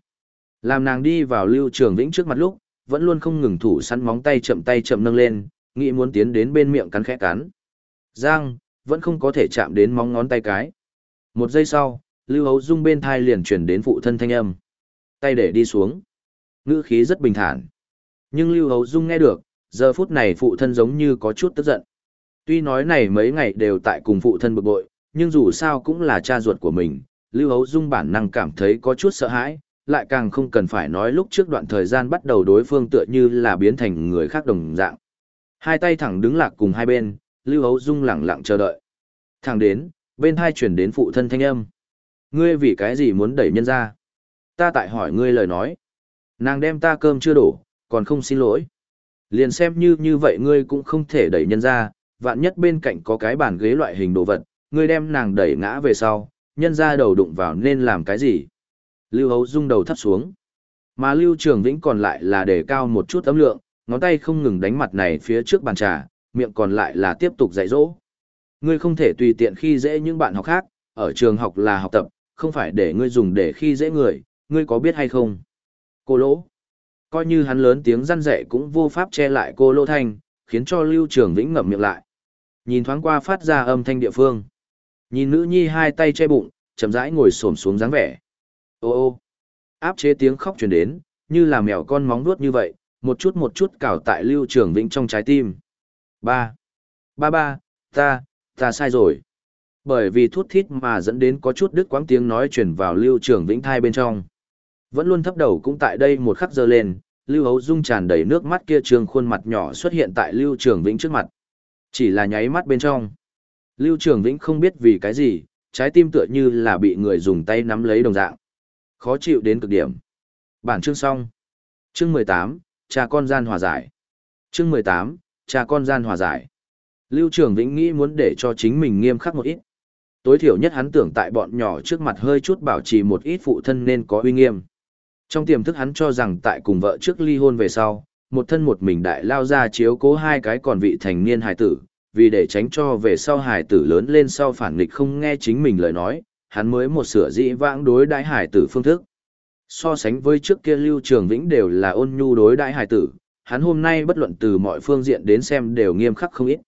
Speaker 1: Làm nàng đi vào Lưu Trường Vĩnh trước mặt lúc, vẫn luôn không ngừng thủ săn móng tay chậm tay chậm nâng lên, nghĩ muốn tiến đến bên miệng cắn khẽ cắn. Giang, vẫn không có thể chạm đến móng ngón tay cái. Một giây sau, Lưu Hấu Dung bên thai liền chuyển đến phụ thân thanh âm. Tay để đi xuống. Ngữ khí rất bình thản. Nhưng Lưu Hấu Dung nghe được, giờ phút này phụ thân giống như có chút tức giận. Tuy nói này mấy ngày đều tại cùng phụ thân bực bội, nhưng dù sao cũng là cha ruột của mình, Lưu Hấu Dung bản năng cảm thấy có chút sợ hãi, lại càng không cần phải nói lúc trước đoạn thời gian bắt đầu đối phương tựa như là biến thành người khác đồng dạng. Hai tay thẳng đứng lạc cùng hai bên, Lưu Hấu Dung lặng lặng chờ đợi. Thẳng đến, bên hai chuyển đến phụ thân thanh âm. Ngươi vì cái gì muốn đẩy nhân ra? Ta tại hỏi ngươi lời nói. Nàng đem ta cơm chưa đổ, còn không xin lỗi. Liền xem như như vậy ngươi cũng không thể đẩy nhân ra, vạn nhất bên cạnh có cái bàn ghế loại hình đồ vật, ngươi đem nàng đẩy ngã về sau, nhân ra đầu đụng vào nên làm cái gì? Lưu Hấu Dung đầu thấp xuống. Mà Lưu Trường Vĩnh còn lại là để cao một chút ấm lượng, ngón tay không ngừng đánh mặt này phía trước bàn trà, miệng còn lại là tiếp tục dạy dỗ. Ngươi không thể tùy tiện khi dễ những bạn học khác, ở trường học là học tập, không phải để ngươi dùng để khi dễ người, ngươi có biết hay không? Cô lỗ. Coi như hắn lớn tiếng răn dạy cũng vô pháp che lại cô lỗ thanh, khiến cho Lưu Trường Vĩnh ngậm miệng lại. Nhìn thoáng qua phát ra âm thanh địa phương. Nhìn nữ nhi hai tay che bụng, chậm rãi ngồi xổm xuống dáng vẻ. Ô ô. Áp chế tiếng khóc truyền đến, như là mèo con móng vuốt như vậy, một chút một chút cào tại Lưu Trường Vĩnh trong trái tim. Ba. Ba ba, ta, ta sai rồi. Bởi vì thút thít mà dẫn đến có chút đứt quãng tiếng nói truyền vào Lưu Trường Vĩnh thai bên trong. Vẫn luôn thấp đầu cũng tại đây một khắc giờ lên, Lưu Hấu Dung tràn đầy nước mắt kia trường khuôn mặt nhỏ xuất hiện tại Lưu Trường Vĩnh trước mặt. Chỉ là nháy mắt bên trong. Lưu Trường Vĩnh không biết vì cái gì, trái tim tựa như là bị người dùng tay nắm lấy đồng dạng. Khó chịu đến cực điểm. Bản chương xong. Chương 18, cha con gian hòa giải. Chương 18, cha con gian hòa giải. Lưu Trường Vĩnh nghĩ muốn để cho chính mình nghiêm khắc một ít. Tối thiểu nhất hắn tưởng tại bọn nhỏ trước mặt hơi chút bảo trì một ít phụ thân nên có uy nghiêm. Trong tiềm thức hắn cho rằng tại cùng vợ trước ly hôn về sau, một thân một mình đại lao ra chiếu cố hai cái còn vị thành niên hài tử, vì để tránh cho về sau hài tử lớn lên sau phản nghịch không nghe chính mình lời nói, hắn mới một sửa dĩ vãng đối đãi hài tử phương thức. So sánh với trước kia Lưu Trường Vĩnh đều là ôn nhu đối đãi hài tử, hắn hôm nay bất luận từ mọi phương diện đến xem đều nghiêm khắc không ít.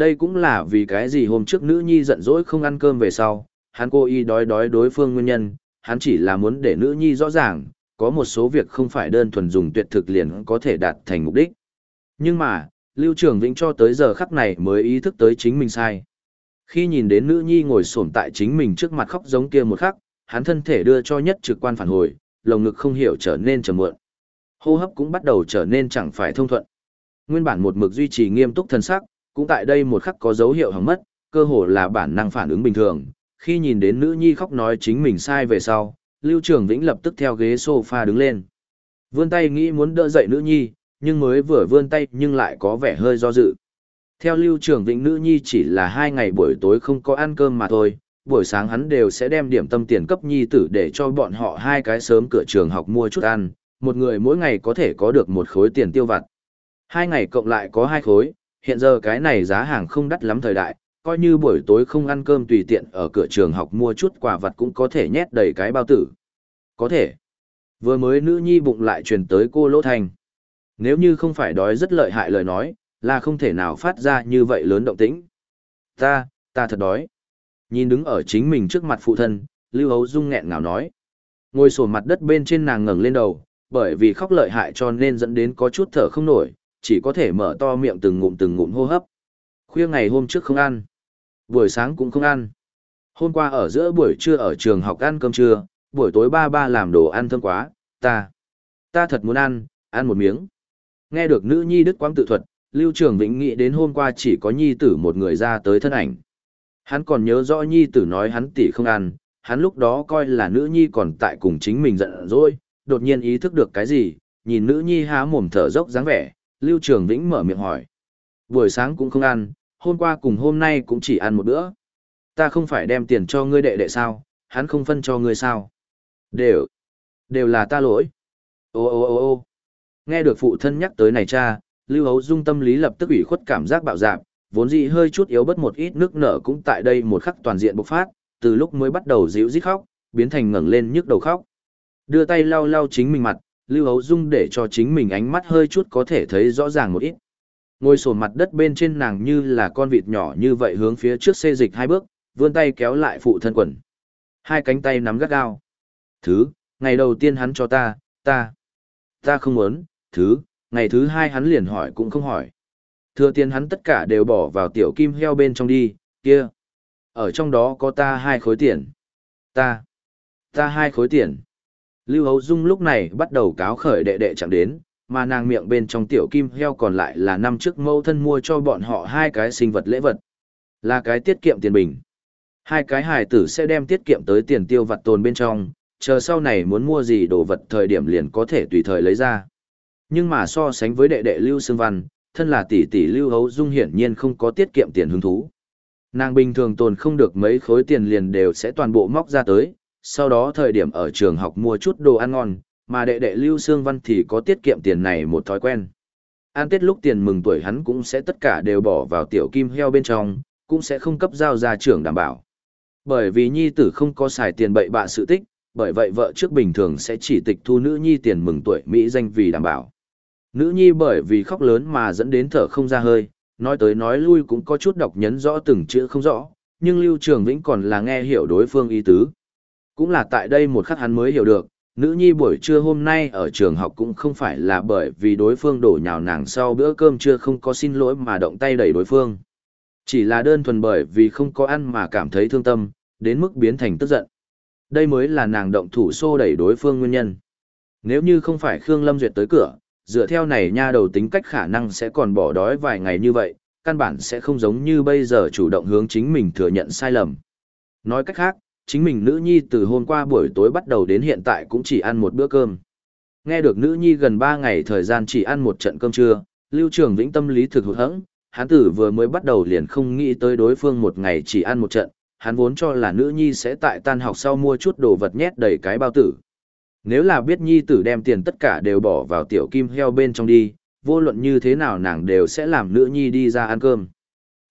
Speaker 1: Đây cũng là vì cái gì hôm trước nữ nhi giận dỗi không ăn cơm về sau, hắn cô y đói đói đối phương nguyên nhân, hắn chỉ là muốn để nữ nhi rõ ràng, có một số việc không phải đơn thuần dùng tuyệt thực liền có thể đạt thành mục đích. Nhưng mà, Lưu Trường Vĩnh cho tới giờ khắc này mới ý thức tới chính mình sai. Khi nhìn đến nữ nhi ngồi xổm tại chính mình trước mặt khóc giống kia một khắc, hắn thân thể đưa cho nhất trực quan phản hồi, lồng ngực không hiểu trở nên trầm mượn. Hô hấp cũng bắt đầu trở nên chẳng phải thông thuận. Nguyên bản một mực duy trì nghiêm túc thần sắc, cũng tại đây một khắc có dấu hiệu hỏng mất, cơ hồ là bản năng phản ứng bình thường. Khi nhìn đến nữ nhi khóc nói chính mình sai về sau, Lưu Trường Vĩnh lập tức theo ghế sofa đứng lên. Vươn tay nghĩ muốn đỡ dậy nữ nhi, nhưng mới vừa vươn tay nhưng lại có vẻ hơi do dự. Theo Lưu Trường Vĩnh nữ nhi chỉ là hai ngày buổi tối không có ăn cơm mà thôi, buổi sáng hắn đều sẽ đem điểm tâm tiền cấp nhi tử để cho bọn họ hai cái sớm cửa trường học mua chút ăn, một người mỗi ngày có thể có được một khối tiền tiêu vặt. Hai ngày cộng lại có hai khối, hiện giờ cái này giá hàng không đắt lắm thời đại, coi như buổi tối không ăn cơm tùy tiện ở cửa trường học mua chút quà vật cũng có thể nhét đầy cái bao tử. Có thể. Vừa mới nữ nhi bụng lại truyền tới cô Lỗ thành, Nếu như không phải đói rất lợi hại lời nói, là không thể nào phát ra như vậy lớn động tĩnh. Ta, ta thật đói. Nhìn đứng ở chính mình trước mặt phụ thân, Lưu Hấu Dung nghẹn ngào nói. Ngồi sổ mặt đất bên trên nàng ngẩng lên đầu, bởi vì khóc lợi hại cho nên dẫn đến có chút thở không nổi, chỉ có thể mở to miệng từng ngụm từng ngụm hô hấp. Khuya ngày hôm trước không ăn, buổi sáng cũng không ăn. Hôm qua ở giữa buổi trưa ở trường học ăn cơm trưa, buổi tối ba ba làm đồ ăn thơm quá, ta, ta thật muốn ăn, ăn một miếng. Nghe được nữ nhi đức quang tự thuật, Lưu Trường Vĩnh nghĩ đến hôm qua chỉ có nhi tử một người ra tới thân ảnh. Hắn còn nhớ rõ nhi tử nói hắn tỷ không ăn, hắn lúc đó coi là nữ nhi còn tại cùng chính mình giận dỗi, đột nhiên ý thức được cái gì, nhìn nữ nhi há mồm thở dốc dáng vẻ, Lưu Trường Vĩnh mở miệng hỏi. Buổi sáng cũng không ăn, hôm qua cùng hôm nay cũng chỉ ăn một bữa. Ta không phải đem tiền cho ngươi đệ đệ sao, hắn không phân cho ngươi sao. Đều, đều là ta lỗi. Ô ô ô ô nghe được phụ thân nhắc tới này cha, Lưu Hấu Dung tâm lý lập tức ủy khuất cảm giác bạo dạp, vốn dĩ hơi chút yếu bất một ít nước nở cũng tại đây một khắc toàn diện bộc phát, từ lúc mới bắt đầu dịu rít khóc, biến thành ngẩng lên nhức đầu khóc. Đưa tay lau lau chính mình mặt, Lưu Hấu Dung để cho chính mình ánh mắt hơi chút có thể thấy rõ ràng một ít. Ngồi sổ mặt đất bên trên nàng như là con vịt nhỏ như vậy hướng phía trước xê dịch hai bước, vươn tay kéo lại phụ thân quần. Hai cánh tay nắm gắt gao. Thứ, ngày đầu tiên hắn cho ta, ta, ta không muốn, thứ, ngày thứ hai hắn liền hỏi cũng không hỏi. Thừa tiền hắn tất cả đều bỏ vào tiểu kim heo bên trong đi, kia. Ở trong đó có ta hai khối tiền. Ta, ta hai khối tiền. Lưu Hấu Dung lúc này bắt đầu cáo khởi đệ đệ chẳng đến, mà nàng miệng bên trong tiểu kim heo còn lại là năm trước mâu thân mua cho bọn họ hai cái sinh vật lễ vật. Là cái tiết kiệm tiền bình. Hai cái hài tử sẽ đem tiết kiệm tới tiền tiêu vặt tồn bên trong, chờ sau này muốn mua gì đồ vật thời điểm liền có thể tùy thời lấy ra. Nhưng mà so sánh với đệ đệ Lưu Sương Văn, thân là tỷ tỷ Lưu Hấu Dung hiển nhiên không có tiết kiệm tiền hứng thú. Nàng bình thường tồn không được mấy khối tiền liền đều sẽ toàn bộ móc ra tới, sau đó thời điểm ở trường học mua chút đồ ăn ngon, mà đệ đệ Lưu Sương Văn thì có tiết kiệm tiền này một thói quen. An Tết lúc tiền mừng tuổi hắn cũng sẽ tất cả đều bỏ vào tiểu kim heo bên trong, cũng sẽ không cấp giao ra trưởng đảm bảo. Bởi vì nhi tử không có xài tiền bậy bạ sự tích, bởi vậy vợ trước bình thường sẽ chỉ tịch thu nữ nhi tiền mừng tuổi Mỹ danh vì đảm bảo. Nữ nhi bởi vì khóc lớn mà dẫn đến thở không ra hơi, nói tới nói lui cũng có chút đọc nhấn rõ từng chữ không rõ, nhưng Lưu Trường Vĩnh còn là nghe hiểu đối phương ý tứ. Cũng là tại đây một khắc hắn mới hiểu được, nữ nhi buổi trưa hôm nay ở trường học cũng không phải là bởi vì đối phương đổ nhào nàng sau bữa cơm trưa không có xin lỗi mà động tay đẩy đối phương. Chỉ là đơn thuần bởi vì không có ăn mà cảm thấy thương tâm, đến mức biến thành tức giận. Đây mới là nàng động thủ xô đẩy đối phương nguyên nhân. Nếu như không phải Khương Lâm Duyệt tới cửa, dựa theo này nha đầu tính cách khả năng sẽ còn bỏ đói vài ngày như vậy, căn bản sẽ không giống như bây giờ chủ động hướng chính mình thừa nhận sai lầm. Nói cách khác, chính mình nữ nhi từ hôm qua buổi tối bắt đầu đến hiện tại cũng chỉ ăn một bữa cơm. Nghe được nữ nhi gần 3 ngày thời gian chỉ ăn một trận cơm trưa, Lưu Trường Vĩnh tâm lý thực hụt hẫng, hắn tử vừa mới bắt đầu liền không nghĩ tới đối phương một ngày chỉ ăn một trận, hắn vốn cho là nữ nhi sẽ tại tan học sau mua chút đồ vật nhét đầy cái bao tử. Nếu là biết nhi tử đem tiền tất cả đều bỏ vào tiểu kim heo bên trong đi, vô luận như thế nào nàng đều sẽ làm nữ nhi đi ra ăn cơm.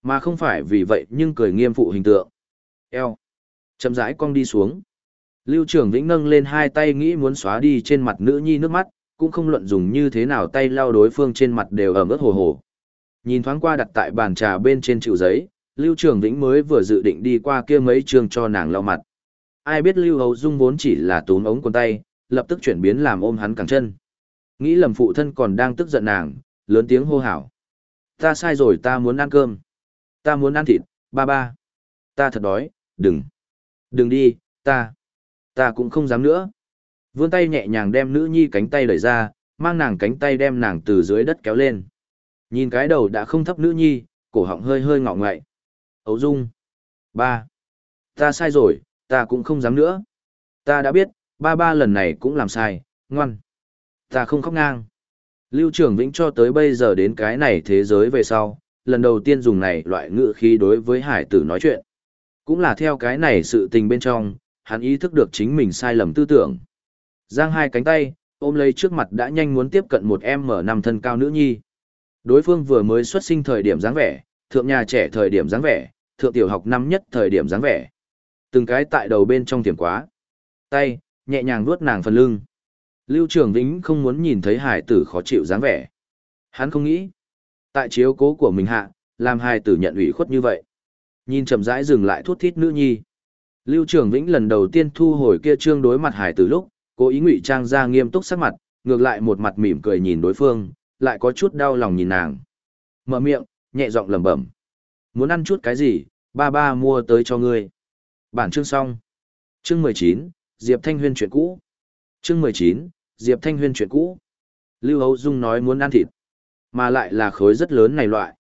Speaker 1: Mà không phải vì vậy nhưng cười nghiêm phụ hình tượng. Eo. Chậm rãi cong đi xuống. Lưu trưởng Vĩnh nâng lên hai tay nghĩ muốn xóa đi trên mặt nữ nhi nước mắt, cũng không luận dùng như thế nào tay lao đối phương trên mặt đều ẩm ướt hồ hồ. Nhìn thoáng qua đặt tại bàn trà bên trên chịu giấy, Lưu Trường Vĩnh mới vừa dự định đi qua kia mấy trường cho nàng lau mặt. Ai biết Lưu Hầu Dung vốn chỉ là túm ống quần tay, lập tức chuyển biến làm ôm hắn cẳng chân. Nghĩ lầm phụ thân còn đang tức giận nàng, lớn tiếng hô hào. Ta sai rồi ta muốn ăn cơm. Ta muốn ăn thịt, ba ba. Ta thật đói, đừng. Đừng đi, ta. Ta cũng không dám nữa. Vươn tay nhẹ nhàng đem nữ nhi cánh tay đẩy ra, mang nàng cánh tay đem nàng từ dưới đất kéo lên. Nhìn cái đầu đã không thấp nữ nhi, cổ họng hơi hơi ngọ ngậy. Ấu Dung. Ba. Ta sai rồi, ta cũng không dám nữa. Ta đã biết, ba ba lần này cũng làm sai, ngoan. Ta không khóc ngang. Lưu trưởng Vĩnh cho tới bây giờ đến cái này thế giới về sau, lần đầu tiên dùng này loại ngữ khí đối với hải tử nói chuyện. Cũng là theo cái này sự tình bên trong, hắn ý thức được chính mình sai lầm tư tưởng. Giang hai cánh tay, ôm lấy trước mặt đã nhanh muốn tiếp cận một em mở năm thân cao nữ nhi. Đối phương vừa mới xuất sinh thời điểm dáng vẻ, thượng nhà trẻ thời điểm dáng vẻ, thượng tiểu học năm nhất thời điểm dáng vẻ. Từng cái tại đầu bên trong tiềm quá. Tay, nhẹ nhàng vuốt nàng phần lưng. Lưu Trường Vĩnh không muốn nhìn thấy hải tử khó chịu dáng vẻ. Hắn không nghĩ. Tại chiếu cố của mình hạ, làm hải tử nhận ủy khuất như vậy. Nhìn chậm rãi dừng lại thút thít nữ nhi. Lưu Trường Vĩnh lần đầu tiên thu hồi kia trương đối mặt Hải từ lúc, cố ý ngụy trang ra nghiêm túc sắc mặt, ngược lại một mặt mỉm cười nhìn đối phương, lại có chút đau lòng nhìn nàng. Mở miệng, nhẹ giọng lẩm bẩm. Muốn ăn chút cái gì, ba ba mua tới cho ngươi. Bản chương xong. Chương mười chín Diệp Thanh Huyên chuyện cũ. Chương mười chín Diệp Thanh Huyên chuyện cũ. Lưu Hấu Dung nói muốn ăn thịt. Mà lại là khối rất lớn này loại.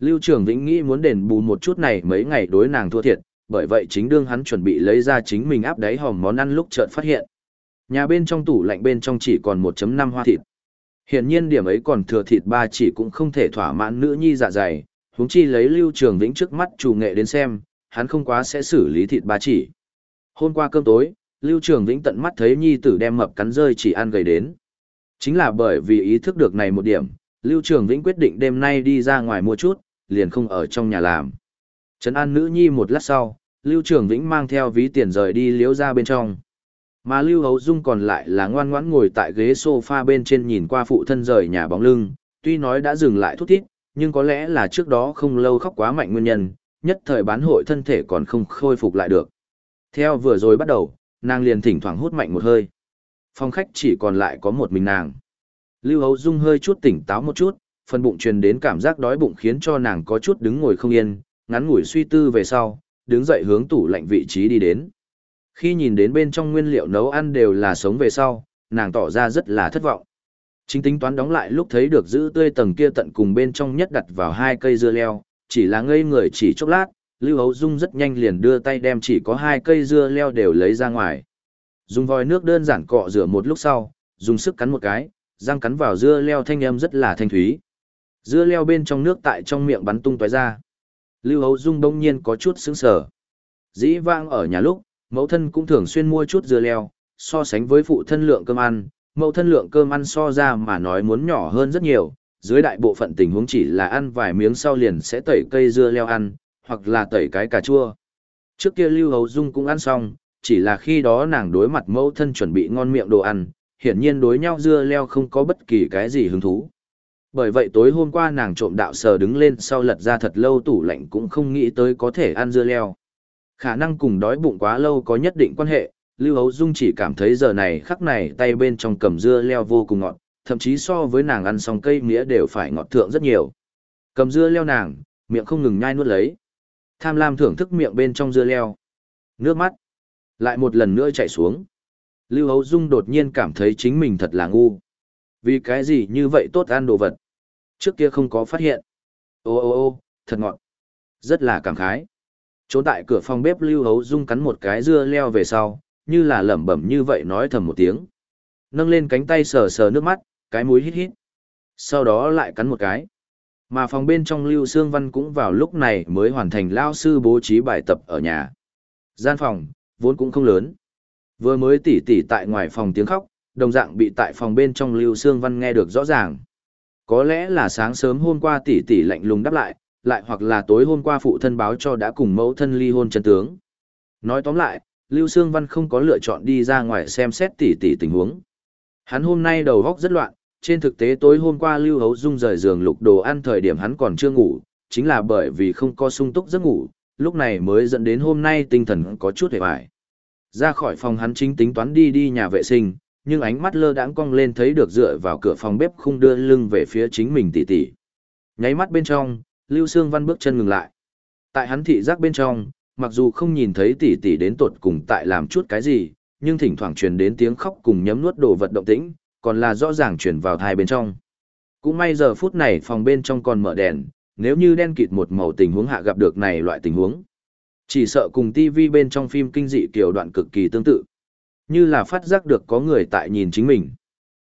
Speaker 1: Lưu Trường Vĩnh nghĩ muốn đền bù một chút này mấy ngày đối nàng thua thiệt, bởi vậy chính đương hắn chuẩn bị lấy ra chính mình áp đáy hòm món ăn lúc chợt phát hiện. Nhà bên trong tủ lạnh bên trong chỉ còn 1.5 hoa thịt. Hiển nhiên điểm ấy còn thừa thịt ba chỉ cũng không thể thỏa mãn nữ nhi dạ dày, huống chi lấy Lưu Trường Vĩnh trước mắt chủ nghệ đến xem, hắn không quá sẽ xử lý thịt ba chỉ. Hôm qua cơm tối, Lưu Trường Vĩnh tận mắt thấy nhi tử đem mập cắn rơi chỉ ăn gầy đến. Chính là bởi vì ý thức được này một điểm, Lưu Trường Vĩnh quyết định đêm nay đi ra ngoài mua chút, liền không ở trong nhà làm. Trấn an nữ nhi một lát sau, Lưu Trường Vĩnh mang theo ví tiền rời đi liếu ra bên trong. Mà Lưu Hấu Dung còn lại là ngoan ngoãn ngồi tại ghế sofa bên trên nhìn qua phụ thân rời nhà bóng lưng, tuy nói đã dừng lại thút thít, nhưng có lẽ là trước đó không lâu khóc quá mạnh nguyên nhân, nhất thời bán hội thân thể còn không khôi phục lại được. Theo vừa rồi bắt đầu, nàng liền thỉnh thoảng hút mạnh một hơi. Phòng khách chỉ còn lại có một mình nàng. Lưu Hấu Dung hơi chút tỉnh táo một chút, phần bụng truyền đến cảm giác đói bụng khiến cho nàng có chút đứng ngồi không yên, ngắn ngủi suy tư về sau, đứng dậy hướng tủ lạnh vị trí đi đến. Khi nhìn đến bên trong nguyên liệu nấu ăn đều là sống về sau, nàng tỏ ra rất là thất vọng. Chính tính toán đóng lại lúc thấy được giữ tươi tầng kia tận cùng bên trong nhất đặt vào hai cây dưa leo, chỉ là ngây người chỉ chốc lát, Lưu Hấu Dung rất nhanh liền đưa tay đem chỉ có hai cây dưa leo đều lấy ra ngoài. Dùng vòi nước đơn giản cọ rửa một lúc sau, dùng sức cắn một cái, răng cắn vào dưa leo thanh âm rất là thanh thúy. Dưa leo bên trong nước tại trong miệng bắn tung tóe ra. Lưu Hấu Dung bỗng nhiên có chút sững sờ. Dĩ vang ở nhà lúc, mẫu thân cũng thường xuyên mua chút dưa leo, so sánh với phụ thân lượng cơm ăn, mẫu thân lượng cơm ăn so ra mà nói muốn nhỏ hơn rất nhiều, dưới đại bộ phận tình huống chỉ là ăn vài miếng sau liền sẽ tẩy cây dưa leo ăn, hoặc là tẩy cái cà chua. Trước kia Lưu Hấu Dung cũng ăn xong, chỉ là khi đó nàng đối mặt mẫu thân chuẩn bị ngon miệng đồ ăn, hiển nhiên đối nhau dưa leo không có bất kỳ cái gì hứng thú. Bởi vậy tối hôm qua nàng trộm đạo sờ đứng lên sau lật ra thật lâu tủ lạnh cũng không nghĩ tới có thể ăn dưa leo. Khả năng cùng đói bụng quá lâu có nhất định quan hệ, Lưu Hấu Dung chỉ cảm thấy giờ này khắc này tay bên trong cầm dưa leo vô cùng ngọt, thậm chí so với nàng ăn xong cây mía đều phải ngọt thượng rất nhiều. Cầm dưa leo nàng, miệng không ngừng nhai nuốt lấy. Tham lam thưởng thức miệng bên trong dưa leo. Nước mắt lại một lần nữa chảy xuống. Lưu Hấu Dung đột nhiên cảm thấy chính mình thật là ngu. Vì cái gì như vậy tốt ăn đồ vật? Trước kia không có phát hiện. Ô ô ô, thật ngọt. Rất là cảm khái. Trốn tại cửa phòng bếp Lưu Hấu Dung cắn một cái dưa leo về sau, như là lẩm bẩm như vậy nói thầm một tiếng. Nâng lên cánh tay sờ sờ nước mắt, cái mũi hít hít. Sau đó lại cắn một cái. Mà phòng bên trong Lưu Sương Văn cũng vào lúc này mới hoàn thành lao sư bố trí bài tập ở nhà. Gian phòng, vốn cũng không lớn. Vừa mới tỉ tỉ tại ngoài phòng tiếng khóc, đồng dạng bị tại phòng bên trong Lưu Sương Văn nghe được rõ ràng. Có lẽ là sáng sớm hôm qua tỷ tỷ lạnh lùng đáp lại, lại hoặc là tối hôm qua phụ thân báo cho đã cùng mẫu thân ly hôn chân tướng. Nói tóm lại, Lưu Sương Văn không có lựa chọn đi ra ngoài xem xét tỷ tỷ tình huống. Hắn hôm nay đầu góc rất loạn, trên thực tế tối hôm qua Lưu Hấu Dung rời giường lục đồ ăn thời điểm hắn còn chưa ngủ, chính là bởi vì không có sung túc giấc ngủ, lúc này mới dẫn đến hôm nay tinh thần có chút hề bại. Ra khỏi phòng hắn chính tính toán đi đi nhà vệ sinh, nhưng ánh mắt lơ đãng cong lên thấy được dựa vào cửa phòng bếp khung đưa lưng về phía chính mình tỉ tỉ. Nháy mắt bên trong, Lưu Sương Văn bước chân ngừng lại. Tại hắn thị giác bên trong, mặc dù không nhìn thấy tỉ tỉ đến tột cùng tại làm chút cái gì, nhưng thỉnh thoảng truyền đến tiếng khóc cùng nhấm nuốt đồ vật động tĩnh, còn là rõ ràng truyền vào thai bên trong. Cũng may giờ phút này phòng bên trong còn mở đèn, nếu như đen kịt một màu tình huống hạ gặp được này loại tình huống. Chỉ sợ cùng TV bên trong phim kinh dị kiểu đoạn cực kỳ tương tự. Như là phát giác được có người tại nhìn chính mình.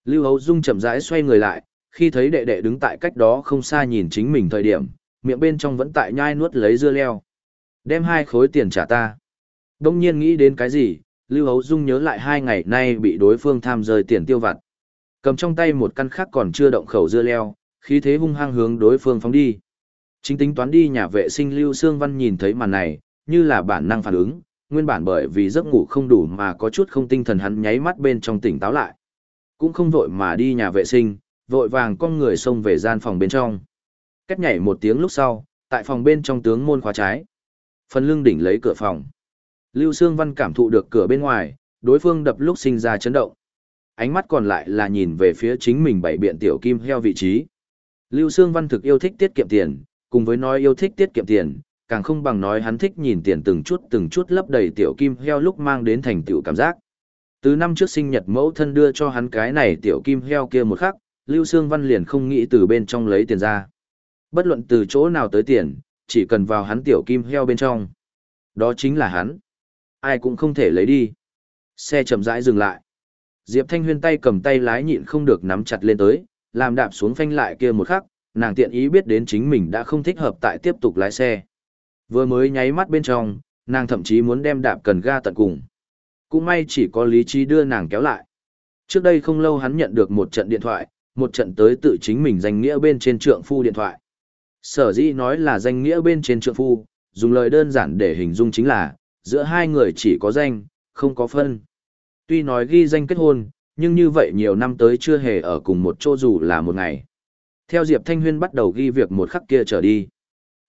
Speaker 1: Lưu Hấu Dung chậm rãi xoay người lại, khi thấy đệ đệ đứng tại cách đó không xa nhìn chính mình thời điểm, miệng bên trong vẫn tại nhai nuốt lấy dưa leo. Đem hai khối tiền trả ta. Đông nhiên nghĩ đến cái gì, Lưu Hấu Dung nhớ lại hai ngày nay bị đối phương tham rơi tiền tiêu vặt. Cầm trong tay một căn khác còn chưa động khẩu dưa leo, khí thế hung hăng hướng đối phương phóng đi. Chính tính toán đi nhà vệ sinh Lưu Sương Văn nhìn thấy màn này, như là bản năng phản ứng, nguyên bản bởi vì giấc ngủ không đủ mà có chút không tinh thần hắn nháy mắt bên trong tỉnh táo lại. Cũng không vội mà đi nhà vệ sinh, vội vàng con người xông về gian phòng bên trong. Cách nhảy một tiếng lúc sau, tại phòng bên trong tướng môn khóa trái. Phần lưng đỉnh lấy cửa phòng. Lưu Sương Văn cảm thụ được cửa bên ngoài, đối phương đập lúc sinh ra chấn động. Ánh mắt còn lại là nhìn về phía chính mình bảy biện tiểu kim heo vị trí. Lưu Sương Văn thực yêu thích tiết kiệm tiền, cùng với nói yêu thích tiết kiệm tiền, càng không bằng nói hắn thích nhìn tiền từng chút từng chút lấp đầy tiểu kim heo lúc mang đến thành tựu cảm giác. Từ năm trước sinh nhật mẫu thân đưa cho hắn cái này tiểu kim heo kia một khắc, Lưu Sương Văn liền không nghĩ từ bên trong lấy tiền ra. Bất luận từ chỗ nào tới tiền, chỉ cần vào hắn tiểu kim heo bên trong. Đó chính là hắn. Ai cũng không thể lấy đi. Xe chậm rãi dừng lại. Diệp Thanh Huyên tay cầm tay lái nhịn không được nắm chặt lên tới, làm đạp xuống phanh lại kia một khắc, nàng tiện ý biết đến chính mình đã không thích hợp tại tiếp tục lái xe. Vừa mới nháy mắt bên trong, nàng thậm chí muốn đem đạp cần ga tận cùng. Cũng may chỉ có lý trí đưa nàng kéo lại. Trước đây không lâu hắn nhận được một trận điện thoại, một trận tới tự chính mình danh nghĩa bên trên trượng phu điện thoại. Sở dĩ nói là danh nghĩa bên trên trượng phu, dùng lời đơn giản để hình dung chính là, giữa hai người chỉ có danh, không có phân. Tuy nói ghi danh kết hôn, nhưng như vậy nhiều năm tới chưa hề ở cùng một chỗ dù là một ngày. Theo Diệp Thanh Huyên bắt đầu ghi việc một khắc kia trở đi.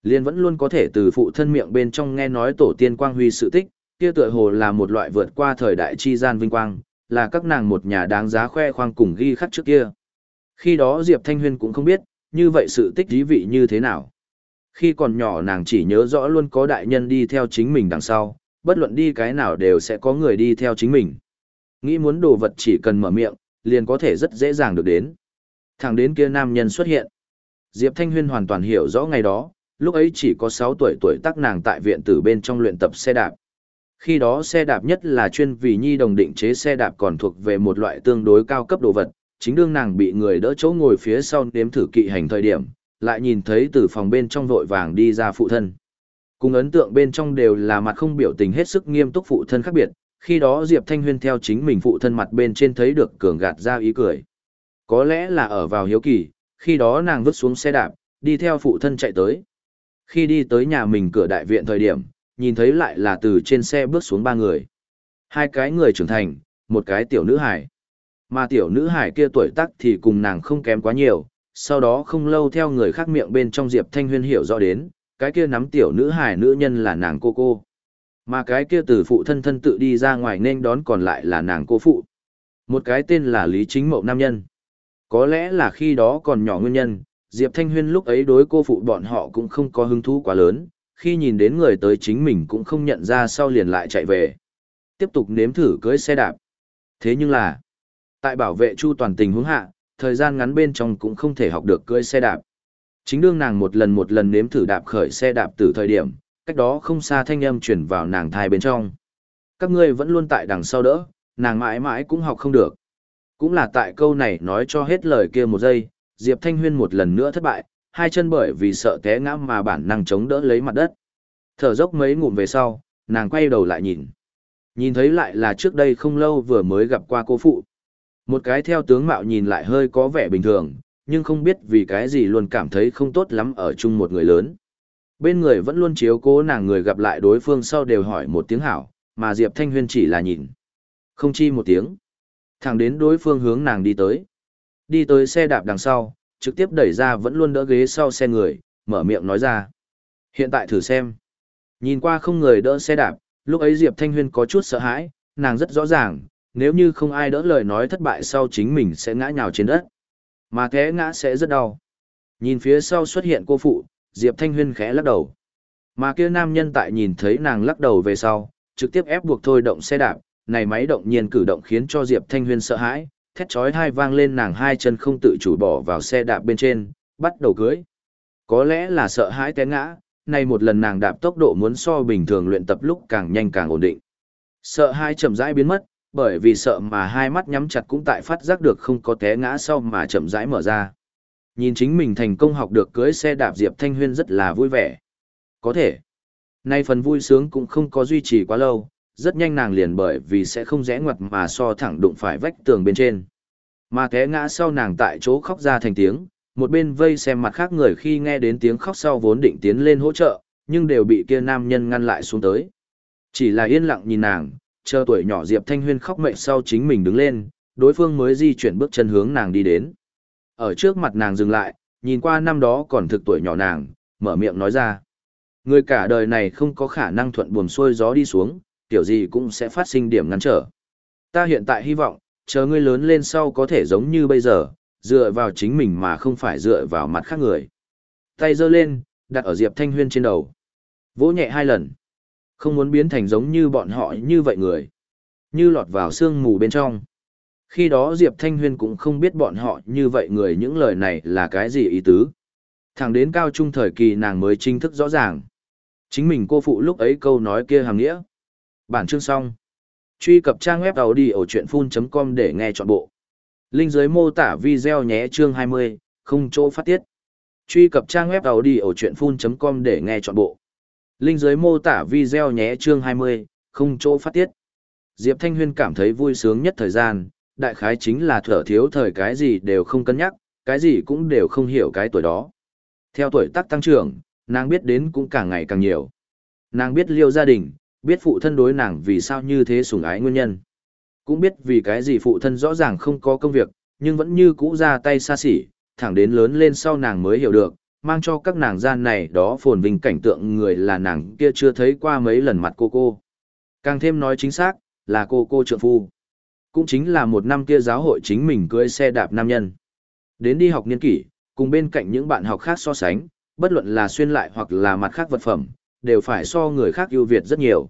Speaker 1: Liên vẫn luôn có thể từ phụ thân miệng bên trong nghe nói tổ tiên quang huy sự tích, kia tựa hồ là một loại vượt qua thời đại chi gian vinh quang, là các nàng một nhà đáng giá khoe khoang cùng ghi khắc trước kia. Khi đó Diệp Thanh Huyên cũng không biết, như vậy sự tích dí vị như thế nào. Khi còn nhỏ nàng chỉ nhớ rõ luôn có đại nhân đi theo chính mình đằng sau, bất luận đi cái nào đều sẽ có người đi theo chính mình. Nghĩ muốn đồ vật chỉ cần mở miệng, liền có thể rất dễ dàng được đến. Thẳng đến kia nam nhân xuất hiện. Diệp Thanh Huyên hoàn toàn hiểu rõ ngày đó, lúc ấy chỉ có 6 tuổi tuổi tác nàng tại viện tử bên trong luyện tập xe đạp. Khi đó xe đạp nhất là chuyên vì nhi đồng định chế xe đạp còn thuộc về một loại tương đối cao cấp đồ vật, chính đương nàng bị người đỡ chỗ ngồi phía sau nếm thử kỵ hành thời điểm, lại nhìn thấy từ phòng bên trong vội vàng đi ra phụ thân. Cùng ấn tượng bên trong đều là mặt không biểu tình hết sức nghiêm túc phụ thân khác biệt, khi đó Diệp Thanh Huyên theo chính mình phụ thân mặt bên trên thấy được cường gạt ra ý cười. Có lẽ là ở vào hiếu kỳ, khi đó nàng vứt xuống xe đạp, đi theo phụ thân chạy tới. Khi đi tới nhà mình cửa đại viện thời điểm, nhìn thấy lại là từ trên xe bước xuống ba người. Hai cái người trưởng thành, một cái tiểu nữ hải. Mà tiểu nữ hải kia tuổi tác thì cùng nàng không kém quá nhiều, sau đó không lâu theo người khác miệng bên trong Diệp Thanh Huyên hiểu rõ đến, cái kia nắm tiểu nữ hải nữ nhân là nàng cô cô. Mà cái kia từ phụ thân thân tự đi ra ngoài nên đón còn lại là nàng cô phụ. Một cái tên là Lý Chính Mậu Nam Nhân. Có lẽ là khi đó còn nhỏ nguyên nhân, Diệp Thanh Huyên lúc ấy đối cô phụ bọn họ cũng không có hứng thú quá lớn, khi nhìn đến người tới chính mình cũng không nhận ra sau liền lại chạy về. Tiếp tục nếm thử cưới xe đạp. Thế nhưng là, tại bảo vệ chu toàn tình hướng hạ, thời gian ngắn bên trong cũng không thể học được cưới xe đạp. Chính đương nàng một lần một lần nếm thử đạp khởi xe đạp từ thời điểm, cách đó không xa thanh âm chuyển vào nàng thai bên trong. Các ngươi vẫn luôn tại đằng sau đỡ, nàng mãi mãi cũng học không được. Cũng là tại câu này nói cho hết lời kia một giây, Diệp Thanh Huyên một lần nữa thất bại, hai chân bởi vì sợ té ngã mà bản năng chống đỡ lấy mặt đất. Thở dốc mấy ngụm về sau, nàng quay đầu lại nhìn. Nhìn thấy lại là trước đây không lâu vừa mới gặp qua cô phụ. Một cái theo tướng mạo nhìn lại hơi có vẻ bình thường, nhưng không biết vì cái gì luôn cảm thấy không tốt lắm ở chung một người lớn. Bên người vẫn luôn chiếu cố nàng người gặp lại đối phương sau đều hỏi một tiếng hảo, mà Diệp Thanh Huyên chỉ là nhìn. Không chi một tiếng. Thẳng đến đối phương hướng nàng đi tới. Đi tới xe đạp đằng sau, trực tiếp đẩy ra vẫn luôn đỡ ghế sau xe người, mở miệng nói ra. Hiện tại thử xem. Nhìn qua không người đỡ xe đạp, lúc ấy Diệp Thanh Huyên có chút sợ hãi, nàng rất rõ ràng, nếu như không ai đỡ lời nói thất bại sau chính mình sẽ ngã nhào trên đất. Mà thế ngã sẽ rất đau. Nhìn phía sau xuất hiện cô phụ, Diệp Thanh Huyên khẽ lắc đầu. Mà kia nam nhân tại nhìn thấy nàng lắc đầu về sau, trực tiếp ép buộc thôi động xe đạp, này máy động nhiên cử động khiến cho Diệp Thanh Huyên sợ hãi, thét chói hai vang lên nàng hai chân không tự chủ bỏ vào xe đạp bên trên, bắt đầu cưới. Có lẽ là sợ hãi té ngã, nay một lần nàng đạp tốc độ muốn so bình thường luyện tập lúc càng nhanh càng ổn định. Sợ hai chậm rãi biến mất, bởi vì sợ mà hai mắt nhắm chặt cũng tại phát giác được không có té ngã sau mà chậm rãi mở ra. Nhìn chính mình thành công học được cưới xe đạp Diệp Thanh Huyên rất là vui vẻ. Có thể. Nay phần vui sướng cũng không có duy trì quá lâu, rất nhanh nàng liền bởi vì sẽ không rẽ ngoặt mà so thẳng đụng phải vách tường bên trên. Mà té ngã sau nàng tại chỗ khóc ra thành tiếng, một bên vây xem mặt khác người khi nghe đến tiếng khóc sau vốn định tiến lên hỗ trợ, nhưng đều bị kia nam nhân ngăn lại xuống tới. Chỉ là yên lặng nhìn nàng, chờ tuổi nhỏ Diệp Thanh Huyên khóc mệt sau chính mình đứng lên, đối phương mới di chuyển bước chân hướng nàng đi đến. Ở trước mặt nàng dừng lại, nhìn qua năm đó còn thực tuổi nhỏ nàng, mở miệng nói ra. Người cả đời này không có khả năng thuận buồm xuôi gió đi xuống, kiểu gì cũng sẽ phát sinh điểm ngăn trở. Ta hiện tại hy vọng, chờ ngươi lớn lên sau có thể giống như bây giờ, dựa vào chính mình mà không phải dựa vào mặt khác người. Tay giơ lên, đặt ở Diệp Thanh Huyên trên đầu. Vỗ nhẹ hai lần. Không muốn biến thành giống như bọn họ như vậy người. Như lọt vào sương mù bên trong. Khi đó Diệp Thanh Huyên cũng không biết bọn họ như vậy người những lời này là cái gì ý tứ. Thẳng đến cao trung thời kỳ nàng mới chính thức rõ ràng. Chính mình cô phụ lúc ấy câu nói kia hàng nghĩa. Bản chương xong. Truy cập trang web đầu đi ở chuyện full.com để nghe trọn bộ. Linh dưới mô tả video nhé chương 20, không chỗ phát tiết. Truy cập trang web đầu đi ở chuyện full.com để nghe trọn bộ. Linh dưới mô tả video nhé chương 20, không chỗ phát tiết. Diệp Thanh Huyên cảm thấy vui sướng nhất thời gian, đại khái chính là thở thiếu thời cái gì đều không cân nhắc, cái gì cũng đều không hiểu cái tuổi đó. Theo tuổi tác tăng trưởng, nàng biết đến cũng càng ngày càng nhiều. Nàng biết liêu gia đình, biết phụ thân đối nàng vì sao như thế sủng ái nguyên nhân. Cũng biết vì cái gì phụ thân rõ ràng không có công việc, nhưng vẫn như cũ ra tay xa xỉ, thẳng đến lớn lên sau nàng mới hiểu được, mang cho các nàng gian này đó phồn vinh cảnh tượng người là nàng kia chưa thấy qua mấy lần mặt cô cô. Càng thêm nói chính xác, là cô cô trượng phu. Cũng chính là một năm kia giáo hội chính mình cưới xe đạp nam nhân. Đến đi học niên kỷ, cùng bên cạnh những bạn học khác so sánh, bất luận là xuyên lại hoặc là mặt khác vật phẩm, đều phải so người khác ưu việt rất nhiều.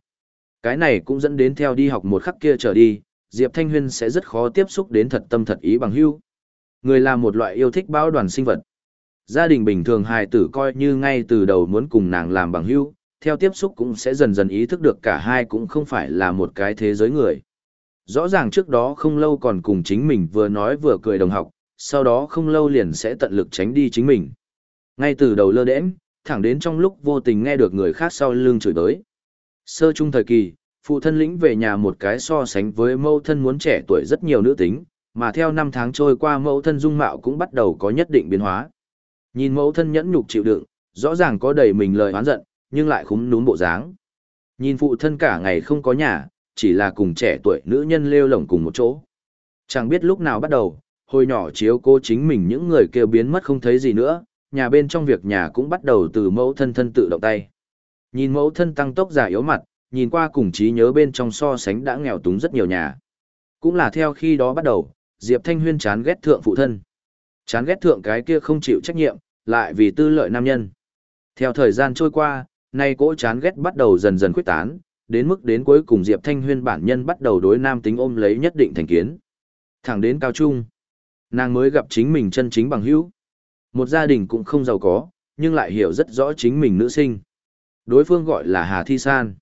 Speaker 1: Cái này cũng dẫn đến theo đi học một khắc kia trở đi, Diệp Thanh Huyên sẽ rất khó tiếp xúc đến thật tâm thật ý bằng hữu. Người là một loại yêu thích báo đoàn sinh vật. Gia đình bình thường hài tử coi như ngay từ đầu muốn cùng nàng làm bằng hữu, theo tiếp xúc cũng sẽ dần dần ý thức được cả hai cũng không phải là một cái thế giới người. Rõ ràng trước đó không lâu còn cùng chính mình vừa nói vừa cười đồng học, sau đó không lâu liền sẽ tận lực tránh đi chính mình. Ngay từ đầu lơ đễnh, thẳng đến trong lúc vô tình nghe được người khác sau lưng chửi tới. Sơ trung thời kỳ, phụ thân lĩnh về nhà một cái so sánh với mẫu thân muốn trẻ tuổi rất nhiều nữ tính, mà theo năm tháng trôi qua mẫu thân dung mạo cũng bắt đầu có nhất định biến hóa. Nhìn mẫu thân nhẫn nhục chịu đựng, rõ ràng có đầy mình lời oán giận, nhưng lại khúm núm bộ dáng. Nhìn phụ thân cả ngày không có nhà, chỉ là cùng trẻ tuổi nữ nhân lêu lổng cùng một chỗ. Chẳng biết lúc nào bắt đầu, hồi nhỏ chiếu cô chính mình những người kêu biến mất không thấy gì nữa, nhà bên trong việc nhà cũng bắt đầu từ mẫu thân thân tự động tay. Nhìn mẫu thân tăng tốc già yếu mặt, nhìn qua cùng trí nhớ bên trong so sánh đã nghèo túng rất nhiều nhà. Cũng là theo khi đó bắt đầu, Diệp Thanh Huyên chán ghét thượng phụ thân. Chán ghét thượng cái kia không chịu trách nhiệm, lại vì tư lợi nam nhân. Theo thời gian trôi qua, nay cỗ chán ghét bắt đầu dần dần quyết tán, đến mức đến cuối cùng Diệp Thanh Huyên bản nhân bắt đầu đối nam tính ôm lấy nhất định thành kiến. Thẳng đến cao trung, nàng mới gặp chính mình chân chính bằng hữu. Một gia đình cũng không giàu có, nhưng lại hiểu rất rõ chính mình nữ sinh. Đối phương gọi là Hà Thi San.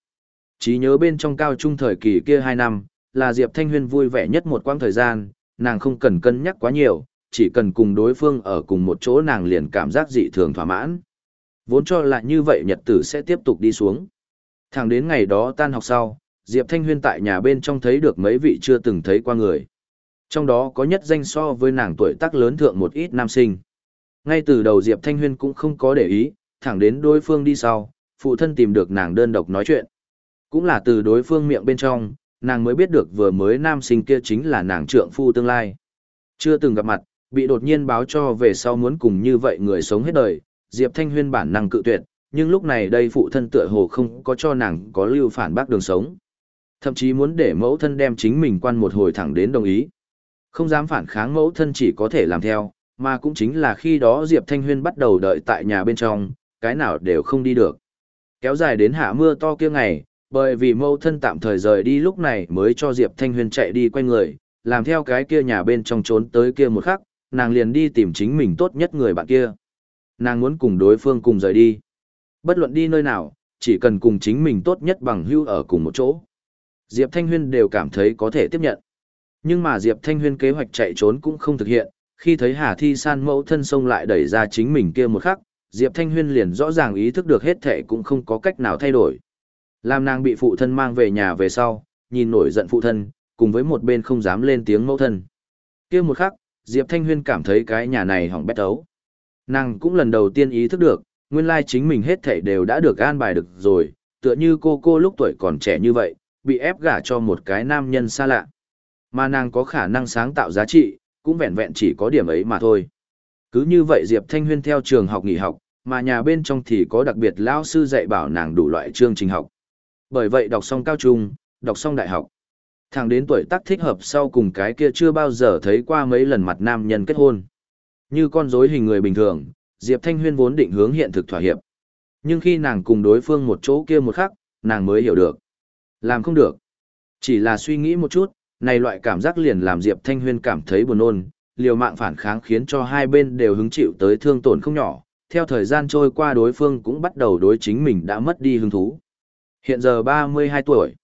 Speaker 1: Chỉ nhớ bên trong cao trung thời kỳ kia 2 năm, là Diệp Thanh Huyên vui vẻ nhất một quãng thời gian, nàng không cần cân nhắc quá nhiều, chỉ cần cùng đối phương ở cùng một chỗ nàng liền cảm giác dị thường thỏa mãn. Vốn cho là như vậy nhật tử sẽ tiếp tục đi xuống. Thẳng đến ngày đó tan học sau, Diệp Thanh Huyên tại nhà bên trong thấy được mấy vị chưa từng thấy qua người. Trong đó có nhất danh so với nàng tuổi tác lớn thượng một ít nam sinh. Ngay từ đầu Diệp Thanh Huyên cũng không có để ý, thẳng đến đối phương đi sau, phụ thân tìm được nàng đơn độc nói chuyện. Cũng là từ đối phương miệng bên trong, nàng mới biết được vừa mới nam sinh kia chính là nàng trượng phu tương lai. Chưa từng gặp mặt, bị đột nhiên báo cho về sau muốn cùng như vậy người sống hết đời, Diệp Thanh Huyên bản năng cự tuyệt, nhưng lúc này đây phụ thân tựa hồ không có cho nàng có lưu phản bác đường sống. Thậm chí muốn để mẫu thân đem chính mình quan một hồi thẳng đến đồng ý. Không dám phản kháng mẫu thân chỉ có thể làm theo, mà cũng chính là khi đó Diệp Thanh Huyên bắt đầu đợi tại nhà bên trong, cái nào đều không đi được. Kéo dài đến hạ mưa to kia ngày, bởi vì mâu thân tạm thời rời đi lúc này mới cho Diệp Thanh Huyên chạy đi quay người, làm theo cái kia nhà bên trong trốn tới kia một khắc, nàng liền đi tìm chính mình tốt nhất người bạn kia. Nàng muốn cùng đối phương cùng rời đi. Bất luận đi nơi nào, chỉ cần cùng chính mình tốt nhất bằng hưu ở cùng một chỗ. Diệp Thanh Huyên đều cảm thấy có thể tiếp nhận. Nhưng mà Diệp Thanh Huyên kế hoạch chạy trốn cũng không thực hiện, khi thấy Hà Thi San mẫu thân sông lại đẩy ra chính mình kia một khắc, Diệp Thanh Huyên liền rõ ràng ý thức được hết thể cũng không có cách nào thay đổi. Làm nàng bị phụ thân mang về nhà về sau, nhìn nổi giận phụ thân, cùng với một bên không dám lên tiếng mẫu thân. kia một khắc, Diệp Thanh Huyên cảm thấy cái nhà này hỏng bét ấu. Nàng cũng lần đầu tiên ý thức được, nguyên lai chính mình hết thảy đều đã được an bài được rồi, tựa như cô cô lúc tuổi còn trẻ như vậy, bị ép gả cho một cái nam nhân xa lạ. Mà nàng có khả năng sáng tạo giá trị, cũng vẹn vẹn chỉ có điểm ấy mà thôi. Cứ như vậy Diệp Thanh Huyên theo trường học nghỉ học, mà nhà bên trong thì có đặc biệt lao sư dạy bảo nàng đủ loại chương trình học. Bởi vậy đọc xong cao trung, đọc xong đại học. Thằng đến tuổi tác thích hợp sau cùng cái kia chưa bao giờ thấy qua mấy lần mặt nam nhân kết hôn. Như con rối hình người bình thường, Diệp Thanh Huyên vốn định hướng hiện thực thỏa hiệp. Nhưng khi nàng cùng đối phương một chỗ kia một khắc, nàng mới hiểu được. Làm không được. Chỉ là suy nghĩ một chút, này loại cảm giác liền làm Diệp Thanh Huyên cảm thấy buồn nôn, liều mạng phản kháng khiến cho hai bên đều hứng chịu tới thương tổn không nhỏ, theo thời gian trôi qua đối phương cũng bắt đầu đối chính mình đã mất đi hứng thú. Hiện giờ 32 tuổi,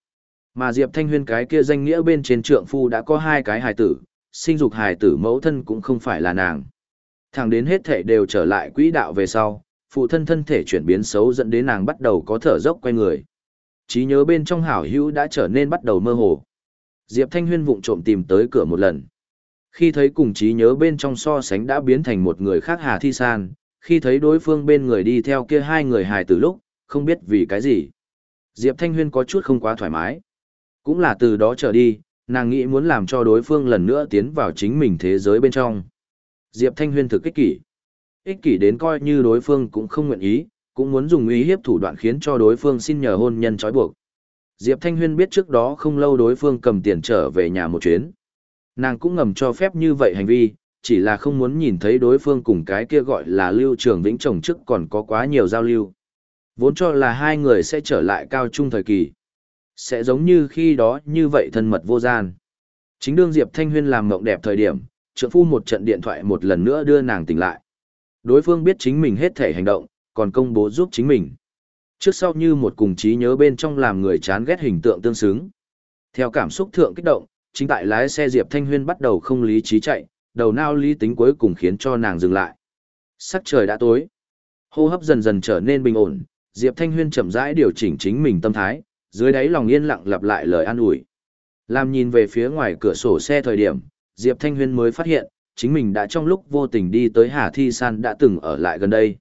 Speaker 1: mà Diệp Thanh Huyên cái kia danh nghĩa bên trên trượng phu đã có hai cái hài tử, sinh dục hài tử mẫu thân cũng không phải là nàng. Thẳng đến hết thể đều trở lại quỹ đạo về sau, phụ thân thân thể chuyển biến xấu dẫn đến nàng bắt đầu có thở dốc quay người. Trí nhớ bên trong hảo hữu đã trở nên bắt đầu mơ hồ. Diệp Thanh Huyên vụng trộm tìm tới cửa một lần. Khi thấy cùng trí nhớ bên trong so sánh đã biến thành một người khác Hà Thi San, khi thấy đối phương bên người đi theo kia hai người hài từ lúc, không biết vì cái gì. Diệp Thanh Huyên có chút không quá thoải mái. Cũng là từ đó trở đi, nàng nghĩ muốn làm cho đối phương lần nữa tiến vào chính mình thế giới bên trong. Diệp Thanh Huyên thực ích kỷ. Ích kỷ đến coi như đối phương cũng không nguyện ý, cũng muốn dùng ý hiếp thủ đoạn khiến cho đối phương xin nhờ hôn nhân trói buộc. Diệp Thanh Huyên biết trước đó không lâu đối phương cầm tiền trở về nhà một chuyến. Nàng cũng ngầm cho phép như vậy hành vi, chỉ là không muốn nhìn thấy đối phương cùng cái kia gọi là lưu trường vĩnh chồng trước còn có quá nhiều giao lưu. Vốn cho là hai người sẽ trở lại cao trung thời kỳ. Sẽ giống như khi đó như vậy thân mật vô gian. Chính đương Diệp Thanh Huyên làm mộng đẹp thời điểm, trượng phu một trận điện thoại một lần nữa đưa nàng tỉnh lại. Đối phương biết chính mình hết thể hành động, còn công bố giúp chính mình. Trước sau như một cùng trí nhớ bên trong làm người chán ghét hình tượng tương xứng. Theo cảm xúc thượng kích động, chính tại lái xe Diệp Thanh Huyên bắt đầu không lý trí chạy, đầu não lý tính cuối cùng khiến cho nàng dừng lại. Sắc trời đã tối. Hô hấp dần dần trở nên bình ổn, Diệp Thanh Huyên chậm rãi điều chỉnh chính mình tâm thái, dưới đáy lòng yên lặng lặp lại lời an ủi. Làm nhìn về phía ngoài cửa sổ xe thời điểm, Diệp Thanh Huyên mới phát hiện, chính mình đã trong lúc vô tình đi tới Hà Thi San đã từng ở lại gần đây.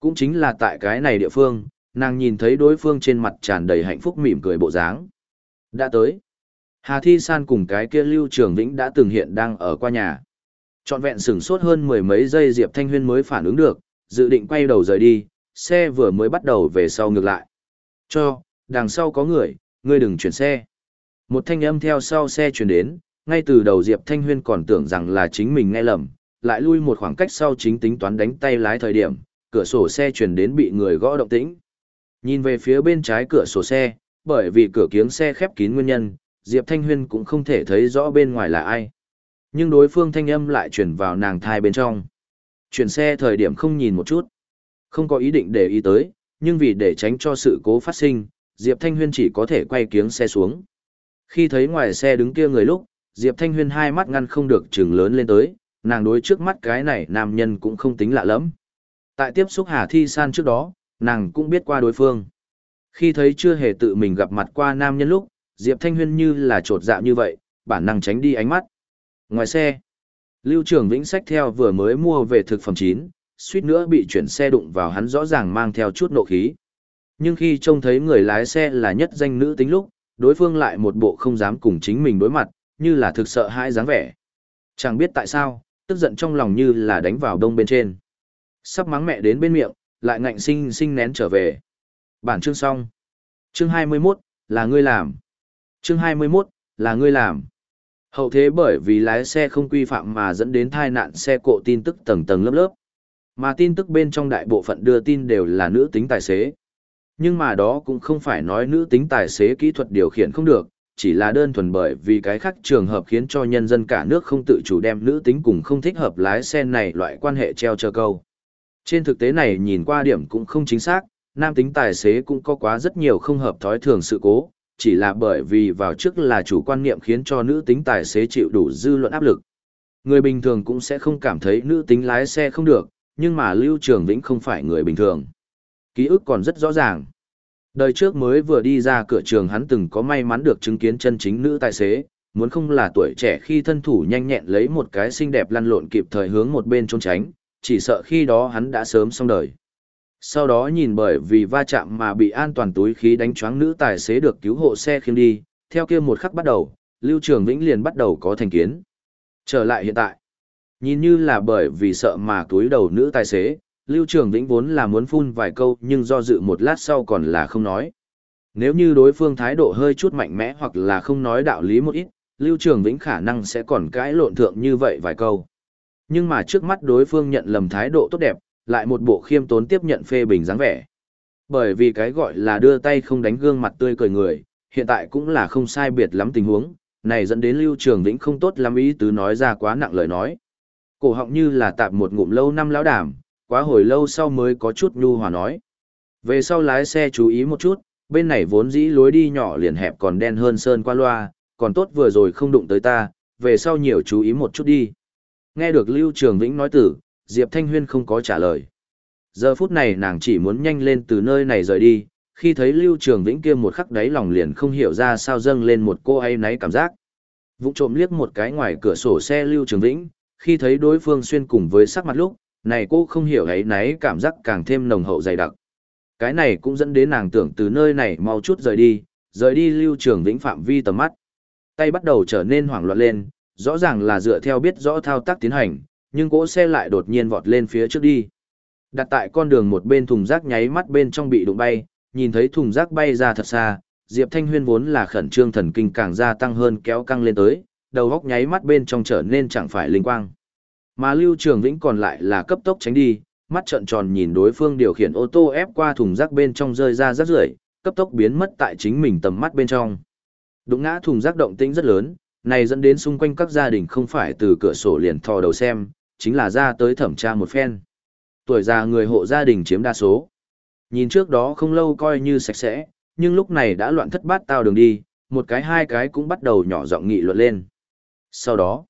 Speaker 1: Cũng chính là tại cái này địa phương, nàng nhìn thấy đối phương trên mặt tràn đầy hạnh phúc mỉm cười bộ dáng. Đã tới. Hà Thi San cùng cái kia Lưu Trường Vĩnh đã từng hiện đang ở qua nhà. Trọn vẹn sửng sốt hơn mười mấy giây Diệp Thanh Huyên mới phản ứng được, dự định quay đầu rời đi, xe vừa mới bắt đầu về sau ngược lại. Cho, đằng sau có người, ngươi đừng chuyển xe. Một thanh âm theo sau xe chuyển đến, ngay từ đầu Diệp Thanh Huyên còn tưởng rằng là chính mình nghe lầm, lại lui một khoảng cách sau chính tính toán đánh tay lái thời điểm, cửa sổ xe chuyển đến bị người gõ động tĩnh. Nhìn về phía bên trái cửa sổ xe, bởi vì cửa kiếng xe khép kín nguyên nhân, Diệp Thanh Huyên cũng không thể thấy rõ bên ngoài là ai. Nhưng đối phương thanh âm lại chuyển vào nàng thai bên trong. Chuyển xe thời điểm không nhìn một chút. Không có ý định để ý tới, nhưng vì để tránh cho sự cố phát sinh, Diệp Thanh Huyên chỉ có thể quay kiếng xe xuống. Khi thấy ngoài xe đứng kia người lúc, Diệp Thanh Huyên hai mắt ngăn không được trừng lớn lên tới, nàng đối trước mắt cái này nam nhân cũng không tính lạ lắm. Tại tiếp xúc Hà Thi San trước đó, nàng cũng biết qua đối phương. Khi thấy chưa hề tự mình gặp mặt qua nam nhân lúc, Diệp Thanh Huyên như là trột dạ như vậy, bản năng tránh đi ánh mắt. Ngoài xe, Lưu Trường Vĩnh sách theo vừa mới mua về thực phẩm chín, suýt nữa bị chuyển xe đụng vào hắn rõ ràng mang theo chút nộ khí. Nhưng khi trông thấy người lái xe là nhất danh nữ tính lúc, đối phương lại một bộ không dám cùng chính mình đối mặt, như là thực sợ hãi dáng vẻ. Chẳng biết tại sao, tức giận trong lòng như là đánh vào đông bên trên. Sắp mắng mẹ đến bên miệng, lại ngạnh sinh sinh nén trở về. Bản chương xong. Chương 21, là ngươi làm. Chương 21, là ngươi làm. Hậu thế bởi vì lái xe không quy phạm mà dẫn đến tai nạn xe cộ tin tức tầng tầng lớp lớp. Mà tin tức bên trong đại bộ phận đưa tin đều là nữ tính tài xế. Nhưng mà đó cũng không phải nói nữ tính tài xế kỹ thuật điều khiển không được, chỉ là đơn thuần bởi vì cái khác trường hợp khiến cho nhân dân cả nước không tự chủ đem nữ tính cùng không thích hợp lái xe này loại quan hệ treo chờ câu. Trên thực tế này nhìn qua điểm cũng không chính xác, nam tính tài xế cũng có quá rất nhiều không hợp thói thường sự cố, chỉ là bởi vì vào trước là chủ quan niệm khiến cho nữ tính tài xế chịu đủ dư luận áp lực. Người bình thường cũng sẽ không cảm thấy nữ tính lái xe không được, nhưng mà Lưu Trường Vĩnh không phải người bình thường. Ký ức còn rất rõ ràng. Đời trước mới vừa đi ra cửa trường hắn từng có may mắn được chứng kiến chân chính nữ tài xế, muốn không là tuổi trẻ khi thân thủ nhanh nhẹn lấy một cái xinh đẹp lăn lộn kịp thời hướng một bên trốn tránh, chỉ sợ khi đó hắn đã sớm xong đời. Sau đó nhìn bởi vì va chạm mà bị an toàn túi khí đánh choáng nữ tài xế được cứu hộ xe khiêng đi, theo kia một khắc bắt đầu, Lưu Trường Vĩnh liền bắt đầu có thành kiến. Trở lại hiện tại, nhìn như là bởi vì sợ mà túi đầu nữ tài xế, Lưu Trường Vĩnh vốn là muốn phun vài câu nhưng do dự một lát sau còn là không nói. Nếu như đối phương thái độ hơi chút mạnh mẽ hoặc là không nói đạo lý một ít, Lưu Trường Vĩnh khả năng sẽ còn cãi lộn thượng như vậy vài câu. Nhưng mà trước mắt đối phương nhận lầm thái độ tốt đẹp, lại một bộ khiêm tốn tiếp nhận phê bình dáng vẻ. Bởi vì cái gọi là đưa tay không đánh gương mặt tươi cười người, hiện tại cũng là không sai biệt lắm tình huống, này dẫn đến Lưu Trường Vĩnh không tốt lắm ý tứ nói ra quá nặng lời nói. Cổ họng như là tạp một ngụm lâu năm lão đảm, quá hồi lâu sau mới có chút nhu hòa nói. Về sau lái xe chú ý một chút, bên này vốn dĩ lối đi nhỏ liền hẹp còn đen hơn sơn qua loa, còn tốt vừa rồi không đụng tới ta, về sau nhiều chú ý một chút đi. Nghe được Lưu Trường Vĩnh nói tử, Diệp Thanh Huyên không có trả lời. Giờ phút này nàng chỉ muốn nhanh lên từ nơi này rời đi, khi thấy Lưu Trường Vĩnh kia một khắc đáy lòng liền không hiểu ra sao dâng lên một cô ấy náy cảm giác. Vụng trộm liếc một cái ngoài cửa sổ xe Lưu Trường Vĩnh, khi thấy đối phương xuyên cùng với sắc mặt lúc, này cô không hiểu ấy náy cảm giác càng thêm nồng hậu dày đặc. Cái này cũng dẫn đến nàng tưởng từ nơi này mau chút rời đi, rời đi Lưu Trường Vĩnh phạm vi tầm mắt. Tay bắt đầu trở nên hoảng loạn lên, rõ ràng là dựa theo biết rõ thao tác tiến hành, nhưng cỗ xe lại đột nhiên vọt lên phía trước đi. Đặt tại con đường một bên thùng rác nháy mắt bên trong bị đụng bay, nhìn thấy thùng rác bay ra thật xa, Diệp Thanh Huyên vốn là khẩn trương thần kinh càng gia tăng hơn kéo căng lên tới, đầu góc nháy mắt bên trong trở nên chẳng phải linh quang. Mà Lưu Trường Vĩnh còn lại là cấp tốc tránh đi, mắt trợn tròn nhìn đối phương điều khiển ô tô ép qua thùng rác bên trong rơi ra rác rưởi, cấp tốc biến mất tại chính mình tầm mắt bên trong. Đụng ngã thùng rác động tĩnh rất lớn, này dẫn đến xung quanh các gia đình không phải từ cửa sổ liền thò đầu xem, chính là ra tới thẩm tra một phen. Tuổi già người hộ gia đình chiếm đa số. Nhìn trước đó không lâu coi như sạch sẽ, nhưng lúc này đã loạn thất bát tao đường đi, một cái hai cái cũng bắt đầu nhỏ giọng nghị luận lên. Sau đó,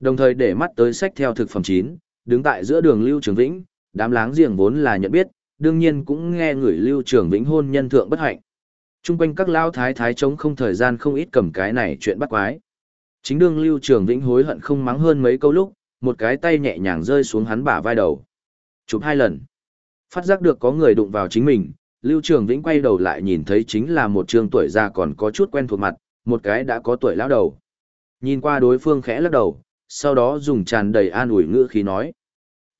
Speaker 1: đồng thời để mắt tới sách theo thực phẩm chín, đứng tại giữa đường Lưu Trường Vĩnh, đám láng giềng vốn là nhận biết, đương nhiên cũng nghe người Lưu Trường Vĩnh hôn nhân thượng bất hạnh. Trung quanh các lao thái thái chống không thời gian không ít cầm cái này chuyện bắt quái. Chính đương Lưu Trường Vĩnh hối hận không mắng hơn mấy câu lúc, một cái tay nhẹ nhàng rơi xuống hắn bả vai đầu. Chụp hai lần. Phát giác được có người đụng vào chính mình, Lưu Trường Vĩnh quay đầu lại nhìn thấy chính là một trương tuổi già còn có chút quen thuộc mặt, một cái đã có tuổi lão đầu. Nhìn qua đối phương khẽ lắc đầu, sau đó dùng tràn đầy an ủi ngữ khí nói.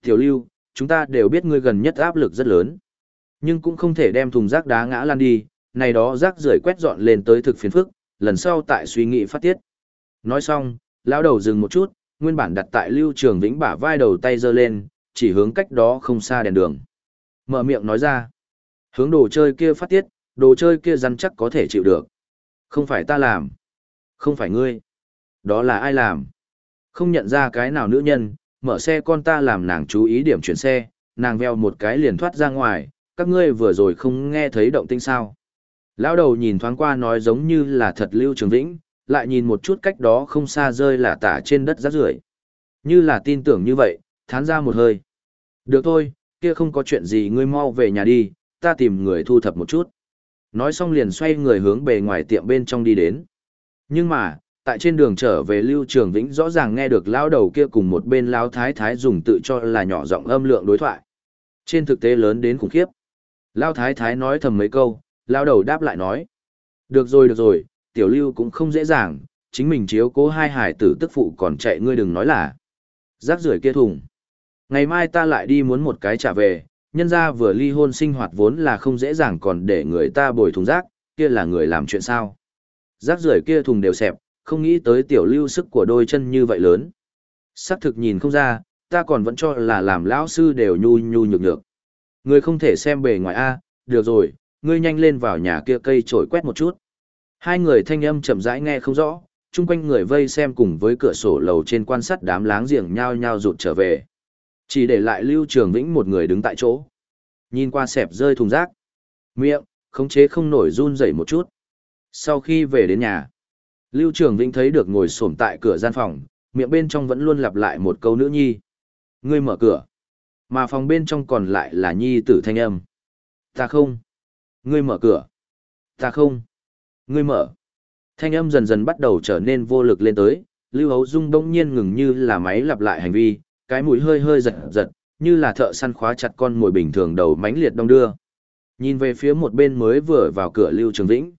Speaker 1: Tiểu Lưu, chúng ta đều biết ngươi gần nhất áp lực rất lớn. Nhưng cũng không thể đem thùng rác đá ngã lan đi, này đó rác rưởi quét dọn lên tới thực phiền phức, lần sau tại suy nghĩ phát tiết. Nói xong, lão đầu dừng một chút, nguyên bản đặt tại Lưu Trường Vĩnh bả vai đầu tay giơ lên, chỉ hướng cách đó không xa đèn đường. Mở miệng nói ra, hướng đồ chơi kia phát tiết, đồ chơi kia rắn chắc có thể chịu được. Không phải ta làm, không phải ngươi. Đó là ai làm? Không nhận ra cái nào nữ nhân, mở xe con ta làm nàng chú ý điểm chuyển xe, nàng veo một cái liền thoát ra ngoài, các ngươi vừa rồi không nghe thấy động tinh sao. Lão đầu nhìn thoáng qua nói giống như là thật Lưu Trường Vĩnh, lại nhìn một chút cách đó không xa rơi là tả trên đất rác rưởi. Như là tin tưởng như vậy, thán ra một hơi. Được thôi, kia không có chuyện gì ngươi mau về nhà đi, ta tìm người thu thập một chút. Nói xong liền xoay người hướng bề ngoài tiệm bên trong đi đến. Nhưng mà, tại trên đường trở về Lưu Trường Vĩnh rõ ràng nghe được lão đầu kia cùng một bên lão thái thái dùng tự cho là nhỏ giọng âm lượng đối thoại. Trên thực tế lớn đến khủng khiếp. Lão thái thái nói thầm mấy câu, lão đầu đáp lại nói: "Được rồi được rồi, tiểu Lưu cũng không dễ dàng, chính mình chiếu cố hai hải tử tức phụ còn chạy ngươi đừng nói là rác rưởi kia thùng. Ngày mai ta lại đi muốn một cái trả về, nhân ra vừa ly hôn sinh hoạt vốn là không dễ dàng còn để người ta bồi thùng rác, kia là người làm chuyện sao. Rác rưởi kia thùng đều xẹp, không nghĩ tới tiểu lưu sức của đôi chân như vậy lớn. Sắc thực nhìn không ra, ta còn vẫn cho là làm lão sư đều nhu nhu nhược nhược. Người không thể xem bề ngoài A, được rồi, ngươi nhanh lên vào nhà kia cây trổi quét một chút. Hai người thanh âm chậm rãi nghe không rõ, chung quanh người vây xem cùng với cửa sổ lầu trên quan sát đám láng giềng nhao nhao rụt trở về. Chỉ để lại Lưu Trường Vĩnh một người đứng tại chỗ. Nhìn qua sẹp rơi thùng rác. Miệng, khống chế không nổi run rẩy một chút. Sau khi về đến nhà, Lưu Trường Vĩnh thấy được ngồi xổm tại cửa gian phòng, miệng bên trong vẫn luôn lặp lại một câu nữ nhi. Ngươi mở cửa. Mà phòng bên trong còn lại là nhi tử thanh âm. Ta không. Ngươi mở cửa. Ta không. Ngươi mở. Thanh âm dần dần bắt đầu trở nên vô lực lên tới, Lưu Hấu Dung đông nhiên ngừng như là máy lặp lại hành vi, cái mũi hơi hơi giật giật, như là thợ săn khóa chặt con mồi bình thường đầu mánh liệt đông đưa. Nhìn về phía một bên mới vừa vào cửa Lưu Trường Vĩnh.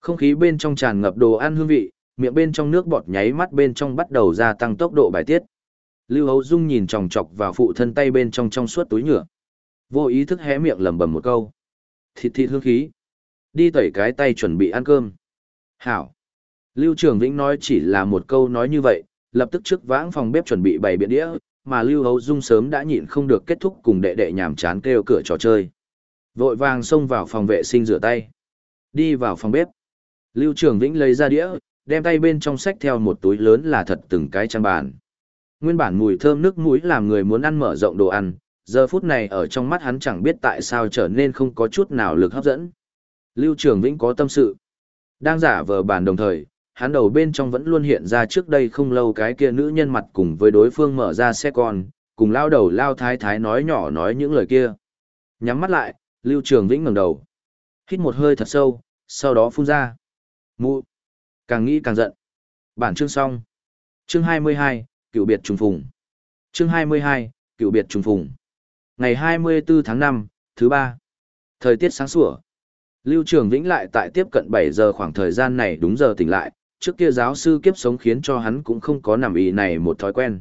Speaker 1: Không khí bên trong tràn ngập đồ ăn hương vị, miệng bên trong nước bọt nháy mắt bên trong bắt đầu gia tăng tốc độ bài tiết. Lưu Hấu Dung nhìn chòng chọc vào phụ thân tay bên trong trong suốt túi nhựa. Vô ý thức hé miệng lẩm bẩm một câu. Thịt thịt hương khí. Đi tẩy cái tay chuẩn bị ăn cơm. Hảo. Lưu Trường Vĩnh nói chỉ là một câu nói như vậy, lập tức trước vãng phòng bếp chuẩn bị bày biện đĩa, mà Lưu Hấu Dung sớm đã nhịn không được kết thúc cùng đệ đệ nhàm chán kêu cửa trò chơi. Vội vàng xông vào phòng vệ sinh rửa tay. Đi vào phòng bếp. Lưu Trường Vĩnh lấy ra đĩa, đem tay bên trong sách theo một túi lớn là thật từng cái trang bàn. Nguyên bản mùi thơm nước mũi làm người muốn ăn mở rộng đồ ăn, giờ phút này ở trong mắt hắn chẳng biết tại sao trở nên không có chút nào lực hấp dẫn. Lưu Trường Vĩnh có tâm sự. Đang giả vờ bàn đồng thời, hắn đầu bên trong vẫn luôn hiện ra trước đây không lâu cái kia nữ nhân mặt cùng với đối phương mở ra xe con, cùng lao đầu lao thái thái nói nhỏ nói những lời kia. Nhắm mắt lại, Lưu Trường Vĩnh ngẩng đầu. Hít một hơi thật sâu, sau đó phun ra. Mụ. Càng nghĩ càng giận. Bản chương xong. Chương 22, cựu biệt trùng phùng. Chương 22, cựu biệt trùng phùng. Ngày 24 tháng 5, thứ ba. Thời tiết sáng sủa. Lưu Trường Vĩnh lại tại tiếp cận 7 giờ khoảng thời gian này đúng giờ tỉnh lại, trước kia giáo sư kiếp sống khiến cho hắn cũng không có nằm ý này một thói quen.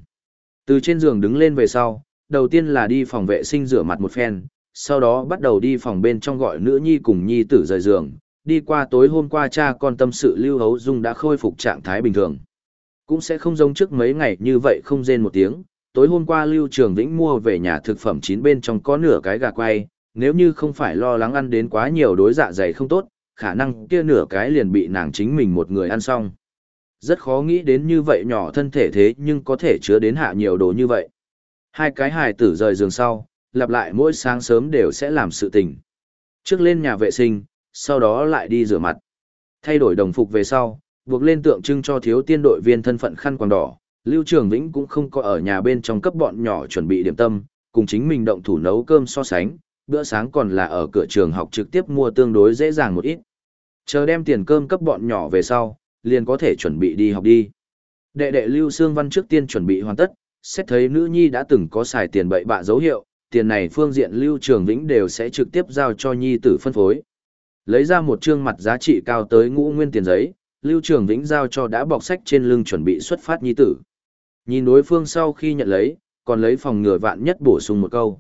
Speaker 1: Từ trên giường đứng lên về sau, đầu tiên là đi phòng vệ sinh rửa mặt một phen, sau đó bắt đầu đi phòng bên trong gọi nữ nhi cùng nhi tử rời giường, đi qua tối hôm qua cha con tâm sự Lưu Hấu Dung đã khôi phục trạng thái bình thường. Cũng sẽ không giống trước mấy ngày như vậy không rên một tiếng, tối hôm qua Lưu Trường Vĩnh mua về nhà thực phẩm chín bên trong có nửa cái gà quay, nếu như không phải lo lắng ăn đến quá nhiều đối dạ dày không tốt, khả năng kia nửa cái liền bị nàng chính mình một người ăn xong. Rất khó nghĩ đến như vậy nhỏ thân thể thế nhưng có thể chứa đến hạ nhiều đồ như vậy. Hai cái hài tử rời giường sau, lặp lại mỗi sáng sớm đều sẽ làm sự tình. Trước lên nhà vệ sinh, sau đó lại đi rửa mặt. Thay đổi đồng phục về sau, buộc lên tượng trưng cho thiếu tiên đội viên thân phận khăn quàng đỏ. Lưu Trường Vĩnh cũng không có ở nhà bên trong cấp bọn nhỏ chuẩn bị điểm tâm, cùng chính mình động thủ nấu cơm so sánh, bữa sáng còn là ở cửa trường học trực tiếp mua tương đối dễ dàng một ít. Chờ đem tiền cơm cấp bọn nhỏ về sau, liền có thể chuẩn bị đi học đi. Đệ đệ Lưu Sương Văn trước tiên chuẩn bị hoàn tất, xét thấy nữ nhi đã từng có xài tiền bậy bạ dấu hiệu, tiền này phương diện Lưu Trường Vĩnh đều sẽ trực tiếp giao cho nhi tử phân phối. Lấy ra một trương mặt giá trị cao tới ngũ nguyên tiền giấy, Lưu Trường Vĩnh giao cho đã bọc sách trên lưng chuẩn bị xuất phát nhi tử. Nhìn đối phương sau khi nhận lấy, còn lấy phòng ngừa vạn nhất bổ sung một câu.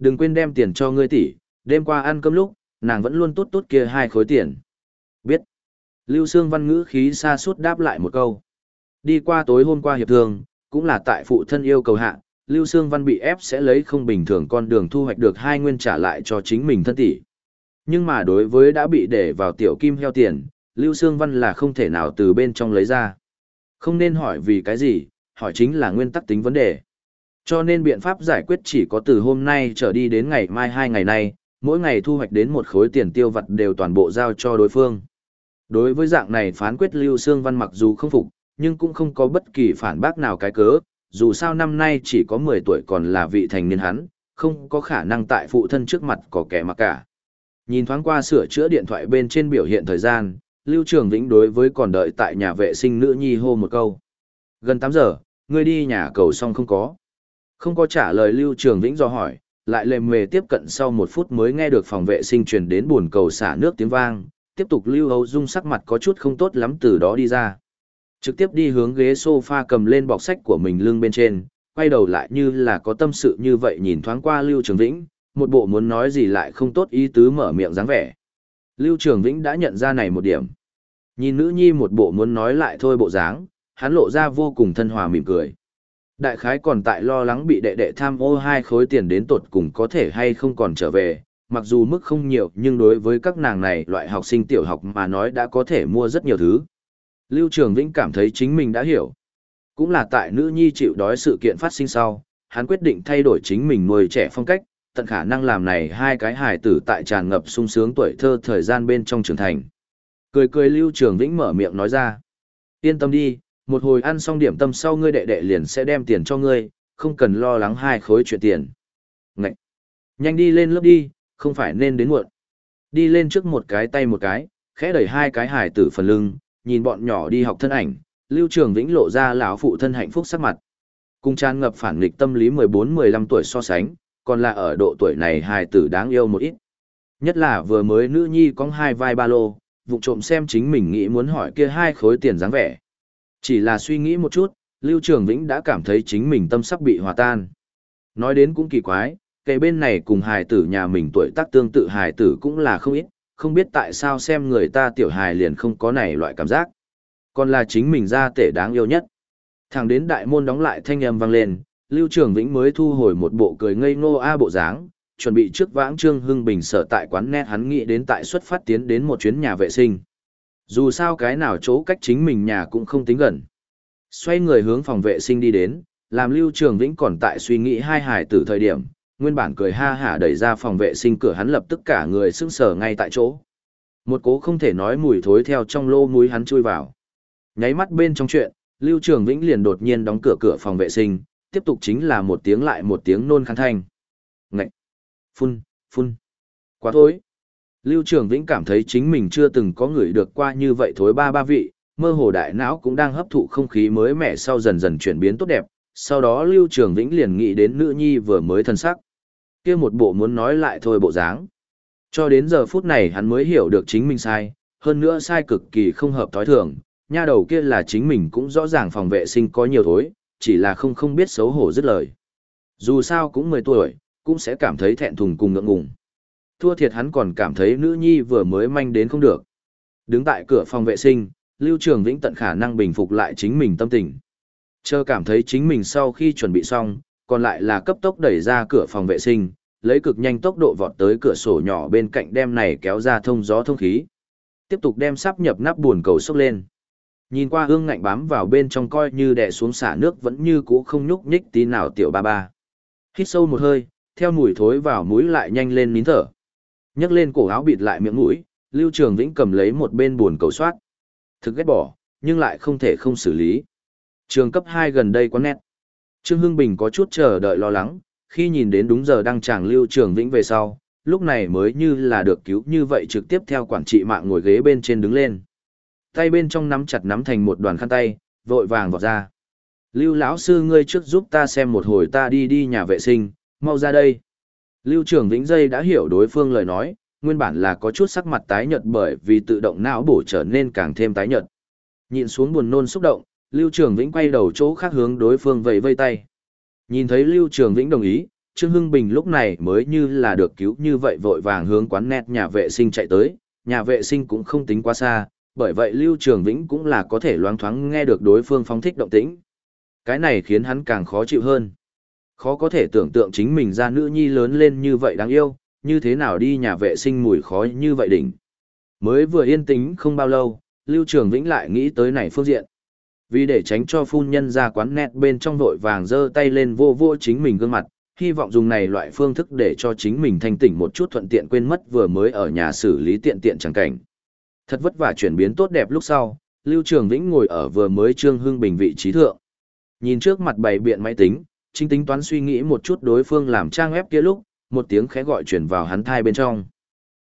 Speaker 1: Đừng quên đem tiền cho ngươi tỷ, đêm qua ăn cơm lúc, nàng vẫn luôn tốt tốt kia hai khối tiền. Biết. Lưu Sương Văn ngữ khí xa suốt đáp lại một câu. Đi qua tối hôm qua hiệp thường, cũng là tại phụ thân yêu cầu hạ, Lưu Sương Văn bị ép sẽ lấy không bình thường con đường thu hoạch được hai nguyên trả lại cho chính mình thân tỷ. Nhưng mà đối với đã bị để vào tiểu kim heo tiền, Lưu Sương Văn là không thể nào từ bên trong lấy ra. Không nên hỏi vì cái gì, hỏi chính là nguyên tắc tính vấn đề. Cho nên biện pháp giải quyết chỉ có từ hôm nay trở đi đến ngày mai hai ngày nay, mỗi ngày thu hoạch đến một khối tiền tiêu vặt đều toàn bộ giao cho đối phương. Đối với dạng này phán quyết Lưu Sương Văn mặc dù không phục, nhưng cũng không có bất kỳ phản bác nào cái cớ, dù sao năm nay chỉ có 10 tuổi còn là vị thành niên hắn, không có khả năng tại phụ thân trước mặt có kẻ mà cả. Nhìn thoáng qua sửa chữa điện thoại bên trên biểu hiện thời gian, Lưu Trường Vĩnh đối với còn đợi tại nhà vệ sinh nữ nhi hô một câu. Gần 8 giờ, ngươi đi nhà cầu xong không có. Không có trả lời Lưu Trường Vĩnh do hỏi, lại lề mề tiếp cận sau một phút mới nghe được phòng vệ sinh truyền đến buồn cầu xả nước tiếng vang, tiếp tục Lưu Hầu Dung sắc mặt có chút không tốt lắm từ đó đi ra. Trực tiếp đi hướng ghế sofa cầm lên bọc sách của mình lưng bên trên, quay đầu lại như là có tâm sự như vậy nhìn thoáng qua Lưu Trường Vĩnh, một bộ muốn nói gì lại không tốt ý tứ mở miệng dáng vẻ. Lưu Trường Vĩnh đã nhận ra này một điểm. Nhìn nữ nhi một bộ muốn nói lại thôi bộ dáng, hắn lộ ra vô cùng thân hòa mỉm cười. Đại khái còn tại lo lắng bị đệ đệ tham ô hai khối tiền đến tột cùng có thể hay không còn trở về, mặc dù mức không nhiều nhưng đối với các nàng này loại học sinh tiểu học mà nói đã có thể mua rất nhiều thứ. Lưu Trường Vĩnh cảm thấy chính mình đã hiểu. Cũng là tại nữ nhi chịu đói sự kiện phát sinh sau, hắn quyết định thay đổi chính mình nuôi trẻ phong cách, tận khả năng làm này hai cái hài tử tại tràn ngập sung sướng tuổi thơ thời gian bên trong trưởng thành. Cười cười Lưu Trường Vĩnh mở miệng nói ra. Yên tâm đi, một hồi ăn xong điểm tâm sau ngươi đệ đệ liền sẽ đem tiền cho ngươi, không cần lo lắng hai khối chuyện tiền. Ngậy! Nhanh đi lên lớp đi, không phải nên đến muộn. Đi lên trước một cái tay một cái, khẽ đẩy hai cái hài tử phần lưng, nhìn bọn nhỏ đi học thân ảnh, Lưu Trường Vĩnh lộ ra lão phụ thân hạnh phúc sắc mặt. Cùng tràn ngập phản nghịch tâm lý 14-15 tuổi so sánh, còn là ở độ tuổi này hài tử đáng yêu một ít. Nhất là vừa mới nữ nhi có hai vai ba lô, vụ trộm xem chính mình nghĩ muốn hỏi kia hai khối tiền dáng vẻ. Chỉ là suy nghĩ một chút, Lưu Trường Vĩnh đã cảm thấy chính mình tâm sắc bị hòa tan. Nói đến cũng kỳ quái, kể bên này cùng hài tử nhà mình tuổi tác tương tự hài tử cũng là không ít, không biết tại sao xem người ta tiểu hài liền không có này loại cảm giác. Còn là chính mình ra tể đáng yêu nhất. Thẳng đến đại môn đóng lại thanh âm vang lên, Lưu Trường Vĩnh mới thu hồi một bộ cười ngây ngô a bộ dáng, chuẩn bị trước vãng Trương Hưng Bình sở tại quán net hắn nghĩ đến tại xuất phát tiến đến một chuyến nhà vệ sinh. Dù sao cái nào chỗ cách chính mình nhà cũng không tính gần. Xoay người hướng phòng vệ sinh đi đến, làm Lưu Trường Vĩnh còn tại suy nghĩ hai hải tử thời điểm, nguyên bản cười ha hả đẩy ra phòng vệ sinh cửa hắn lập tức cả người sững sờ ngay tại chỗ. Một cố không thể nói mùi thối theo trong lô mũi hắn chui vào. Nháy mắt bên trong chuyện, Lưu Trường Vĩnh liền đột nhiên đóng cửa cửa phòng vệ sinh, tiếp tục chính là một tiếng lại một tiếng nôn khăn thanh. Ngậy! Phun, phun! Quá thối! Lưu Trường Vĩnh cảm thấy chính mình chưa từng có người được qua như vậy thối ba ba vị, mơ hồ đại não cũng đang hấp thụ không khí mới mẻ sau dần dần chuyển biến tốt đẹp, sau đó Lưu Trường Vĩnh liền nghĩ đến nữ nhi vừa mới thân sắc. kia một bộ muốn nói lại thôi bộ dáng. Cho đến giờ phút này hắn mới hiểu được chính mình sai, hơn nữa sai cực kỳ không hợp thói thường, nha đầu kia là chính mình cũng rõ ràng phòng vệ sinh có nhiều thối, chỉ là không không biết xấu hổ dứt lời. Dù sao cũng 10 tuổi, cũng sẽ cảm thấy thẹn thùng cùng ngượng ngùng. Thua thiệt hắn còn cảm thấy nữ nhi vừa mới manh đến không được. Đứng tại cửa phòng vệ sinh, Lưu Trường Vĩnh tận khả năng bình phục lại chính mình tâm tình. Chờ cảm thấy chính mình sau khi chuẩn bị xong, còn lại là cấp tốc đẩy ra cửa phòng vệ sinh, lấy cực nhanh tốc độ vọt tới cửa sổ nhỏ bên cạnh đem này kéo ra thông gió thông khí. Tiếp tục đem sắp nhập nắp buồn cầu sốc lên. Nhìn qua hương ngạnh bám vào bên trong coi như đè xuống xả nước vẫn như cũ không nhúc nhích tí nào tiểu ba ba. Hít sâu một hơi, theo mùi thối vào mũi lại nhanh lên nín thở nhấc lên cổ áo bịt lại miệng mũi, Lưu Trường Vĩnh cầm lấy một bên buồn cầu soát. Thực ghét bỏ, nhưng lại không thể không xử lý. Trường cấp hai gần đây quá nét. Trương Hưng Bình có chút chờ đợi lo lắng, khi nhìn đến đúng giờ đăng tràng Lưu Trường Vĩnh về sau, lúc này mới như là được cứu như vậy trực tiếp theo quản trị mạng ngồi ghế bên trên đứng lên. Tay bên trong nắm chặt nắm thành một đoàn khăn tay, vội vàng vọt ra. Lưu lão sư ngươi trước giúp ta xem một hồi ta đi đi nhà vệ sinh, mau ra đây. Lưu Trường Vĩnh dây đã hiểu đối phương lời nói, nguyên bản là có chút sắc mặt tái nhợt bởi vì tự động não bổ trở nên càng thêm tái nhợt. Nhìn xuống buồn nôn xúc động, Lưu Trường Vĩnh quay đầu chỗ khác hướng đối phương vẫy vây tay. Nhìn thấy Lưu Trường Vĩnh đồng ý, Trương Hưng Bình lúc này mới như là được cứu như vậy vội vàng hướng quán net nhà vệ sinh chạy tới, nhà vệ sinh cũng không tính quá xa, bởi vậy Lưu Trường Vĩnh cũng là có thể loáng thoáng nghe được đối phương phóng thích động tĩnh. Cái này khiến hắn càng khó chịu hơn. Khó có thể tưởng tượng chính mình ra nữ nhi lớn lên như vậy đáng yêu, như thế nào đi nhà vệ sinh mùi khói như vậy đỉnh. Mới vừa yên tĩnh không bao lâu, Lưu Trường Vĩnh lại nghĩ tới này phương diện. Vì để tránh cho phun nhân ra quán nét bên trong vội vàng giơ tay lên vô vô chính mình gương mặt, hy vọng dùng này loại phương thức để cho chính mình thanh tỉnh một chút thuận tiện quên mất vừa mới ở nhà xử lý tiện tiện chẳng cảnh. Thật vất vả chuyển biến tốt đẹp lúc sau, Lưu Trường Vĩnh ngồi ở vừa mới Trương Hưng Bình vị trí thượng. Nhìn trước mặt bày biện máy tính, chính tính toán suy nghĩ một chút đối phương làm trang web kia lúc, một tiếng khẽ gọi truyền vào hắn thai bên trong.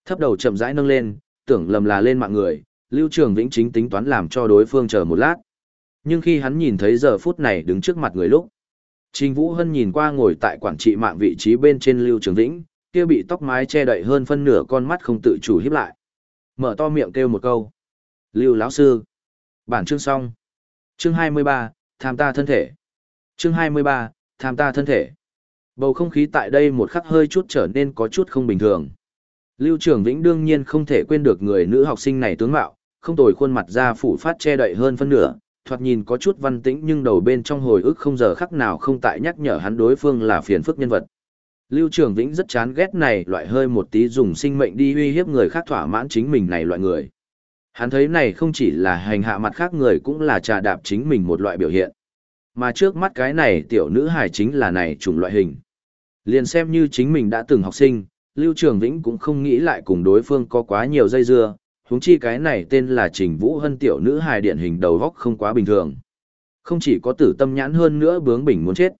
Speaker 1: Thấp đầu chậm rãi nâng lên, tưởng lầm là lên mạng người, Lưu Trường Vĩnh chính tính toán làm cho đối phương chờ một lát. Nhưng khi hắn nhìn thấy giờ phút này đứng trước mặt người lúc, Trình Vũ Hân nhìn qua ngồi tại quản trị mạng vị trí bên trên Lưu Trường Vĩnh, kia bị tóc mái che đậy hơn phân nửa con mắt không tự chủ hiếp lại. Mở to miệng kêu một câu. Lưu lão sư. Bản chương xong. Chương 23, tham ta thân thể. Chương 23, tham ta thân thể. Bầu không khí tại đây một khắc hơi chút trở nên có chút không bình thường. Lưu Trường Vĩnh đương nhiên không thể quên được người nữ học sinh này tướng mạo, không tồi khuôn mặt ra phủ phát che đậy hơn phân nửa, thoạt nhìn có chút văn tĩnh nhưng đầu bên trong hồi ức không giờ khắc nào không tại nhắc nhở hắn đối phương là phiền phức nhân vật. Lưu Trường Vĩnh rất chán ghét này loại hơi một tí dùng sinh mệnh đi uy hiếp người khác thỏa mãn chính mình này loại người. Hắn thấy này không chỉ là hành hạ mặt khác người cũng là trà đạp chính mình một loại biểu hiện. Mà trước mắt cái này tiểu nữ hài chính là này chủng loại hình. Liền xem như chính mình đã từng học sinh, Lưu Trường Vĩnh cũng không nghĩ lại cùng đối phương có quá nhiều dây dưa, huống chi cái này tên là Trình Vũ Hân tiểu nữ hài điển hình đầu góc không quá bình thường. Không chỉ có tử tâm nhãn hơn nữa bướng bỉnh muốn chết.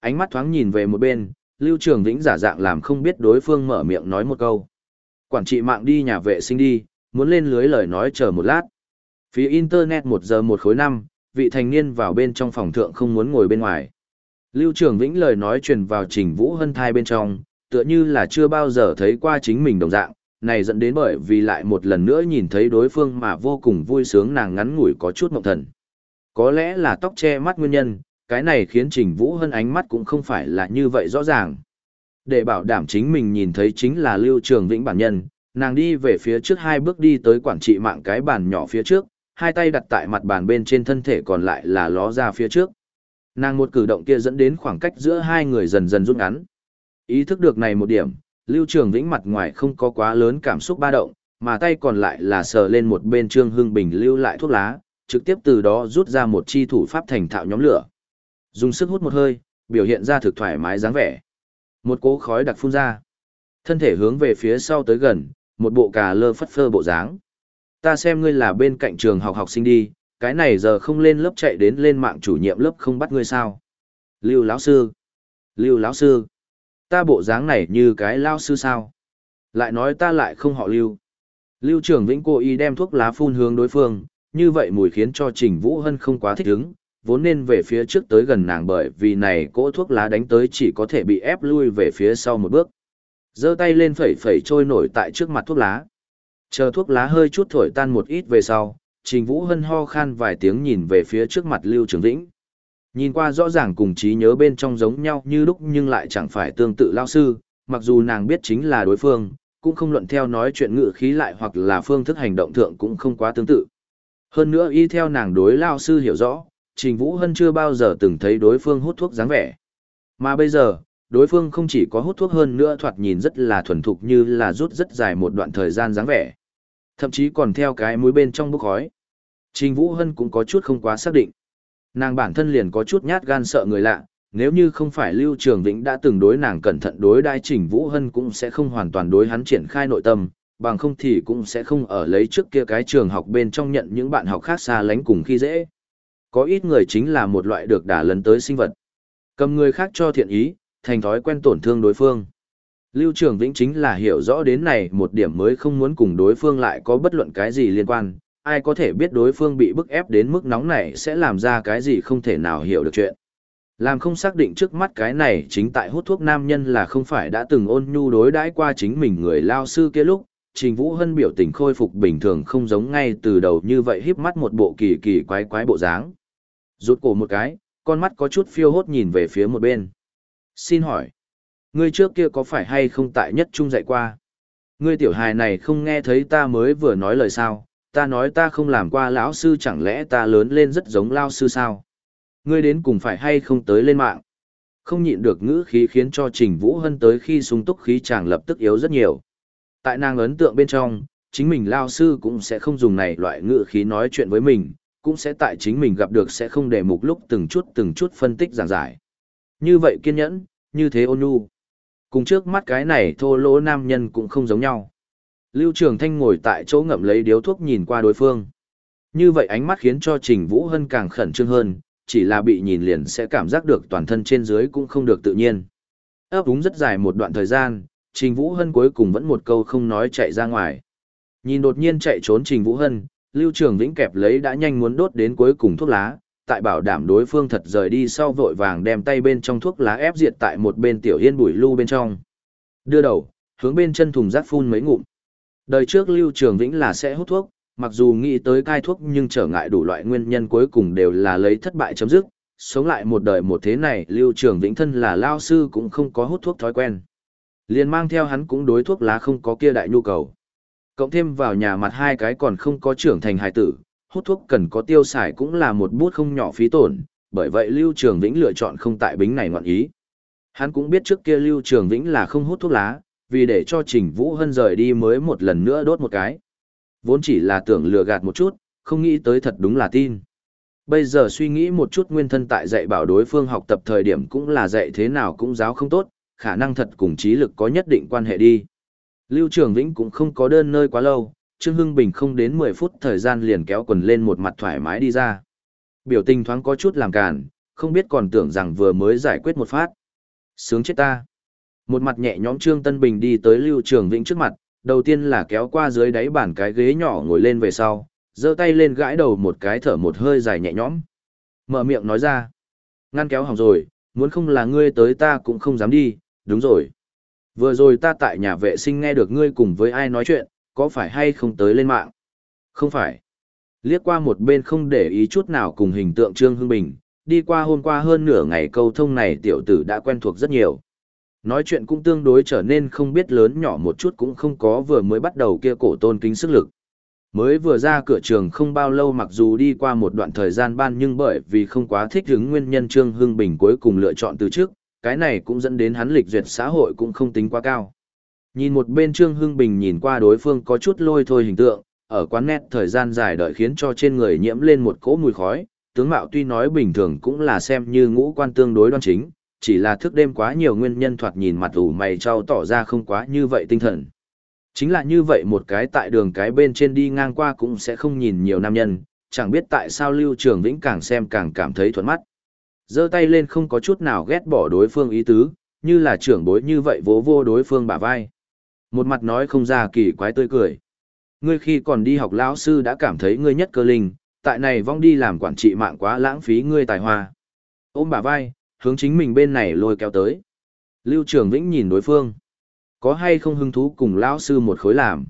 Speaker 1: Ánh mắt thoáng nhìn về một bên, Lưu Trường Vĩnh giả dạng làm không biết đối phương mở miệng nói một câu. Quản trị mạng đi nhà vệ sinh đi, muốn lên lưới lời nói chờ một lát. Phía Internet một giờ một khối năm, vị thành niên vào bên trong phòng thượng không muốn ngồi bên ngoài. Lưu Trường Vĩnh lời nói truyền vào Trình Vũ Hân thai bên trong, tựa như là chưa bao giờ thấy qua chính mình đồng dạng, này dẫn đến bởi vì lại một lần nữa nhìn thấy đối phương mà vô cùng vui sướng nàng ngắn ngủi có chút mộng thần. Có lẽ là tóc che mắt nguyên nhân, cái này khiến Trình Vũ Hân ánh mắt cũng không phải là như vậy rõ ràng. Để bảo đảm chính mình nhìn thấy chính là Lưu Trường Vĩnh bản nhân, nàng đi về phía trước hai bước đi tới quản trị mạng cái bàn nhỏ phía trước, hai tay đặt tại mặt bàn bên trên thân thể còn lại là ló ra phía trước. Nàng một cử động kia dẫn đến khoảng cách giữa hai người dần dần rút ngắn. Ý thức được này một điểm, Lưu Trường Vĩnh mặt ngoài không có quá lớn cảm xúc ba động, mà tay còn lại là sờ lên một bên Trương Hưng Bình lưu lại thuốc lá, trực tiếp từ đó rút ra một chi thủ pháp thành thạo nhóm lửa. Dùng sức hút một hơi, biểu hiện ra thực thoải mái dáng vẻ. Một cỗ khói đặc phun ra. Thân thể hướng về phía sau tới gần, một bộ cà lơ phất phơ bộ dáng. Ta xem ngươi là bên cạnh trường học học sinh đi, cái này giờ không lên lớp chạy đến lên mạng chủ nhiệm lớp không bắt ngươi sao. Lưu lão sư. Lưu lão sư. Ta bộ dáng này như cái lão sư sao? Lại nói ta lại không họ Lưu. Lưu trưởng Vĩnh cố ý đem thuốc lá phun hướng đối phương, như vậy mùi khiến cho Trình Vũ Hân không quá thích ứng, vốn nên về phía trước tới gần nàng bởi vì này cỗ thuốc lá đánh tới chỉ có thể bị ép lui về phía sau một bước. giơ tay lên phẩy phẩy trôi nổi tại trước mặt thuốc lá. Chờ thuốc lá hơi chút thổi tan một ít về sau, Trình Vũ Hân ho khan vài tiếng nhìn về phía trước mặt Lưu Trường Vĩnh. Nhìn qua rõ ràng cùng trí nhớ bên trong giống nhau như lúc nhưng lại chẳng phải tương tự lao sư, mặc dù nàng biết chính là đối phương, cũng không luận theo nói chuyện ngự khí lại hoặc là phương thức hành động thượng cũng không quá tương tự. Hơn nữa y theo nàng đối lao sư hiểu rõ, Trình Vũ Hân chưa bao giờ từng thấy đối phương hút thuốc dáng vẻ. Mà bây giờ, đối phương không chỉ có hút thuốc hơn nữa thoạt nhìn rất là thuần thục như là rút rất dài một đoạn thời gian dáng vẻ. Thậm chí còn theo cái mũi bên trong bốc khói. Trình Vũ Hân cũng có chút không quá xác định. Nàng bản thân liền có chút nhát gan sợ người lạ, nếu như không phải Lưu Trường Vĩnh đã từng đối nàng cẩn thận đối đai Trình Vũ Hân cũng sẽ không hoàn toàn đối hắn triển khai nội tâm, bằng không thì cũng sẽ không ở lấy trước kia cái trường học bên trong nhận những bạn học khác xa lánh cùng khi dễ. Có ít người chính là một loại được đả lấn tới sinh vật. Cầm người khác cho thiện ý, thành thói quen tổn thương đối phương. Lưu Trường Vĩnh chính là hiểu rõ đến này một điểm mới không muốn cùng đối phương lại có bất luận cái gì liên quan, ai có thể biết đối phương bị bức ép đến mức nóng này sẽ làm ra cái gì không thể nào hiểu được chuyện. Làm không xác định trước mắt cái này chính tại hút thuốc nam nhân là không phải đã từng ôn nhu đối đãi qua chính mình người lao sư kia lúc, Trình Vũ Hân biểu tình khôi phục bình thường không giống ngay từ đầu như vậy híp mắt một bộ kỳ kỳ quái quái bộ dáng. Rút cổ một cái, con mắt có chút phiêu hốt nhìn về phía một bên. Xin hỏi, ngươi trước kia có phải hay không tại nhất trung dạy qua? Ngươi tiểu hài này không nghe thấy ta mới vừa nói lời sao, ta nói ta không làm qua lão sư chẳng lẽ ta lớn lên rất giống lao sư sao? Ngươi đến cùng phải hay không tới lên mạng? Không nhịn được ngữ khí khiến cho Trình Vũ Hân tới khi sung túc khí chàng lập tức yếu rất nhiều. Tại nàng ấn tượng bên trong, chính mình lao sư cũng sẽ không dùng này loại ngữ khí nói chuyện với mình, cũng sẽ tại chính mình gặp được sẽ không để mục lúc từng chút từng chút phân tích giảng giải. Như vậy kiên nhẫn, như thế ôn nhu. Cùng trước mắt cái này thô lỗ nam nhân cũng không giống nhau. Lưu Trường Thanh ngồi tại chỗ ngậm lấy điếu thuốc nhìn qua đối phương. Như vậy ánh mắt khiến cho Trình Vũ Hân càng khẩn trương hơn, chỉ là bị nhìn liền sẽ cảm giác được toàn thân trên dưới cũng không được tự nhiên. Ấp úng rất dài một đoạn thời gian, Trình Vũ Hân cuối cùng vẫn một câu không nói chạy ra ngoài. Nhìn đột nhiên chạy trốn Trình Vũ Hân, Lưu Trường Vĩnh kẹp lấy đã nhanh muốn đốt đến cuối cùng thuốc lá, tại bảo đảm đối phương thật rời đi sau vội vàng đem tay bên trong thuốc lá ép diệt tại một bên tiểu yên bụi lưu bên trong. Đưa đầu, hướng bên chân thùng rác phun mấy ngụm. Đời trước Lưu Trường Vĩnh là sẽ hút thuốc, mặc dù nghĩ tới cai thuốc nhưng trở ngại đủ loại nguyên nhân cuối cùng đều là lấy thất bại chấm dứt. Sống lại một đời một thế này Lưu Trường Vĩnh thân là lao sư cũng không có hút thuốc thói quen. Liền mang theo hắn cũng đối thuốc lá không có kia đại nhu cầu. Cộng thêm vào nhà mặt hai cái còn không có trưởng thành hài tử, hút thuốc cần có tiêu xài cũng là một bút không nhỏ phí tổn, bởi vậy Lưu Trường Vĩnh lựa chọn không tại bính này ngoạn ý. Hắn cũng biết trước kia Lưu Trường Vĩnh là không hút thuốc lá, vì để cho Trình Vũ Hân rời đi mới một lần nữa đốt một cái. Vốn chỉ là tưởng lừa gạt một chút, không nghĩ tới thật đúng là tin. Bây giờ suy nghĩ một chút nguyên thân tại dạy bảo đối phương học tập thời điểm cũng là dạy thế nào cũng giáo không tốt, khả năng thật cùng trí lực có nhất định quan hệ đi. Lưu Trường Vĩnh cũng không có đơn nơi quá lâu, Trương Hưng Bình không đến 10 phút thời gian liền kéo quần lên một mặt thoải mái đi ra. Biểu tình thoáng có chút làm cản, không biết còn tưởng rằng vừa mới giải quyết một phát. Sướng chết ta. Một mặt nhẹ nhõm Trương Tân Bình đi tới Lưu Trường Vĩnh trước mặt, đầu tiên là kéo qua dưới đáy bàn cái ghế nhỏ ngồi lên về sau, giơ tay lên gãi đầu một cái thở một hơi dài nhẹ nhõm. Mở miệng nói ra. Ngăn kéo hỏng rồi, muốn không là ngươi tới ta cũng không dám đi, đúng rồi. Vừa rồi ta tại nhà vệ sinh nghe được ngươi cùng với ai nói chuyện, có phải hay không tới lên mạng? Không phải. Liếc qua một bên không để ý chút nào cùng hình tượng Trương Hưng Bình, đi qua hôm qua hơn nửa ngày câu thông này tiểu tử đã quen thuộc rất nhiều. Nói chuyện cũng tương đối trở nên không biết lớn nhỏ một chút cũng không có vừa mới bắt đầu kia cổ tôn kính sức lực. Mới vừa ra cửa trường không bao lâu mặc dù đi qua một đoạn thời gian ban nhưng bởi vì không quá thích hứng nguyên nhân Trương Hưng Bình cuối cùng lựa chọn từ trước, cái này cũng dẫn đến hắn lịch duyệt xã hội cũng không tính quá cao. Nhìn một bên Trương Hưng Bình nhìn qua đối phương có chút lôi thôi hình tượng, ở quán nét thời gian dài đợi khiến cho trên người nhiễm lên một cỗ mùi khói, tướng mạo tuy nói bình thường cũng là xem như ngũ quan tương đối đoan chính, chỉ là thức đêm quá nhiều nguyên nhân thoạt nhìn mặt ủ mày trao tỏ ra không quá như vậy tinh thần. Chính là như vậy một cái tại đường cái bên trên đi ngang qua cũng sẽ không nhìn nhiều nam nhân, chẳng biết tại sao Lưu Trường Vĩnh càng xem càng cảm thấy thuận mắt. giơ tay lên không có chút nào ghét bỏ đối phương ý tứ, như là trưởng bối như vậy vỗ vô đối phương bả vai. Một mặt nói không ra kỳ quái tươi cười. Ngươi khi còn đi học lão sư đã cảm thấy ngươi nhất cơ linh, tại này vong đi làm quản trị mạng quá lãng phí ngươi tài hoa. Ôm bà vai, hướng chính mình bên này lôi kéo tới. Lưu Trường Vĩnh nhìn đối phương. Có hay không hứng thú cùng lão sư một khối làm.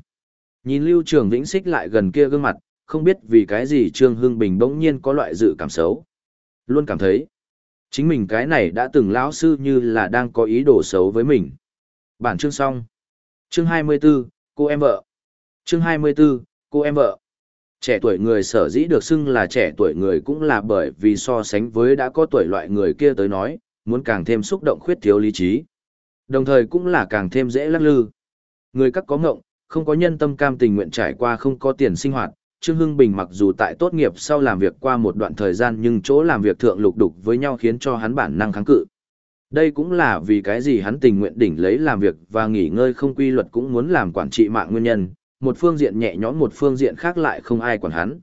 Speaker 1: Nhìn Lưu Trường Vĩnh xích lại gần kia gương mặt, không biết vì cái gì Trương Hưng Bình bỗng nhiên có loại dự cảm xấu. Luôn cảm thấy, chính mình cái này đã từng lão sư như là đang có ý đồ xấu với mình. Bản chương xong. Chương 24, cô em vợ. Chương 24, cô em vợ. Trẻ tuổi người sở dĩ được xưng là trẻ tuổi người cũng là bởi vì so sánh với đã có tuổi loại người kia tới nói, muốn càng thêm xúc động khuyết thiếu lý trí. Đồng thời cũng là càng thêm dễ lắc lư. Người các có ngộng, không có nhân tâm cam tình nguyện trải qua không có tiền sinh hoạt, Trương Hưng Bình mặc dù tại tốt nghiệp sau làm việc qua một đoạn thời gian nhưng chỗ làm việc thượng lục đục với nhau khiến cho hắn bản năng kháng cự. Đây cũng là vì cái gì hắn tình nguyện đỉnh lấy làm việc và nghỉ ngơi không quy luật cũng muốn làm quản trị mạng nguyên nhân, một phương diện nhẹ nhõm một phương diện khác lại không ai quản hắn.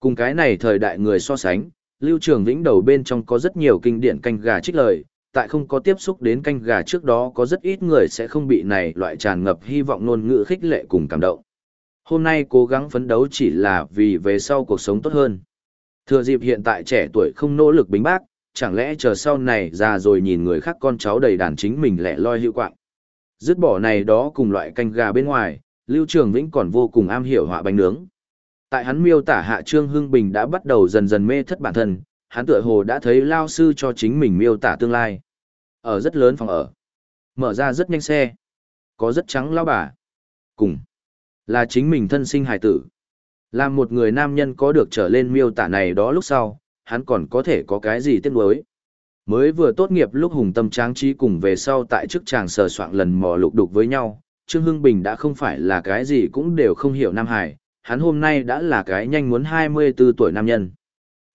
Speaker 1: Cùng cái này thời đại người so sánh, Lưu Trường Vĩnh đầu bên trong có rất nhiều kinh điển canh gà trích lời, tại không có tiếp xúc đến canh gà trước đó có rất ít người sẽ không bị này loại tràn ngập hy vọng ngôn ngữ khích lệ cùng cảm động. Hôm nay cố gắng phấn đấu chỉ là vì về sau cuộc sống tốt hơn. Thừa dịp hiện tại trẻ tuổi không nỗ lực bính bác, chẳng lẽ chờ sau này già rồi nhìn người khác con cháu đầy đàn chính mình lẻ loi hữu quạng. Dứt bỏ này đó cùng loại canh gà bên ngoài, Lưu Trường Vĩnh còn vô cùng am hiểu họa bánh nướng. Tại hắn miêu tả hạ Trương Hưng Bình đã bắt đầu dần dần mê thất bản thân, hắn tựa hồ đã thấy lao sư cho chính mình miêu tả tương lai. Ở rất lớn phòng ở. Mở ra rất nhanh xe. Có rất trắng lao bà. Cùng. Là chính mình thân sinh hài tử. Làm một người nam nhân có được trở lên miêu tả này đó lúc sau, hắn còn có thể có cái gì tiếc nuối. Mới vừa tốt nghiệp lúc hùng tâm tráng trí cùng về sau tại chức chàng sờ soạn lần mò lục đục với nhau, Trương Hưng Bình đã không phải là cái gì cũng đều không hiểu Nam Hải, hắn hôm nay đã là cái nhanh muốn 24 tuổi nam nhân.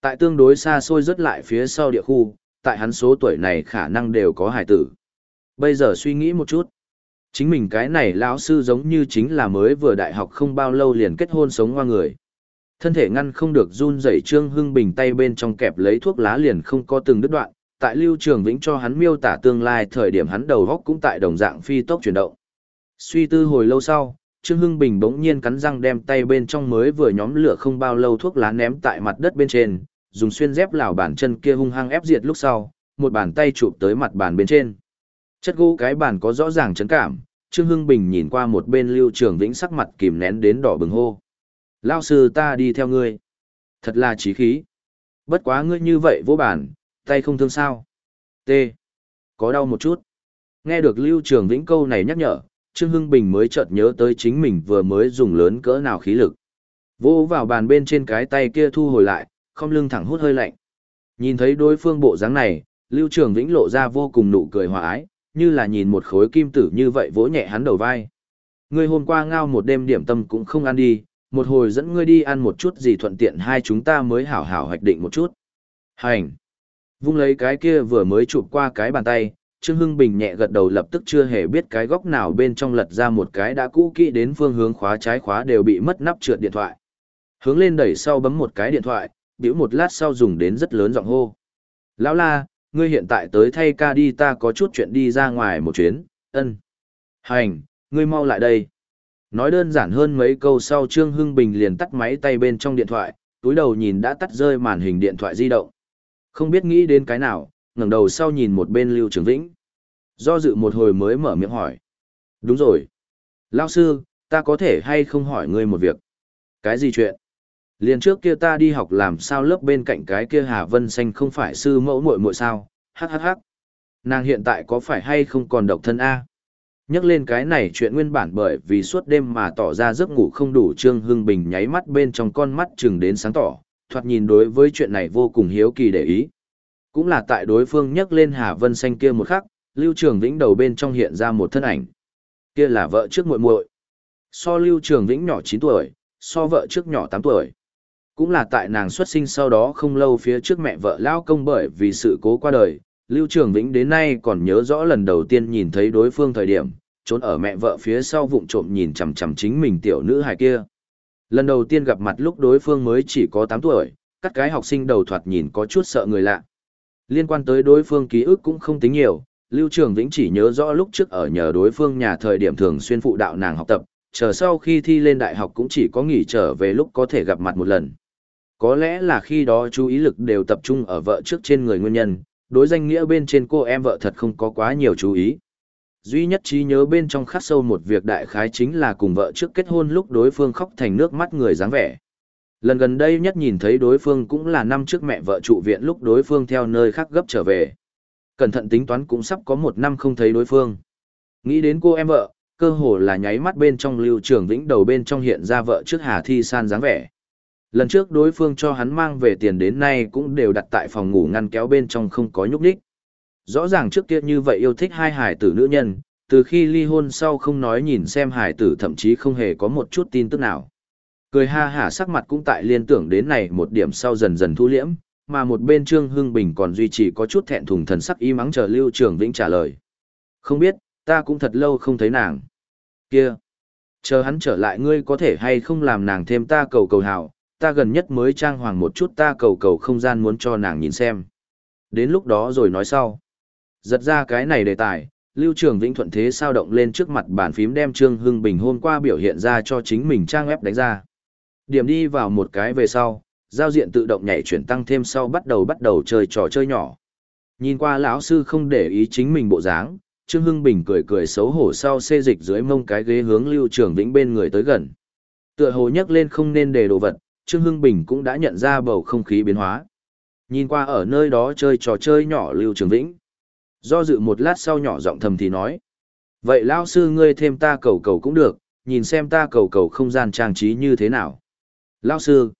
Speaker 1: Tại tương đối xa xôi rất lại phía sau địa khu, tại hắn số tuổi này khả năng đều có hải tử. Bây giờ suy nghĩ một chút. Chính mình cái này lão sư giống như chính là mới vừa đại học không bao lâu liền kết hôn sống hoa người. Thân thể ngăn không được run rẩy Trương Hưng Bình tay bên trong kẹp lấy thuốc lá liền không có từng đứt đoạn, tại Lưu Trường Vĩnh cho hắn miêu tả tương lai thời điểm hắn đầu góc cũng tại đồng dạng phi tốc chuyển động. Suy tư hồi lâu sau, Trương Hưng Bình bỗng nhiên cắn răng đem tay bên trong mới vừa nhóm lửa không bao lâu thuốc lá ném tại mặt đất bên trên, dùng xuyên dép lảo bàn chân kia hung hăng ép diệt lúc sau, một bàn tay chụp tới mặt bàn bên trên. Chất gỗ cái bàn có rõ ràng chấn cảm, Trương Hưng Bình nhìn qua một bên Lưu Trường Vĩnh sắc mặt kìm nén đến đỏ bừng hô. Lao sư ta đi theo ngươi. Thật là trí khí. Bất quá ngươi như vậy vô bản, tay không thương sao. T. Có đau một chút. Nghe được Lưu Trường Vĩnh câu này nhắc nhở, Trương Hưng Bình mới chợt nhớ tới chính mình vừa mới dùng lớn cỡ nào khí lực. Vô vào bàn bên trên cái tay kia thu hồi lại, không lưng thẳng hút hơi lạnh. Nhìn thấy đối phương bộ dáng này, Lưu Trường Vĩnh lộ ra vô cùng nụ cười hòa ái, như là nhìn một khối kim tử như vậy vỗ nhẹ hắn đầu vai. Ngươi hôm qua ngao một đêm điểm tâm cũng không ăn đi, một hồi dẫn ngươi đi ăn một chút gì thuận tiện hai chúng ta mới hảo hảo hoạch định một chút. Hành! Vung lấy cái kia vừa mới chụp qua cái bàn tay, Trương Hưng Bình nhẹ gật đầu lập tức chưa hề biết cái góc nào bên trong lật ra một cái đã cũ kỹ đến phương hướng khóa trái khóa đều bị mất nắp trượt điện thoại. Hướng lên đẩy sau bấm một cái điện thoại, biểu một lát sau dùng đến rất lớn giọng hô. Lão la, ngươi hiện tại tới thay ca đi ta có chút chuyện đi ra ngoài một chuyến, ân. Hành, ngươi mau lại đây. Nói đơn giản hơn mấy câu sau Trương Hưng Bình liền tắt máy tay bên trong điện thoại, túi đầu nhìn đã tắt rơi màn hình điện thoại di động. Không biết nghĩ đến cái nào, ngẩng đầu sau nhìn một bên Lưu Trường Vĩnh. Do dự một hồi mới mở miệng hỏi. Đúng rồi. Lao sư, ta có thể hay không hỏi ngươi một việc? Cái gì chuyện? Liền trước kia ta đi học làm sao lớp bên cạnh cái kia Hà Vân Xanh không phải sư mẫu muội muội sao? Hắc hắc hắc. Nàng hiện tại có phải hay không còn độc thân A? Nhắc lên cái này chuyện nguyên bản bởi vì suốt đêm mà tỏ ra giấc ngủ không đủ Trương Hưng Bình nháy mắt bên trong con mắt chừng đến sáng tỏ, thoạt nhìn đối với chuyện này vô cùng hiếu kỳ để ý. Cũng là tại đối phương nhắc lên Hà Vân Xanh kia một khắc, Lưu Trường Vĩnh đầu bên trong hiện ra một thân ảnh. Kia là vợ trước muội muội. So Lưu Trường Vĩnh nhỏ 9 tuổi, so vợ trước nhỏ 8 tuổi. Cũng là tại nàng xuất sinh sau đó không lâu phía trước mẹ vợ lao công bởi vì sự cố qua đời, Lưu Trường Vĩnh đến nay còn nhớ rõ lần đầu tiên nhìn thấy đối phương thời điểm, trốn ở mẹ vợ phía sau vụng trộm nhìn chằm chằm chính mình tiểu nữ hài kia. Lần đầu tiên gặp mặt lúc đối phương mới chỉ có 8 tuổi, các cái học sinh đầu thoạt nhìn có chút sợ người lạ. Liên quan tới đối phương ký ức cũng không tính nhiều, Lưu Trường Vĩnh chỉ nhớ rõ lúc trước ở nhờ đối phương nhà thời điểm thường xuyên phụ đạo nàng học tập, chờ sau khi thi lên đại học cũng chỉ có nghỉ trở về lúc có thể gặp mặt một lần. Có lẽ là khi đó chú ý lực đều tập trung ở vợ trước trên người nguyên nhân, đối danh nghĩa bên trên cô em vợ thật không có quá nhiều chú ý. Duy nhất trí nhớ bên trong khắc sâu một việc đại khái chính là cùng vợ trước kết hôn lúc đối phương khóc thành nước mắt người dáng vẻ. Lần gần đây nhất nhìn thấy đối phương cũng là năm trước mẹ vợ trụ viện lúc đối phương theo nơi khác gấp trở về. Cẩn thận tính toán cũng sắp có một năm không thấy đối phương. Nghĩ đến cô em vợ, cơ hồ là nháy mắt bên trong lưu trường vĩnh đầu bên trong hiện ra vợ trước Hà Thi San dáng vẻ. Lần trước đối phương cho hắn mang về tiền đến nay cũng đều đặt tại phòng ngủ ngăn kéo bên trong không có nhúc nhích. Rõ ràng trước kia như vậy yêu thích hai hải tử nữ nhân, từ khi ly hôn sau không nói nhìn xem hải tử thậm chí không hề có một chút tin tức nào. Cười ha hả sắc mặt cũng tại liên tưởng đến này một điểm sau dần dần thu liễm, mà một bên Trương Hưng Bình còn duy trì có chút thẹn thùng thần sắc y mắng chờ Lưu Trường Vĩnh trả lời. Không biết, ta cũng thật lâu không thấy nàng. Kia, chờ hắn trở lại ngươi có thể hay không làm nàng thêm ta cầu cầu hảo, ta gần nhất mới trang hoàng một chút ta cầu cầu không gian muốn cho nàng nhìn xem. Đến lúc đó rồi nói sau. Giật ra cái này đề tài, Lưu Trường Vĩnh thuận thế sao động lên trước mặt bàn phím đem Trương Hưng Bình hôm qua biểu hiện ra cho chính mình trang web đánh ra. Điểm đi vào một cái về sau, giao diện tự động nhảy chuyển tăng thêm sau bắt đầu bắt đầu chơi trò chơi nhỏ. Nhìn qua lão sư không để ý chính mình bộ dáng, Trương Hưng Bình cười cười xấu hổ sau xê dịch dưới mông cái ghế hướng Lưu Trường Vĩnh bên người tới gần. Tựa hồ nhắc lên không nên để đồ vật, Trương Hưng Bình cũng đã nhận ra bầu không khí biến hóa. Nhìn qua ở nơi đó chơi trò chơi nhỏ Lưu Trường Vĩnh. Do dự một lát sau nhỏ giọng thầm thì nói. Vậy lão sư ngươi thêm ta cầu cầu cũng được, nhìn xem ta cầu cầu không gian trang trí như thế nào. Lão sư.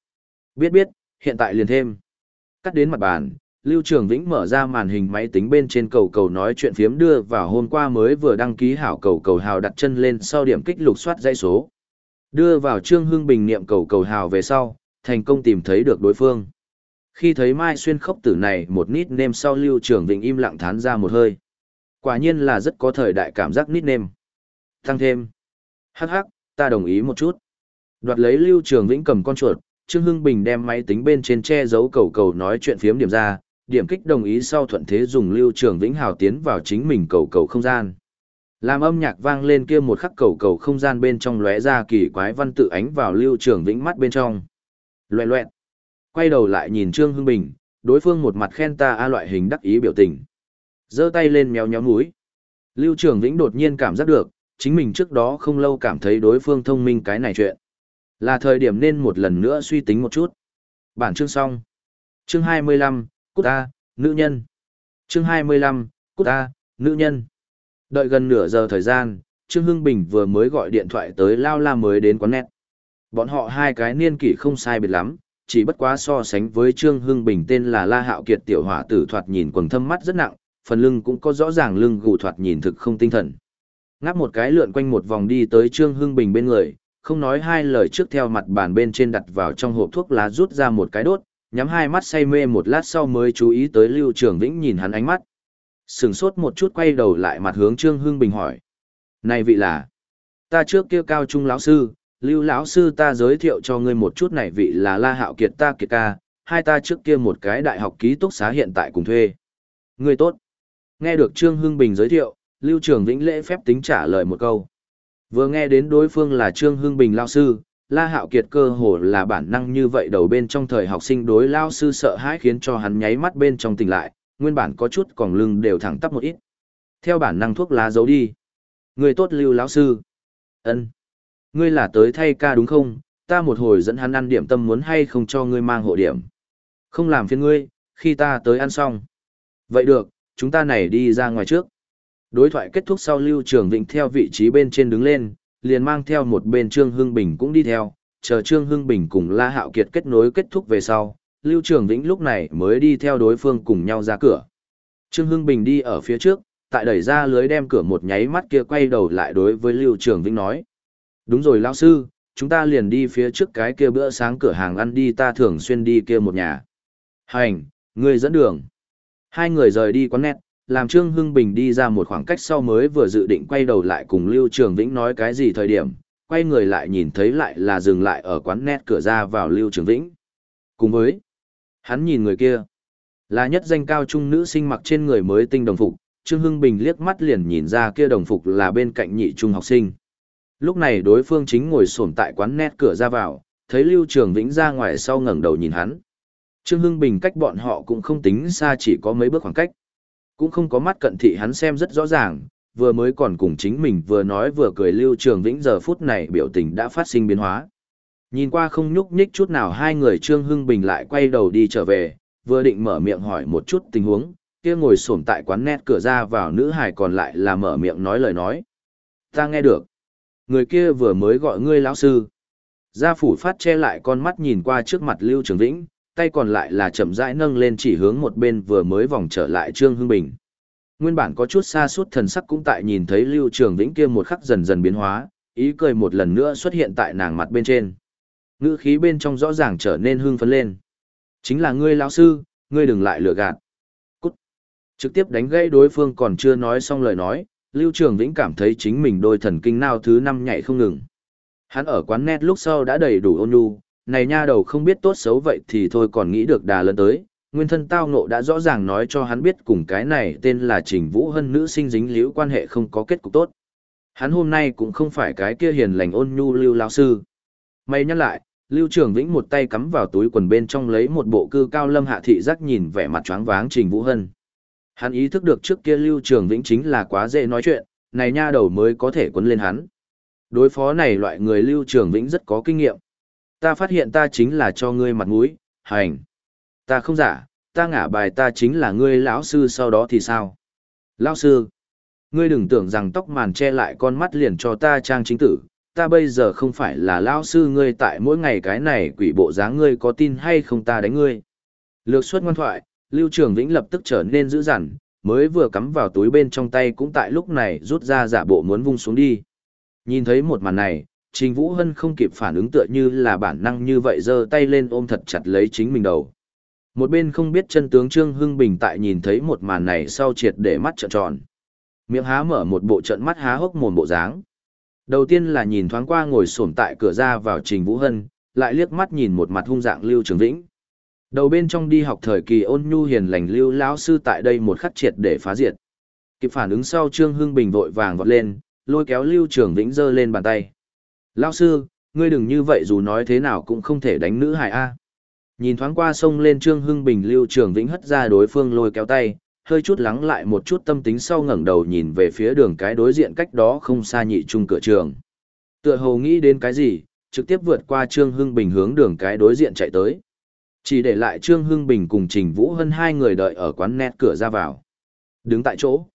Speaker 1: Biết biết, hiện tại liền thêm. Cắt đến mặt bàn, Lưu Trường Vĩnh mở ra màn hình máy tính bên trên cầu cầu nói chuyện phiếm đưa vào hôm qua mới vừa đăng ký hảo cầu cầu hào đặt chân lên sau điểm kích lục soát dãy số. Đưa vào Trương Hưng Bình niệm cầu cầu hào về sau, thành công tìm thấy được đối phương. Khi thấy Mai Xuyên khốc tử này một nít nêm sau Lưu Trường Vĩnh im lặng thán ra một hơi. Quả nhiên là rất có thời đại cảm giác nít nêm. Tăng thêm. Hắc hắc, ta đồng ý một chút. Đoạt lấy Lưu Trường Vĩnh cầm con chuột, Trương Hưng Bình đem máy tính bên trên che giấu cầu cầu nói chuyện phiếm điểm ra, điểm kích đồng ý sau thuận thế dùng Lưu Trường Vĩnh hào tiến vào chính mình cầu cầu không gian. Làm âm nhạc vang lên kia một khắc cầu cầu không gian bên trong lóe ra kỳ quái văn tự ánh vào Lưu Trường Vĩnh mắt bên trong. Loẹ loẹt. Quay đầu lại nhìn Trương Hưng Bình, đối phương một mặt khen ta a loại hình đắc ý biểu tình. giơ tay lên méo nhéo mũi. Lưu Trường Vĩnh đột nhiên cảm giác được, chính mình trước đó không lâu cảm thấy đối phương thông minh cái này chuyện. Là thời điểm nên một lần nữa suy tính một chút. Bản chương xong. Chương 25, Cút A, nữ nhân. Chương 25, Cút A, nữ nhân. Đợi gần nửa giờ thời gian, Trương Hưng Bình vừa mới gọi điện thoại tới Lao La mới đến quán nét. Bọn họ hai cái niên kỷ không sai biệt lắm, chỉ bất quá so sánh với Trương Hưng Bình tên là La Hạo Kiệt tiểu hỏa tử thoạt nhìn quần thâm mắt rất nặng, phần lưng cũng có rõ ràng lưng gù thoạt nhìn thực không tinh thần. Ngáp một cái lượn quanh một vòng đi tới Trương Hưng Bình bên người, không nói hai lời trước theo mặt bàn bên trên đặt vào trong hộp thuốc lá rút ra một cái đốt, nhắm hai mắt say mê một lát sau mới chú ý tới Lưu Trường Vĩnh nhìn hắn ánh mắt. Sừng sốt một chút quay đầu lại mặt hướng Trương Hưng Bình hỏi. Này vị là, ta trước kia cao trung lão sư, Lưu lão sư ta giới thiệu cho ngươi một chút này vị là La Hạo Kiệt ta kiệt ca, hai ta trước kia một cái đại học ký túc xá hiện tại cùng thuê. Ngươi tốt. Nghe được Trương Hưng Bình giới thiệu, Lưu Trường Vĩnh lễ phép tính trả lời một câu. Vừa nghe đến đối phương là Trương Hưng Bình lao sư, La Hạo Kiệt cơ hồ là bản năng như vậy đầu bên trong thời học sinh đối lao sư sợ hãi khiến cho hắn nháy mắt bên trong tỉnh lại, nguyên bản có chút còn lưng đều thẳng tắp một ít. Theo bản năng thuốc lá giấu đi. Người tốt lưu lão sư. ân Ngươi là tới thay ca đúng không? Ta một hồi dẫn hắn ăn điểm tâm muốn hay không cho ngươi mang hộ điểm. Không làm phiền ngươi, khi ta tới ăn xong. Vậy được, chúng ta này đi ra ngoài trước. Đối thoại kết thúc sau Lưu Trường Vịnh theo vị trí bên trên đứng lên, liền mang theo một bên Trương Hưng Bình cũng đi theo, chờ Trương Hưng Bình cùng La Hạo Kiệt kết nối kết thúc về sau, Lưu Trường Vĩnh lúc này mới đi theo đối phương cùng nhau ra cửa. Trương Hưng Bình đi ở phía trước, tại đẩy ra lưới đem cửa một nháy mắt kia quay đầu lại đối với Lưu Trường Vĩnh nói. Đúng rồi lão sư, chúng ta liền đi phía trước cái kia bữa sáng cửa hàng ăn đi ta thường xuyên đi kia một nhà. Hành, ngươi dẫn đường. Hai người rời đi quán nét, làm Trương Hưng Bình đi ra một khoảng cách sau mới vừa dự định quay đầu lại cùng Lưu Trường Vĩnh nói cái gì thời điểm, quay người lại nhìn thấy lại là dừng lại ở quán nét cửa ra vào Lưu Trường Vĩnh. Cùng với, hắn nhìn người kia, là nhất danh cao trung nữ sinh mặc trên người mới tinh đồng phục, Trương Hưng Bình liếc mắt liền nhìn ra kia đồng phục là bên cạnh nhị trung học sinh. Lúc này đối phương chính ngồi xổm tại quán nét cửa ra vào, thấy Lưu Trường Vĩnh ra ngoài sau ngẩng đầu nhìn hắn. Trương Hưng Bình cách bọn họ cũng không tính xa chỉ có mấy bước khoảng cách. Cũng không có mắt cận thị hắn xem rất rõ ràng, vừa mới còn cùng chính mình vừa nói vừa cười Lưu Trường Vĩnh giờ phút này biểu tình đã phát sinh biến hóa. Nhìn qua không nhúc nhích chút nào hai người Trương Hưng Bình lại quay đầu đi trở về, vừa định mở miệng hỏi một chút tình huống, kia ngồi xổm tại quán nét cửa ra vào nữ hải còn lại là mở miệng nói lời nói. Ta nghe được. Người kia vừa mới gọi ngươi lão sư. Gia phủ phát che lại con mắt nhìn qua trước mặt Lưu Trường Vĩnh, tay còn lại là chậm rãi nâng lên chỉ hướng một bên vừa mới vòng trở lại Trương Hưng Bình. Nguyên bản có chút xa suốt thần sắc cũng tại nhìn thấy Lưu Trường Vĩnh kia một khắc dần dần biến hóa, ý cười một lần nữa xuất hiện tại nàng mặt bên trên. Ngữ khí bên trong rõ ràng trở nên hưng phấn lên. Chính là ngươi lão sư, ngươi đừng lại lừa gạt. Cút. Trực tiếp đánh gãy đối phương còn chưa nói xong lời nói, Lưu Trường Vĩnh cảm thấy chính mình đôi thần kinh nào thứ năm nhảy không ngừng. Hắn ở quán net lúc sau đã đầy đủ ôn nhu, này nha đầu không biết tốt xấu vậy thì thôi còn nghĩ được đà lớn tới, nguyên thân tao ngộ đã rõ ràng nói cho hắn biết cùng cái này tên là Trình Vũ Hân nữ sinh dính liễu quan hệ không có kết cục tốt. Hắn hôm nay cũng không phải cái kia hiền lành ôn nhu lưu lão sư. Mày nhắc lại, Lưu Trường Vĩnh một tay cắm vào túi quần bên trong lấy một bộ cư cao lâm hạ thị giác nhìn vẻ mặt choáng váng Trình Vũ Hân. Hắn ý thức được trước kia Lưu Trường Vĩnh chính là quá dễ nói chuyện, này nha đầu mới có thể quấn lên hắn. Đối phó này loại người Lưu Trường Vĩnh rất có kinh nghiệm. Ta phát hiện ta chính là cho ngươi mặt mũi, hành. Ta không giả, ta ngả bài ta chính là ngươi lão sư sau đó thì sao? Lão sư, ngươi đừng tưởng rằng tóc màn che lại con mắt liền cho ta trang chính tử, ta bây giờ không phải là lão sư ngươi tại mỗi ngày cái này quỷ bộ dáng ngươi có tin hay không ta đánh ngươi. Lược suất ngoan thoại, Lưu Trường Vĩnh lập tức trở nên dữ dằn, mới vừa cắm vào túi bên trong tay cũng tại lúc này rút ra giả bộ muốn vung xuống đi. Nhìn thấy một màn này, Trình Vũ Hân không kịp phản ứng tựa như là bản năng như vậy giơ tay lên ôm thật chặt lấy chính mình đầu. Một bên không biết chân tướng Trương Hưng Bình tại nhìn thấy một màn này sau triệt để mắt trợn tròn. Miệng há mở một bộ trận mắt há hốc mồm bộ dáng. Đầu tiên là nhìn thoáng qua ngồi xổm tại cửa ra vào Trình Vũ Hân, lại liếc mắt nhìn một mặt hung dạng Lưu Trường Vĩnh. Đầu bên trong đi học thời kỳ ôn nhu hiền lành Lưu lão sư tại đây một khắc triệt để phá diệt. Kịp phản ứng sau Trương Hưng Bình vội vàng vọt lên, lôi kéo Lưu Trường Vĩnh giơ lên bàn tay. Lão sư, ngươi đừng như vậy dù nói thế nào cũng không thể đánh nữ hài A. Nhìn thoáng qua sông lên Trương Hưng Bình Lưu Trường Vĩnh hất ra đối phương lôi kéo tay, hơi chút lắng lại một chút tâm tính sau ngẩng đầu nhìn về phía đường cái đối diện cách đó không xa nhị trung cửa trường. Tựa hồ nghĩ đến cái gì, trực tiếp vượt qua Trương Hưng Bình hướng đường cái đối diện chạy tới. Chỉ để lại Trương Hưng Bình cùng Trình Vũ Hân hai người đợi ở quán nét cửa ra vào. Đứng tại chỗ.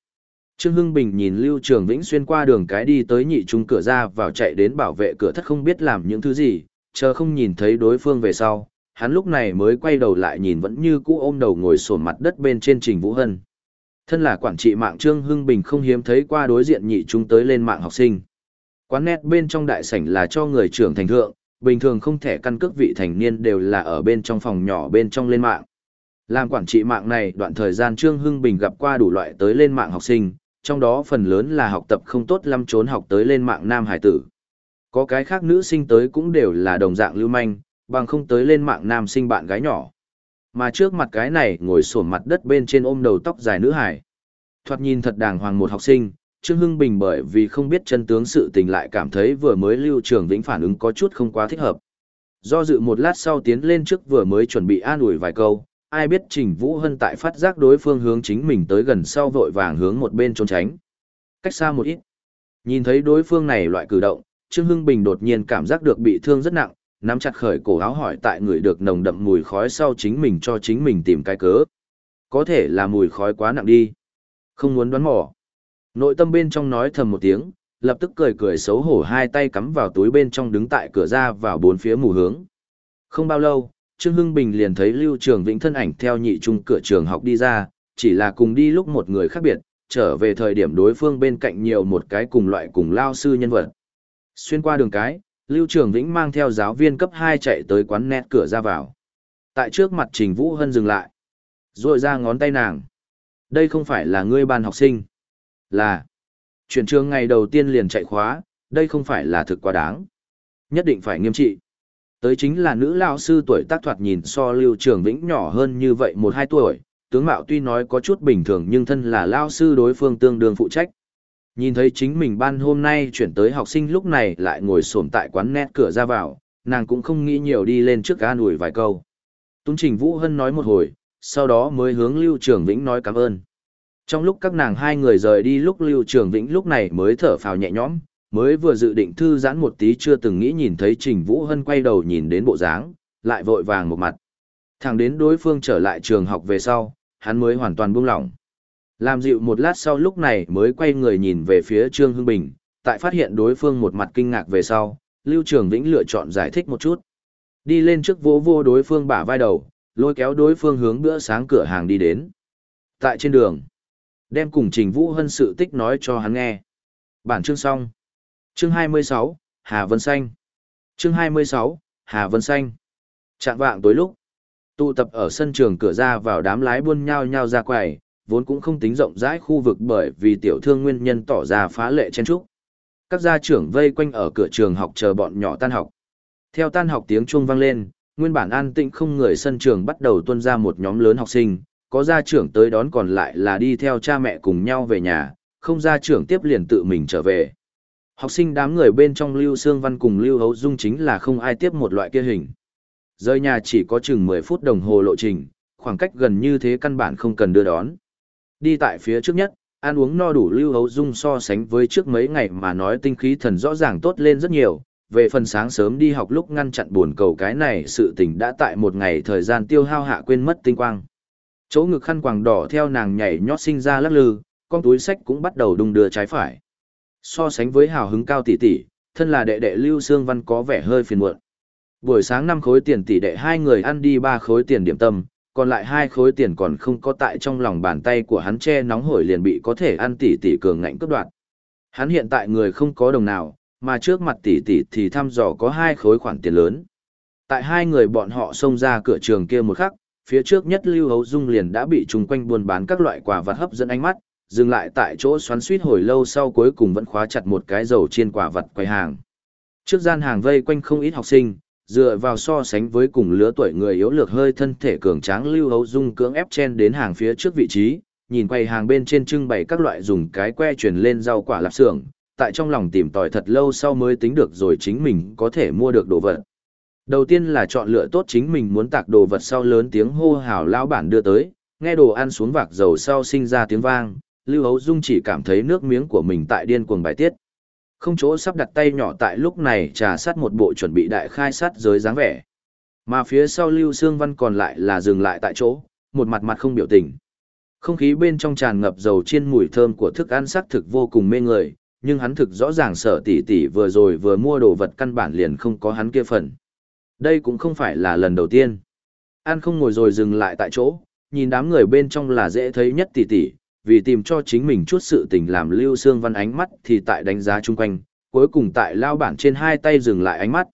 Speaker 1: Trương Hưng Bình nhìn Lưu Trường Vĩnh xuyên qua đường cái đi tới nhị trung cửa ra vào chạy đến bảo vệ cửa thất không biết làm những thứ gì, chờ không nhìn thấy đối phương về sau, hắn lúc này mới quay đầu lại nhìn vẫn như cũ ôm đầu ngồi sồn mặt đất bên trên Trình Vũ Hân. Thân là quản trị mạng Trương Hưng Bình không hiếm thấy qua đối diện nhị chúng tới lên mạng học sinh. Quán nét bên trong đại sảnh là cho người trưởng thành thượng, bình thường không thể căn cước vị thành niên đều là ở bên trong phòng nhỏ bên trong lên mạng. Làm quản trị mạng này đoạn thời gian Trương Hưng Bình gặp qua đủ loại tới lên mạng học sinh, trong đó phần lớn là học tập không tốt lắm trốn học tới lên mạng nam hải tử. Có cái khác nữ sinh tới cũng đều là đồng dạng lưu manh, bằng không tới lên mạng nam sinh bạn gái nhỏ. Mà trước mặt cái này ngồi sổ mặt đất bên trên ôm đầu tóc dài nữ hải. Thoạt nhìn thật đàng hoàng một học sinh, Trương Hưng Bình bởi vì không biết chân tướng sự tình lại cảm thấy vừa mới lưu trường vĩnh phản ứng có chút không quá thích hợp. Do dự một lát sau tiến lên trước vừa mới chuẩn bị an ủi vài câu, ai biết Trình Vũ Hân tại phát giác đối phương hướng chính mình tới gần sau vội vàng hướng một bên trốn tránh. Cách xa một ít. Nhìn thấy đối phương này loại cử động, Trương Hưng Bình đột nhiên cảm giác được bị thương rất nặng, nắm chặt khởi cổ áo hỏi tại người được nồng đậm mùi khói sau chính mình cho chính mình tìm cái cớ. Có thể là mùi khói quá nặng đi. Không muốn đoán mò. Nội tâm bên trong nói thầm một tiếng, lập tức cười cười xấu hổ hai tay cắm vào túi bên trong đứng tại cửa ra vào bốn phía mù hướng. Không bao lâu, Trương Hưng Bình liền thấy Lưu Trường Vĩnh thân ảnh theo nhị trung cửa trường học đi ra, chỉ là cùng đi lúc một người khác biệt, trở về thời điểm đối phương bên cạnh nhiều một cái cùng loại cùng lao sư nhân vật. Xuyên qua đường cái, Lưu Trường Vĩnh mang theo giáo viên cấp 2 chạy tới quán nét cửa ra vào. Tại trước mặt Trình Vũ Hân dừng lại. Rồi ra ngón tay nàng. Đây không phải là ngươi ban học sinh. Là. Chuyển trường ngày đầu tiên liền chạy khóa, đây không phải là thực quá đáng. Nhất định phải nghiêm trị. Tới chính là nữ lao sư tuổi tác thoạt nhìn so Lưu Trường Vĩnh nhỏ hơn như vậy một hai tuổi, tướng mạo tuy nói có chút bình thường nhưng thân là lao sư đối phương tương đương phụ trách. Nhìn thấy chính mình ban hôm nay chuyển tới học sinh lúc này lại ngồi xổm tại quán nét cửa ra vào, nàng cũng không nghĩ nhiều đi lên trước ga ủi vài câu. Túng Trình Vũ Hân nói một hồi, sau đó mới hướng Lưu Trường Vĩnh nói cảm ơn. Trong lúc các nàng hai người rời đi lúc Lưu Trường Vĩnh lúc này mới thở phào nhẹ nhõm, mới vừa dự định thư giãn một tí chưa từng nghĩ nhìn thấy Trình Vũ Hân quay đầu nhìn đến bộ dáng, lại vội vàng một mặt. Thẳng đến đối phương trở lại trường học về sau, hắn mới hoàn toàn buông lỏng. Làm dịu một lát sau lúc này mới quay người nhìn về phía Trương Hưng Bình, tại phát hiện đối phương một mặt kinh ngạc về sau, Lưu Trường Vĩnh lựa chọn giải thích một chút. Đi lên trước vỗ vô đối phương bả vai đầu, lôi kéo đối phương hướng bữa sáng cửa hàng đi đến. Tại trên đường, đem cùng Trình Vũ Hân sự tích nói cho hắn nghe. Bản chương xong. Chương 26, Hà Vân Xanh. Chương 26, Hà Vân Xanh. Trạng vạng tối lúc, tụ tập ở sân trường cửa ra vào đám lái buôn nhau nhau ra quầy, vốn cũng không tính rộng rãi khu vực bởi vì tiểu thương nguyên nhân tỏ ra phá lệ chen trúc. Các gia trưởng vây quanh ở cửa trường học chờ bọn nhỏ tan học. Theo tan học tiếng chuông vang lên, nguyên bản an tĩnh không người sân trường bắt đầu tuân ra một nhóm lớn học sinh, có gia trưởng tới đón còn lại là đi theo cha mẹ cùng nhau về nhà, không gia trưởng tiếp liền tự mình trở về. Học sinh đám người bên trong Lưu Sương Văn cùng Lưu Hấu Dung chính là không ai tiếp một loại kia hình. Rời nhà chỉ có chừng 10 phút đồng hồ lộ trình, khoảng cách gần như thế căn bản không cần đưa đón. Đi tại phía trước nhất, ăn uống no đủ Lưu Hấu Dung so sánh với trước mấy ngày mà nói tinh khí thần rõ ràng tốt lên rất nhiều. Về phần sáng sớm đi học lúc ngăn chặn buồn cầu cái này sự tình đã tại một ngày thời gian tiêu hao hạ quên mất tinh quang. Chỗ ngực khăn quàng đỏ theo nàng nhảy nhót sinh ra lắc lư, con túi sách cũng bắt đầu đung đưa trái phải. So sánh với hào hứng cao tỷ tỷ, thân là đệ đệ Lưu Sương Văn có vẻ hơi phiền muộn. Buổi sáng năm khối tiền tỷ đệ hai người ăn đi ba khối tiền điểm tâm, còn lại hai khối tiền còn không có tại trong lòng bàn tay của hắn che nóng hổi liền bị có thể ăn tỷ tỷ cường ngạnh cướp đoạt. Hắn hiện tại người không có đồng nào, mà trước mặt tỷ tỷ thì thăm dò có hai khối khoản tiền lớn. Tại hai người bọn họ xông ra cửa trường kia một khắc, phía trước nhất Lưu Hấu Dung liền đã bị chung quanh buôn bán các loại quả vật hấp dẫn ánh mắt, dừng lại tại chỗ xoắn suýt hồi lâu sau cuối cùng vẫn khóa chặt một cái dầu chiên quả vật quầy hàng. Trước gian hàng vây quanh không ít học sinh, dựa vào so sánh với cùng lứa tuổi người yếu lược hơi thân thể cường tráng lưu hấu dung cưỡng ép chen đến hàng phía trước vị trí, nhìn quầy hàng bên trên trưng bày các loại dùng cái que truyền lên rau quả lạp xưởng, tại trong lòng tìm tòi thật lâu sau mới tính được rồi chính mình có thể mua được đồ vật. Đầu tiên là chọn lựa tốt chính mình muốn tạc đồ vật sau lớn tiếng hô hào lão bản đưa tới, nghe đồ ăn xuống vạc dầu sau sinh ra tiếng vang, Lưu Hấu Dung chỉ cảm thấy nước miếng của mình tại điên cuồng bài tiết. Không chỗ sắp đặt tay nhỏ tại lúc này trà sát một bộ chuẩn bị đại khai sát giới dáng vẻ. Mà phía sau Lưu Sương Văn còn lại là dừng lại tại chỗ, một mặt mặt không biểu tình. Không khí bên trong tràn ngập dầu chiên mùi thơm của thức ăn sắc thực vô cùng mê người, nhưng hắn thực rõ ràng sở tỷ tỷ vừa rồi vừa mua đồ vật căn bản liền không có hắn kia phần. Đây cũng không phải là lần đầu tiên. Ăn không ngồi rồi dừng lại tại chỗ, nhìn đám người bên trong là dễ thấy nhất tỷ tỷ, vì tìm cho chính mình chút sự tình làm Lưu Sương Văn ánh mắt thì tại đánh giá chung quanh, cuối cùng tại lao bản trên hai tay dừng lại ánh mắt.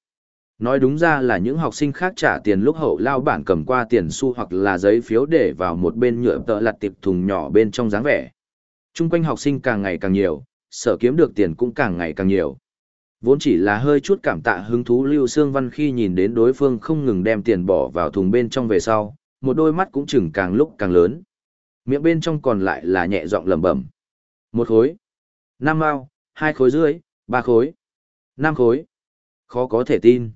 Speaker 1: Nói đúng ra là những học sinh khác trả tiền lúc hậu lao bản cầm qua tiền xu hoặc là giấy phiếu để vào một bên nhựa tợ lặt tiệp thùng nhỏ bên trong dáng vẻ. Chung quanh học sinh càng ngày càng nhiều, sở kiếm được tiền cũng càng ngày càng nhiều. Vốn chỉ là hơi chút cảm tạ hứng thú Lưu Sương Văn khi nhìn đến đối phương không ngừng đem tiền bỏ vào thùng bên trong về sau, một đôi mắt cũng chừng càng lúc càng lớn miệng bên trong còn lại là nhẹ giọng lẩm bẩm. Một khối, năm mao, hai khối dưới, ba khối, năm khối. Khó có thể tin.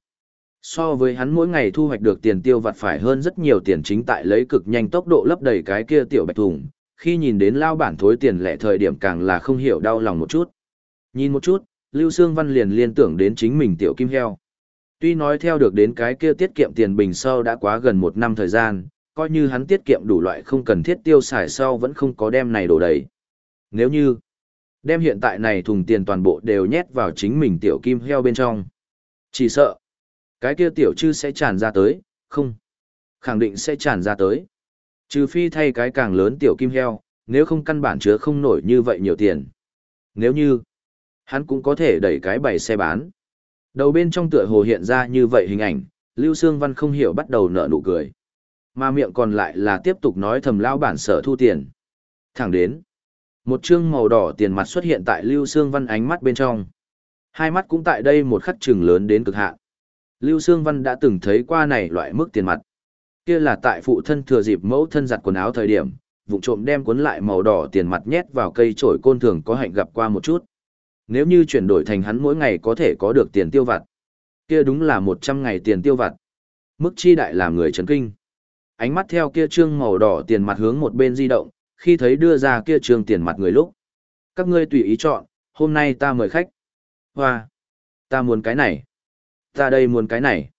Speaker 1: So với hắn mỗi ngày thu hoạch được tiền tiêu vặt phải hơn rất nhiều tiền chính tại lấy cực nhanh tốc độ lấp đầy cái kia tiểu bạch thùng, khi nhìn đến lao bản thối tiền lẻ thời điểm càng là không hiểu đau lòng một chút. Nhìn một chút, Lưu Sương Văn liền liên tưởng đến chính mình tiểu kim heo. Tuy nói theo được đến cái kia tiết kiệm tiền bình sau đã quá gần một năm thời gian, coi như hắn tiết kiệm đủ loại không cần thiết tiêu xài sau vẫn không có đem này đổ đầy. Nếu như đem hiện tại này thùng tiền toàn bộ đều nhét vào chính mình tiểu kim heo bên trong. Chỉ sợ, cái kia tiểu chư sẽ tràn ra tới, không, khẳng định sẽ tràn ra tới. Trừ phi thay cái càng lớn tiểu kim heo, nếu không căn bản chứa không nổi như vậy nhiều tiền. Nếu như, hắn cũng có thể đẩy cái bày xe bán. Đầu bên trong tựa hồ hiện ra như vậy hình ảnh, Lưu Sương Văn không hiểu bắt đầu nở nụ cười. Mà miệng còn lại là tiếp tục nói thầm lao bản sở thu tiền. Thẳng đến, một chương màu đỏ tiền mặt xuất hiện tại Lưu Sương Văn ánh mắt bên trong. Hai mắt cũng tại đây một khắc trừng lớn đến cực hạn. Lưu Sương Văn đã từng thấy qua này loại mức tiền mặt. Kia là tại phụ thân thừa dịp mẫu thân giặt quần áo thời điểm, vụ trộm đem cuốn lại màu đỏ tiền mặt nhét vào cây trổi côn thường có hạnh gặp qua một chút. Nếu như chuyển đổi thành hắn mỗi ngày có thể có được tiền tiêu vặt, kia đúng là 100 ngày tiền tiêu vặt. Mức chi đại làm người chấn kinh. Ánh mắt theo kia trương màu đỏ tiền mặt hướng một bên di động, khi thấy đưa ra kia trương tiền mặt người lúc. Các ngươi tùy ý chọn, hôm nay ta mời khách. Hoa! Ta muốn cái này. Ta đây muốn cái này.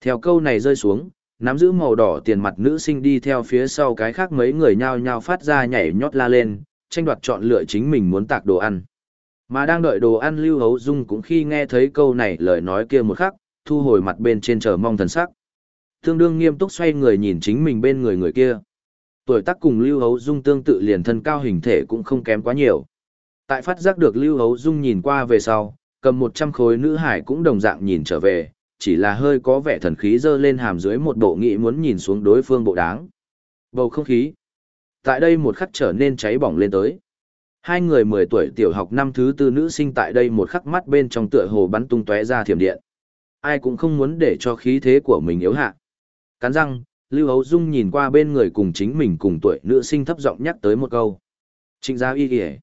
Speaker 1: Theo câu này rơi xuống, nắm giữ màu đỏ tiền mặt nữ sinh đi theo phía sau cái khác mấy người nhao nhao phát ra nhảy nhót la lên, tranh đoạt chọn lựa chính mình muốn tạc đồ ăn. Mà đang đợi đồ ăn Lưu Hấu Dung cũng khi nghe thấy câu này lời nói kia một khắc, thu hồi mặt bên trên chờ mong thần sắc. Tương đương nghiêm túc xoay người nhìn chính mình bên người người kia. Tuổi tác cùng Lưu Hấu Dung tương tự liền thân cao hình thể cũng không kém quá nhiều. Tại phát giác được Lưu Hấu Dung nhìn qua về sau, cầm 100 khối nữ hải cũng đồng dạng nhìn trở về, chỉ là hơi có vẻ thần khí dơ lên hàm dưới một bộ nghị muốn nhìn xuống đối phương bộ đáng. Bầu không khí. Tại đây một khắc trở nên cháy bỏng lên tới. Hai người 10 tuổi tiểu học năm thứ tư nữ sinh tại đây một khắc mắt bên trong tựa hồ bắn tung tóe ra thiểm điện. Ai cũng không muốn để cho khí thế của mình yếu hạ. Cắn răng, Lưu Hấu Dung nhìn qua bên người cùng chính mình cùng tuổi nữ sinh thấp giọng nhắc tới một câu. Trịnh gia y kìa.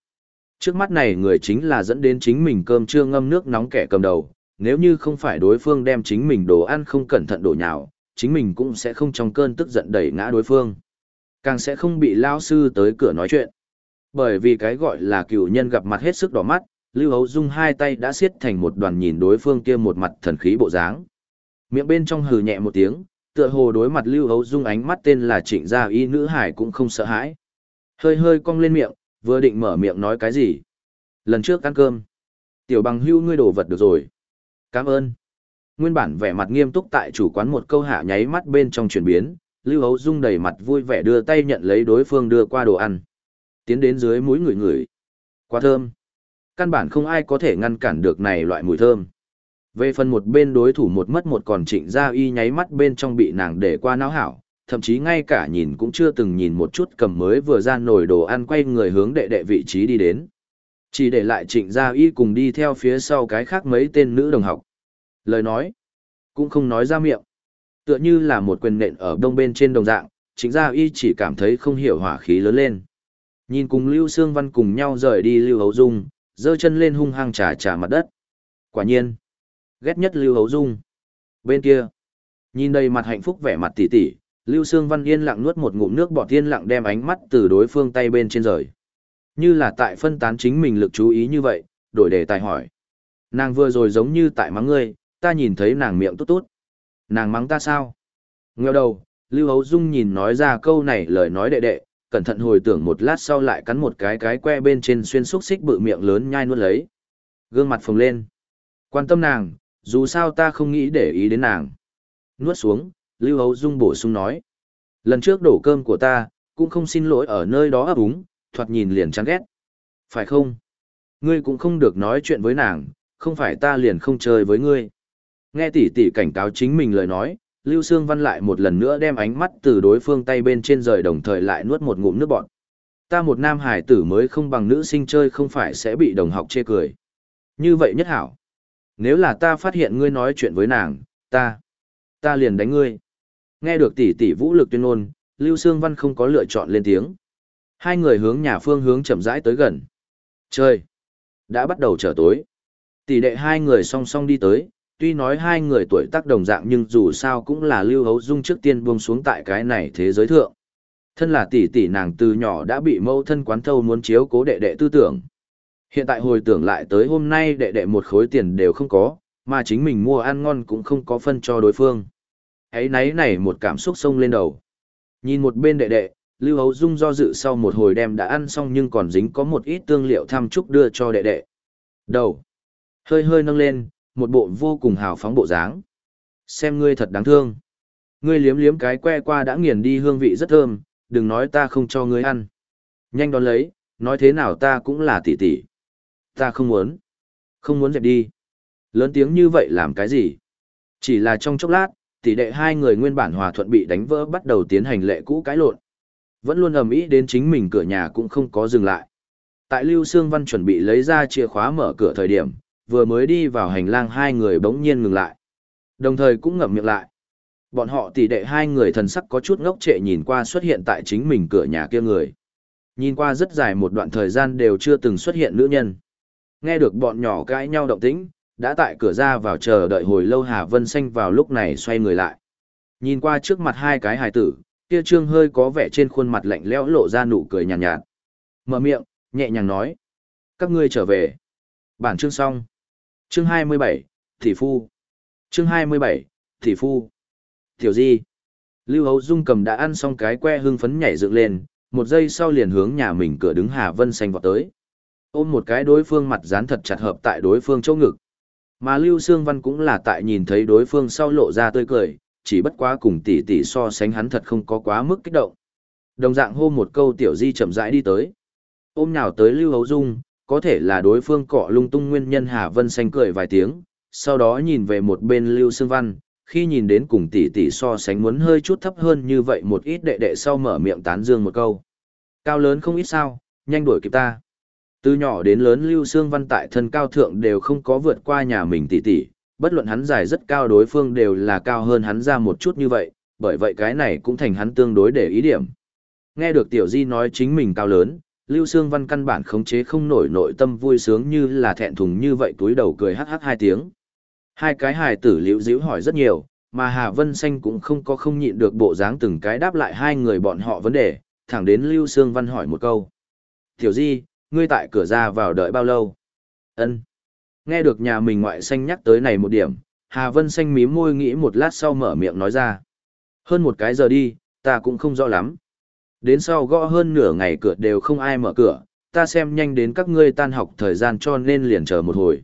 Speaker 1: Trước mắt này người chính là dẫn đến chính mình cơm trưa ngâm nước nóng kẻ cầm đầu, nếu như không phải đối phương đem chính mình đồ ăn không cẩn thận đổ nhào, chính mình cũng sẽ không trong cơn tức giận đẩy ngã đối phương. Càng sẽ không bị lao sư tới cửa nói chuyện. Bởi vì cái gọi là cựu nhân gặp mặt hết sức đỏ mắt, Lưu Hấu Dung hai tay đã siết thành một đoàn nhìn đối phương kia một mặt thần khí bộ dáng. Miệng bên trong hừ nhẹ một tiếng, tựa hồ đối mặt Lưu Hấu Dung ánh mắt tên là Trịnh Gia Y nữ hải cũng không sợ hãi. Hơi hơi cong lên miệng, vừa định mở miệng nói cái gì. Lần trước ăn cơm. Tiểu bằng hưu ngươi đồ vật được rồi. Cảm ơn. Nguyên bản vẻ mặt nghiêm túc tại chủ quán một câu hạ nháy mắt bên trong chuyển biến, Lưu Hấu Dung đầy mặt vui vẻ đưa tay nhận lấy đối phương đưa qua đồ ăn. Tiến đến dưới mũi người người. Quá thơm. Căn bản không ai có thể ngăn cản được này loại mùi thơm. Về phần một bên đối thủ một mất một còn trịnh ra y nháy mắt bên trong bị nàng để qua não hảo, thậm chí ngay cả nhìn cũng chưa từng nhìn một chút cầm mới vừa ra nồi đồ ăn quay người hướng đệ đệ vị trí đi đến. Chỉ để lại trịnh gia y cùng đi theo phía sau cái khác mấy tên nữ đồng học. Lời nói, cũng không nói ra miệng. Tựa như là một quyền nện ở đông bên trên đồng dạng, trịnh gia y chỉ cảm thấy không hiểu hỏa khí lớn lên. Nhìn cùng Lưu Sương Văn cùng nhau rời đi Lưu Hấu Dung, giơ chân lên hung hăng trà trà mặt đất. Quả nhiên, ghét nhất Lưu Hấu Dung. Bên kia, nhìn đầy mặt hạnh phúc vẻ mặt tỉ tỉ, Lưu Sương Văn yên lặng nuốt một ngụm nước bọt tiên lặng đem ánh mắt từ đối phương tay bên trên rời. Như là tại phân tán chính mình lực chú ý như vậy, đổi đề tài hỏi. Nàng vừa rồi giống như tại mắng ngươi, ta nhìn thấy nàng miệng tốt tốt. Nàng mắng ta sao? Nghèo đầu, Lưu Hấu Dung nhìn nói ra câu này lời nói đệ đệ, cẩn thận hồi tưởng một lát sau lại cắn một cái cái que bên trên xuyên xúc xích bự miệng lớn nhai nuốt lấy. Gương mặt phồng lên. Quan tâm nàng, dù sao ta không nghĩ để ý đến nàng. Nuốt xuống, Lưu Hấu Dung bổ sung nói. Lần trước đổ cơm của ta, cũng không xin lỗi ở nơi đó ấp úng, thoạt nhìn liền chán ghét. Phải không? Ngươi cũng không được nói chuyện với nàng, không phải ta liền không chơi với ngươi. Nghe tỷ tỷ cảnh cáo chính mình lời nói, Lưu Sương Văn lại một lần nữa đem ánh mắt từ đối phương tay bên trên rời đồng thời lại nuốt một ngụm nước bọt. Ta một nam hải tử mới không bằng nữ sinh chơi không phải sẽ bị đồng học chê cười. Như vậy nhất hảo. Nếu là ta phát hiện ngươi nói chuyện với nàng, ta, ta liền đánh ngươi. Nghe được tỷ tỷ vũ lực tuyên ngôn, Lưu Sương Văn không có lựa chọn lên tiếng. Hai người hướng nhà phương hướng chậm rãi tới gần. Trời, Đã bắt đầu trở tối. Tỷ đệ hai người song song đi tới, tuy nói hai người tuổi tác đồng dạng nhưng dù sao cũng là lưu hấu dung trước tiên buông xuống tại cái này thế giới thượng. Thân là tỷ tỷ nàng từ nhỏ đã bị mâu thân quán thâu muốn chiếu cố đệ đệ tư tưởng. Hiện tại hồi tưởng lại tới hôm nay đệ đệ một khối tiền đều không có, mà chính mình mua ăn ngon cũng không có phân cho đối phương. Ấy nấy này một cảm xúc sông lên đầu. Nhìn một bên đệ đệ, Lưu Hấu Dung do dự sau một hồi đem đã ăn xong nhưng còn dính có một ít tương liệu thăm chúc đưa cho đệ đệ. Đầu. Hơi hơi nâng lên, một bộ vô cùng hào phóng bộ dáng. Xem ngươi thật đáng thương. Ngươi liếm liếm cái que qua đã nghiền đi hương vị rất thơm, đừng nói ta không cho ngươi ăn. Nhanh đón lấy, nói thế nào ta cũng là tỷ tỷ. Ta không muốn. Không muốn dẹp đi. Lớn tiếng như vậy làm cái gì? Chỉ là trong chốc lát, tỷ đệ hai người nguyên bản hòa thuận bị đánh vỡ bắt đầu tiến hành lệ cũ cãi lộn. Vẫn luôn ầm ĩ đến chính mình cửa nhà cũng không có dừng lại. Tại Lưu Sương Văn chuẩn bị lấy ra chìa khóa mở cửa thời điểm, vừa mới đi vào hành lang hai người bỗng nhiên ngừng lại. Đồng thời cũng ngậm miệng lại. Bọn họ tỷ đệ hai người thần sắc có chút ngốc trệ nhìn qua xuất hiện tại chính mình cửa nhà kia người. Nhìn qua rất dài một đoạn thời gian đều chưa từng xuất hiện nữ nhân. Nghe được bọn nhỏ cãi nhau động tĩnh, đã tại cửa ra vào chờ đợi hồi lâu Hà Vân Xanh vào lúc này xoay người lại. Nhìn qua trước mặt hai cái hài tử, kia trương hơi có vẻ trên khuôn mặt lạnh lẽo lộ ra nụ cười nhàn nhạt, nhạt. Mở miệng, nhẹ nhàng nói. Các ngươi trở về. Bản chương xong. Chương 27, Thị Phu. Chương 27, Thị Phu. Tiểu Di. Lưu Hấu Dung cầm đã ăn xong cái que hưng phấn nhảy dựng lên, một giây sau liền hướng nhà mình cửa đứng Hà Vân Xanh vọt tới. Ôm một cái đối phương mặt dán thật chặt hợp tại đối phương chỗ ngực. Mà Lưu Sương Văn cũng là tại nhìn thấy đối phương sau lộ ra tươi cười, chỉ bất quá cùng tỷ tỷ so sánh hắn thật không có quá mức kích động. Đồng dạng hô một câu tiểu di chậm rãi đi tới. Ôm nào tới Lưu Hấu Dung, có thể là đối phương cọ lung tung nguyên nhân Hà Vân Xanh cười vài tiếng, sau đó nhìn về một bên Lưu Sương Văn, khi nhìn đến cùng tỷ tỷ so sánh muốn hơi chút thấp hơn như vậy một ít đệ đệ sau mở miệng tán dương một câu. Cao lớn không ít sao, nhanh đuổi kịp ta. Từ nhỏ đến lớn Lưu Sương Văn tại thân cao thượng đều không có vượt qua nhà mình tỷ tỷ, bất luận hắn dài rất cao đối phương đều là cao hơn hắn ra một chút như vậy, bởi vậy cái này cũng thành hắn tương đối để ý điểm. Nghe được Tiểu Di nói chính mình cao lớn, Lưu Sương Văn căn bản khống chế không nổi nội tâm vui sướng như là thẹn thùng như vậy túi đầu cười hắc hắc hai tiếng. Hai cái hài tử liễu díu hỏi rất nhiều, mà Hà Vân Xanh cũng không có không nhịn được bộ dáng từng cái đáp lại hai người bọn họ vấn đề, thẳng đến Lưu Sương Văn hỏi một câu. Tiểu Di, ngươi tại cửa ra vào đợi bao lâu? Ân. Nghe được nhà mình ngoại xanh nhắc tới này một điểm, Hà Vân Xanh mím môi nghĩ một lát sau mở miệng nói ra. Hơn một cái giờ đi, ta cũng không rõ lắm. Đến sau gõ hơn nửa ngày cửa đều không ai mở cửa, ta xem nhanh đến các ngươi tan học thời gian cho nên liền chờ một hồi.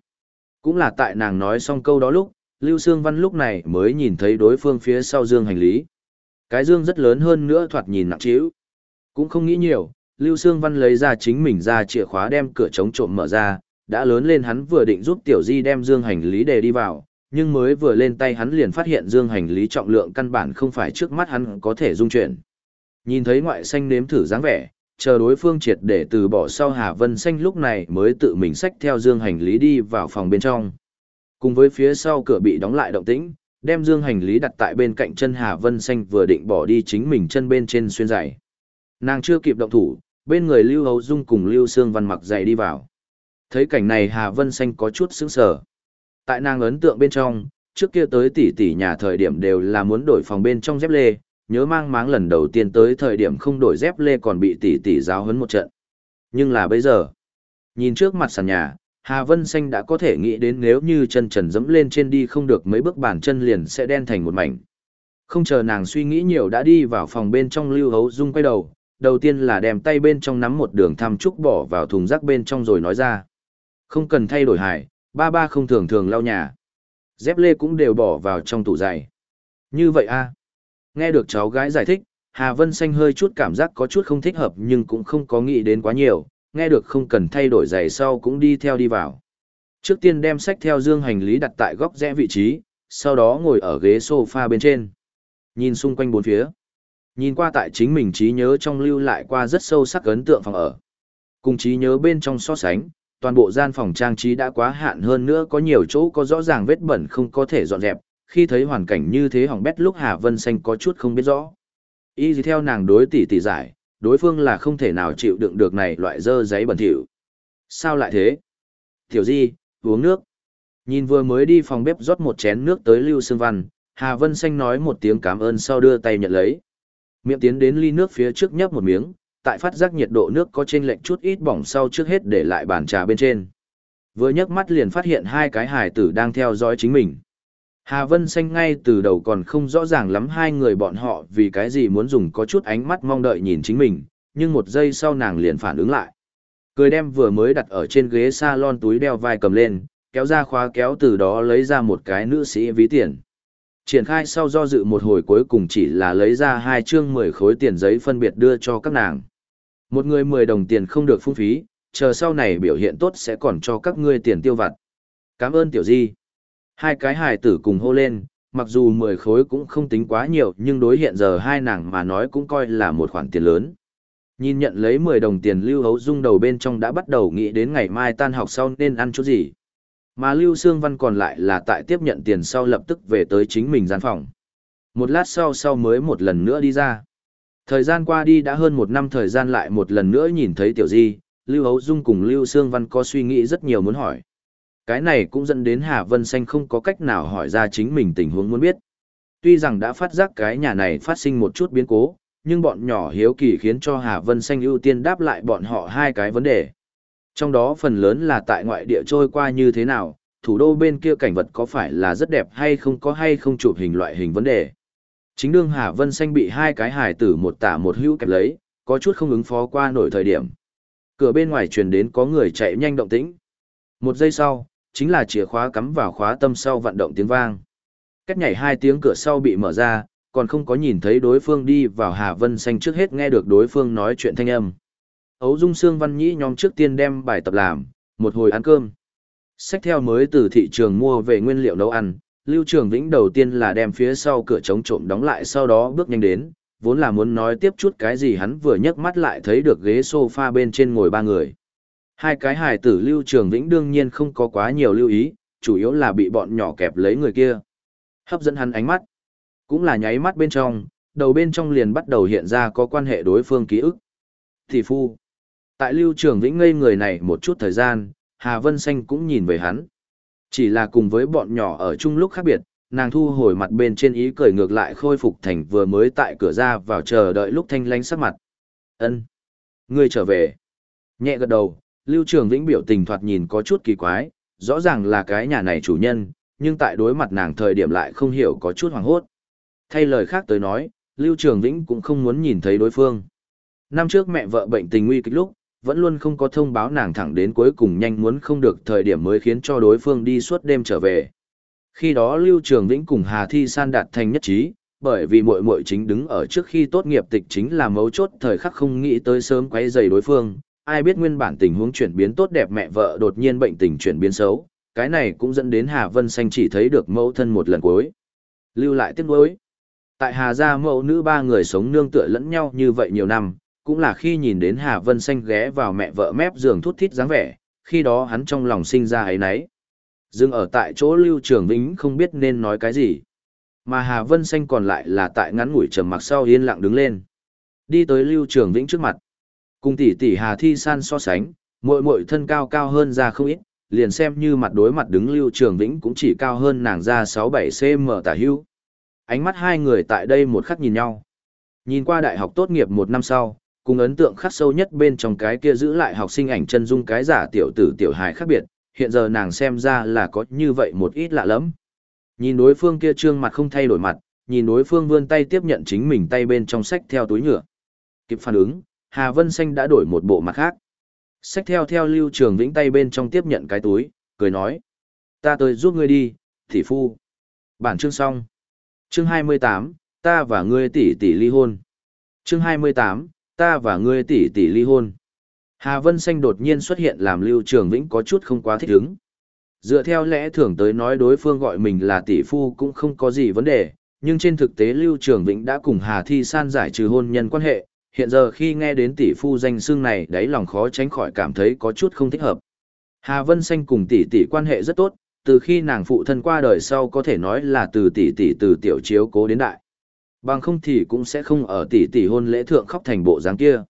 Speaker 1: Cũng là tại nàng nói xong câu đó lúc, Lưu Sương Văn lúc này mới nhìn thấy đối phương phía sau dương hành lý. Cái dương rất lớn hơn nữa thoạt nhìn nặng trĩu. Cũng không nghĩ nhiều, Lưu Sương Văn lấy ra chính mình ra chìa khóa đem cửa chống trộm mở ra, đã lớn lên hắn vừa định giúp Tiểu Di đem dương hành lý đề đi vào, nhưng mới vừa lên tay hắn liền phát hiện dương hành lý trọng lượng căn bản không phải trước mắt hắn có thể dung chuyển. Nhìn thấy ngoại xanh nếm thử dáng vẻ, chờ đối phương triệt để từ bỏ sau Hà Vân Xanh lúc này mới tự mình xách theo dương hành lý đi vào phòng bên trong. Cùng với phía sau cửa bị đóng lại động tĩnh, đem dương hành lý đặt tại bên cạnh chân Hà Vân Xanh vừa định bỏ đi chính mình chân bên trên xuyên giày. Nàng chưa kịp động thủ, bên người Lưu Hấu Dung cùng Lưu Sương Văn mặc giày đi vào. Thấy cảnh này Hà Vân Xanh có chút sững sờ. Tại nàng ấn tượng bên trong, trước kia tới tỷ tỷ nhà thời điểm đều là muốn đổi phòng bên trong dép lê, nhớ mang máng lần đầu tiên tới thời điểm không đổi dép lê còn bị tỷ tỷ giáo huấn một trận. Nhưng là bây giờ, nhìn trước mặt sàn nhà, Hà Vân Xanh đã có thể nghĩ đến nếu như chân trần dẫm lên trên đi không được mấy bước bàn chân liền sẽ đen thành một mảnh. Không chờ nàng suy nghĩ nhiều đã đi vào phòng bên trong lưu hấu dung quay đầu, đầu tiên là đem tay bên trong nắm một đường thăm trúc bỏ vào thùng rác bên trong rồi nói ra. Không cần thay đổi hải, ba ba không thường thường lau nhà. Dép lê cũng đều bỏ vào trong tủ giày. Như vậy a Nghe được cháu gái giải thích, Hà Vân Xanh hơi chút cảm giác có chút không thích hợp nhưng cũng không có nghĩ đến quá nhiều, nghe được không cần thay đổi giày sau cũng đi theo đi vào. Trước tiên đem sách theo dương hành lý đặt tại góc rẽ vị trí, sau đó ngồi ở ghế sofa bên trên. Nhìn xung quanh bốn phía. Nhìn qua tại chính mình trí nhớ trong lưu lại qua rất sâu sắc ấn tượng phòng ở. Cùng trí nhớ bên trong so sánh, toàn bộ gian phòng trang trí đã quá hạn hơn nữa có nhiều chỗ có rõ ràng vết bẩn không có thể dọn dẹp, khi thấy hoàn cảnh như thế hỏng bét lúc Hà Vân Xanh có chút không biết rõ. Y gì theo nàng đối tỷ tỷ giải, đối phương là không thể nào chịu đựng được này loại dơ giấy bẩn thỉu. Sao lại thế? Tiểu Di, uống nước. Nhìn vừa mới đi phòng bếp rót một chén nước tới Lưu Sương Văn, Hà Vân Xanh nói một tiếng cảm ơn sau đưa tay nhận lấy. Miệng tiến đến ly nước phía trước nhấp một miếng, tại phát giác nhiệt độ nước có trên lệnh chút ít bỏng sau trước hết để lại bàn trà bên trên. Vừa nhấc mắt liền phát hiện hai cái hài tử đang theo dõi chính mình. Hà Vân Xanh ngay từ đầu còn không rõ ràng lắm hai người bọn họ vì cái gì muốn dùng có chút ánh mắt mong đợi nhìn chính mình, nhưng một giây sau nàng liền phản ứng lại. Cười đem vừa mới đặt ở trên ghế salon túi đeo vai cầm lên, kéo ra khóa kéo từ đó lấy ra một cái nữ sĩ ví tiền. Triển khai sau do dự một hồi cuối cùng chỉ là lấy ra hai chương 10 khối tiền giấy phân biệt đưa cho các nàng. Một người 10 đồng tiền không được phung phí, chờ sau này biểu hiện tốt sẽ còn cho các ngươi tiền tiêu vặt. Cảm ơn tiểu di. Hai cái hài tử cùng hô lên, mặc dù 10 khối cũng không tính quá nhiều nhưng đối hiện giờ hai nàng mà nói cũng coi là một khoản tiền lớn. Nhìn nhận lấy 10 đồng tiền Lưu Hấu Dung đầu bên trong đã bắt đầu nghĩ đến ngày mai tan học sau nên ăn chút gì. Mà Lưu Sương Văn còn lại là tại tiếp nhận tiền sau lập tức về tới chính mình gian phòng. Một lát sau sau mới một lần nữa đi ra. Thời gian qua đi đã hơn một năm thời gian lại một lần nữa nhìn thấy Tiểu Di, Lưu Hấu Dung cùng Lưu Sương Văn có suy nghĩ rất nhiều muốn hỏi. Cái này cũng dẫn đến Hà Vân Xanh không có cách nào hỏi ra chính mình tình huống muốn biết. Tuy rằng đã phát giác cái nhà này phát sinh một chút biến cố, nhưng bọn nhỏ hiếu kỳ khiến cho Hà Vân Xanh ưu tiên đáp lại bọn họ hai cái vấn đề. Trong đó phần lớn là tại ngoại địa trôi qua như thế nào, thủ đô bên kia cảnh vật có phải là rất đẹp hay không có hay không chụp hình loại hình vấn đề. Chính đương Hà Vân Xanh bị hai cái hải tử một tả một hữu kẹp lấy, có chút không ứng phó qua nổi thời điểm. Cửa bên ngoài truyền đến có người chạy nhanh động tĩnh. Một giây sau, chính là chìa khóa cắm vào khóa tâm sau vận động tiếng vang. Cách nhảy hai tiếng cửa sau bị mở ra, còn không có nhìn thấy đối phương đi vào Hà Vân Xanh trước hết nghe được đối phương nói chuyện thanh âm. Ấu Dung Sương Văn Nhĩ nhóm trước tiên đem bài tập làm, một hồi ăn cơm. Sách theo mới từ thị trường mua về nguyên liệu nấu ăn, Lưu Trường Vĩnh đầu tiên là đem phía sau cửa chống trộm đóng lại sau đó bước nhanh đến, vốn là muốn nói tiếp chút cái gì hắn vừa nhấc mắt lại thấy được ghế sofa bên trên ngồi ba người. Hai cái hài tử Lưu Trường Vĩnh đương nhiên không có quá nhiều lưu ý, chủ yếu là bị bọn nhỏ kẹp lấy người kia. Hấp dẫn hắn ánh mắt. Cũng là nháy mắt bên trong, đầu bên trong liền bắt đầu hiện ra có quan hệ đối phương ký ức. Thị phu. Tại Lưu Trường Vĩnh ngây người này một chút thời gian, Hà Vân Xanh cũng nhìn về hắn. Chỉ là cùng với bọn nhỏ ở chung lúc khác biệt, nàng thu hồi mặt bên trên ý cười ngược lại khôi phục thành vừa mới tại cửa ra vào chờ đợi lúc thanh lánh sắc mặt. ân Ngươi trở về. Nhẹ gật đầu, Lưu Trường Vĩnh biểu tình thoạt nhìn có chút kỳ quái, rõ ràng là cái nhà này chủ nhân, nhưng tại đối mặt nàng thời điểm lại không hiểu có chút hoàng hốt. Thay lời khác tới nói, Lưu Trường Vĩnh cũng không muốn nhìn thấy đối phương. Năm trước mẹ vợ bệnh tình nguy kịch lúc, vẫn luôn không có thông báo nàng thẳng đến cuối cùng nhanh muốn không được thời điểm mới khiến cho đối phương đi suốt đêm trở về. Khi đó Lưu Trường Vĩnh cùng Hà Thi San đạt thành nhất trí, bởi vì muội muội chính đứng ở trước khi tốt nghiệp tịch chính là mấu chốt thời khắc không nghĩ tới sớm quấy rầy đối phương, ai biết nguyên bản tình huống chuyển biến tốt đẹp mẹ vợ đột nhiên bệnh tình chuyển biến xấu, cái này cũng dẫn đến Hà Vân Xanh chỉ thấy được mẫu thân một lần cuối. Lưu lại tiếc nuối. Tại Hà gia mẫu nữ ba người sống nương tựa lẫn nhau như vậy nhiều năm, cũng là khi nhìn đến Hà Vân Xanh ghé vào mẹ vợ mép giường thút thít dáng vẻ, khi đó hắn trong lòng sinh ra ấy nấy. Dừng ở tại chỗ Lưu Trường Vĩnh không biết nên nói cái gì. Mà Hà Vân Xanh còn lại là tại ngắn ngủi trầm mặc sau yên lặng đứng lên. Đi tới Lưu Trường Vĩnh trước mặt. Cùng tỷ tỷ Hà Thi San so sánh, muội muội thân cao cao hơn ra không ít, liền xem như mặt đối mặt đứng Lưu Trường Vĩnh cũng chỉ cao hơn nàng ra 6-7 cm tả hữu. Ánh mắt hai người tại đây một khắc nhìn nhau. Nhìn qua đại học tốt nghiệp một năm sau, cùng ấn tượng khắc sâu nhất bên trong cái kia giữ lại học sinh ảnh chân dung cái giả tiểu tử tiểu hài khác biệt, hiện giờ nàng xem ra là có như vậy một ít lạ lắm. Nhìn đối phương kia trương mặt không thay đổi mặt, nhìn đối phương vươn tay tiếp nhận chính mình tay bên trong sách theo túi nhựa. Kịp phản ứng, Hà Vân Xanh đã đổi một bộ mặt khác. Sách theo theo Lưu Trường Vĩnh tay bên trong tiếp nhận cái túi, cười nói. Ta tới giúp ngươi đi, thị phu. Bản chương xong. Chương 28, ta và ngươi tỷ tỷ ly hôn. Chương 28, ta và ngươi tỷ tỷ ly hôn. Hà Vân Xanh đột nhiên xuất hiện làm Lưu Trường Vĩnh có chút không quá thích ứng. Dựa theo lẽ thường tới nói đối phương gọi mình là tỷ phu cũng không có gì vấn đề, nhưng trên thực tế Lưu Trường Vĩnh đã cùng Hà Thi San giải trừ hôn nhân quan hệ, hiện giờ khi nghe đến tỷ phu danh xưng này đáy lòng khó tránh khỏi cảm thấy có chút không thích hợp. Hà Vân Xanh cùng tỷ tỷ quan hệ rất tốt, từ khi nàng phụ thân qua đời sau có thể nói là từ tỷ tỷ từ tiểu chiếu cố đến đại. Bằng không thì cũng sẽ không ở tỷ tỷ hôn lễ thượng khóc thành bộ dáng kia.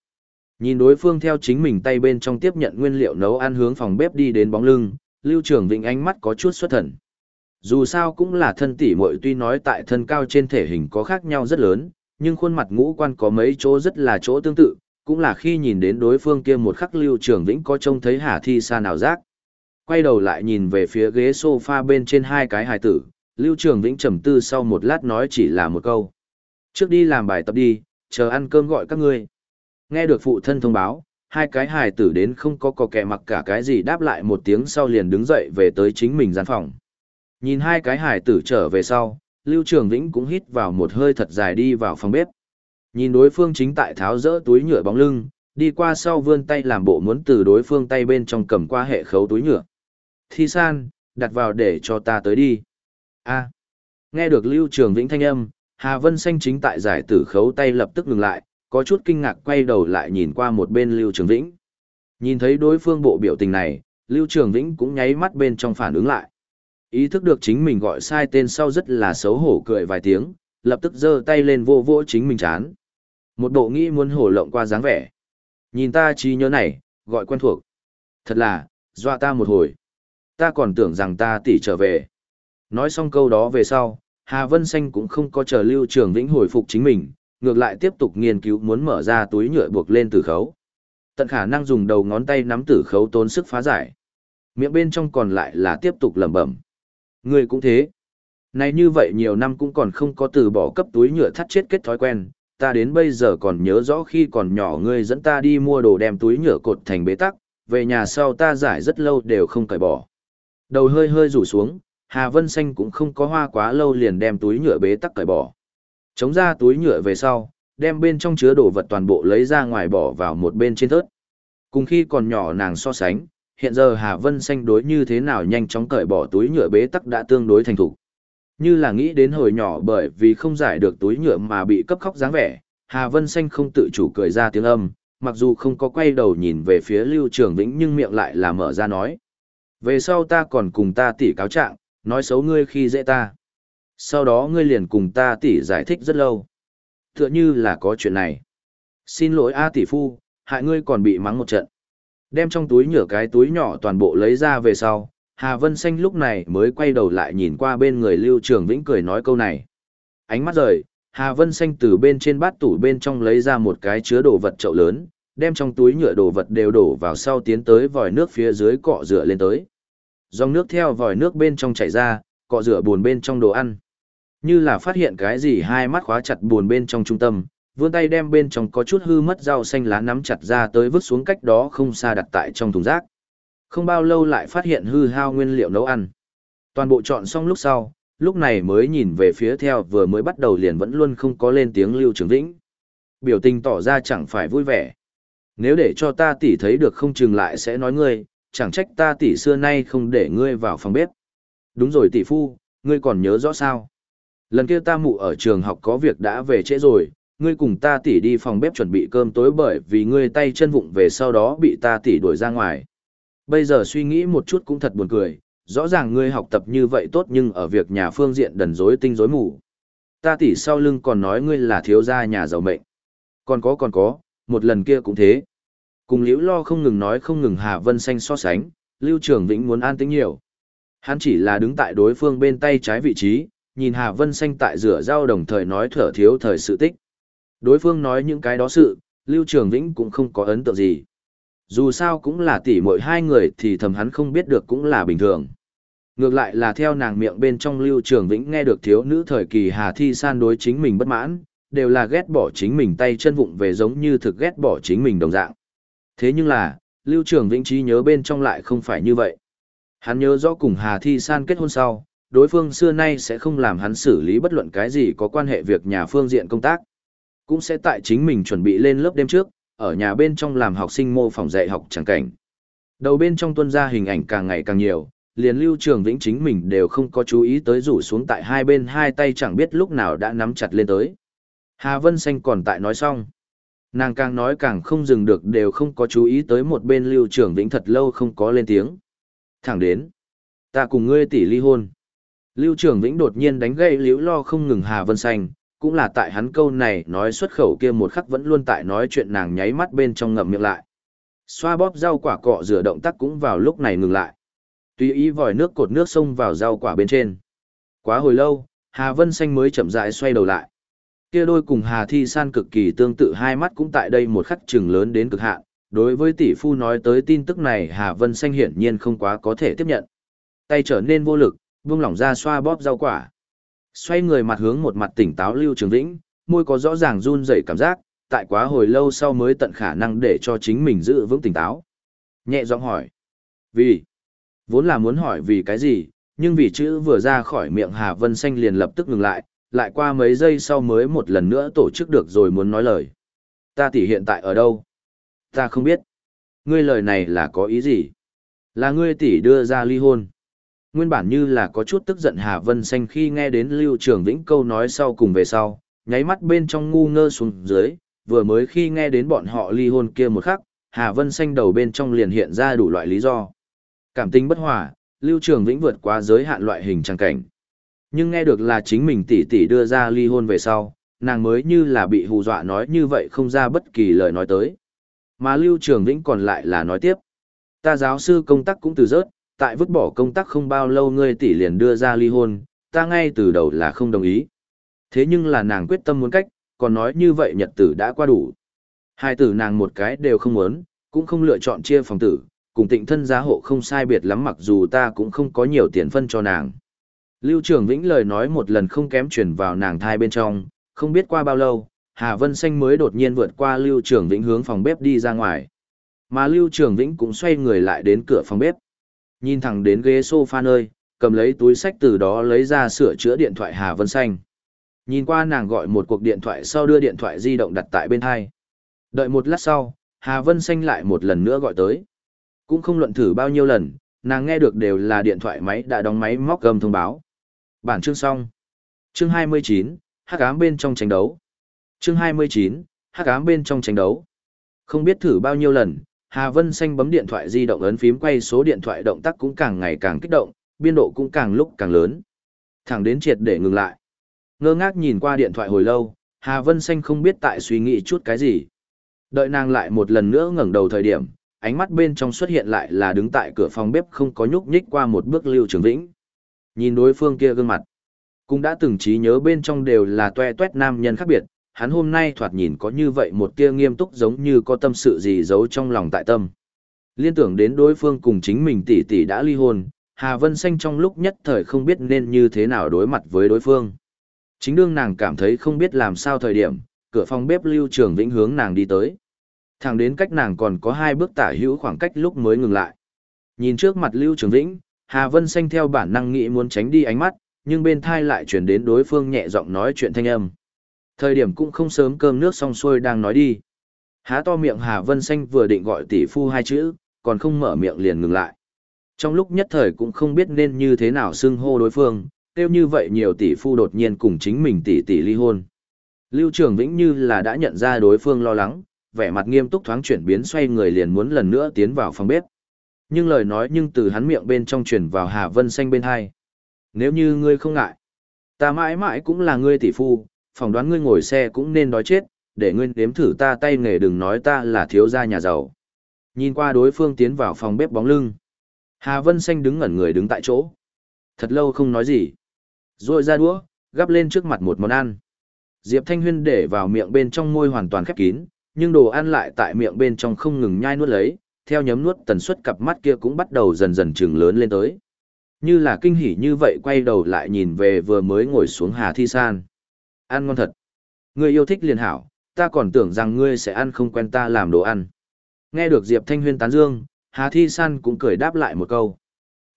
Speaker 1: Nhìn đối phương theo chính mình tay bên trong tiếp nhận nguyên liệu nấu ăn hướng phòng bếp đi đến bóng lưng, Lưu Trường Vĩnh ánh mắt có chút xuất thần. Dù sao cũng là thân tỷ muội tuy nói tại thân cao trên thể hình có khác nhau rất lớn, nhưng khuôn mặt ngũ quan có mấy chỗ rất là chỗ tương tự, cũng là khi nhìn đến đối phương kia một khắc Lưu Trường Vĩnh có trông thấy Hà Thi Sa nào giác. Quay đầu lại nhìn về phía ghế sofa bên trên hai cái hài tử, Lưu Trường Vĩnh trầm tư sau một lát nói chỉ là một câu. Trước đi làm bài tập đi, chờ ăn cơm gọi các ngươi. Nghe được phụ thân thông báo, hai cái hài tử đến không có cò kẻ mặc cả cái gì đáp lại một tiếng sau liền đứng dậy về tới chính mình gian phòng. Nhìn hai cái hài tử trở về sau, Lưu Trường Vĩnh cũng hít vào một hơi thật dài đi vào phòng bếp. Nhìn đối phương chính tại tháo rỡ túi nhựa bóng lưng, Đi qua sau vươn tay làm bộ muốn từ đối phương tay bên trong cầm qua hệ khấu túi nhựa. Thi san, đặt vào để cho ta tới đi. a nghe được Lưu Trường Vĩnh thanh âm, Hà Vân Xanh chính tại giải tử khấu tay lập tức ngừng lại, có chút kinh ngạc quay đầu lại nhìn qua một bên Lưu Trường Vĩnh. Nhìn thấy đối phương bộ biểu tình này, Lưu Trường Vĩnh cũng nháy mắt bên trong phản ứng lại. Ý thức được chính mình gọi sai tên sau rất là xấu hổ cười vài tiếng, lập tức giơ tay lên vô vô chính mình chán. Một bộ nghĩ muốn hổ lộng qua dáng vẻ. Nhìn ta trí nhớ này, gọi quen thuộc. Thật là, dọa ta một hồi. Ta còn tưởng rằng ta tỷ trở về. Nói xong câu đó về sau, Hà Vân Xanh cũng không có chờ Lưu Trường Vĩnh hồi phục chính mình, ngược lại tiếp tục nghiên cứu muốn mở ra túi nhựa buộc lên tử khấu. Tận khả năng dùng đầu ngón tay nắm tử khấu tốn sức phá giải. Miệng bên trong còn lại là tiếp tục lẩm bẩm. Người cũng thế. Này như vậy nhiều năm cũng còn không có từ bỏ cấp túi nhựa thắt chết kết thói quen, ta đến bây giờ còn nhớ rõ khi còn nhỏ ngươi dẫn ta đi mua đồ đem túi nhựa cột thành bế tắc, về nhà sau ta giải rất lâu đều không cởi bỏ. Đầu hơi hơi rủ xuống, Hà Vân Xanh cũng không có hoa quá lâu liền đem túi nhựa bế tắc cởi bỏ. Chống ra túi nhựa về sau, đem bên trong chứa đồ vật toàn bộ lấy ra ngoài bỏ vào một bên trên thớt. Cùng khi còn nhỏ nàng so sánh, hiện giờ Hà Vân Xanh đối như thế nào nhanh chóng cởi bỏ túi nhựa bế tắc đã tương đối thành thục. Như là nghĩ đến hồi nhỏ bởi vì không giải được túi nhựa mà bị cấp khóc dáng vẻ, Hà Vân Xanh không tự chủ cười ra tiếng âm, mặc dù không có quay đầu nhìn về phía Lưu Trường Vĩnh nhưng miệng lại là mở ra nói. Về sau ta còn cùng ta tỉ cáo trạng, nói xấu ngươi khi dễ ta. Sau đó ngươi liền cùng ta tỉ giải thích rất lâu. Tựa như là có chuyện này. Xin lỗi A tỷ phu, hại ngươi còn bị mắng một trận. Đem trong túi nhựa cái túi nhỏ toàn bộ lấy ra về sau, Hà Vân Xanh lúc này mới quay đầu lại nhìn qua bên người Lưu Trường Vĩnh cười nói câu này. Ánh mắt rời, Hà Vân Xanh từ bên trên bát tủ bên trong lấy ra một cái chứa đồ vật chậu lớn, đem trong túi nhựa đồ vật đều đổ vào sau tiến tới vòi nước phía dưới cọ rửa lên tới. Dòng nước theo vòi nước bên trong chảy ra, cọ rửa buồn bên trong đồ ăn. Như là phát hiện cái gì hai mắt khóa chặt buồn bên trong trung tâm, vươn tay đem bên trong có chút hư mất rau xanh lá nắm chặt ra tới vứt xuống cách đó không xa đặt tại trong thùng rác. Không bao lâu lại phát hiện hư hao nguyên liệu nấu ăn. Toàn bộ chọn xong lúc sau, lúc này mới nhìn về phía theo vừa mới bắt đầu liền vẫn luôn không có lên tiếng Lưu Trường Vĩnh. Biểu tình tỏ ra chẳng phải vui vẻ. Nếu để cho ta tỉ thấy được không chừng lại sẽ nói ngươi, chẳng trách ta tỷ xưa nay không để ngươi vào phòng bếp. Đúng rồi tỷ phu, ngươi còn nhớ rõ sao? Lần kia ta mụ ở trường học có việc đã về trễ rồi, ngươi cùng ta tỷ đi phòng bếp chuẩn bị cơm tối bởi vì ngươi tay chân vụng về sau đó bị ta tỷ đuổi ra ngoài. Bây giờ suy nghĩ một chút cũng thật buồn cười, rõ ràng ngươi học tập như vậy tốt nhưng ở việc nhà phương diện đần rối tinh rối mù. Ta tỷ sau lưng còn nói ngươi là thiếu gia nhà giàu mệnh. Còn có còn có, một lần kia cũng thế. Cùng liễu lo không ngừng nói không ngừng Hà Vân Xanh so sánh, Lưu Trường Vĩnh muốn an tĩnh nhiều. Hắn chỉ là đứng tại đối phương bên tay trái vị trí, nhìn Hà Vân Xanh tại rửa rau đồng thời nói thở thiếu thời sự tích. Đối phương nói những cái đó sự, Lưu Trường Vĩnh cũng không có ấn tượng gì. Dù sao cũng là tỷ muội hai người thì thầm hắn không biết được cũng là bình thường. Ngược lại là theo nàng miệng bên trong Lưu Trường Vĩnh nghe được thiếu nữ thời kỳ Hà Thi San đối chính mình bất mãn, đều là ghét bỏ chính mình tay chân vụng về giống như thực ghét bỏ chính mình đồng dạng. Thế nhưng là, Lưu Trường Vĩnh trí nhớ bên trong lại không phải như vậy. Hắn nhớ rõ cùng Hà Thi San kết hôn sau, đối phương xưa nay sẽ không làm hắn xử lý bất luận cái gì có quan hệ việc nhà phương diện công tác. Cũng sẽ tại chính mình chuẩn bị lên lớp đêm trước, ở nhà bên trong làm học sinh mô phỏng dạy học chẳng cảnh. Đầu bên trong tuân ra hình ảnh càng ngày càng nhiều, liền lưu trường vĩnh chính mình đều không có chú ý tới rủ xuống tại hai bên hai tay chẳng biết lúc nào đã nắm chặt lên tới. Hà Vân Xanh còn tại nói xong. Nàng càng nói càng không dừng được đều không có chú ý tới một bên lưu trưởng vĩnh thật lâu không có lên tiếng. Thẳng đến. Ta cùng ngươi tỷ ly hôn. Lưu trưởng vĩnh đột nhiên đánh gây liễu lo không ngừng Hà Vân Xanh, cũng là tại hắn câu này nói xuất khẩu kia một khắc vẫn luôn tại nói chuyện nàng nháy mắt bên trong ngậm miệng lại. Xoa bóp rau quả cọ rửa động tác cũng vào lúc này ngừng lại. Tùy ý vòi nước cột nước xông vào rau quả bên trên. Quá hồi lâu, Hà Vân Xanh mới chậm rãi xoay đầu lại. Kia đôi cùng Hà Thi San cực kỳ tương tự hai mắt cũng tại đây một khắc chừng lớn đến cực hạn. Đối với tỷ phu nói tới tin tức này Hà Vân Xanh hiển nhiên không quá có thể tiếp nhận. Tay trở nên vô lực, buông lỏng ra xoa bóp rau quả. Xoay người mặt hướng một mặt tỉnh táo Lưu Trường Vĩnh, môi có rõ ràng run rẩy cảm giác, tại quá hồi lâu sau mới tận khả năng để cho chính mình giữ vững tỉnh táo. Nhẹ giọng hỏi. Vì? Vốn là muốn hỏi vì cái gì, nhưng vì chữ vừa ra khỏi miệng Hà Vân Xanh liền lập tức ngừng lại, lại qua mấy giây sau mới một lần nữa tổ chức được rồi muốn nói lời. Ta tỷ hiện tại ở đâu? Ta không biết. Ngươi lời này là có ý gì? Là ngươi tỷ đưa ra ly hôn. Nguyên bản như là có chút tức giận Hà Vân Xanh khi nghe đến Lưu Trường Vĩnh câu nói sau cùng về sau, nháy mắt bên trong ngu ngơ xuống dưới, vừa mới khi nghe đến bọn họ ly hôn kia một khắc, Hà Vân Xanh đầu bên trong liền hiện ra đủ loại lý do. Cảm tình bất hòa, Lưu Trường Vĩnh vượt qua giới hạn loại hình trang cảnh. Nhưng nghe được là chính mình tỷ tỷ đưa ra ly hôn về sau, nàng mới như là bị hù dọa nói như vậy không ra bất kỳ lời nói tới. Mà Lưu Trường Vĩnh còn lại là nói tiếp. Ta giáo sư công tác cũng từ rớt, tại vứt bỏ công tác không bao lâu ngươi tỷ liền đưa ra ly hôn, ta ngay từ đầu là không đồng ý. Thế nhưng là nàng quyết tâm muốn cách, còn nói như vậy nhật tử đã qua đủ. Hai tử nàng một cái đều không muốn, cũng không lựa chọn chia phòng tử, cùng tịnh thân giá hộ không sai biệt lắm mặc dù ta cũng không có nhiều tiền phân cho nàng. Lưu Trường Vĩnh lời nói một lần không kém chuyển vào nàng thai bên trong, không biết qua bao lâu, Hà Vân Xanh mới đột nhiên vượt qua Lưu Trường Vĩnh hướng phòng bếp đi ra ngoài. Mà Lưu Trường Vĩnh cũng xoay người lại đến cửa phòng bếp. Nhìn thẳng đến ghế sofa nơi, cầm lấy túi sách từ đó lấy ra sửa chữa điện thoại Hà Vân Xanh. Nhìn qua nàng gọi một cuộc điện thoại sau đưa điện thoại di động đặt tại bên hai. Đợi một lát sau, Hà Vân Xanh lại một lần nữa gọi tới. Cũng không luận thử bao nhiêu lần, nàng nghe được đều là điện thoại máy đã đóng máy móc gầm thông báo. Bản chương xong. Chương 29, hắc ám bên trong tranh đấu. Chương 29, hắc ám bên trong tranh đấu. Không biết thử bao nhiêu lần, Hà Vân Xanh bấm điện thoại di động ấn phím quay số điện thoại động tác cũng càng ngày càng kích động, biên độ cũng càng lúc càng lớn. Thẳng đến triệt để ngừng lại. Ngơ ngác nhìn qua điện thoại hồi lâu, Hà Vân Xanh không biết tại suy nghĩ chút cái gì. Đợi nàng lại một lần nữa ngẩng đầu thời điểm, ánh mắt bên trong xuất hiện lại là đứng tại cửa phòng bếp không có nhúc nhích qua một bước Lưu Trường Vĩnh. Nhìn đối phương kia gương mặt, cũng đã từng trí nhớ bên trong đều là toe toét nam nhân khác biệt, hắn hôm nay thoạt nhìn có như vậy một tia nghiêm túc giống như có tâm sự gì giấu trong lòng tại tâm. Liên tưởng đến đối phương cùng chính mình tỷ tỷ đã ly hôn, Hà Vân Xanh trong lúc nhất thời không biết nên như thế nào đối mặt với đối phương. Chính đương nàng cảm thấy không biết làm sao thời điểm, cửa phòng bếp Lưu Trường Vĩnh hướng nàng đi tới. Thẳng đến cách nàng còn có hai bước tả hữu khoảng cách lúc mới ngừng lại. Nhìn trước mặt Lưu Trường Vĩnh, Hà Vân Xanh theo bản năng nghĩ muốn tránh đi ánh mắt, nhưng bên thai lại chuyển đến đối phương nhẹ giọng nói chuyện thanh âm. Thời điểm cũng không sớm cơm nước xong xuôi đang nói đi. Há to miệng Hà Vân Xanh vừa định gọi tỷ phu hai chữ, còn không mở miệng liền ngừng lại. Trong lúc nhất thời cũng không biết nên như thế nào xưng hô đối phương, tiêu như vậy nhiều tỷ phu đột nhiên cùng chính mình tỷ tỷ ly hôn. Lưu Trường Vĩnh như là đã nhận ra đối phương lo lắng, vẻ mặt nghiêm túc thoáng chuyển biến xoay người liền muốn lần nữa tiến vào phòng bếp. Nhưng lời nói nhưng từ hắn miệng bên trong truyền vào Hà Vân Xanh bên hai. Nếu như ngươi không ngại, ta mãi mãi cũng là ngươi tỷ phu, phỏng đoán ngươi ngồi xe cũng nên đói chết, để ngươi nếm thử ta tay nghề đừng nói ta là thiếu gia nhà giàu. Nhìn qua đối phương tiến vào phòng bếp bóng lưng. Hà Vân Xanh đứng ngẩn người đứng tại chỗ. Thật lâu không nói gì. Rồi ra đũa, gắp lên trước mặt một món ăn. Diệp Thanh Huyên để vào miệng bên trong môi hoàn toàn khép kín, nhưng đồ ăn lại tại miệng bên trong không ngừng nhai nuốt lấy, theo nhấm nuốt tần suất cặp mắt kia cũng bắt đầu dần dần trừng lớn lên tới. Như là kinh hỉ như vậy quay đầu lại nhìn về vừa mới ngồi xuống Hà Thi San. Ăn ngon thật. Ngươi yêu thích liền hảo, ta còn tưởng rằng ngươi sẽ ăn không quen ta làm đồ ăn. Nghe được Diệp Thanh Huyên tán dương, Hà Thi San cũng cười đáp lại một câu.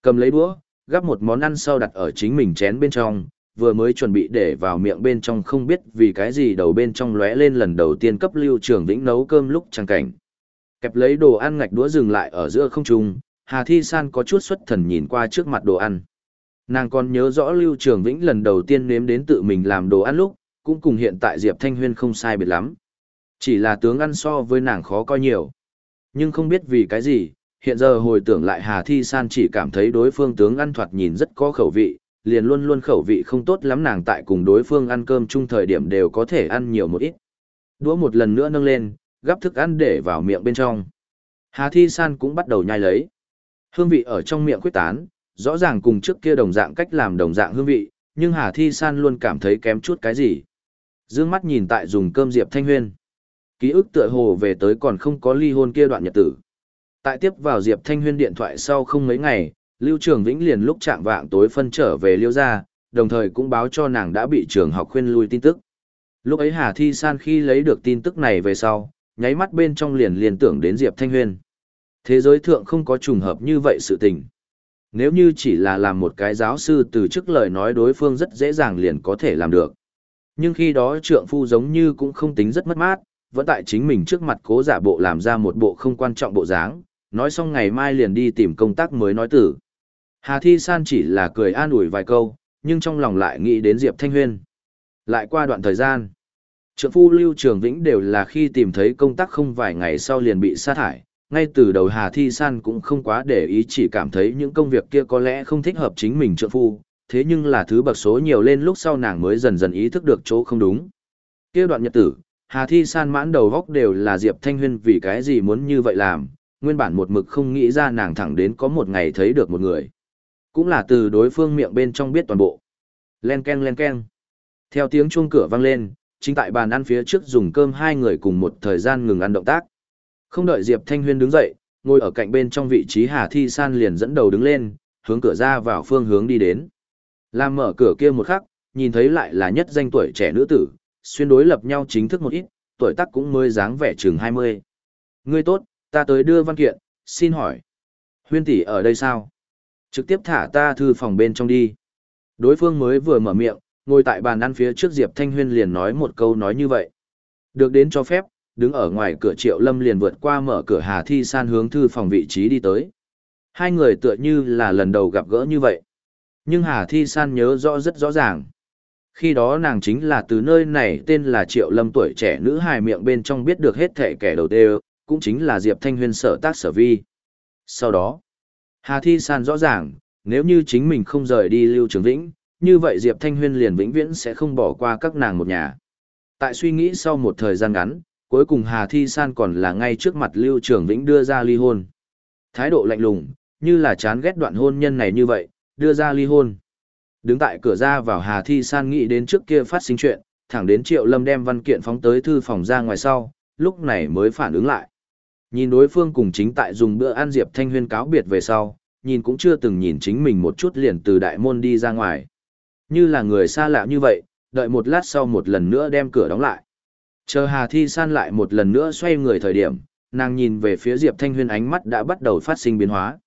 Speaker 1: Cầm lấy đũa, gắp một món ăn sau đặt ở chính mình chén bên trong, vừa mới chuẩn bị để vào miệng bên trong không biết vì cái gì đầu bên trong lóe lên lần đầu tiên cấp lưu trường vĩnh nấu cơm lúc trang cảnh. Kẹp lấy đồ ăn ngạch đũa dừng lại ở giữa không trung, Hà Thi San có chút xuất thần nhìn qua trước mặt đồ ăn. Nàng còn nhớ rõ Lưu Trường Vĩnh lần đầu tiên nếm đến tự mình làm đồ ăn lúc, cũng cùng hiện tại Diệp Thanh Huyên không sai biệt lắm. Chỉ là tướng ăn so với nàng khó coi nhiều. Nhưng không biết vì cái gì, hiện giờ hồi tưởng lại Hà Thi San chỉ cảm thấy đối phương tướng ăn thoạt nhìn rất có khẩu vị, liền luôn luôn khẩu vị không tốt lắm nàng tại cùng đối phương ăn cơm chung thời điểm đều có thể ăn nhiều một ít. Đũa một lần nữa nâng lên, gắp thức ăn để vào miệng bên trong. Hà Thi San cũng bắt đầu nhai lấy. Hương vị ở trong miệng quyết tán, rõ ràng cùng trước kia đồng dạng cách làm đồng dạng hương vị, nhưng Hà Thi San luôn cảm thấy kém chút cái gì. Dương mắt nhìn tại dùng cơm Diệp Thanh Huyên. Ký ức tựa hồ về tới còn không có ly hôn kia đoạn nhật tử. Tại tiếp vào Diệp Thanh Huyên điện thoại sau không mấy ngày, Lưu Trường Vĩnh liền lúc chạm vạng tối phân trở về Liêu gia, đồng thời cũng báo cho nàng đã bị trường học khuyên lui tin tức. Lúc ấy Hà Thi San khi lấy được tin tức này về sau, nháy mắt bên trong liền liền tưởng đến Diệp Thanh Huyên. Thế giới thượng không có trùng hợp như vậy sự tình. Nếu như chỉ là làm một cái giáo sư từ chức lời nói đối phương rất dễ dàng liền có thể làm được. Nhưng khi đó trượng phu giống như cũng không tính rất mất mát, vẫn tại chính mình trước mặt cố giả bộ làm ra một bộ không quan trọng bộ dáng, nói xong ngày mai liền đi tìm công tác mới nói tử. Hà Thi San chỉ là cười an ủi vài câu, nhưng trong lòng lại nghĩ đến Diệp Thanh Huyên. Lại qua đoạn thời gian, trượng phu Lưu Trường Vĩnh đều là khi tìm thấy công tác không vài ngày sau liền bị sa thải, ngay từ đầu Hà Thi San cũng không quá để ý chỉ cảm thấy những công việc kia có lẽ không thích hợp chính mình trượng phu, thế nhưng là thứ bậc số nhiều lên lúc sau nàng mới dần dần ý thức được chỗ không đúng. Kia đoạn nhật tử, Hà Thi San mãn đầu góc đều là Diệp Thanh Huyên vì cái gì muốn như vậy làm, nguyên bản một mực không nghĩ ra nàng thẳng đến có một ngày thấy được một người. Cũng là từ đối phương miệng bên trong biết toàn bộ. Len ken len ken. Theo tiếng chuông cửa vang lên, chính tại bàn ăn phía trước dùng cơm hai người cùng một thời gian ngừng ăn động tác. Không đợi Diệp Thanh Huyên đứng dậy, ngồi ở cạnh bên trong vị trí Hà Thi San liền dẫn đầu đứng lên, hướng cửa ra vào phương hướng đi đến. Làm mở cửa kia một khắc, nhìn thấy lại là nhất danh tuổi trẻ nữ tử, xuyên đối lập nhau chính thức một ít, tuổi tác cũng mới dáng vẻ chừng 20. Ngươi tốt, ta tới đưa văn kiện, xin hỏi. Huyên tỷ ở đây sao? Trực tiếp thả ta thư phòng bên trong đi. Đối phương mới vừa mở miệng, ngồi tại bàn ăn phía trước Diệp Thanh Huyên liền nói một câu nói như vậy. Được đến cho phép, đứng ở ngoài cửa Triệu Lâm liền vượt qua mở cửa Hà Thi San hướng thư phòng vị trí đi tới. Hai người tựa như là lần đầu gặp gỡ như vậy. Nhưng Hà Thi San nhớ rõ rất rõ ràng. Khi đó nàng chính là từ nơi này tên là Triệu Lâm tuổi trẻ nữ hài miệng bên trong biết được hết thể kẻ đầu tiên, cũng chính là Diệp Thanh Huyên sở tác sở vi. Sau đó, Hà Thi San rõ ràng, nếu như chính mình không rời đi Lưu Trường Vĩnh, như vậy Diệp Thanh Huyên liền vĩnh viễn sẽ không bỏ qua các nàng một nhà. Tại suy nghĩ sau một thời gian ngắn, cuối cùng Hà Thi San còn là ngay trước mặt Lưu Trường Vĩnh đưa ra ly hôn. Thái độ lạnh lùng, như là chán ghét đoạn hôn nhân này như vậy, đưa ra ly hôn. Đứng tại cửa ra vào Hà Thi San nghĩ đến trước kia phát sinh chuyện, thẳng đến Triệu Lâm đem văn kiện phóng tới thư phòng ra ngoài sau, lúc này mới phản ứng lại. Nhìn đối phương cùng chính tại dùng bữa ăn Diệp Thanh Huyên cáo biệt về sau, nhìn cũng chưa từng nhìn chính mình một chút liền từ đại môn đi ra ngoài. Như là người xa lạ như vậy, đợi một lát sau một lần nữa đem cửa đóng lại. Chờ Hà Thi San lại một lần nữa xoay người thời điểm, nàng nhìn về phía Diệp Thanh Huyên ánh mắt đã bắt đầu phát sinh biến hóa.